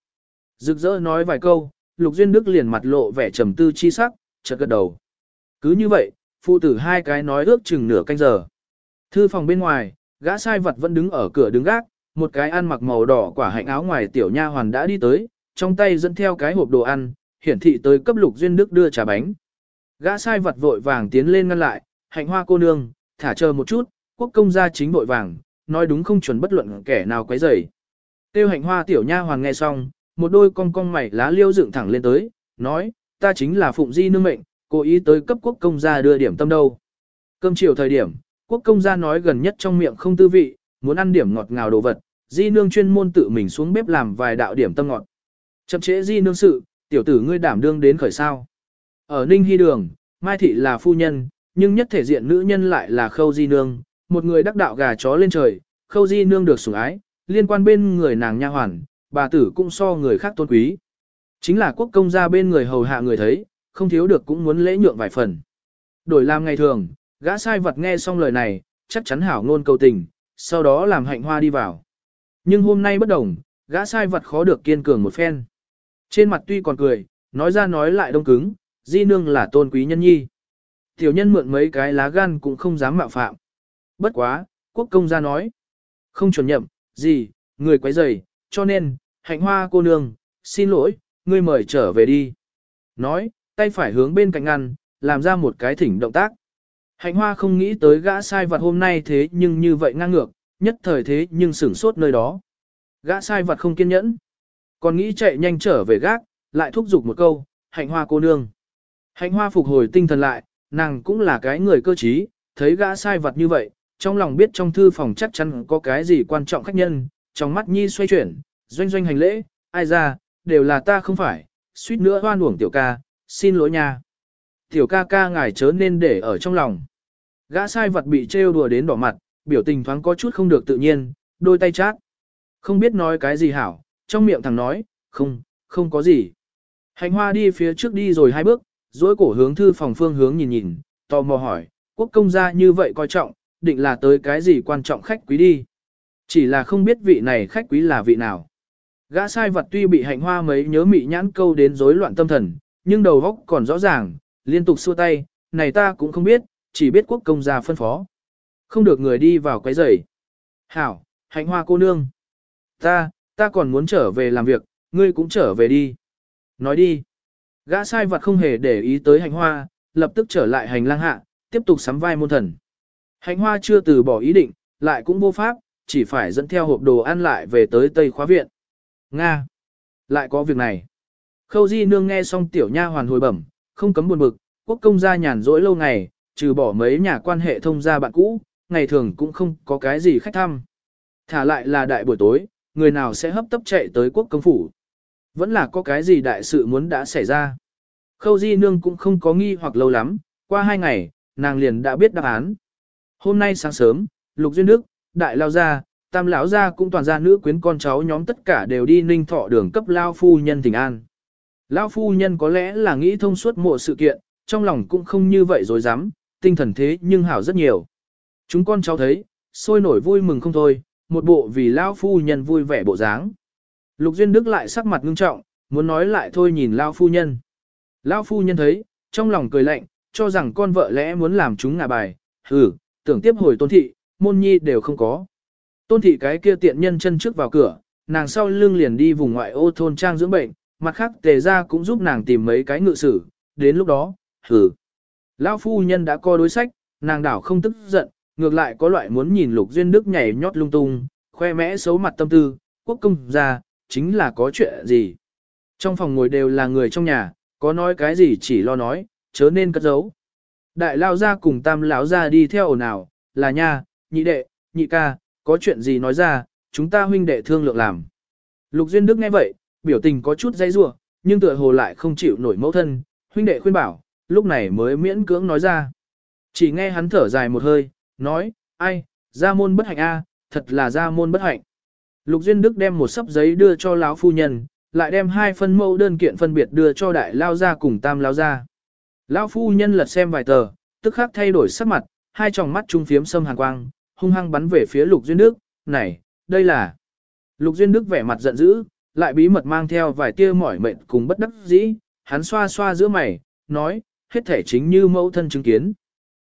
Rực rỡ nói vài câu, Lục Duyên Đức liền mặt lộ vẻ trầm tư chi sắc, chợt gật đầu. Cứ như vậy, phụ tử hai cái nói ước chừng nửa canh giờ. Thư phòng bên ngoài, gã sai vật vẫn đứng ở cửa đứng gác, một cái ăn mặc màu đỏ quả hạnh áo ngoài tiểu nha hoàn đã đi tới, trong tay dẫn theo cái hộp đồ ăn, hiển thị tới cấp Lục Duyên Đức đưa trà bánh. Gã sai vật vội vàng tiến lên ngăn lại, hạnh hoa cô nương, thả chờ một chút, quốc công gia chính vội vàng, nói đúng không chuẩn bất luận kẻ nào quấy rầy. Tiêu hạnh hoa tiểu nha Hoàng nghe xong, một đôi cong cong mày lá liêu dựng thẳng lên tới, nói, ta chính là phụng di nương mệnh, cố ý tới cấp quốc công gia đưa điểm tâm đâu. Cơm chiều thời điểm, quốc công gia nói gần nhất trong miệng không tư vị, muốn ăn điểm ngọt ngào đồ vật, di nương chuyên môn tự mình xuống bếp làm vài đạo điểm tâm ngọt. Chậm trễ di nương sự, tiểu tử ngươi đảm đương đến khởi sao. Ở Ninh Hy Đường, Mai Thị là phu nhân, nhưng nhất thể diện nữ nhân lại là khâu di nương, một người đắc đạo gà chó lên trời, khâu di nương được sủng ái, liên quan bên người nàng nha hoàn, bà tử cũng so người khác tôn quý. Chính là quốc công gia bên người hầu hạ người thấy, không thiếu được cũng muốn lễ nhượng vài phần. Đổi làm ngày thường, gã sai vật nghe xong lời này, chắc chắn hảo ngôn cầu tình, sau đó làm hạnh hoa đi vào. Nhưng hôm nay bất đồng, gã sai vật khó được kiên cường một phen. Trên mặt tuy còn cười, nói ra nói lại đông cứng, di nương là tôn quý nhân nhi. Tiểu nhân mượn mấy cái lá gan cũng không dám mạo phạm. Bất quá, quốc công gia nói. Không chuẩn nhậm, gì, người quấy rầy, cho nên, hạnh hoa cô nương, xin lỗi, ngươi mời trở về đi. Nói, tay phải hướng bên cạnh ngăn, làm ra một cái thỉnh động tác. Hạnh hoa không nghĩ tới gã sai vật hôm nay thế nhưng như vậy ngang ngược, nhất thời thế nhưng sửng sốt nơi đó. Gã sai vật không kiên nhẫn. Còn nghĩ chạy nhanh trở về gác, lại thúc giục một câu, hạnh hoa cô nương. Hạnh hoa phục hồi tinh thần lại, nàng cũng là cái người cơ trí, thấy gã sai vật như vậy, trong lòng biết trong thư phòng chắc chắn có cái gì quan trọng khách nhân, trong mắt nhi xoay chuyển, doanh doanh hành lễ, ai ra, đều là ta không phải, suýt nữa hoan uổng tiểu ca, xin lỗi nha. Tiểu ca ca ngài chớ nên để ở trong lòng. Gã sai vật bị trêu đùa đến đỏ mặt, biểu tình thoáng có chút không được tự nhiên, đôi tay chát. Không biết nói cái gì hảo, trong miệng thằng nói, không, không có gì. Hành hoa đi phía trước đi rồi hai bước, dối cổ hướng thư phòng phương hướng nhìn nhìn, tò mò hỏi, quốc công gia như vậy coi trọng, định là tới cái gì quan trọng khách quý đi. Chỉ là không biết vị này khách quý là vị nào. Gã sai vật tuy bị hạnh hoa mấy nhớ mị nhãn câu đến rối loạn tâm thần, nhưng đầu óc còn rõ ràng, liên tục xua tay, này ta cũng không biết, chỉ biết quốc công gia phân phó. Không được người đi vào quấy rầy. Hảo, hạnh hoa cô nương. Ta, ta còn muốn trở về làm việc, ngươi cũng trở về đi. Nói đi. Gã sai vật không hề để ý tới hạnh hoa, lập tức trở lại hành lang hạ, tiếp tục sắm vai môn thần. Hạnh hoa chưa từ bỏ ý định, lại cũng vô pháp, chỉ phải dẫn theo hộp đồ ăn lại về tới Tây Khóa Viện. Nga! Lại có việc này. Khâu Di Nương nghe xong tiểu nha hoàn hồi bẩm, không cấm buồn bực, quốc công gia nhàn rỗi lâu ngày, trừ bỏ mấy nhà quan hệ thông gia bạn cũ, ngày thường cũng không có cái gì khách thăm. Thả lại là đại buổi tối, người nào sẽ hấp tấp chạy tới quốc công phủ. Vẫn là có cái gì đại sự muốn đã xảy ra. Khâu Di Nương cũng không có nghi hoặc lâu lắm, qua hai ngày, nàng liền đã biết đáp án. Hôm nay sáng sớm, Lục Duyên Đức, Đại Lao Gia, Tam Lão Gia cũng toàn gia nữ quyến con cháu nhóm tất cả đều đi ninh thọ đường cấp Lao Phu Nhân Thịnh an. Lao Phu Nhân có lẽ là nghĩ thông suốt mộ sự kiện, trong lòng cũng không như vậy rồi dám, tinh thần thế nhưng hảo rất nhiều. Chúng con cháu thấy, sôi nổi vui mừng không thôi, một bộ vì Lao Phu Nhân vui vẻ bộ dáng. Lục Duyên Đức lại sắc mặt ngưng trọng, muốn nói lại thôi nhìn Lao Phu Nhân. Lao Phu Nhân thấy, trong lòng cười lạnh, cho rằng con vợ lẽ muốn làm chúng ngả bài, hừ, tưởng tiếp hồi tôn thị, môn nhi đều không có. Tôn thị cái kia tiện nhân chân trước vào cửa, nàng sau lưng liền đi vùng ngoại ô thôn trang dưỡng bệnh, mặt khác tề ra cũng giúp nàng tìm mấy cái ngự sử, đến lúc đó, hừ. Lão phu nhân đã co đối sách, nàng đảo không tức giận, ngược lại có loại muốn nhìn lục duyên đức nhảy nhót lung tung, khoe mẽ xấu mặt tâm tư, quốc công ra, chính là có chuyện gì. Trong phòng ngồi đều là người trong nhà, có nói cái gì chỉ lo nói, chớ nên cất giấu. Đại lao ra cùng tam lão ra đi theo ồn ào, là nha, nhị đệ, nhị ca, có chuyện gì nói ra, chúng ta huynh đệ thương lượng làm. Lục Duyên Đức nghe vậy, biểu tình có chút dây rủa, nhưng tựa hồ lại không chịu nổi mẫu thân, huynh đệ khuyên bảo, lúc này mới miễn cưỡng nói ra. Chỉ nghe hắn thở dài một hơi, nói, ai, gia môn bất hạnh a, thật là gia môn bất hạnh. Lục Duyên Đức đem một sấp giấy đưa cho lão phu nhân, lại đem hai phân mẫu đơn kiện phân biệt đưa cho đại lao gia cùng tam lao gia. Lão phu nhân lật xem vài tờ, tức khắc thay đổi sắc mặt, hai tròng mắt trung phiếm sâm hàn quang, hung hăng bắn về phía Lục Duyên Đức, này, đây là... Lục Duyên Đức vẻ mặt giận dữ, lại bí mật mang theo vài tia mỏi mệt cùng bất đắc dĩ, hắn xoa xoa giữa mày, nói, hết thể chính như mẫu thân chứng kiến.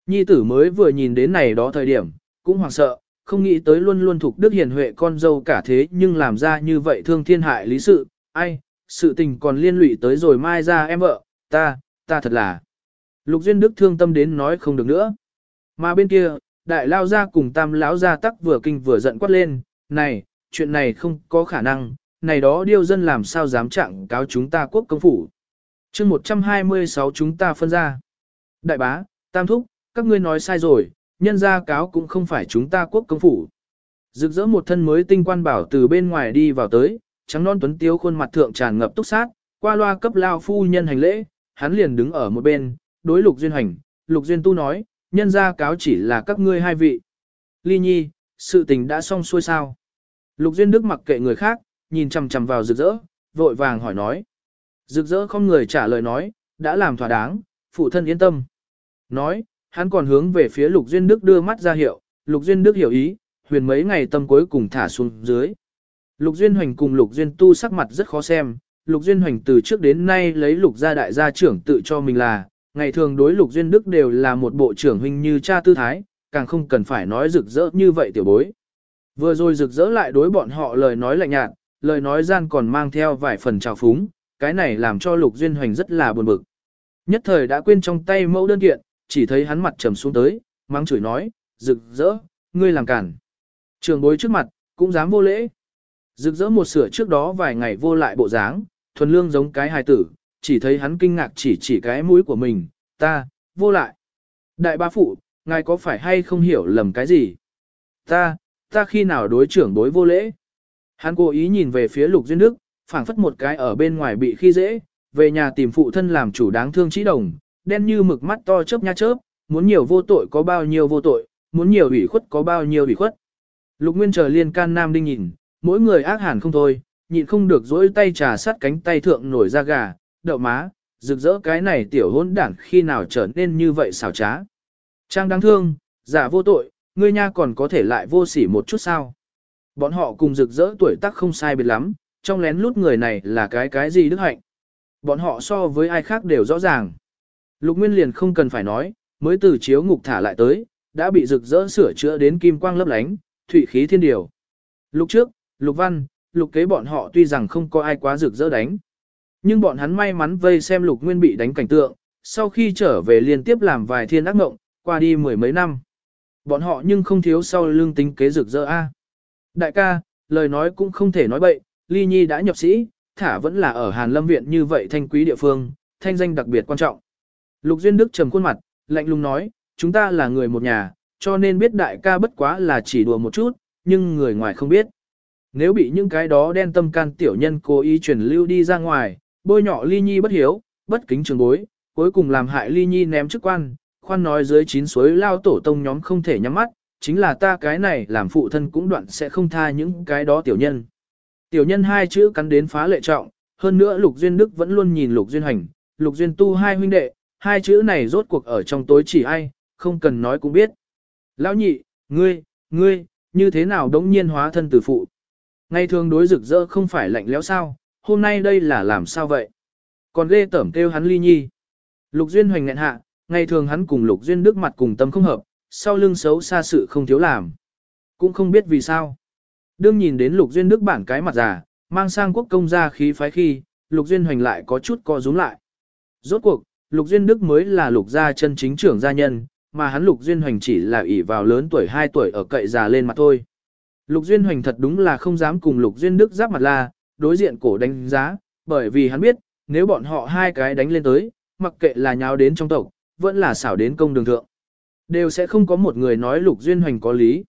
Nhi tử mới vừa nhìn đến này đó thời điểm, cũng hoảng sợ, không nghĩ tới luôn luôn thuộc đức hiền huệ con dâu cả thế nhưng làm ra như vậy thương thiên hại lý sự, ai, sự tình còn liên lụy tới rồi mai ra em vợ, ta, ta thật là. Lục Duyên Đức thương tâm đến nói không được nữa. Mà bên kia, đại lao ra cùng tam lão gia tắc vừa kinh vừa giận quát lên, này, chuyện này không có khả năng, này đó điêu dân làm sao dám trạng cáo chúng ta quốc công phủ. chương 126 chúng ta phân ra. Đại bá, tam thúc, các ngươi nói sai rồi, nhân gia cáo cũng không phải chúng ta quốc công phủ. Rực rỡ một thân mới tinh quan bảo từ bên ngoài đi vào tới, trắng non tuấn tiếu khuôn mặt thượng tràn ngập túc sát, qua loa cấp lao phu nhân hành lễ, hắn liền đứng ở một bên, đối lục duyên hành, lục duyên tu nói, nhân gia cáo chỉ là các ngươi hai vị. Ly nhi, sự tình đã xong xuôi sao. Lục duyên đức mặc kệ người khác, nhìn chằm chằm vào rực rỡ, vội vàng hỏi nói. Rực rỡ không người trả lời nói, đã làm thỏa đáng, phụ thân yên tâm. Nói, hắn còn hướng về phía lục duyên đức đưa mắt ra hiệu, lục duyên đức hiểu ý, huyền mấy ngày tâm cuối cùng thả xuống dưới. Lục duyên hoành cùng lục duyên tu sắc mặt rất khó xem, lục duyên hoành từ trước đến nay lấy lục gia đại gia trưởng tự cho mình là, ngày thường đối Lục Duyên Đức đều là một bộ trưởng huynh như cha tư thái, càng không cần phải nói rực rỡ như vậy tiểu bối. Vừa rồi rực rỡ lại đối bọn họ lời nói lạnh nhạt, lời nói gian còn mang theo vài phần trào phúng, cái này làm cho Lục Duyên Hoành rất là buồn bực. Nhất thời đã quên trong tay mẫu đơn kiện, chỉ thấy hắn mặt trầm xuống tới, mang chửi nói, rực rỡ, ngươi làm cản. Trường bối trước mặt, cũng dám vô lễ. Rực rỡ một sửa trước đó vài ngày vô lại bộ dáng, thuần lương giống cái hài tử, chỉ thấy hắn kinh ngạc chỉ chỉ cái mũi của mình, ta, vô lại. Đại bá phụ, ngài có phải hay không hiểu lầm cái gì? Ta, ta khi nào đối trưởng đối vô lễ? Hắn cố ý nhìn về phía lục duyên đức, phảng phất một cái ở bên ngoài bị khi dễ, về nhà tìm phụ thân làm chủ đáng thương trí đồng, đen như mực mắt to chớp nha chớp, muốn nhiều vô tội có bao nhiêu vô tội, muốn nhiều ủy khuất có bao nhiêu ủy khuất. Lục Nguyên chờ liên can nam đinh nhìn, mỗi người ác hẳn không thôi, nhịn không được dỗi tay trà sát cánh tay thượng nổi ra gà, đậu má, rực rỡ cái này tiểu hôn đản khi nào trở nên như vậy xảo trá. Trang đáng thương, giả vô tội, ngươi nha còn có thể lại vô sỉ một chút sao. Bọn họ cùng rực rỡ tuổi tác không sai biệt lắm, trong lén lút người này là cái cái gì đức hạnh. Bọn họ so với ai khác đều rõ ràng. Lục Nguyên liền không cần phải nói, mới từ chiếu ngục thả lại tới, đã bị rực rỡ sửa chữa đến kim quang lấp lánh, thủy khí thiên điều. Lục trước, Lục Văn, Lục kế bọn họ tuy rằng không có ai quá rực rỡ đánh. Nhưng bọn hắn may mắn vây xem lục nguyên bị đánh cảnh tượng, sau khi trở về liên tiếp làm vài thiên ác mộng, qua đi mười mấy năm. Bọn họ nhưng không thiếu sau lương tính kế rực rỡ A. Đại ca, lời nói cũng không thể nói bậy, Ly Nhi đã nhập sĩ, thả vẫn là ở Hàn Lâm Viện như vậy thanh quý địa phương, thanh danh đặc biệt quan trọng. Lục Duyên Đức trầm khuôn mặt, lạnh lùng nói, chúng ta là người một nhà, cho nên biết đại ca bất quá là chỉ đùa một chút, nhưng người ngoài không biết. Nếu bị những cái đó đen tâm can tiểu nhân cố ý truyền lưu đi ra ngoài, bôi nhọ ly nhi bất hiếu, bất kính trường bối, cuối cùng làm hại ly nhi ném chức quan, khoan nói dưới chín suối lao tổ tông nhóm không thể nhắm mắt, chính là ta cái này làm phụ thân cũng đoạn sẽ không tha những cái đó tiểu nhân. Tiểu nhân hai chữ cắn đến phá lệ trọng, hơn nữa Lục Duyên Đức vẫn luôn nhìn Lục Duyên Hành, Lục Duyên Tu hai huynh đệ, hai chữ này rốt cuộc ở trong tối chỉ ai, không cần nói cũng biết. Lão nhị, ngươi, ngươi, như thế nào đống nhiên hóa thân tử phụ. Ngày thường đối rực rỡ không phải lạnh lẽo sao, hôm nay đây là làm sao vậy? Còn ghê tẩm kêu hắn ly nhi. Lục Duyên hoành nghẹn hạ, ngày thường hắn cùng Lục Duyên Đức mặt cùng tâm không hợp, sau lưng xấu xa sự không thiếu làm. Cũng không biết vì sao. Đương nhìn đến Lục Duyên Đức bản cái mặt già, mang sang quốc công gia khí phái khi, Lục Duyên hoành lại có chút co rúm lại. Rốt cuộc, Lục Duyên Đức mới là Lục gia chân chính trưởng gia nhân, mà hắn Lục Duyên hoành chỉ là ỷ vào lớn tuổi 2 tuổi ở cậy già lên mặt thôi. Lục Duyên hoành thật đúng là không dám cùng Lục Duyên Đức giáp mặt la, đối diện cổ đánh giá, bởi vì hắn biết, nếu bọn họ hai cái đánh lên tới, mặc kệ là nháo đến trong tộc, vẫn là xảo đến công đường thượng. Đều sẽ không có một người nói Lục Duyên Hoành có lý.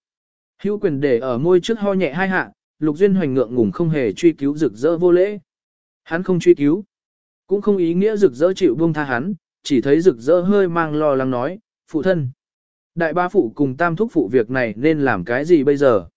Hữu quyền để ở môi trước ho nhẹ hai hạ, Lục Duyên Hoành ngượng ngùng không hề truy cứu rực rỡ vô lễ. Hắn không truy cứu, cũng không ý nghĩa rực rỡ chịu buông tha hắn, chỉ thấy rực rỡ hơi mang lo lắng nói, phụ thân. Đại ba phụ cùng tam thúc phụ việc này nên làm cái gì bây giờ?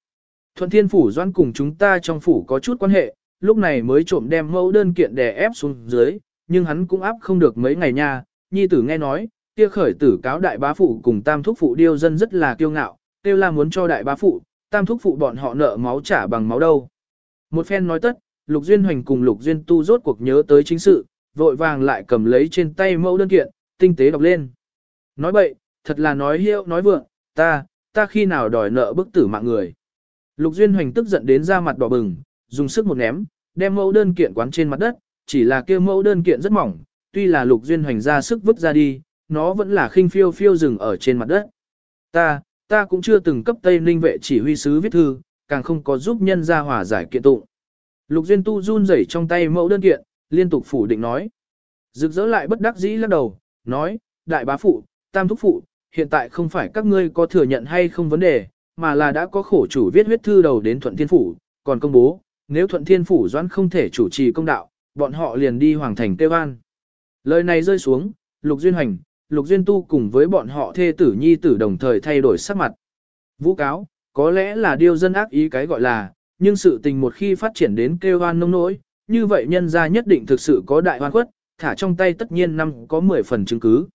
Thuận thiên phủ doan cùng chúng ta trong phủ có chút quan hệ, lúc này mới trộm đem mẫu đơn kiện đè ép xuống dưới, nhưng hắn cũng áp không được mấy ngày nha, nhi tử nghe nói, kia khởi tử cáo đại bá phụ cùng tam thúc phụ điêu dân rất là kiêu ngạo, kêu là muốn cho đại bá phụ, tam thúc phụ bọn họ nợ máu trả bằng máu đâu. Một phen nói tất, Lục Duyên Hoành cùng Lục Duyên Tu rốt cuộc nhớ tới chính sự, vội vàng lại cầm lấy trên tay mẫu đơn kiện, tinh tế đọc lên. Nói bậy, thật là nói hiệu nói vượng, ta, ta khi nào đòi nợ bức tử mạng người. Lục Duyên Hoành tức giận đến ra mặt đỏ bừng, dùng sức một ném, đem mẫu đơn kiện quán trên mặt đất, chỉ là kia mẫu đơn kiện rất mỏng, tuy là Lục Duyên Hoành ra sức vứt ra đi, nó vẫn là khinh phiêu phiêu dừng ở trên mặt đất. Ta, ta cũng chưa từng cấp Tây Ninh vệ chỉ huy sứ viết thư, càng không có giúp nhân ra hòa giải kiện tụng. Lục Duyên Tu run rẩy trong tay mẫu đơn kiện, liên tục phủ định nói. Rực rỡ lại bất đắc dĩ lắc đầu, nói, đại bá phụ, tam thúc phụ, hiện tại không phải các ngươi có thừa nhận hay không vấn đề, mà là đã có khổ chủ viết huyết thư đầu đến Thuận Thiên Phủ, còn công bố, nếu Thuận Thiên Phủ doãn không thể chủ trì công đạo, bọn họ liền đi Hoàng Thành Tê An. Lời này rơi xuống, Lục Duyên Hành, Lục Duyên Tu cùng với bọn họ thê tử nhi tử đồng thời thay đổi sắc mặt. Vũ cáo, có lẽ là điều dân ác ý cái gọi là, nhưng sự tình một khi phát triển đến kêu oan nông nỗi, như vậy nhân gia nhất định thực sự có đại hoan khuất, thả trong tay tất nhiên năm có 10 phần chứng cứ.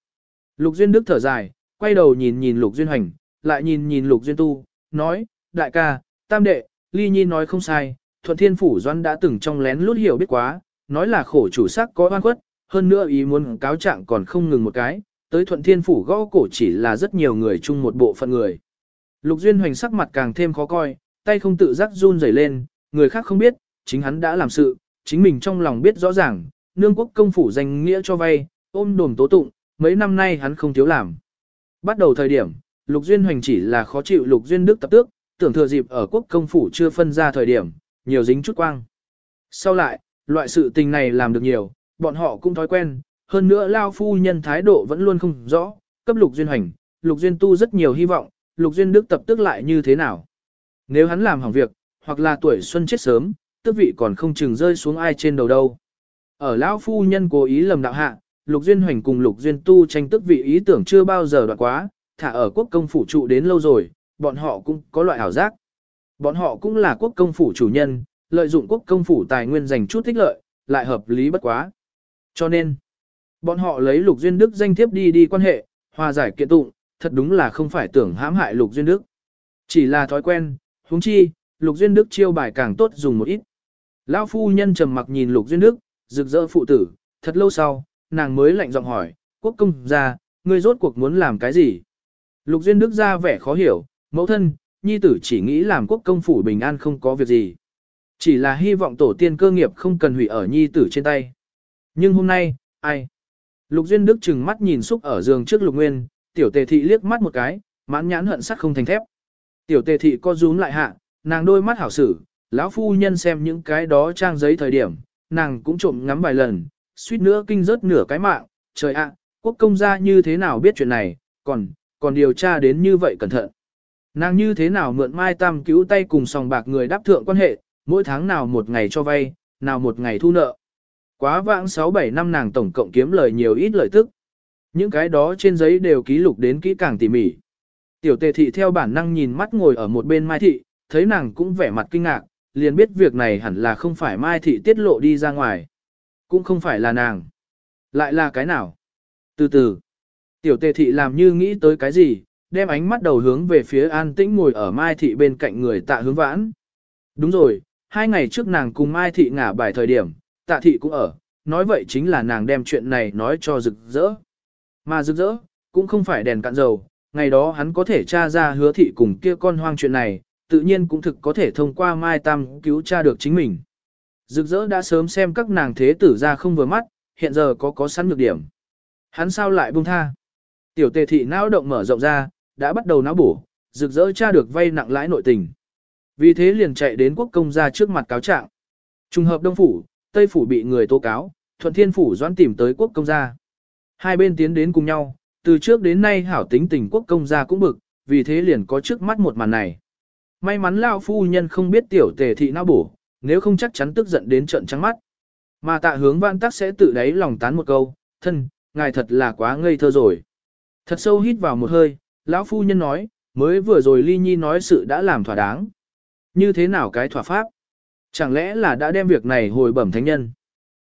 Lục Duyên Đức thở dài, quay đầu nhìn nhìn Lục Duyên Hành, lại nhìn nhìn Lục Duyên Tu, nói, đại ca, tam đệ, ly nhi nói không sai, thuận thiên phủ doan đã từng trong lén lút hiểu biết quá, nói là khổ chủ sắc có oan khuất, hơn nữa ý muốn cáo trạng còn không ngừng một cái, tới thuận thiên phủ gõ cổ chỉ là rất nhiều người chung một bộ phận người. Lục Duyên Hoành sắc mặt càng thêm khó coi, tay không tự giác run rẩy lên, người khác không biết, chính hắn đã làm sự, chính mình trong lòng biết rõ ràng, nương quốc công phủ danh nghĩa cho vay, ôm đồm tố tụng, mấy năm nay hắn không thiếu làm. Bắt đầu thời điểm, Lục Duyên Hoành chỉ là khó chịu Lục Duyên Đức tập tước, tưởng thừa dịp ở quốc công phủ chưa phân ra thời điểm, nhiều dính chút quang. Sau lại, loại sự tình này làm được nhiều, bọn họ cũng thói quen, hơn nữa Lao Phu Nhân thái độ vẫn luôn không rõ, cấp Lục Duyên Hoành, Lục Duyên Tu rất nhiều hy vọng, Lục Duyên Đức tập tức lại như thế nào. Nếu hắn làm hỏng việc, hoặc là tuổi xuân chết sớm, tước vị còn không chừng rơi xuống ai trên đầu đâu. Ở Lão Phu Nhân cố ý lầm đạo hạ, Lục Duyên Hoành cùng Lục Duyên Tu tranh tước vị ý tưởng chưa bao giờ đoạn quá, thả ở quốc công phủ trụ đến lâu rồi, bọn họ cũng có loại ảo giác. Bọn họ cũng là quốc công phủ chủ nhân, lợi dụng quốc công phủ tài nguyên dành chút thích lợi, lại hợp lý bất quá. Cho nên, bọn họ lấy Lục Duyên Đức danh thiếp đi đi quan hệ, hòa giải kiện tụng, thật đúng là không phải tưởng hãm hại Lục Duyên Đức. Chỉ là thói quen, huống chi, Lục Duyên Đức chiêu bài càng tốt dùng một ít. Lão phu nhân trầm mặc nhìn Lục Duyên Đức, rực rỡ phụ tử, thật lâu sau, nàng mới lạnh giọng hỏi, quốc công gia, ngươi rốt cuộc muốn làm cái gì? Lục Duyên Đức ra vẻ khó hiểu, mẫu thân, nhi tử chỉ nghĩ làm quốc công phủ bình an không có việc gì. Chỉ là hy vọng tổ tiên cơ nghiệp không cần hủy ở nhi tử trên tay. Nhưng hôm nay, ai? Lục Duyên Đức chừng mắt nhìn xúc ở giường trước Lục Nguyên, tiểu tề thị liếc mắt một cái, mãn nhãn hận sắt không thành thép. Tiểu tề thị co rúm lại hạ, nàng đôi mắt hảo sử, lão phu nhân xem những cái đó trang giấy thời điểm, nàng cũng trộm ngắm vài lần, suýt nữa kinh rớt nửa cái mạng, trời ạ, quốc công gia như thế nào biết chuyện này, còn, còn điều tra đến như vậy cẩn thận. Nàng như thế nào mượn mai tam cứu tay cùng sòng bạc người đáp thượng quan hệ, mỗi tháng nào một ngày cho vay, nào một ngày thu nợ. Quá vãng 6-7 năm nàng tổng cộng kiếm lời nhiều ít lợi tức. Những cái đó trên giấy đều ký lục đến kỹ càng tỉ mỉ. Tiểu tề thị theo bản năng nhìn mắt ngồi ở một bên Mai Thị, thấy nàng cũng vẻ mặt kinh ngạc, liền biết việc này hẳn là không phải Mai Thị tiết lộ đi ra ngoài. Cũng không phải là nàng. Lại là cái nào? Từ từ. Tiểu tề thị làm như nghĩ tới cái gì, đem ánh mắt đầu hướng về phía an tĩnh ngồi ở Mai Thị bên cạnh người tạ hướng vãn. Đúng rồi, hai ngày trước nàng cùng Mai Thị ngả bài thời điểm, tạ thị cũng ở, nói vậy chính là nàng đem chuyện này nói cho rực rỡ. Mà rực rỡ, cũng không phải đèn cạn dầu, ngày đó hắn có thể tra ra hứa thị cùng kia con hoang chuyện này, tự nhiên cũng thực có thể thông qua Mai Tam cứu tra được chính mình. Rực rỡ đã sớm xem các nàng thế tử ra không vừa mắt, hiện giờ có có sẵn nhược điểm. Hắn sao lại buông tha? Tiểu tề thị não động mở rộng ra, đã bắt đầu não bổ, rực rỡ tra được vay nặng lãi nội tình. Vì thế liền chạy đến quốc công ra trước mặt cáo trạng. Trùng hợp Đông Phủ, Tây Phủ bị người tố cáo, Thuận Thiên Phủ doãn tìm tới quốc công gia. Hai bên tiến đến cùng nhau, từ trước đến nay hảo tính tình quốc công gia cũng bực, vì thế liền có trước mắt một màn này. May mắn lão phu nhân không biết tiểu tề thị não bổ, nếu không chắc chắn tức giận đến trận trắng mắt. Mà tạ hướng văn tắc sẽ tự đáy lòng tán một câu, thân, ngài thật là quá ngây thơ rồi. Thật sâu hít vào một hơi, lão phu nhân nói, mới vừa rồi ly nhi nói sự đã làm thỏa đáng. Như thế nào cái thỏa pháp? Chẳng lẽ là đã đem việc này hồi bẩm thánh nhân?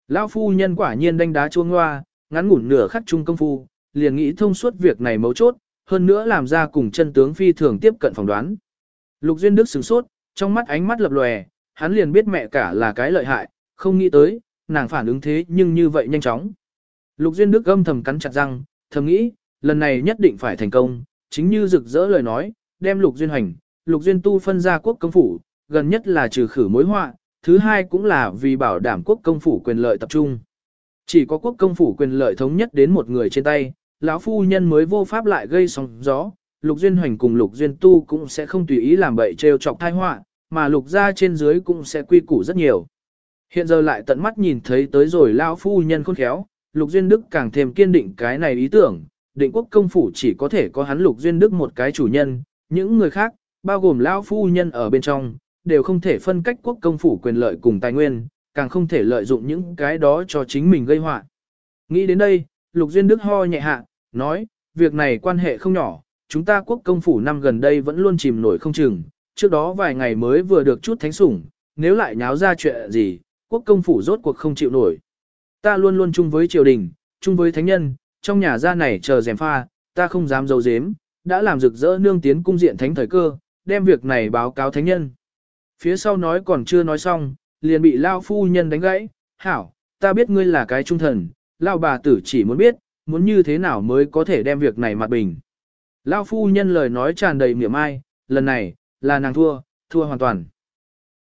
Lão phu nhân quả nhiên đánh đá chuông hoa, ngắn ngủn nửa khắc chung công phu, liền nghĩ thông suốt việc này mấu chốt, hơn nữa làm ra cùng chân tướng phi thường tiếp cận phỏng đoán. Lục Duyên Đức sửng sốt, trong mắt ánh mắt lập lòe, hắn liền biết mẹ cả là cái lợi hại, không nghĩ tới, nàng phản ứng thế nhưng như vậy nhanh chóng. Lục Duyên Đức âm thầm cắn chặt răng, thầm nghĩ, lần này nhất định phải thành công, chính như rực rỡ lời nói, đem Lục Duyên hành, Lục Duyên tu phân ra quốc công phủ, gần nhất là trừ khử mối họa, thứ hai cũng là vì bảo đảm quốc công phủ quyền lợi tập trung. Chỉ có quốc công phủ quyền lợi thống nhất đến một người trên tay, lão phu nhân mới vô pháp lại gây sóng gió, Lục Duyên Hoành cùng Lục Duyên Tu cũng sẽ không tùy ý làm bậy trêu chọc tai họa, mà Lục gia trên dưới cũng sẽ quy củ rất nhiều. Hiện giờ lại tận mắt nhìn thấy tới rồi lão phu nhân khôn khéo, Lục Duyên Đức càng thêm kiên định cái này ý tưởng, định quốc công phủ chỉ có thể có hắn Lục Duyên Đức một cái chủ nhân, những người khác, bao gồm lão phu nhân ở bên trong, đều không thể phân cách quốc công phủ quyền lợi cùng tài nguyên, càng không thể lợi dụng những cái đó cho chính mình gây họa. Nghĩ đến đây, Lục Duyên Đức ho nhẹ hạ, nói, việc này quan hệ không nhỏ, chúng ta quốc công phủ năm gần đây vẫn luôn chìm nổi không chừng, trước đó vài ngày mới vừa được chút thánh sủng, nếu lại nháo ra chuyện gì, quốc công phủ rốt cuộc không chịu nổi. Ta luôn luôn chung với triều đình, chung với thánh nhân, trong nhà gia này chờ dèm pha, ta không dám dấu dếm, đã làm rực rỡ nương tiến cung diện thánh thời cơ, đem việc này báo cáo thánh nhân. Phía sau nói còn chưa nói xong, liền bị lao phu nhân đánh gãy, hảo, ta biết ngươi là cái trung thần, lao bà tử chỉ muốn biết, muốn như thế nào mới có thể đem việc này mặt bình. Lao phu nhân lời nói tràn đầy miệng ai, lần này, là nàng thua, thua hoàn toàn.